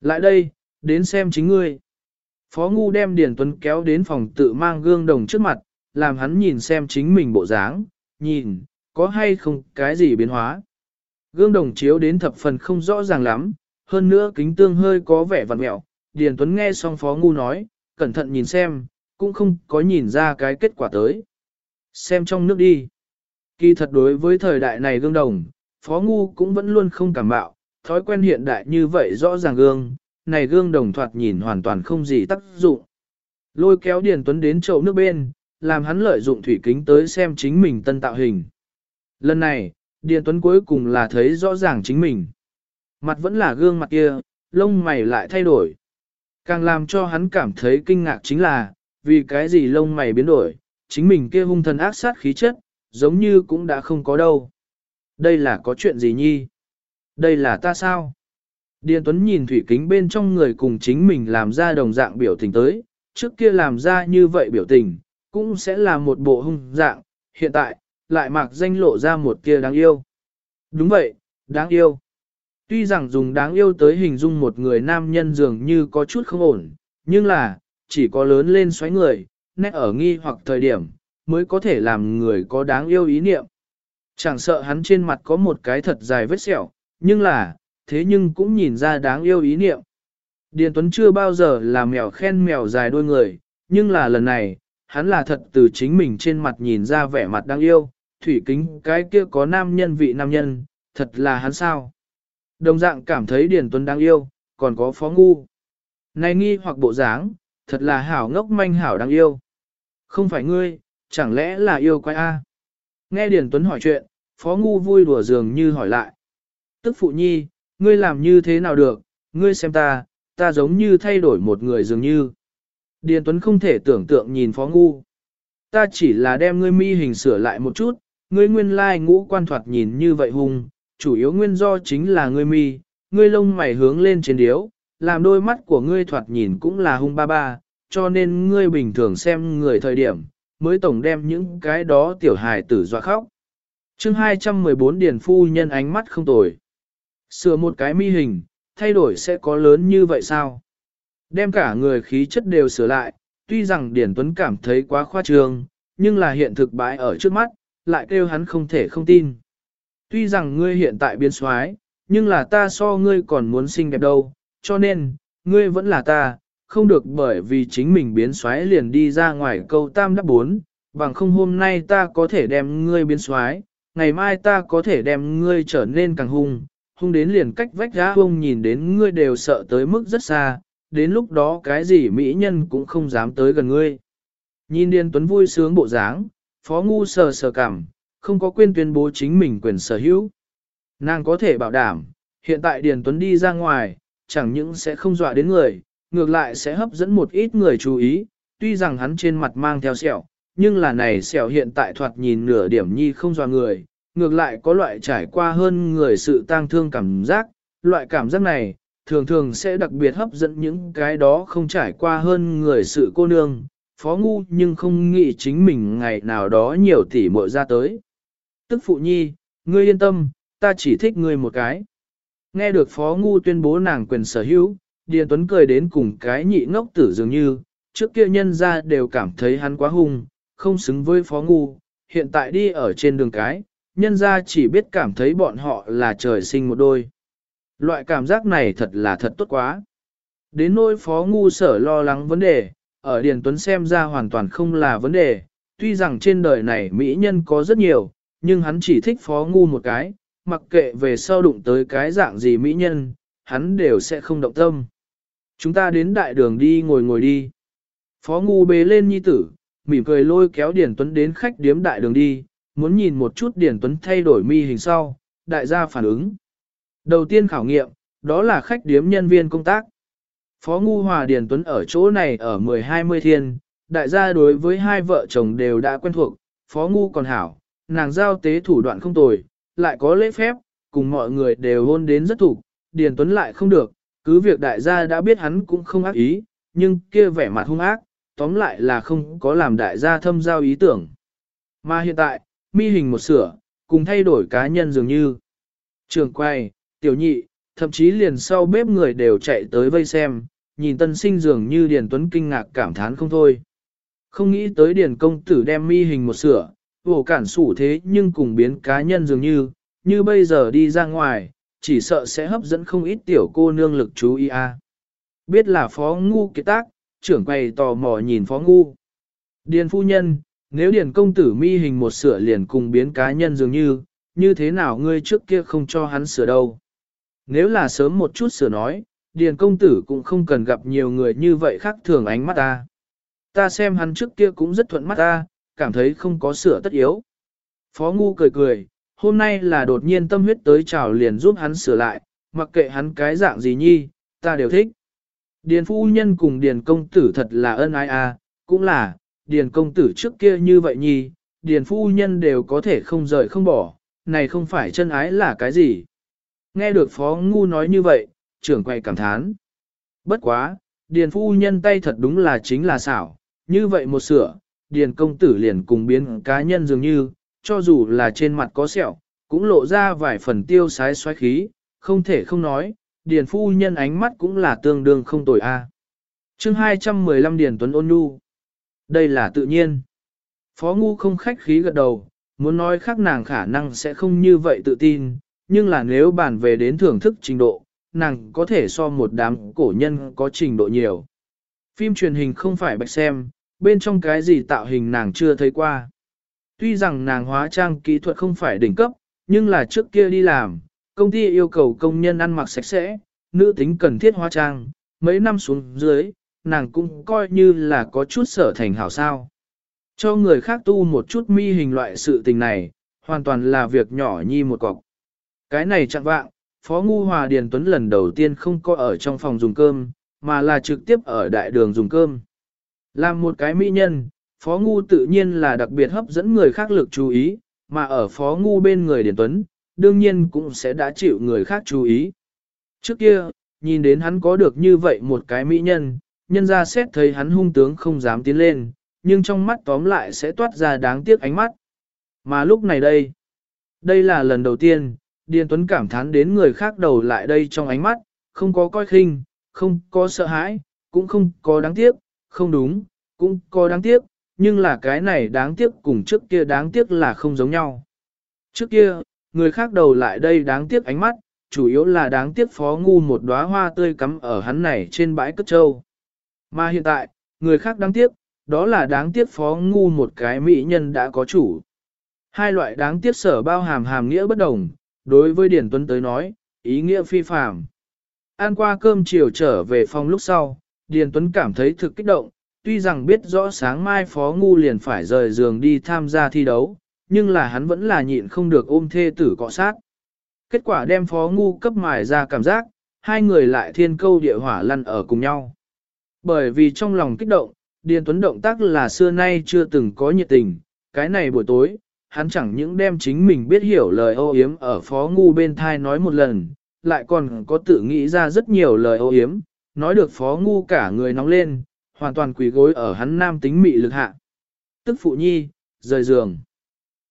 Speaker 1: Lại đây, đến xem chính ngươi. Phó Ngu đem Điền Tuấn kéo đến phòng tự mang gương đồng trước mặt, làm hắn nhìn xem chính mình bộ dáng, nhìn, có hay không cái gì biến hóa. Gương đồng chiếu đến thập phần không rõ ràng lắm, hơn nữa kính tương hơi có vẻ vặn mẹo. Điền Tuấn nghe xong Phó Ngu nói, cẩn thận nhìn xem, cũng không có nhìn ra cái kết quả tới. Xem trong nước đi. Kỳ thật đối với thời đại này gương đồng, Phó Ngu cũng vẫn luôn không cảm bạo, thói quen hiện đại như vậy rõ ràng gương, này gương đồng thoạt nhìn hoàn toàn không gì tác dụng. Lôi kéo Điền Tuấn đến chậu nước bên, làm hắn lợi dụng thủy kính tới xem chính mình tân tạo hình. Lần này, Điền Tuấn cuối cùng là thấy rõ ràng chính mình. Mặt vẫn là gương mặt kia, lông mày lại thay đổi. Càng làm cho hắn cảm thấy kinh ngạc chính là, vì cái gì lông mày biến đổi, chính mình kia hung thần ác sát khí chất, giống như cũng đã không có đâu. Đây là có chuyện gì nhi? Đây là ta sao? Điền Tuấn nhìn thủy kính bên trong người cùng chính mình làm ra đồng dạng biểu tình tới, trước kia làm ra như vậy biểu tình, cũng sẽ là một bộ hung dạng, hiện tại, lại mặc danh lộ ra một kia đáng yêu. Đúng vậy, đáng yêu. Tuy rằng dùng đáng yêu tới hình dung một người nam nhân dường như có chút không ổn, nhưng là, chỉ có lớn lên xoáy người, nét ở nghi hoặc thời điểm, mới có thể làm người có đáng yêu ý niệm. Chẳng sợ hắn trên mặt có một cái thật dài vết sẹo, nhưng là, thế nhưng cũng nhìn ra đáng yêu ý niệm. Điền Tuấn chưa bao giờ là mèo khen mèo dài đôi người, nhưng là lần này, hắn là thật từ chính mình trên mặt nhìn ra vẻ mặt đáng yêu, thủy kính cái kia có nam nhân vị nam nhân, thật là hắn sao. Đồng dạng cảm thấy Điền Tuấn đáng yêu, còn có phó ngu. Này nghi hoặc bộ dáng, thật là hảo ngốc manh hảo đáng yêu. Không phải ngươi, chẳng lẽ là yêu quái A? Nghe Điền Tuấn hỏi chuyện, phó ngu vui đùa dường như hỏi lại. Tức phụ nhi, ngươi làm như thế nào được, ngươi xem ta, ta giống như thay đổi một người dường như. Điền Tuấn không thể tưởng tượng nhìn phó ngu. Ta chỉ là đem ngươi mi hình sửa lại một chút, ngươi nguyên lai ngũ quan thoạt nhìn như vậy hùng, chủ yếu nguyên do chính là ngươi mi, ngươi lông mày hướng lên trên điếu, làm đôi mắt của ngươi thoạt nhìn cũng là hung ba ba, cho nên ngươi bình thường xem người thời điểm, mới tổng đem những cái đó tiểu hài tử dọa khóc. chương 214 Điền Phu nhân ánh mắt không tồi. Sửa một cái mi hình, thay đổi sẽ có lớn như vậy sao? Đem cả người khí chất đều sửa lại, tuy rằng Điển Tuấn cảm thấy quá khoa trương, nhưng là hiện thực bãi ở trước mắt, lại kêu hắn không thể không tin. Tuy rằng ngươi hiện tại biến soái, nhưng là ta so ngươi còn muốn xinh đẹp đâu, cho nên, ngươi vẫn là ta, không được bởi vì chính mình biến soái liền đi ra ngoài câu tam đắp bốn, bằng không hôm nay ta có thể đem ngươi biến soái, ngày mai ta có thể đem ngươi trở nên càng hung, hung đến liền cách vách ra hung nhìn đến ngươi đều sợ tới mức rất xa, đến lúc đó cái gì mỹ nhân cũng không dám tới gần ngươi. Nhìn Điền Tuấn vui sướng bộ dáng, Phó Ngu sờ sờ cảm, không có quyền tuyên bố chính mình quyền sở hữu. Nàng có thể bảo đảm, hiện tại Điền Tuấn đi ra ngoài, chẳng những sẽ không dọa đến người, ngược lại sẽ hấp dẫn một ít người chú ý, tuy rằng hắn trên mặt mang theo sẹo, nhưng là này sẹo hiện tại thoạt nhìn nửa điểm nhi không dọa người, ngược lại có loại trải qua hơn người sự tang thương cảm giác, loại cảm giác này, thường thường sẽ đặc biệt hấp dẫn những cái đó không trải qua hơn người sự cô nương, phó ngu nhưng không nghĩ chính mình ngày nào đó nhiều tỷ muội ra tới. Tức phụ nhi, ngươi yên tâm, ta chỉ thích ngươi một cái. Nghe được phó ngu tuyên bố nàng quyền sở hữu, Điền Tuấn cười đến cùng cái nhị ngốc tử dường như, trước kia nhân ra đều cảm thấy hắn quá hung, không xứng với phó ngu, hiện tại đi ở trên đường cái, nhân ra chỉ biết cảm thấy bọn họ là trời sinh một đôi. Loại cảm giác này thật là thật tốt quá. Đến nỗi phó ngu sở lo lắng vấn đề, ở Điền Tuấn xem ra hoàn toàn không là vấn đề, tuy rằng trên đời này mỹ nhân có rất nhiều, nhưng hắn chỉ thích phó ngu một cái, mặc kệ về sau đụng tới cái dạng gì mỹ nhân, hắn đều sẽ không động tâm. Chúng ta đến đại đường đi ngồi ngồi đi. Phó ngu bế lên nhi tử, mỉm cười lôi kéo Điền Tuấn đến khách điếm đại đường đi, muốn nhìn một chút Điền Tuấn thay đổi mi hình sau, đại gia phản ứng. Đầu tiên khảo nghiệm, đó là khách điếm nhân viên công tác. Phó Ngu Hòa Điền Tuấn ở chỗ này ở 10-20 thiên, đại gia đối với hai vợ chồng đều đã quen thuộc, Phó Ngu còn hảo, nàng giao tế thủ đoạn không tồi, lại có lễ phép, cùng mọi người đều hôn đến rất thủ, Điền Tuấn lại không được, cứ việc đại gia đã biết hắn cũng không ác ý, nhưng kia vẻ mặt hung ác, tóm lại là không có làm đại gia thâm giao ý tưởng. Mà hiện tại, mi hình một sửa, cùng thay đổi cá nhân dường như. Trường quay, tiểu nhị, thậm chí liền sau bếp người đều chạy tới vây xem, nhìn tân sinh dường như Điền Tuấn kinh ngạc cảm thán không thôi. Không nghĩ tới Điền công tử đem mi hình một sửa, vổ cản sủ thế nhưng cùng biến cá nhân dường như, như bây giờ đi ra ngoài, chỉ sợ sẽ hấp dẫn không ít tiểu cô nương lực chú ý a. Biết là phó ngu kiệt tác, trưởng quầy tò mò nhìn phó ngu. Điền phu nhân, nếu điền công tử mi hình một sửa liền cùng biến cá nhân dường như, như thế nào ngươi trước kia không cho hắn sửa đâu. Nếu là sớm một chút sửa nói, điền công tử cũng không cần gặp nhiều người như vậy khác thường ánh mắt ta. Ta xem hắn trước kia cũng rất thuận mắt ta, cảm thấy không có sửa tất yếu. Phó ngu cười cười, hôm nay là đột nhiên tâm huyết tới chào liền giúp hắn sửa lại, mặc kệ hắn cái dạng gì nhi, ta đều thích. Điền phu nhân cùng điền công tử thật là ân ai a, à, cũng là, điền công tử trước kia như vậy nhi, điền phu nhân đều có thể không rời không bỏ, này không phải chân ái là cái gì. Nghe được phó ngu nói như vậy, trưởng quay cảm thán. Bất quá, điền phu nhân tay thật đúng là chính là xảo, như vậy một sửa, điền công tử liền cùng biến cá nhân dường như, cho dù là trên mặt có sẹo, cũng lộ ra vài phần tiêu sái xoáy khí, không thể không nói, điền phu nhân ánh mắt cũng là tương đương không tồi a. À. Chương 215 Điền Tuấn ôn nhu. Đây là tự nhiên. Phó ngu không khách khí gật đầu, muốn nói khác nàng khả năng sẽ không như vậy tự tin, nhưng là nếu bàn về đến thưởng thức trình độ, nàng có thể so một đám cổ nhân có trình độ nhiều. Phim truyền hình không phải bạch xem, bên trong cái gì tạo hình nàng chưa thấy qua. Tuy rằng nàng hóa trang kỹ thuật không phải đỉnh cấp, nhưng là trước kia đi làm, công ty yêu cầu công nhân ăn mặc sạch sẽ, nữ tính cần thiết hóa trang, mấy năm xuống dưới, nàng cũng coi như là có chút sở thành hảo sao. Cho người khác tu một chút mi hình loại sự tình này, hoàn toàn là việc nhỏ nhi một cọc. Cái này chẳng vạng, Phó Ngu Hòa Điền Tuấn lần đầu tiên không có ở trong phòng dùng cơm, mà là trực tiếp ở đại đường dùng cơm. Làm một cái mỹ nhân, Phó Ngu tự nhiên là đặc biệt hấp dẫn người khác lực chú ý, mà ở Phó Ngu bên người Điền Tuấn, đương nhiên cũng sẽ đã chịu người khác chú ý. Trước kia, nhìn đến hắn có được như vậy một cái mỹ nhân, nhân ra xét thấy hắn hung tướng không dám tiến lên, nhưng trong mắt tóm lại sẽ toát ra đáng tiếc ánh mắt. Mà lúc này đây, đây là lần đầu tiên, Điền Tuấn cảm thán đến người khác đầu lại đây trong ánh mắt, không có coi khinh, không có sợ hãi, cũng không có đáng tiếc, không đúng, cũng có đáng tiếc, nhưng là cái này đáng tiếc cùng trước kia đáng tiếc là không giống nhau. Trước kia, người khác đầu lại đây đáng tiếc ánh mắt, chủ yếu là đáng tiếc phó ngu một đóa hoa tươi cắm ở hắn này trên bãi cất trâu. Mà hiện tại, người khác đáng tiếc, đó là đáng tiếc phó ngu một cái mỹ nhân đã có chủ. Hai loại đáng tiếc sở bao hàm hàm nghĩa bất đồng, đối với Điển Tuấn tới nói, ý nghĩa phi phàm. Ăn qua cơm chiều trở về phòng lúc sau, Điền Tuấn cảm thấy thực kích động, tuy rằng biết rõ sáng mai Phó Ngu liền phải rời giường đi tham gia thi đấu, nhưng là hắn vẫn là nhịn không được ôm thê tử cọ sát. Kết quả đem Phó Ngu cấp mài ra cảm giác, hai người lại thiên câu địa hỏa lăn ở cùng nhau. Bởi vì trong lòng kích động, Điền Tuấn động tác là xưa nay chưa từng có nhiệt tình, cái này buổi tối, hắn chẳng những đem chính mình biết hiểu lời ô yếm ở Phó Ngu bên thai nói một lần, lại còn có tự nghĩ ra rất nhiều lời ô yếm, nói được Phó Ngu cả người nóng lên, hoàn toàn quỳ gối ở hắn nam tính mị lực hạ. Tức phụ nhi, rời giường.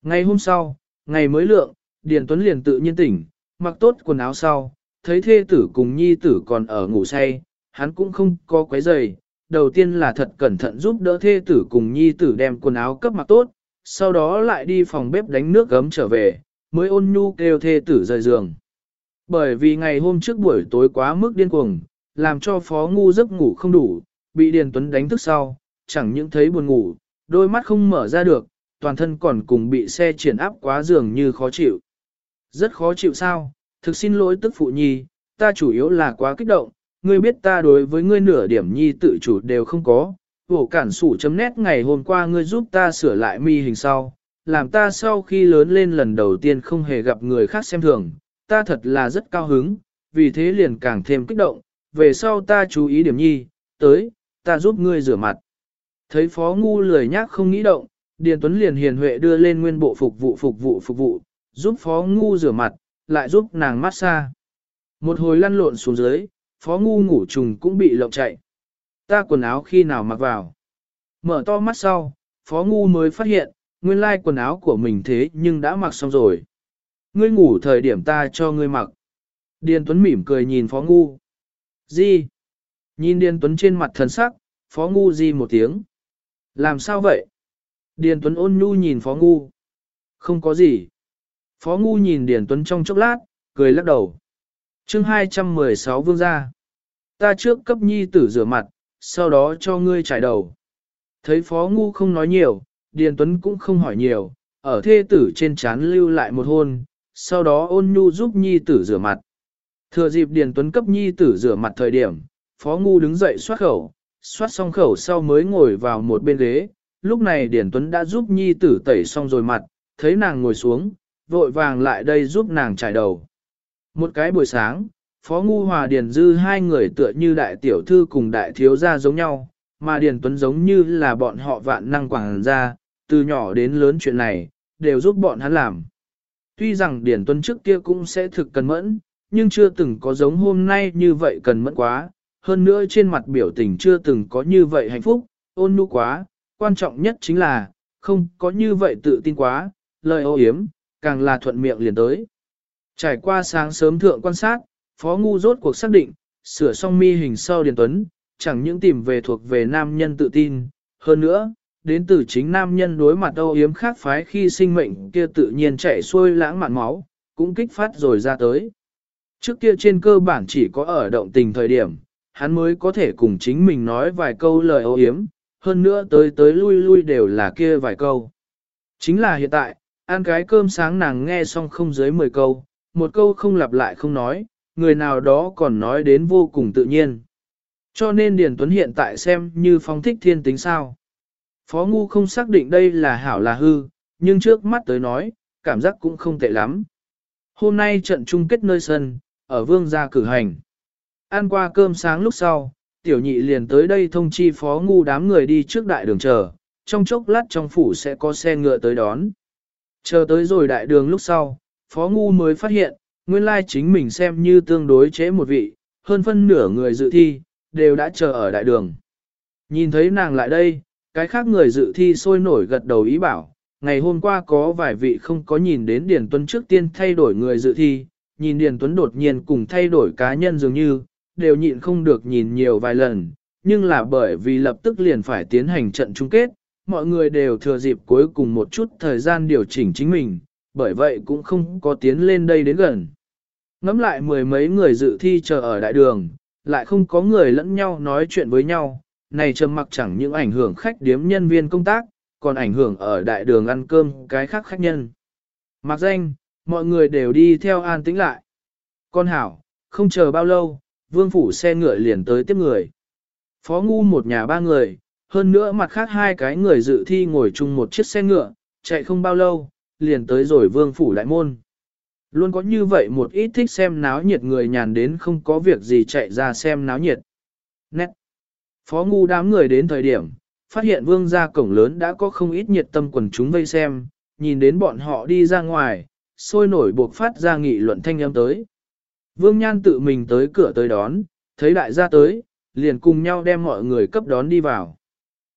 Speaker 1: Ngày hôm sau, ngày mới lượng, Điền Tuấn liền tự nhiên tỉnh, mặc tốt quần áo sau, thấy thê tử cùng nhi tử còn ở ngủ say, hắn cũng không có quấy giày. Đầu tiên là thật cẩn thận giúp đỡ thê tử cùng nhi tử đem quần áo cấp mặc tốt, sau đó lại đi phòng bếp đánh nước gấm trở về, mới ôn nhu kêu thê tử rời giường. Bởi vì ngày hôm trước buổi tối quá mức điên cuồng, làm cho phó ngu giấc ngủ không đủ, bị Điền Tuấn đánh thức sau, chẳng những thấy buồn ngủ, đôi mắt không mở ra được, toàn thân còn cùng bị xe triển áp quá giường như khó chịu. Rất khó chịu sao, thực xin lỗi tức phụ nhi, ta chủ yếu là quá kích động, ngươi biết ta đối với ngươi nửa điểm nhi tự chủ đều không có, vổ cản sủ chấm nét ngày hôm qua ngươi giúp ta sửa lại mi hình sau, làm ta sau khi lớn lên lần đầu tiên không hề gặp người khác xem thường, ta thật là rất cao hứng, vì thế liền càng thêm kích động, về sau ta chú ý điểm nhi, tới, ta giúp ngươi rửa mặt. Thấy phó ngu lười nhác không nghĩ động, Điền Tuấn liền hiền huệ đưa lên nguyên bộ phục vụ phục vụ phục vụ, giúp phó ngu rửa mặt, lại giúp nàng massage. Một hồi lăn lộn xuống dưới, phó ngu ngủ trùng cũng bị lộng chạy. Ta quần áo khi nào mặc vào. Mở to mắt sau, phó ngu mới phát hiện, nguyên lai quần áo của mình thế nhưng đã mặc xong rồi. Ngươi ngủ thời điểm ta cho ngươi mặc. Điền Tuấn mỉm cười nhìn phó ngu. Di, Nhìn Điền Tuấn trên mặt thần sắc, phó ngu Di một tiếng. Làm sao vậy? Điền Tuấn ôn nhu nhìn phó ngu. Không có gì. Phó ngu nhìn Điền Tuấn trong chốc lát, cười lắc đầu chương 216 vương gia. Ta trước cấp nhi tử rửa mặt, sau đó cho ngươi trải đầu. Thấy phó ngu không nói nhiều, Điền Tuấn cũng không hỏi nhiều, ở thê tử trên chán lưu lại một hôn, sau đó ôn nhu giúp nhi tử rửa mặt. Thừa dịp Điền Tuấn cấp nhi tử rửa mặt thời điểm, phó ngu đứng dậy xoát khẩu, xoát xong khẩu sau mới ngồi vào một bên ghế, lúc này Điền Tuấn đã giúp nhi tử tẩy xong rồi mặt, thấy nàng ngồi xuống, vội vàng lại đây giúp nàng trải đầu. Một cái buổi sáng, Phó Ngu Hòa Điền Dư hai người tựa như đại tiểu thư cùng đại thiếu gia giống nhau, mà Điền Tuấn giống như là bọn họ vạn năng quảng gia, từ nhỏ đến lớn chuyện này, đều giúp bọn hắn làm. Tuy rằng Điền Tuấn trước kia cũng sẽ thực cần mẫn, nhưng chưa từng có giống hôm nay như vậy cần mẫn quá, hơn nữa trên mặt biểu tình chưa từng có như vậy hạnh phúc, ôn nhu quá, quan trọng nhất chính là, không có như vậy tự tin quá, lời ô hiếm, càng là thuận miệng liền tới. Trải qua sáng sớm thượng quan sát, Phó Ngu rốt cuộc xác định, sửa xong mi hình sau Điền Tuấn, chẳng những tìm về thuộc về nam nhân tự tin, hơn nữa, đến từ chính nam nhân đối mặt âu yếm khác phái khi sinh mệnh kia tự nhiên chạy xuôi lãng mạn máu, cũng kích phát rồi ra tới. Trước kia trên cơ bản chỉ có ở động tình thời điểm, hắn mới có thể cùng chính mình nói vài câu lời âu yếm, hơn nữa tới tới lui lui đều là kia vài câu. Chính là hiện tại, ăn cái cơm sáng nàng nghe xong không dưới 10 câu, một câu không lặp lại không nói, người nào đó còn nói đến vô cùng tự nhiên. Cho nên Điền Tuấn hiện tại xem như phong thích thiên tính sao. Phó Ngu không xác định đây là hảo là hư, nhưng trước mắt tới nói, cảm giác cũng không tệ lắm. Hôm nay trận chung kết nơi sân, ở vương gia cử hành. Ăn qua cơm sáng lúc sau, tiểu nhị liền tới đây thông chi phó ngu đám người đi trước đại đường chờ, trong chốc lát trong phủ sẽ có xe ngựa tới đón. Chờ tới rồi đại đường lúc sau, phó ngu mới phát hiện, nguyên lai chính mình xem như tương đối chế một vị, hơn phân nửa người dự thi, đều đã chờ ở đại đường. Nhìn thấy nàng lại đây, cái khác người dự thi sôi nổi gật đầu ý bảo, ngày hôm qua có vài vị không có nhìn đến Điền Tuấn trước tiên thay đổi người dự thi, nhìn Điền Tuấn đột nhiên cùng thay đổi cá nhân dường như, đều nhịn không được nhìn nhiều vài lần, nhưng là bởi vì lập tức liền phải tiến hành trận chung kết, mọi người đều thừa dịp cuối cùng một chút thời gian điều chỉnh chính mình, bởi vậy cũng không có tiến lên đây đến gần. Ngắm lại mười mấy người dự thi chờ ở đại đường, lại không có người lẫn nhau nói chuyện với nhau, này trầm mặc chẳng những ảnh hưởng khách điếm nhân viên công tác, còn ảnh hưởng ở đại đường ăn cơm cái khác khách nhân. Mặc danh, mọi người đều đi theo an tĩnh lại. Con hảo, không chờ bao lâu, vương phủ xe ngựa liền tới tiếp người. Phó ngu một nhà ba người, hơn nữa mặt khác hai cái người dự thi ngồi chung một chiếc xe ngựa, chạy không bao lâu, liền tới rồi vương phủ đại môn. Luôn có như vậy một ít thích xem náo nhiệt người nhàn đến không có việc gì chạy ra xem náo nhiệt. Nét. Phó ngu đám người đến thời điểm, phát hiện vương gia cổng lớn đã có không ít nhiệt tâm quần chúng vây xem, nhìn đến bọn họ đi ra ngoài, sôi nổi buộc phát ra nghị luận thanh âm tới. Vương Nhan tự mình tới cửa tới đón, thấy đại gia tới, liền cùng nhau đem mọi người cấp đón đi vào.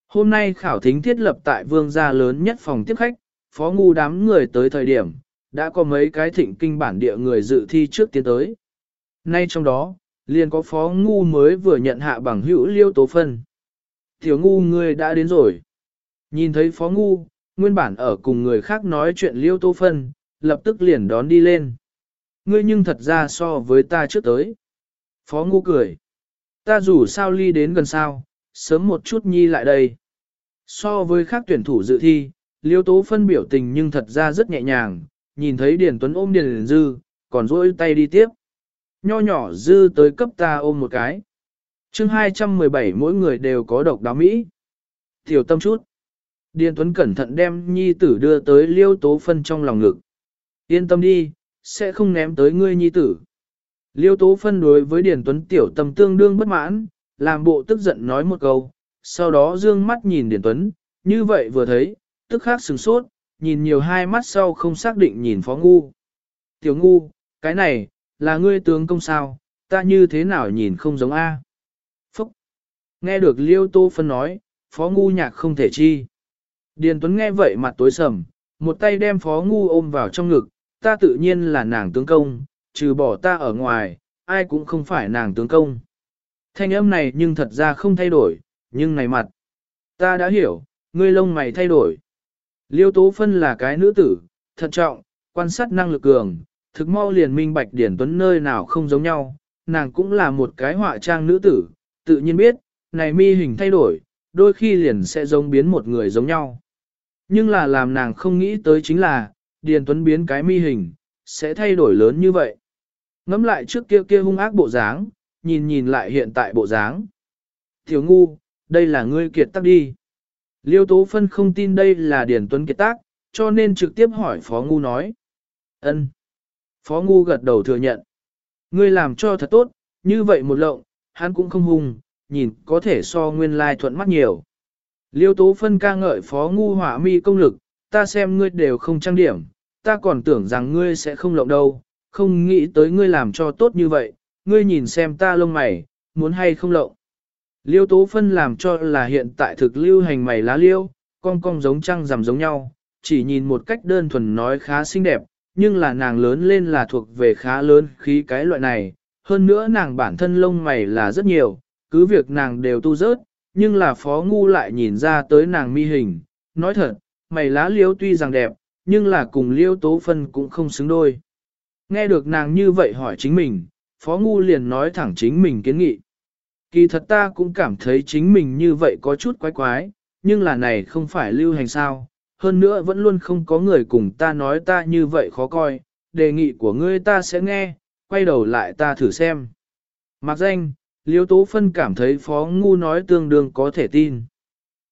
Speaker 1: Hôm nay khảo thính thiết lập tại vương gia lớn nhất phòng tiếp khách, phó ngu đám người tới thời điểm, đã có mấy cái thịnh kinh bản địa người dự thi trước tiến tới. Nay trong đó, liền có phó ngu mới vừa nhận hạ bằng hữu liêu tố phân. Tiểu ngu người đã đến rồi. Nhìn thấy phó ngu, nguyên bản ở cùng người khác nói chuyện liêu tố phân, lập tức liền đón đi lên. Ngươi nhưng thật ra so với ta trước tới. Phó ngu cười. Ta dù sao ly đến gần sao, sớm một chút nhi lại đây. So với khác tuyển thủ dự thi, liêu tố phân biểu tình nhưng thật ra rất nhẹ nhàng, nhìn thấy Điền Tuấn ôm Điền Dư, còn rỗi tay đi tiếp. Nho nhỏ Dư tới cấp ta ôm một cái. chương 217 mỗi người đều có độc đáo Mỹ. Tiểu tâm chút. Điền Tuấn cẩn thận đem nhi tử đưa tới liêu tố phân trong lòng ngực. Yên tâm đi, sẽ không ném tới ngươi nhi tử. Liêu tố phân đối với Điền Tuấn tiểu tâm tương đương bất mãn, làm bộ tức giận nói một câu, sau đó dương mắt nhìn Điền Tuấn, như vậy vừa thấy, tức khắc sừng sốt, nhìn nhiều hai mắt sau không xác định nhìn phó ngu. Tiểu ngu, cái này, là ngươi tướng công sao, ta như thế nào nhìn không giống A. Phúc! Nghe được liêu tô phân nói, phó ngu nhạc không thể chi. Điền Tuấn nghe vậy mặt tối sầm, một tay đem phó ngu ôm vào trong ngực, ta tự nhiên là nàng tướng công, trừ bỏ ta ở ngoài, ai cũng không phải nàng tướng công. Thanh âm này nhưng thật ra không thay đổi, nhưng này mặt. Ta đã hiểu, ngươi lông mày thay đổi. Liêu Tố Phân là cái nữ tử, thận trọng, quan sát năng lực cường, thực mau liền minh bạch Điển Tuấn nơi nào không giống nhau, nàng cũng là một cái họa trang nữ tử, tự nhiên biết, này mi hình thay đổi, đôi khi liền sẽ giống biến một người giống nhau. Nhưng là làm nàng không nghĩ tới chính là, Điền Tuấn biến cái mi hình, sẽ thay đổi lớn như vậy. Ngắm lại trước kia kia hung ác bộ dáng, nhìn nhìn lại hiện tại bộ dáng. Tiểu ngu, đây là ngươi kiệt tác đi. Liêu Tố Phân không tin đây là Điền Tuấn kiệt tác, cho nên trực tiếp hỏi Phó Ngu nói. ân. Phó Ngu gật đầu thừa nhận. Ngươi làm cho thật tốt, như vậy một lộng, hắn cũng không hùng. nhìn có thể so nguyên lai thuận mắt nhiều. Liêu Tố Phân ca ngợi Phó Ngu hỏa mi công lực, ta xem ngươi đều không trang điểm, ta còn tưởng rằng ngươi sẽ không lộng đâu, không nghĩ tới ngươi làm cho tốt như vậy, ngươi nhìn xem ta lông mày, muốn hay không lộng. Liêu tố phân làm cho là hiện tại thực lưu hành mày lá liêu, cong cong giống trăng rằm giống nhau, chỉ nhìn một cách đơn thuần nói khá xinh đẹp, nhưng là nàng lớn lên là thuộc về khá lớn khí cái loại này, hơn nữa nàng bản thân lông mày là rất nhiều, cứ việc nàng đều tu rớt, nhưng là phó ngu lại nhìn ra tới nàng mi hình, nói thật, mày lá liêu tuy rằng đẹp, nhưng là cùng liêu tố phân cũng không xứng đôi. Nghe được nàng như vậy hỏi chính mình, phó ngu liền nói thẳng chính mình kiến nghị. Kỳ thật ta cũng cảm thấy chính mình như vậy có chút quái quái, nhưng là này không phải lưu hành sao, hơn nữa vẫn luôn không có người cùng ta nói ta như vậy khó coi, đề nghị của ngươi ta sẽ nghe, quay đầu lại ta thử xem. Mặc danh, Liêu Tố Phân cảm thấy Phó Ngu nói tương đương có thể tin.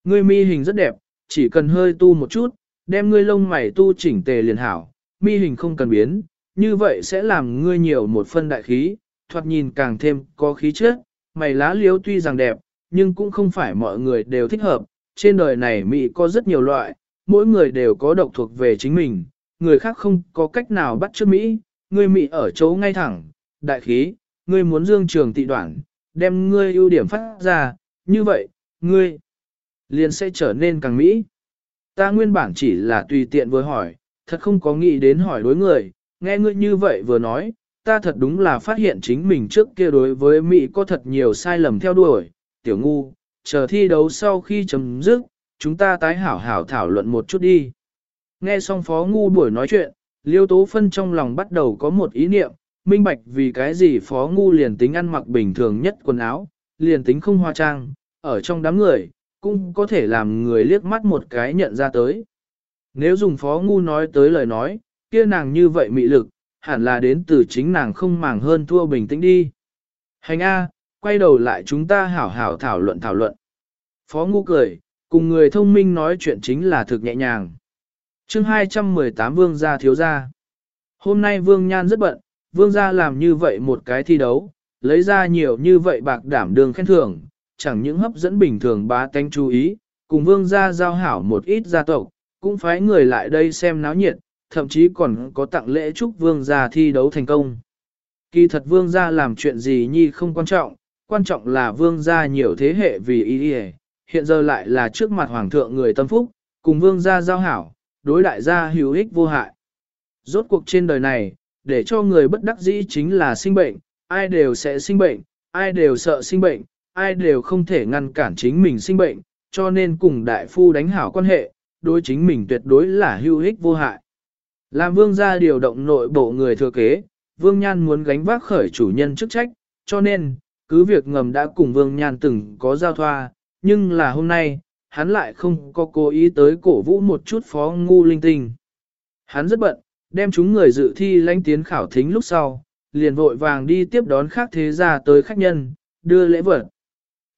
Speaker 1: Ngươi mi hình rất đẹp, chỉ cần hơi tu một chút, đem ngươi lông mày tu chỉnh tề liền hảo, mi hình không cần biến, như vậy sẽ làm ngươi nhiều một phân đại khí, thoạt nhìn càng thêm có khí chất, mày lá liếu tuy rằng đẹp, nhưng cũng không phải mọi người đều thích hợp, trên đời này Mỹ có rất nhiều loại, mỗi người đều có độc thuộc về chính mình, người khác không có cách nào bắt chước Mỹ, ngươi Mỹ ở chỗ ngay thẳng, đại khí, ngươi muốn dương trường tị đoạn, đem ngươi ưu điểm phát ra, như vậy, ngươi liền sẽ trở nên càng Mỹ. Ta nguyên bản chỉ là tùy tiện vừa hỏi, thật không có nghĩ đến hỏi đối người, nghe ngươi như vậy vừa nói, ta thật đúng là phát hiện chính mình trước kia đối với Mỹ có thật nhiều sai lầm theo đuổi, tiểu ngu, chờ thi đấu sau khi chấm dứt, chúng ta tái hảo hảo thảo luận một chút đi. Nghe xong phó ngu buổi nói chuyện, liêu tố phân trong lòng bắt đầu có một ý niệm, minh bạch vì cái gì phó ngu liền tính ăn mặc bình thường nhất quần áo, liền tính không hoa trang, ở trong đám người, cũng có thể làm người liếc mắt một cái nhận ra tới. Nếu dùng phó ngu nói tới lời nói, kia nàng như vậy mị lực, hẳn là đến từ chính nàng không màng hơn thua bình tĩnh đi. Hành A, quay đầu lại chúng ta hảo hảo thảo luận thảo luận. Phó ngu cười, cùng người thông minh nói chuyện chính là thực nhẹ nhàng. chương 218 Vương gia thiếu gia. Hôm nay Vương Nhan rất bận, Vương gia làm như vậy một cái thi đấu, lấy ra nhiều như vậy bạc đảm đường khen thưởng, chẳng những hấp dẫn bình thường bá tánh chú ý, cùng Vương gia giao hảo một ít gia tộc, cũng phái người lại đây xem náo nhiệt, thậm chí còn có tặng lễ chúc vương gia thi đấu thành công. Kỳ thật vương gia làm chuyện gì nhi không quan trọng, quan trọng là vương gia nhiều thế hệ vì ý ý, hiện giờ lại là trước mặt hoàng thượng người tâm phúc, cùng vương gia giao hảo, đối đại gia hữu ích vô hại. Rốt cuộc trên đời này, để cho người bất đắc dĩ chính là sinh bệnh, ai đều sẽ sinh bệnh, ai đều sợ sinh bệnh, ai đều không thể ngăn cản chính mình sinh bệnh, cho nên cùng đại phu đánh hảo quan hệ, đối chính mình tuyệt đối là hữu ích vô hại. Làm vương gia điều động nội bộ người thừa kế, vương nhan muốn gánh vác khởi chủ nhân chức trách, cho nên, cứ việc ngầm đã cùng vương nhan từng có giao thoa, nhưng là hôm nay, hắn lại không có cố ý tới cổ vũ một chút phó ngu linh tinh. Hắn rất bận, đem chúng người dự thi lãnh tiến khảo thính lúc sau, liền vội vàng đi tiếp đón khác thế gia tới khách nhân, đưa lễ vật.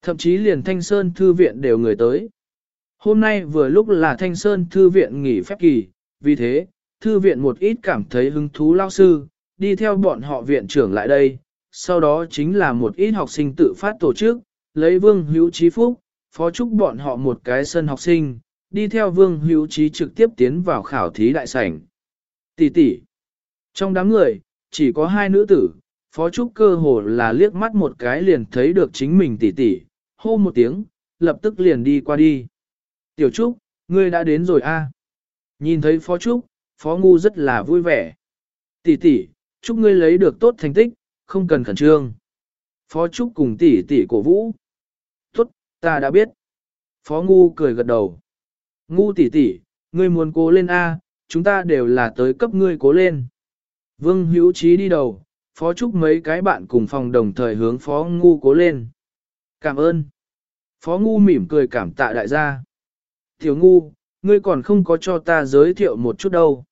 Speaker 1: Thậm chí liền thanh sơn thư viện đều người tới. Hôm nay vừa lúc là Thanh Sơn Thư viện nghỉ phép kỳ, vì thế, Thư viện một ít cảm thấy hứng thú lao sư, đi theo bọn họ viện trưởng lại đây, sau đó chính là một ít học sinh tự phát tổ chức, lấy Vương Hữu Trí Phúc, phó chúc bọn họ một cái sân học sinh, đi theo Vương Hữu Trí trực tiếp tiến vào khảo thí đại sảnh. Tỷ tỷ. Trong đám người, chỉ có hai nữ tử, phó trúc cơ hồ là liếc mắt một cái liền thấy được chính mình tỷ tỷ, hô một tiếng, lập tức liền đi qua đi. Tiểu trúc, ngươi đã đến rồi a. Nhìn thấy phó trúc, phó ngu rất là vui vẻ. Tỷ tỷ, chúc ngươi lấy được tốt thành tích, không cần khẩn trương. Phó trúc cùng tỷ tỷ cổ vũ. Tốt, ta đã biết. Phó ngu cười gật đầu. Ngu tỷ tỷ, ngươi muốn cố lên A, chúng ta đều là tới cấp ngươi cố lên. Vương hữu trí đi đầu, phó trúc mấy cái bạn cùng phòng đồng thời hướng phó ngu cố lên. Cảm ơn. Phó ngu mỉm cười cảm tạ đại gia. Tiểu ngu, ngươi còn không có cho ta giới thiệu một chút đâu.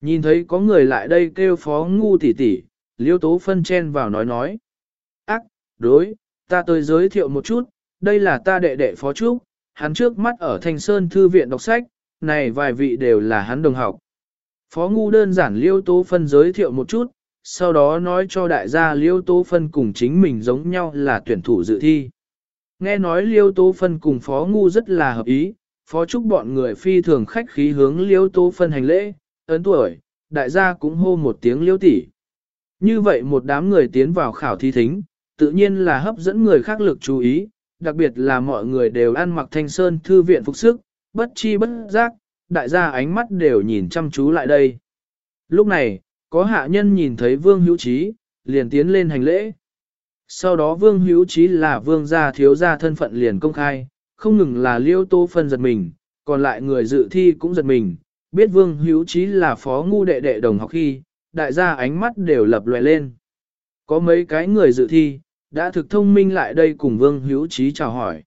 Speaker 1: Nhìn thấy có người lại đây kêu phó ngu tỉ tỉ, liêu tố phân chen vào nói nói. Ác, đối, ta tới giới thiệu một chút, đây là ta đệ đệ phó trúc, hắn trước mắt ở Thanh Sơn Thư viện đọc sách, này vài vị đều là hắn đồng học. Phó ngu đơn giản liêu tố phân giới thiệu một chút, sau đó nói cho đại gia liêu tố phân cùng chính mình giống nhau là tuyển thủ dự thi. Nghe nói liêu tố phân cùng phó ngu rất là hợp ý, phó trúc bọn người phi thường khách khí hướng liêu tố phân hành lễ, ấn tuổi, đại gia cũng hô một tiếng liêu tỷ. Như vậy một đám người tiến vào khảo thi thính, tự nhiên là hấp dẫn người khác lực chú ý, đặc biệt là mọi người đều ăn mặc thanh sơn thư viện phục sức, bất chi bất giác, đại gia ánh mắt đều nhìn chăm chú lại đây. Lúc này, có hạ nhân nhìn thấy vương hữu trí, liền tiến lên hành lễ. Sau đó vương hữu trí là vương gia thiếu gia thân phận liền công khai, không ngừng là liêu tô phân giật mình, còn lại người dự thi cũng giật mình, biết vương hữu trí là phó ngu đệ đệ đồng học khi, đại gia ánh mắt đều lập lòe lên. Có mấy cái người dự thi, đã thực thông minh lại đây cùng vương hữu trí chào hỏi.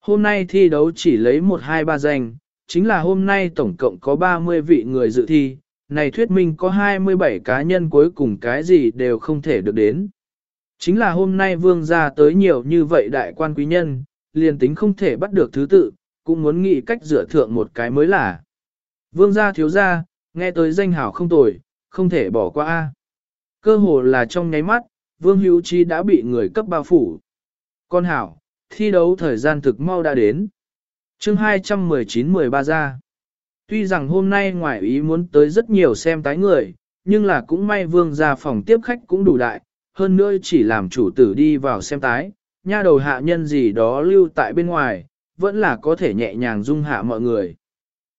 Speaker 1: Hôm nay thi đấu chỉ lấy 1-2-3 danh, chính là hôm nay tổng cộng có 30 vị người dự thi, này thuyết minh có 27 cá nhân cuối cùng cái gì đều không thể được đến. Chính là hôm nay vương gia tới nhiều như vậy đại quan quý nhân, liền tính không thể bắt được thứ tự, cũng muốn nghĩ cách rửa thượng một cái mới là. Vương gia thiếu gia, nghe tới danh hảo không tồi, không thể bỏ qua. a. Cơ hồ là trong nháy mắt, vương hữu chi đã bị người cấp bao phủ. Con hảo, thi đấu thời gian thực mau đã đến. chương 219-13 ra. Tuy rằng hôm nay ngoại ý muốn tới rất nhiều xem tái người, nhưng là cũng may vương gia phòng tiếp khách cũng đủ đại, hơn nữa chỉ làm chủ tử đi vào xem tái, nha đầu hạ nhân gì đó lưu tại bên ngoài, vẫn là có thể nhẹ nhàng dung hạ mọi người.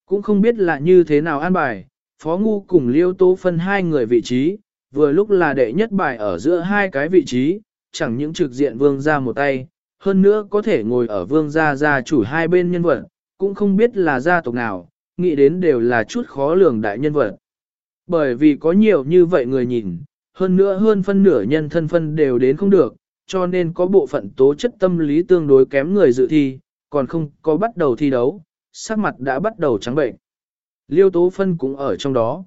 Speaker 1: Cũng không biết là như thế nào an bài, Phó Ngu cùng Liêu Tố phân hai người vị trí, vừa lúc là đệ nhất bài ở giữa hai cái vị trí, chẳng những trực diện vương ra một tay, hơn nữa có thể ngồi ở vương gia gia chủ hai bên nhân vật, cũng không biết là gia tộc nào, nghĩ đến đều là chút khó lường đại nhân vật. Bởi vì có nhiều như vậy người nhìn, hơn nữa hơn phân nửa nhân thân phân đều đến không được, cho nên có bộ phận tố chất tâm lý tương đối kém người dự thi, còn không có bắt đầu thi đấu, sắc mặt đã bắt đầu trắng bệnh. Liêu tố phân cũng ở trong đó.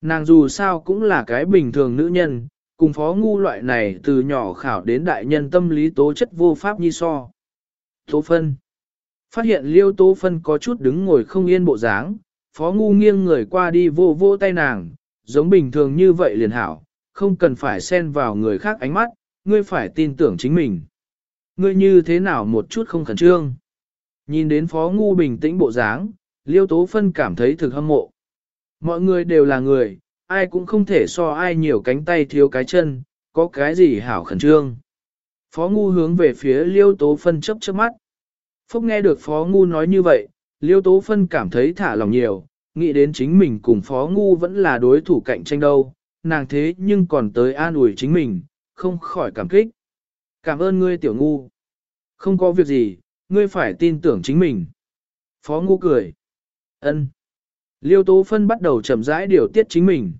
Speaker 1: Nàng dù sao cũng là cái bình thường nữ nhân, cùng phó ngu loại này từ nhỏ khảo đến đại nhân tâm lý tố chất vô pháp nhi so. Tố phân. Phát hiện liêu tố phân có chút đứng ngồi không yên bộ dáng, phó ngu nghiêng người qua đi vô vô tay nàng, giống bình thường như vậy liền hảo, không cần phải xen vào người khác ánh mắt, ngươi phải tin tưởng chính mình. Ngươi như thế nào một chút không khẩn trương. Nhìn đến phó ngu bình tĩnh bộ dáng, liêu tố phân cảm thấy thực hâm mộ. Mọi người đều là người, ai cũng không thể so ai nhiều cánh tay thiếu cái chân, có cái gì hảo khẩn trương. Phó ngu hướng về phía liêu tố phân chấp chớp mắt. Phúc nghe được phó ngu nói như vậy, liêu tố phân cảm thấy thả lòng nhiều, nghĩ đến chính mình cùng phó ngu vẫn là đối thủ cạnh tranh đâu, nàng thế nhưng còn tới an ủi chính mình, không khỏi cảm kích. Cảm ơn ngươi tiểu ngu. Không có việc gì, ngươi phải tin tưởng chính mình. Phó ngu cười. ân Liêu Tố Phân bắt đầu chậm rãi điều tiết chính mình.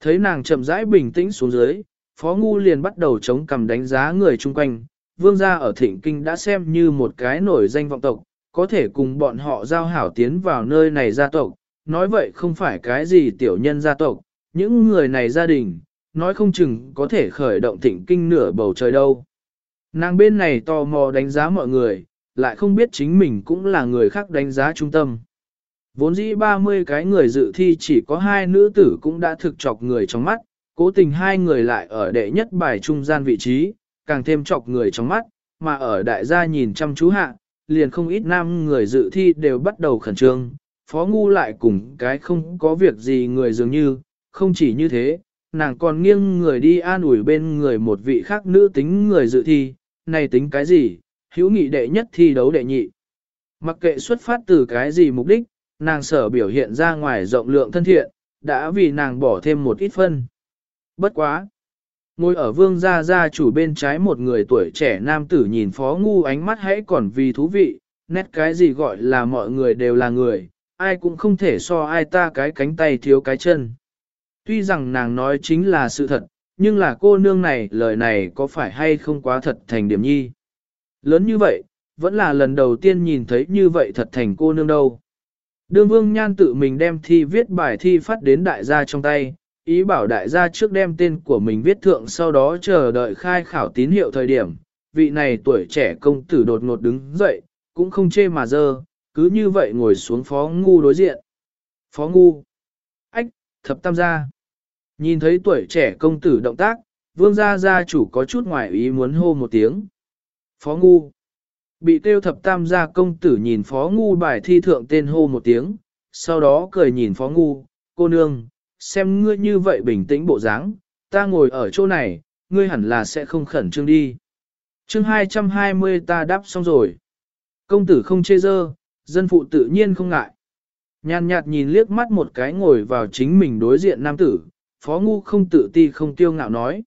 Speaker 1: Thấy nàng chậm rãi bình tĩnh xuống dưới, Phó Ngu liền bắt đầu chống cầm đánh giá người chung quanh. Vương gia ở Thịnh Kinh đã xem như một cái nổi danh vọng tộc, có thể cùng bọn họ giao hảo tiến vào nơi này gia tộc. Nói vậy không phải cái gì tiểu nhân gia tộc, những người này gia đình, nói không chừng có thể khởi động Thịnh Kinh nửa bầu trời đâu. Nàng bên này tò mò đánh giá mọi người, lại không biết chính mình cũng là người khác đánh giá trung tâm. Vốn dĩ 30 cái người dự thi chỉ có hai nữ tử cũng đã thực chọc người trong mắt, cố tình hai người lại ở đệ nhất bài trung gian vị trí, càng thêm chọc người trong mắt, mà ở đại gia nhìn chăm chú hạ, liền không ít nam người dự thi đều bắt đầu khẩn trương, phó ngu lại cùng cái không có việc gì người dường như, không chỉ như thế, nàng còn nghiêng người đi an ủi bên người một vị khác nữ tính người dự thi, này tính cái gì, hữu nghị đệ nhất thi đấu đệ nhị. Mặc kệ xuất phát từ cái gì mục đích, nàng sở biểu hiện ra ngoài rộng lượng thân thiện, đã vì nàng bỏ thêm một ít phân. Bất quá. Ngồi ở vương gia gia chủ bên trái một người tuổi trẻ nam tử nhìn phó ngu ánh mắt hãy còn vì thú vị, nét cái gì gọi là mọi người đều là người, ai cũng không thể so ai ta cái cánh tay thiếu cái chân. Tuy rằng nàng nói chính là sự thật, nhưng là cô nương này lời này có phải hay không quá thật thành điểm nhi. Lớn như vậy, vẫn là lần đầu tiên nhìn thấy như vậy thật thành cô nương đâu. Đương vương nhan tự mình đem thi viết bài thi phát đến đại gia trong tay, ý bảo đại gia trước đem tên của mình viết thượng sau đó chờ đợi khai khảo tín hiệu thời điểm. Vị này tuổi trẻ công tử đột ngột đứng dậy, cũng không chê mà dơ, cứ như vậy ngồi xuống phó ngu đối diện. Phó ngu. Ách, thập tam gia. Nhìn thấy tuổi trẻ công tử động tác, vương gia gia chủ có chút ngoài ý muốn hô một tiếng. Phó ngu. Bị tiêu thập tam gia công tử nhìn phó ngu bài thi thượng tên hô một tiếng, sau đó cười nhìn phó ngu, cô nương, xem ngươi như vậy bình tĩnh bộ dáng, ta ngồi ở chỗ này, ngươi hẳn là sẽ không khẩn trương đi. chương 220 ta đáp xong rồi. Công tử không chê dơ, dân phụ tự nhiên không ngại. Nhàn nhạt nhìn liếc mắt một cái ngồi vào chính mình đối diện nam tử, phó ngu không tự ti không tiêu ngạo nói.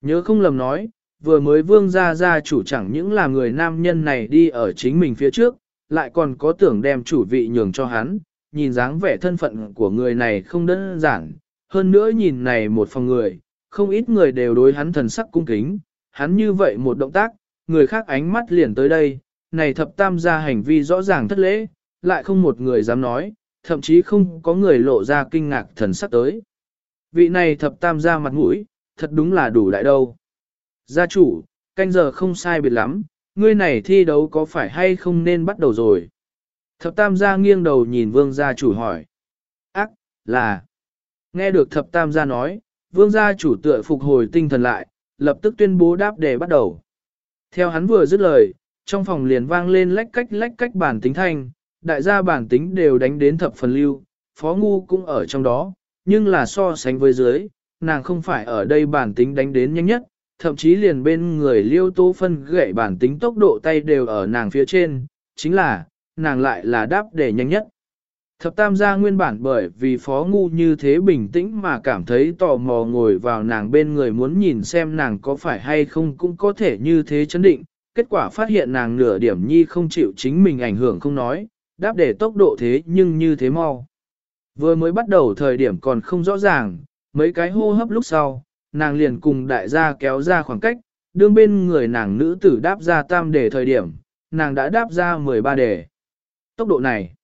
Speaker 1: Nhớ không lầm nói, vừa mới vương gia gia chủ chẳng những là người nam nhân này đi ở chính mình phía trước, lại còn có tưởng đem chủ vị nhường cho hắn, nhìn dáng vẻ thân phận của người này không đơn giản, hơn nữa nhìn này một phòng người, không ít người đều đối hắn thần sắc cung kính, hắn như vậy một động tác, người khác ánh mắt liền tới đây, này thập tam gia hành vi rõ ràng thất lễ, lại không một người dám nói, thậm chí không có người lộ ra kinh ngạc thần sắc tới. Vị này thập tam gia mặt mũi, thật đúng là đủ đại đâu. Gia chủ, canh giờ không sai biệt lắm, ngươi này thi đấu có phải hay không nên bắt đầu rồi. Thập tam gia nghiêng đầu nhìn vương gia chủ hỏi. Ác, là. Nghe được thập tam gia nói, vương gia chủ tựa phục hồi tinh thần lại, lập tức tuyên bố đáp để bắt đầu. Theo hắn vừa dứt lời, trong phòng liền vang lên lách cách lách cách bản tính thanh, đại gia bản tính đều đánh đến thập phần lưu, phó ngu cũng ở trong đó, nhưng là so sánh với dưới, nàng không phải ở đây bản tính đánh đến nhanh nhất, thậm chí liền bên người liêu tố phân gậy bản tính tốc độ tay đều ở nàng phía trên, chính là, nàng lại là đáp để nhanh nhất. Thập tam gia nguyên bản bởi vì phó ngu như thế bình tĩnh mà cảm thấy tò mò ngồi vào nàng bên người muốn nhìn xem nàng có phải hay không cũng có thể như thế chấn định, kết quả phát hiện nàng nửa điểm nhi không chịu chính mình ảnh hưởng không nói, đáp để tốc độ thế nhưng như thế mau. Vừa mới bắt đầu thời điểm còn không rõ ràng, mấy cái hô hấp lúc sau, nàng liền cùng đại gia kéo ra khoảng cách, đương bên người nàng nữ tử đáp ra tam đề thời điểm, nàng đã đáp ra 13 đề. Tốc độ này,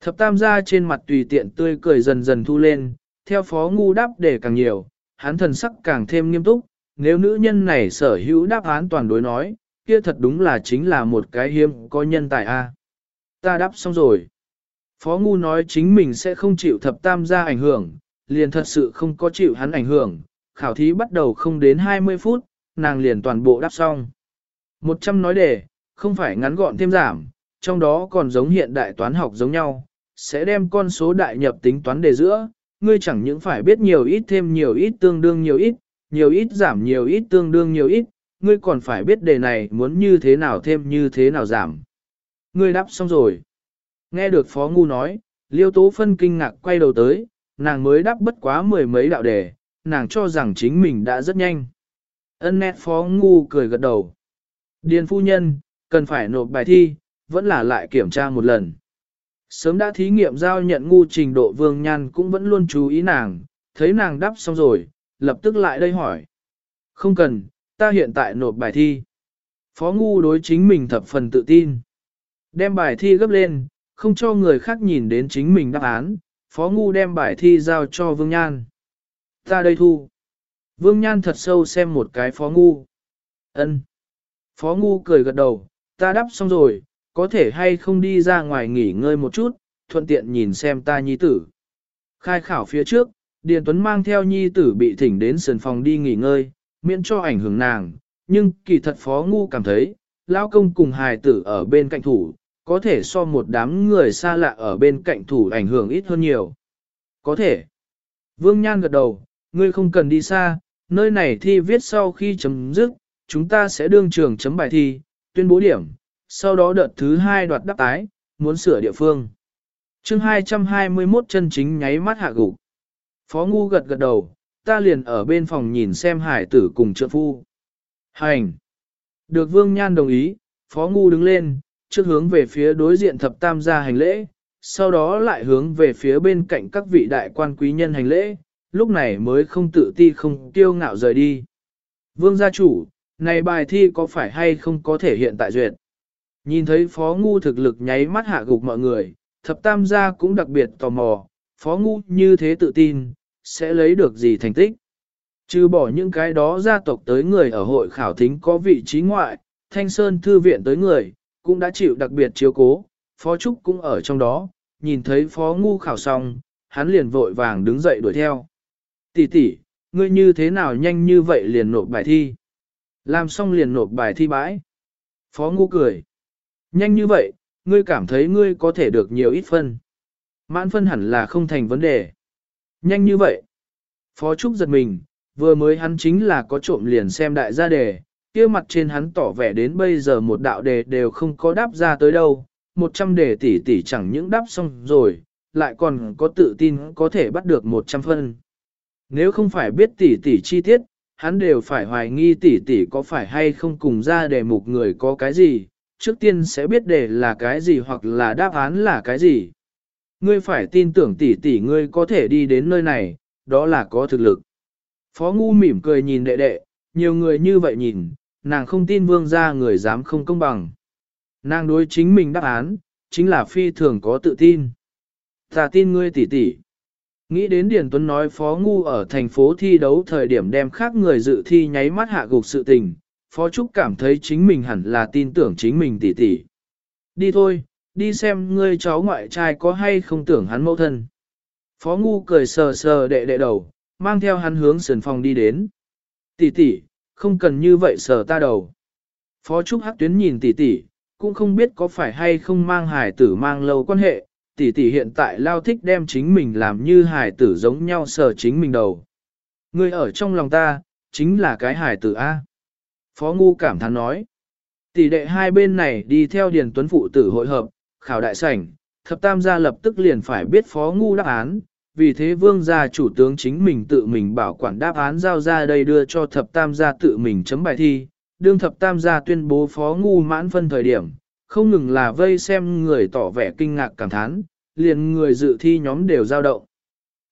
Speaker 1: thập tam gia trên mặt tùy tiện tươi cười dần dần thu lên, theo phó ngu đáp đề càng nhiều, hắn thần sắc càng thêm nghiêm túc, nếu nữ nhân này sở hữu đáp án toàn đối nói, kia thật đúng là chính là một cái hiếm có nhân tài a. Ta đáp xong rồi. Phó ngu nói chính mình sẽ không chịu thập tam gia ảnh hưởng, liền thật sự không có chịu hắn ảnh hưởng, khảo thí bắt đầu không đến 20 phút, nàng liền toàn bộ đáp xong. 100 nói đề, không phải ngắn gọn thêm giảm, trong đó còn giống hiện đại toán học giống nhau, sẽ đem con số đại nhập tính toán đề giữa, ngươi chẳng những phải biết nhiều ít thêm nhiều ít tương đương nhiều ít, nhiều ít giảm nhiều ít tương đương nhiều ít, ngươi còn phải biết đề này muốn như thế nào thêm như thế nào giảm. Ngươi đáp xong rồi. Nghe được Phó Ngu nói, Liêu Tố Phân kinh ngạc quay đầu tới, nàng mới đáp bất quá mười mấy đạo đề, nàng cho rằng chính mình đã rất nhanh. Ân nét Phó Ngu cười gật đầu. Điền phu nhân, cần phải nộp bài thi, vẫn là lại kiểm tra một lần. Sớm đã thí nghiệm giao nhận ngu trình độ vương nhan cũng vẫn luôn chú ý nàng, thấy nàng đáp xong rồi, lập tức lại đây hỏi. Không cần, ta hiện tại nộp bài thi. Phó ngu đối chính mình thập phần tự tin. Đem bài thi gấp lên, không cho người khác nhìn đến chính mình đáp án, phó ngu đem bài thi giao cho vương nhan. Ta đây thu. Vương nhan thật sâu xem một cái phó ngu. ân Phó ngu cười gật đầu, ta đáp xong rồi, có thể hay không đi ra ngoài nghỉ ngơi một chút, thuận tiện nhìn xem ta nhi tử. Khai khảo phía trước, Điền Tuấn mang theo nhi tử bị thỉnh đến sườn phòng đi nghỉ ngơi, miễn cho ảnh hưởng nàng, nhưng kỳ thật phó ngu cảm thấy, lão công cùng hài tử ở bên cạnh thủ, có thể so một đám người xa lạ ở bên cạnh thủ ảnh hưởng ít hơn nhiều. Có thể. Vương Nhan gật đầu, ngươi không cần đi xa, nơi này thi viết sau khi chấm dứt, chúng ta sẽ đương trường chấm bài thi, tuyên bố điểm, sau đó đợt thứ hai đoạt đáp tái, muốn sửa địa phương. chương 221 chân chính nháy mắt hạ gục. Phó Ngu gật gật đầu, ta liền ở bên phòng nhìn xem hải tử cùng trợ phu. Hành! Được Vương Nhan đồng ý, Phó Ngu đứng lên, trước hướng về phía đối diện thập tam gia hành lễ, sau đó lại hướng về phía bên cạnh các vị đại quan quý nhân hành lễ, lúc này mới không tự ti không tiêu ngạo rời đi. Vương gia chủ, này bài thi có phải hay không có thể hiện tại duyệt? Nhìn thấy Phó Ngu thực lực nháy mắt hạ gục mọi người, thập tam gia cũng đặc biệt tò mò, Phó Ngu như thế tự tin, sẽ lấy được gì thành tích? Trừ bỏ những cái đó gia tộc tới người ở hội khảo thính có vị trí ngoại, Thanh Sơn Thư viện tới người, cũng đã chịu đặc biệt chiếu cố, Phó Trúc cũng ở trong đó, nhìn thấy Phó Ngu khảo xong, hắn liền vội vàng đứng dậy đuổi theo. Tỷ tỷ, ngươi như thế nào nhanh như vậy liền nộp bài thi? Làm xong liền nộp bài thi bãi. Phó Ngu cười. Nhanh như vậy, ngươi cảm thấy ngươi có thể được nhiều ít phân. Mãn phân hẳn là không thành vấn đề. Nhanh như vậy. Phó Trúc giật mình, vừa mới hắn chính là có trộm liền xem đại gia đề, kia mặt trên hắn tỏ vẻ đến bây giờ một đạo đề đều không có đáp ra tới đâu, một trăm đề tỷ tỷ chẳng những đáp xong rồi, lại còn có tự tin có thể bắt được một trăm phân. Nếu không phải biết tỷ tỷ chi tiết, hắn đều phải hoài nghi tỷ tỷ có phải hay không cùng ra đề mục người có cái gì, trước tiên sẽ biết đề là cái gì hoặc là đáp án là cái gì. Ngươi phải tin tưởng tỷ tỷ ngươi có thể đi đến nơi này, đó là có thực lực. Phó Ngu mỉm cười nhìn đệ đệ, nhiều người như vậy nhìn, nàng không tin vương gia người dám không công bằng. Nàng đối chính mình đáp án, chính là phi thường có tự tin. Ta tin ngươi tỷ tỷ. Nghĩ đến Điền Tuấn nói Phó Ngu ở thành phố thi đấu thời điểm đem khác người dự thi nháy mắt hạ gục sự tình, Phó Trúc cảm thấy chính mình hẳn là tin tưởng chính mình tỷ tỷ. Đi thôi, đi xem ngươi cháu ngoại trai có hay không tưởng hắn mẫu thân. Phó Ngu cười sờ sờ đệ đệ đầu, mang theo hắn hướng sườn phòng đi đến. Tỷ tỷ, không cần như vậy sờ ta đầu. Phó Trúc Hắc Tuyến nhìn tỷ tỷ, cũng không biết có phải hay không mang hài tử mang lâu quan hệ, tỷ tỷ hiện tại lao thích đem chính mình làm như hài tử giống nhau sờ chính mình đầu. Ngươi ở trong lòng ta, chính là cái hài tử A. Phó Ngu cảm thán nói. Tỷ đệ hai bên này đi theo Điền Tuấn Phụ tử hội hợp, khảo đại sảnh, thập tam gia lập tức liền phải biết Phó Ngu đáp án, vì thế vương gia chủ tướng chính mình tự mình bảo quản đáp án giao ra đây đưa cho thập tam gia tự mình chấm bài thi, đương thập tam gia tuyên bố phó ngu mãn phân thời điểm, không ngừng là vây xem người tỏ vẻ kinh ngạc cảm thán, liền người dự thi nhóm đều giao động.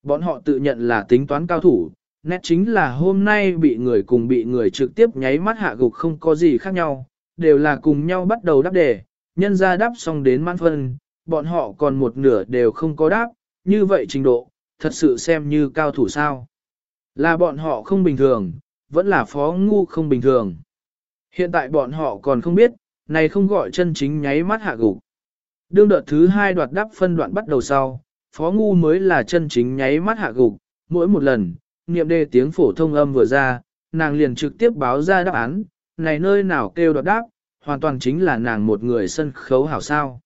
Speaker 1: Bọn họ tự nhận là tính toán cao thủ, nét chính là hôm nay bị người cùng bị người trực tiếp nháy mắt hạ gục không có gì khác nhau, đều là cùng nhau bắt đầu đáp đề, nhân ra đáp xong đến mãn phân, bọn họ còn một nửa đều không có đáp, như vậy trình độ, thật sự xem như cao thủ sao. Là bọn họ không bình thường, vẫn là phó ngu không bình thường. Hiện tại bọn họ còn không biết, này không gọi chân chính nháy mắt hạ gục. Đương đợt thứ hai đoạt đáp phân đoạn bắt đầu sau, phó ngu mới là chân chính nháy mắt hạ gục, mỗi một lần, niệm đề tiếng phổ thông âm vừa ra, nàng liền trực tiếp báo ra đáp án, này nơi nào kêu đoạt đáp, hoàn toàn chính là nàng một người sân khấu hảo sao.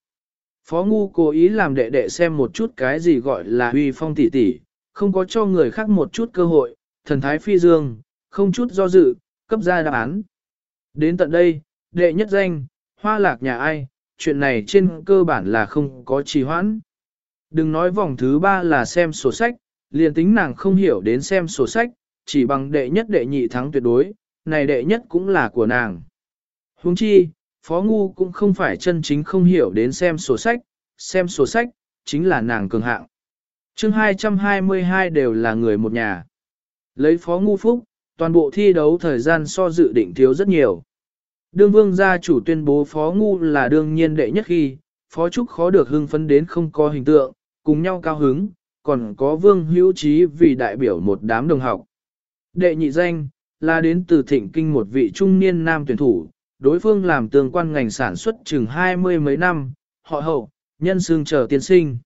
Speaker 1: Phó Ngu cố ý làm đệ đệ xem một chút cái gì gọi là huy phong tỷ tỷ, không có cho người khác một chút cơ hội, thần thái phi dương, không chút do dự, cấp ra đáp án. Đến tận đây, đệ nhất danh, hoa lạc nhà ai, chuyện này trên cơ bản là không có trì hoãn. Đừng nói vòng thứ ba là xem sổ sách, liền tính nàng không hiểu đến xem sổ sách, chỉ bằng đệ nhất đệ nhị thắng tuyệt đối, này đệ nhất cũng là của nàng. Huống chi, Phó Ngu cũng không phải chân chính không hiểu đến xem sổ sách, xem sổ sách, chính là nàng cường hạng. chương 222 đều là người một nhà. Lấy Phó Ngu Phúc, toàn bộ thi đấu thời gian so dự định thiếu rất nhiều. Đương vương gia chủ tuyên bố Phó Ngu là đương nhiên đệ nhất khi, Phó Trúc khó được hưng phấn đến không có hình tượng, cùng nhau cao hứng, còn có vương hữu trí vì đại biểu một đám đồng học. Đệ nhị danh, là đến từ thịnh kinh một vị trung niên nam tuyển thủ, đối phương làm tương quan ngành sản xuất chừng hai mươi mấy năm, họ hậu, nhân xương trở tiên sinh.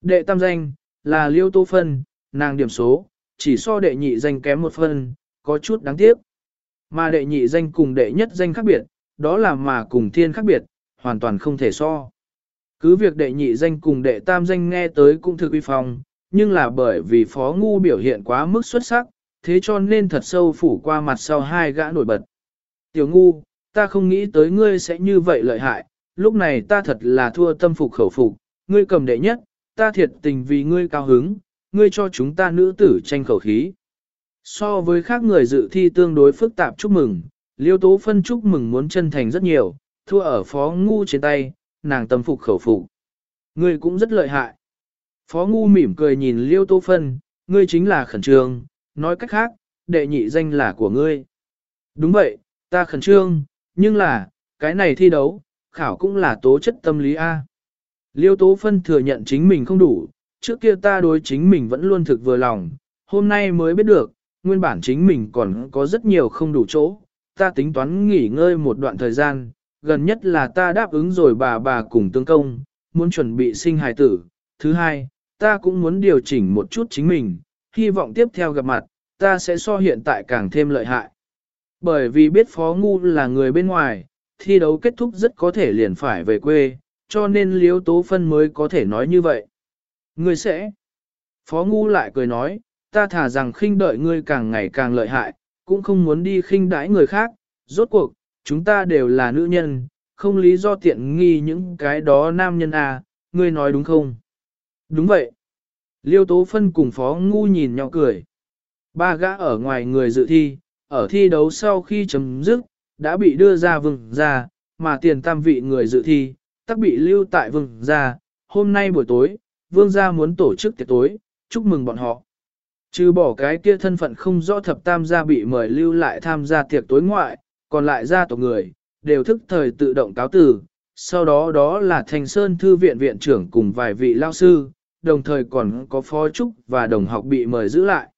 Speaker 1: Đệ tam danh, là Liêu Tô Phân, nàng điểm số, chỉ so đệ nhị danh kém một phân, có chút đáng tiếc. Mà đệ nhị danh cùng đệ nhất danh khác biệt, đó là mà cùng thiên khác biệt, hoàn toàn không thể so. Cứ việc đệ nhị danh cùng đệ tam danh nghe tới cũng thực uy phong, nhưng là bởi vì phó ngu biểu hiện quá mức xuất sắc, thế cho nên thật sâu phủ qua mặt sau hai gã nổi bật. Tiểu ngu, ta không nghĩ tới ngươi sẽ như vậy lợi hại, lúc này ta thật là thua tâm phục khẩu phục, ngươi cầm đệ nhất, ta thiệt tình vì ngươi cao hứng, ngươi cho chúng ta nữ tử tranh khẩu khí. So với khác người dự thi tương đối phức tạp chúc mừng, liêu tố phân chúc mừng muốn chân thành rất nhiều, thua ở phó ngu trên tay, nàng tâm phục khẩu phục. Ngươi cũng rất lợi hại. Phó ngu mỉm cười nhìn liêu tố phân, ngươi chính là khẩn trương, nói cách khác, đệ nhị danh là của ngươi. Đúng vậy, ta khẩn trương, nhưng là, cái này thi đấu, khảo cũng là tố chất tâm lý A. Liêu tố phân thừa nhận chính mình không đủ, trước kia ta đối chính mình vẫn luôn thực vừa lòng, hôm nay mới biết được, nguyên bản chính mình còn có rất nhiều không đủ chỗ, ta tính toán nghỉ ngơi một đoạn thời gian, gần nhất là ta đáp ứng rồi bà bà cùng tương công, muốn chuẩn bị sinh hài tử. Thứ hai, ta cũng muốn điều chỉnh một chút chính mình, hy vọng tiếp theo gặp mặt, ta sẽ so hiện tại càng thêm lợi hại. Bởi vì biết Phó Ngu là người bên ngoài, thi đấu kết thúc rất có thể liền phải về quê, cho nên Liêu Tố Phân mới có thể nói như vậy. Người sẽ. Phó Ngu lại cười nói, ta thả rằng khinh đợi ngươi càng ngày càng lợi hại, cũng không muốn đi khinh đãi người khác, rốt cuộc, chúng ta đều là nữ nhân, không lý do tiện nghi những cái đó nam nhân à, ngươi nói đúng không? Đúng vậy. Liêu Tố Phân cùng Phó Ngu nhìn nhau cười. Ba gã ở ngoài người dự thi, ở thi đấu sau khi chấm dứt, đã bị đưa ra vừng ra, mà tiền tam vị người dự thi, tắc bị lưu tại vừng ra. Hôm nay buổi tối, vương gia muốn tổ chức tiệc tối, chúc mừng bọn họ. Trừ bỏ cái kia thân phận không rõ thập tam gia bị mời lưu lại tham gia tiệc tối ngoại, còn lại gia tộc người, đều thức thời tự động cáo từ. Sau đó đó là Thành Sơn Thư viện viện trưởng cùng vài vị lao sư, đồng thời còn có phó trúc và đồng học bị mời giữ lại.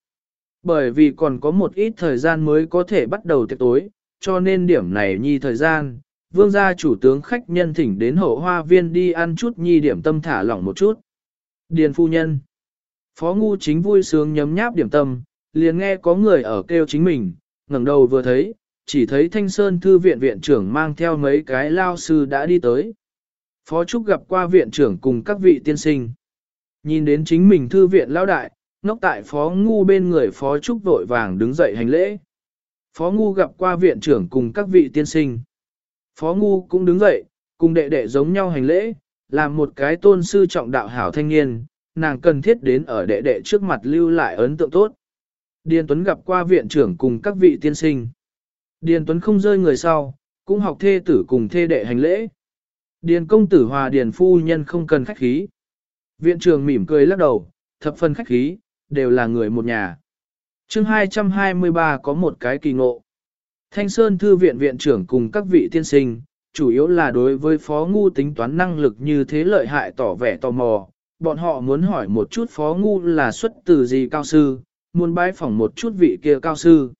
Speaker 1: Bởi vì còn có một ít thời gian mới có thể bắt đầu tiệc tối, cho nên điểm này nhi thời gian, vương gia chủ tướng khách nhân thỉnh đến hậu hoa viên đi ăn chút nhi điểm tâm thả lỏng một chút. Điền phu nhân. Phó ngu chính vui sướng nhấm nháp điểm tâm, liền nghe có người ở kêu chính mình, ngẩng đầu vừa thấy, chỉ thấy thanh sơn thư viện viện trưởng mang theo mấy cái lao sư đã đi tới. Phó Trúc gặp qua viện trưởng cùng các vị tiên sinh. Nhìn đến chính mình thư viện lao đại, nóc tại Phó Ngu bên người Phó Trúc vội vàng đứng dậy hành lễ. Phó Ngu gặp qua viện trưởng cùng các vị tiên sinh. Phó Ngu cũng đứng dậy, cùng đệ đệ giống nhau hành lễ, làm một cái tôn sư trọng đạo hảo thanh niên, nàng cần thiết đến ở đệ đệ trước mặt lưu lại ấn tượng tốt. Điền Tuấn gặp qua viện trưởng cùng các vị tiên sinh. Điền Tuấn không rơi người sau, cũng học thê tử cùng thê đệ hành lễ. Điền công tử hòa điền phu nhân không cần khách khí. Viện trưởng mỉm cười lắc đầu, thập phần khách khí, đều là người một nhà. chương 223 có một cái kỳ ngộ. Thanh Sơn Thư viện viện trưởng cùng các vị tiên sinh, chủ yếu là đối với phó ngu tính toán năng lực như thế lợi hại tỏ vẻ tò mò. Bọn họ muốn hỏi một chút phó ngu là xuất từ gì cao sư, muốn bái phỏng một chút vị kia cao sư.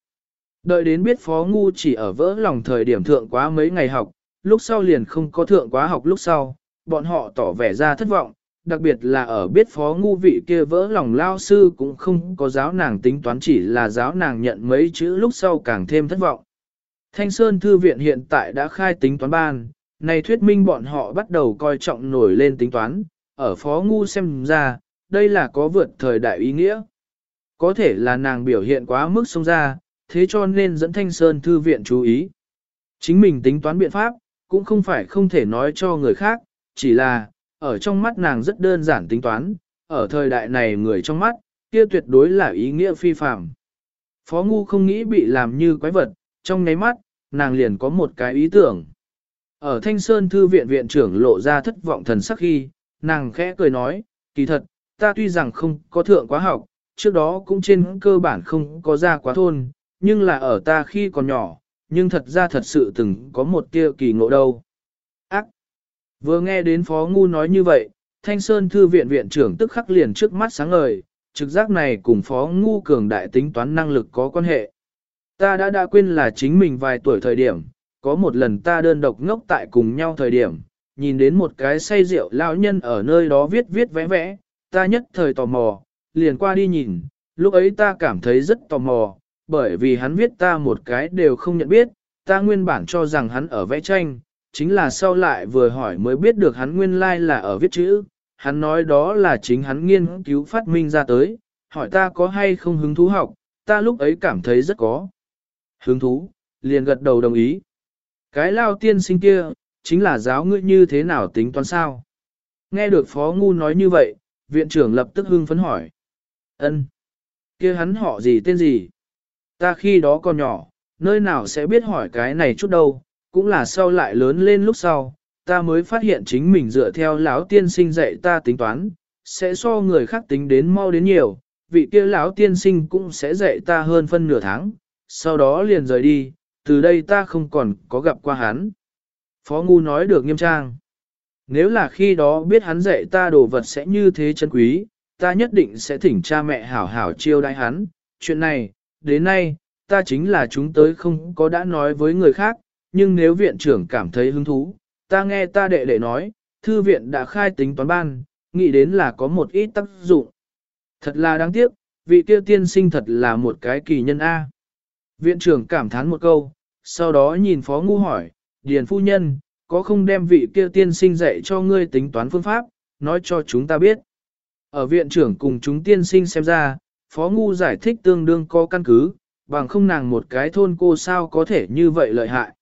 Speaker 1: Đợi đến biết phó ngu chỉ ở vỡ lòng thời điểm thượng quá mấy ngày học, lúc sau liền không có thượng quá học lúc sau, bọn họ tỏ vẻ ra thất vọng, đặc biệt là ở biết phó ngu vị kia vỡ lòng lao sư cũng không có giáo nàng tính toán chỉ là giáo nàng nhận mấy chữ lúc sau càng thêm thất vọng. Thanh Sơn Thư viện hiện tại đã khai tính toán ban, này thuyết minh bọn họ bắt đầu coi trọng nổi lên tính toán, ở phó ngu xem ra, đây là có vượt thời đại ý nghĩa. Có thể là nàng biểu hiện quá mức sông ra, thế cho nên dẫn Thanh Sơn Thư viện chú ý. Chính mình tính toán biện pháp, cũng không phải không thể nói cho người khác, chỉ là, ở trong mắt nàng rất đơn giản tính toán, ở thời đại này người trong mắt, kia tuyệt đối là ý nghĩa phi phạm. Phó Ngu không nghĩ bị làm như quái vật, trong nháy mắt, nàng liền có một cái ý tưởng. Ở Thanh Sơn Thư viện viện trưởng lộ ra thất vọng thần sắc khi, nàng khẽ cười nói, kỳ thật, ta tuy rằng không có thượng quá học, trước đó cũng trên cơ bản không có ra quá thôn, nhưng là ở ta khi còn nhỏ, nhưng thật ra thật sự từng có một tia kỳ ngộ đâu. Ác! Vừa nghe đến Phó Ngu nói như vậy, Thanh Sơn Thư viện viện trưởng tức khắc liền trước mắt sáng ngời, trực giác này cùng Phó Ngu cường đại tính toán năng lực có quan hệ. Ta đã đã quên là chính mình vài tuổi thời điểm, có một lần ta đơn độc ngốc tại cùng nhau thời điểm, nhìn đến một cái say rượu lão nhân ở nơi đó viết viết vẽ vẽ, ta nhất thời tò mò, liền qua đi nhìn, lúc ấy ta cảm thấy rất tò mò, bởi vì hắn viết ta một cái đều không nhận biết, ta nguyên bản cho rằng hắn ở vẽ tranh, chính là sau lại vừa hỏi mới biết được hắn nguyên lai like là ở viết chữ, hắn nói đó là chính hắn nghiên cứu phát minh ra tới, hỏi ta có hay không hứng thú học, ta lúc ấy cảm thấy rất có. Hứng thú, liền gật đầu đồng ý. Cái lao tiên sinh kia, chính là giáo ngươi như thế nào tính toán sao? Nghe được Phó Ngu nói như vậy, viện trưởng lập tức hưng phấn hỏi. ân kia hắn họ gì tên gì? Ta khi đó còn nhỏ, nơi nào sẽ biết hỏi cái này chút đâu, cũng là sau lại lớn lên lúc sau, ta mới phát hiện chính mình dựa theo lão tiên sinh dạy ta tính toán, sẽ so người khác tính đến mau đến nhiều, vị kia lão tiên sinh cũng sẽ dạy ta hơn phân nửa tháng, sau đó liền rời đi, từ đây ta không còn có gặp qua hắn. Phó Ngu nói được nghiêm trang. Nếu là khi đó biết hắn dạy ta đồ vật sẽ như thế chân quý, ta nhất định sẽ thỉnh cha mẹ hảo hảo chiêu đãi hắn. Chuyện này, đến nay, ta chính là chúng tới không có đã nói với người khác, nhưng nếu viện trưởng cảm thấy hứng thú, ta nghe ta đệ đệ nói, thư viện đã khai tính toán ban, nghĩ đến là có một ít tác dụng. Thật là đáng tiếc, vị tiêu tiên sinh thật là một cái kỳ nhân A. Viện trưởng cảm thán một câu, sau đó nhìn phó ngu hỏi, Điền phu nhân, có không đem vị kia tiên sinh dạy cho ngươi tính toán phương pháp, nói cho chúng ta biết. Ở viện trưởng cùng chúng tiên sinh xem ra, phó ngu giải thích tương đương có căn cứ, bằng không nàng một cái thôn cô sao có thể như vậy lợi hại.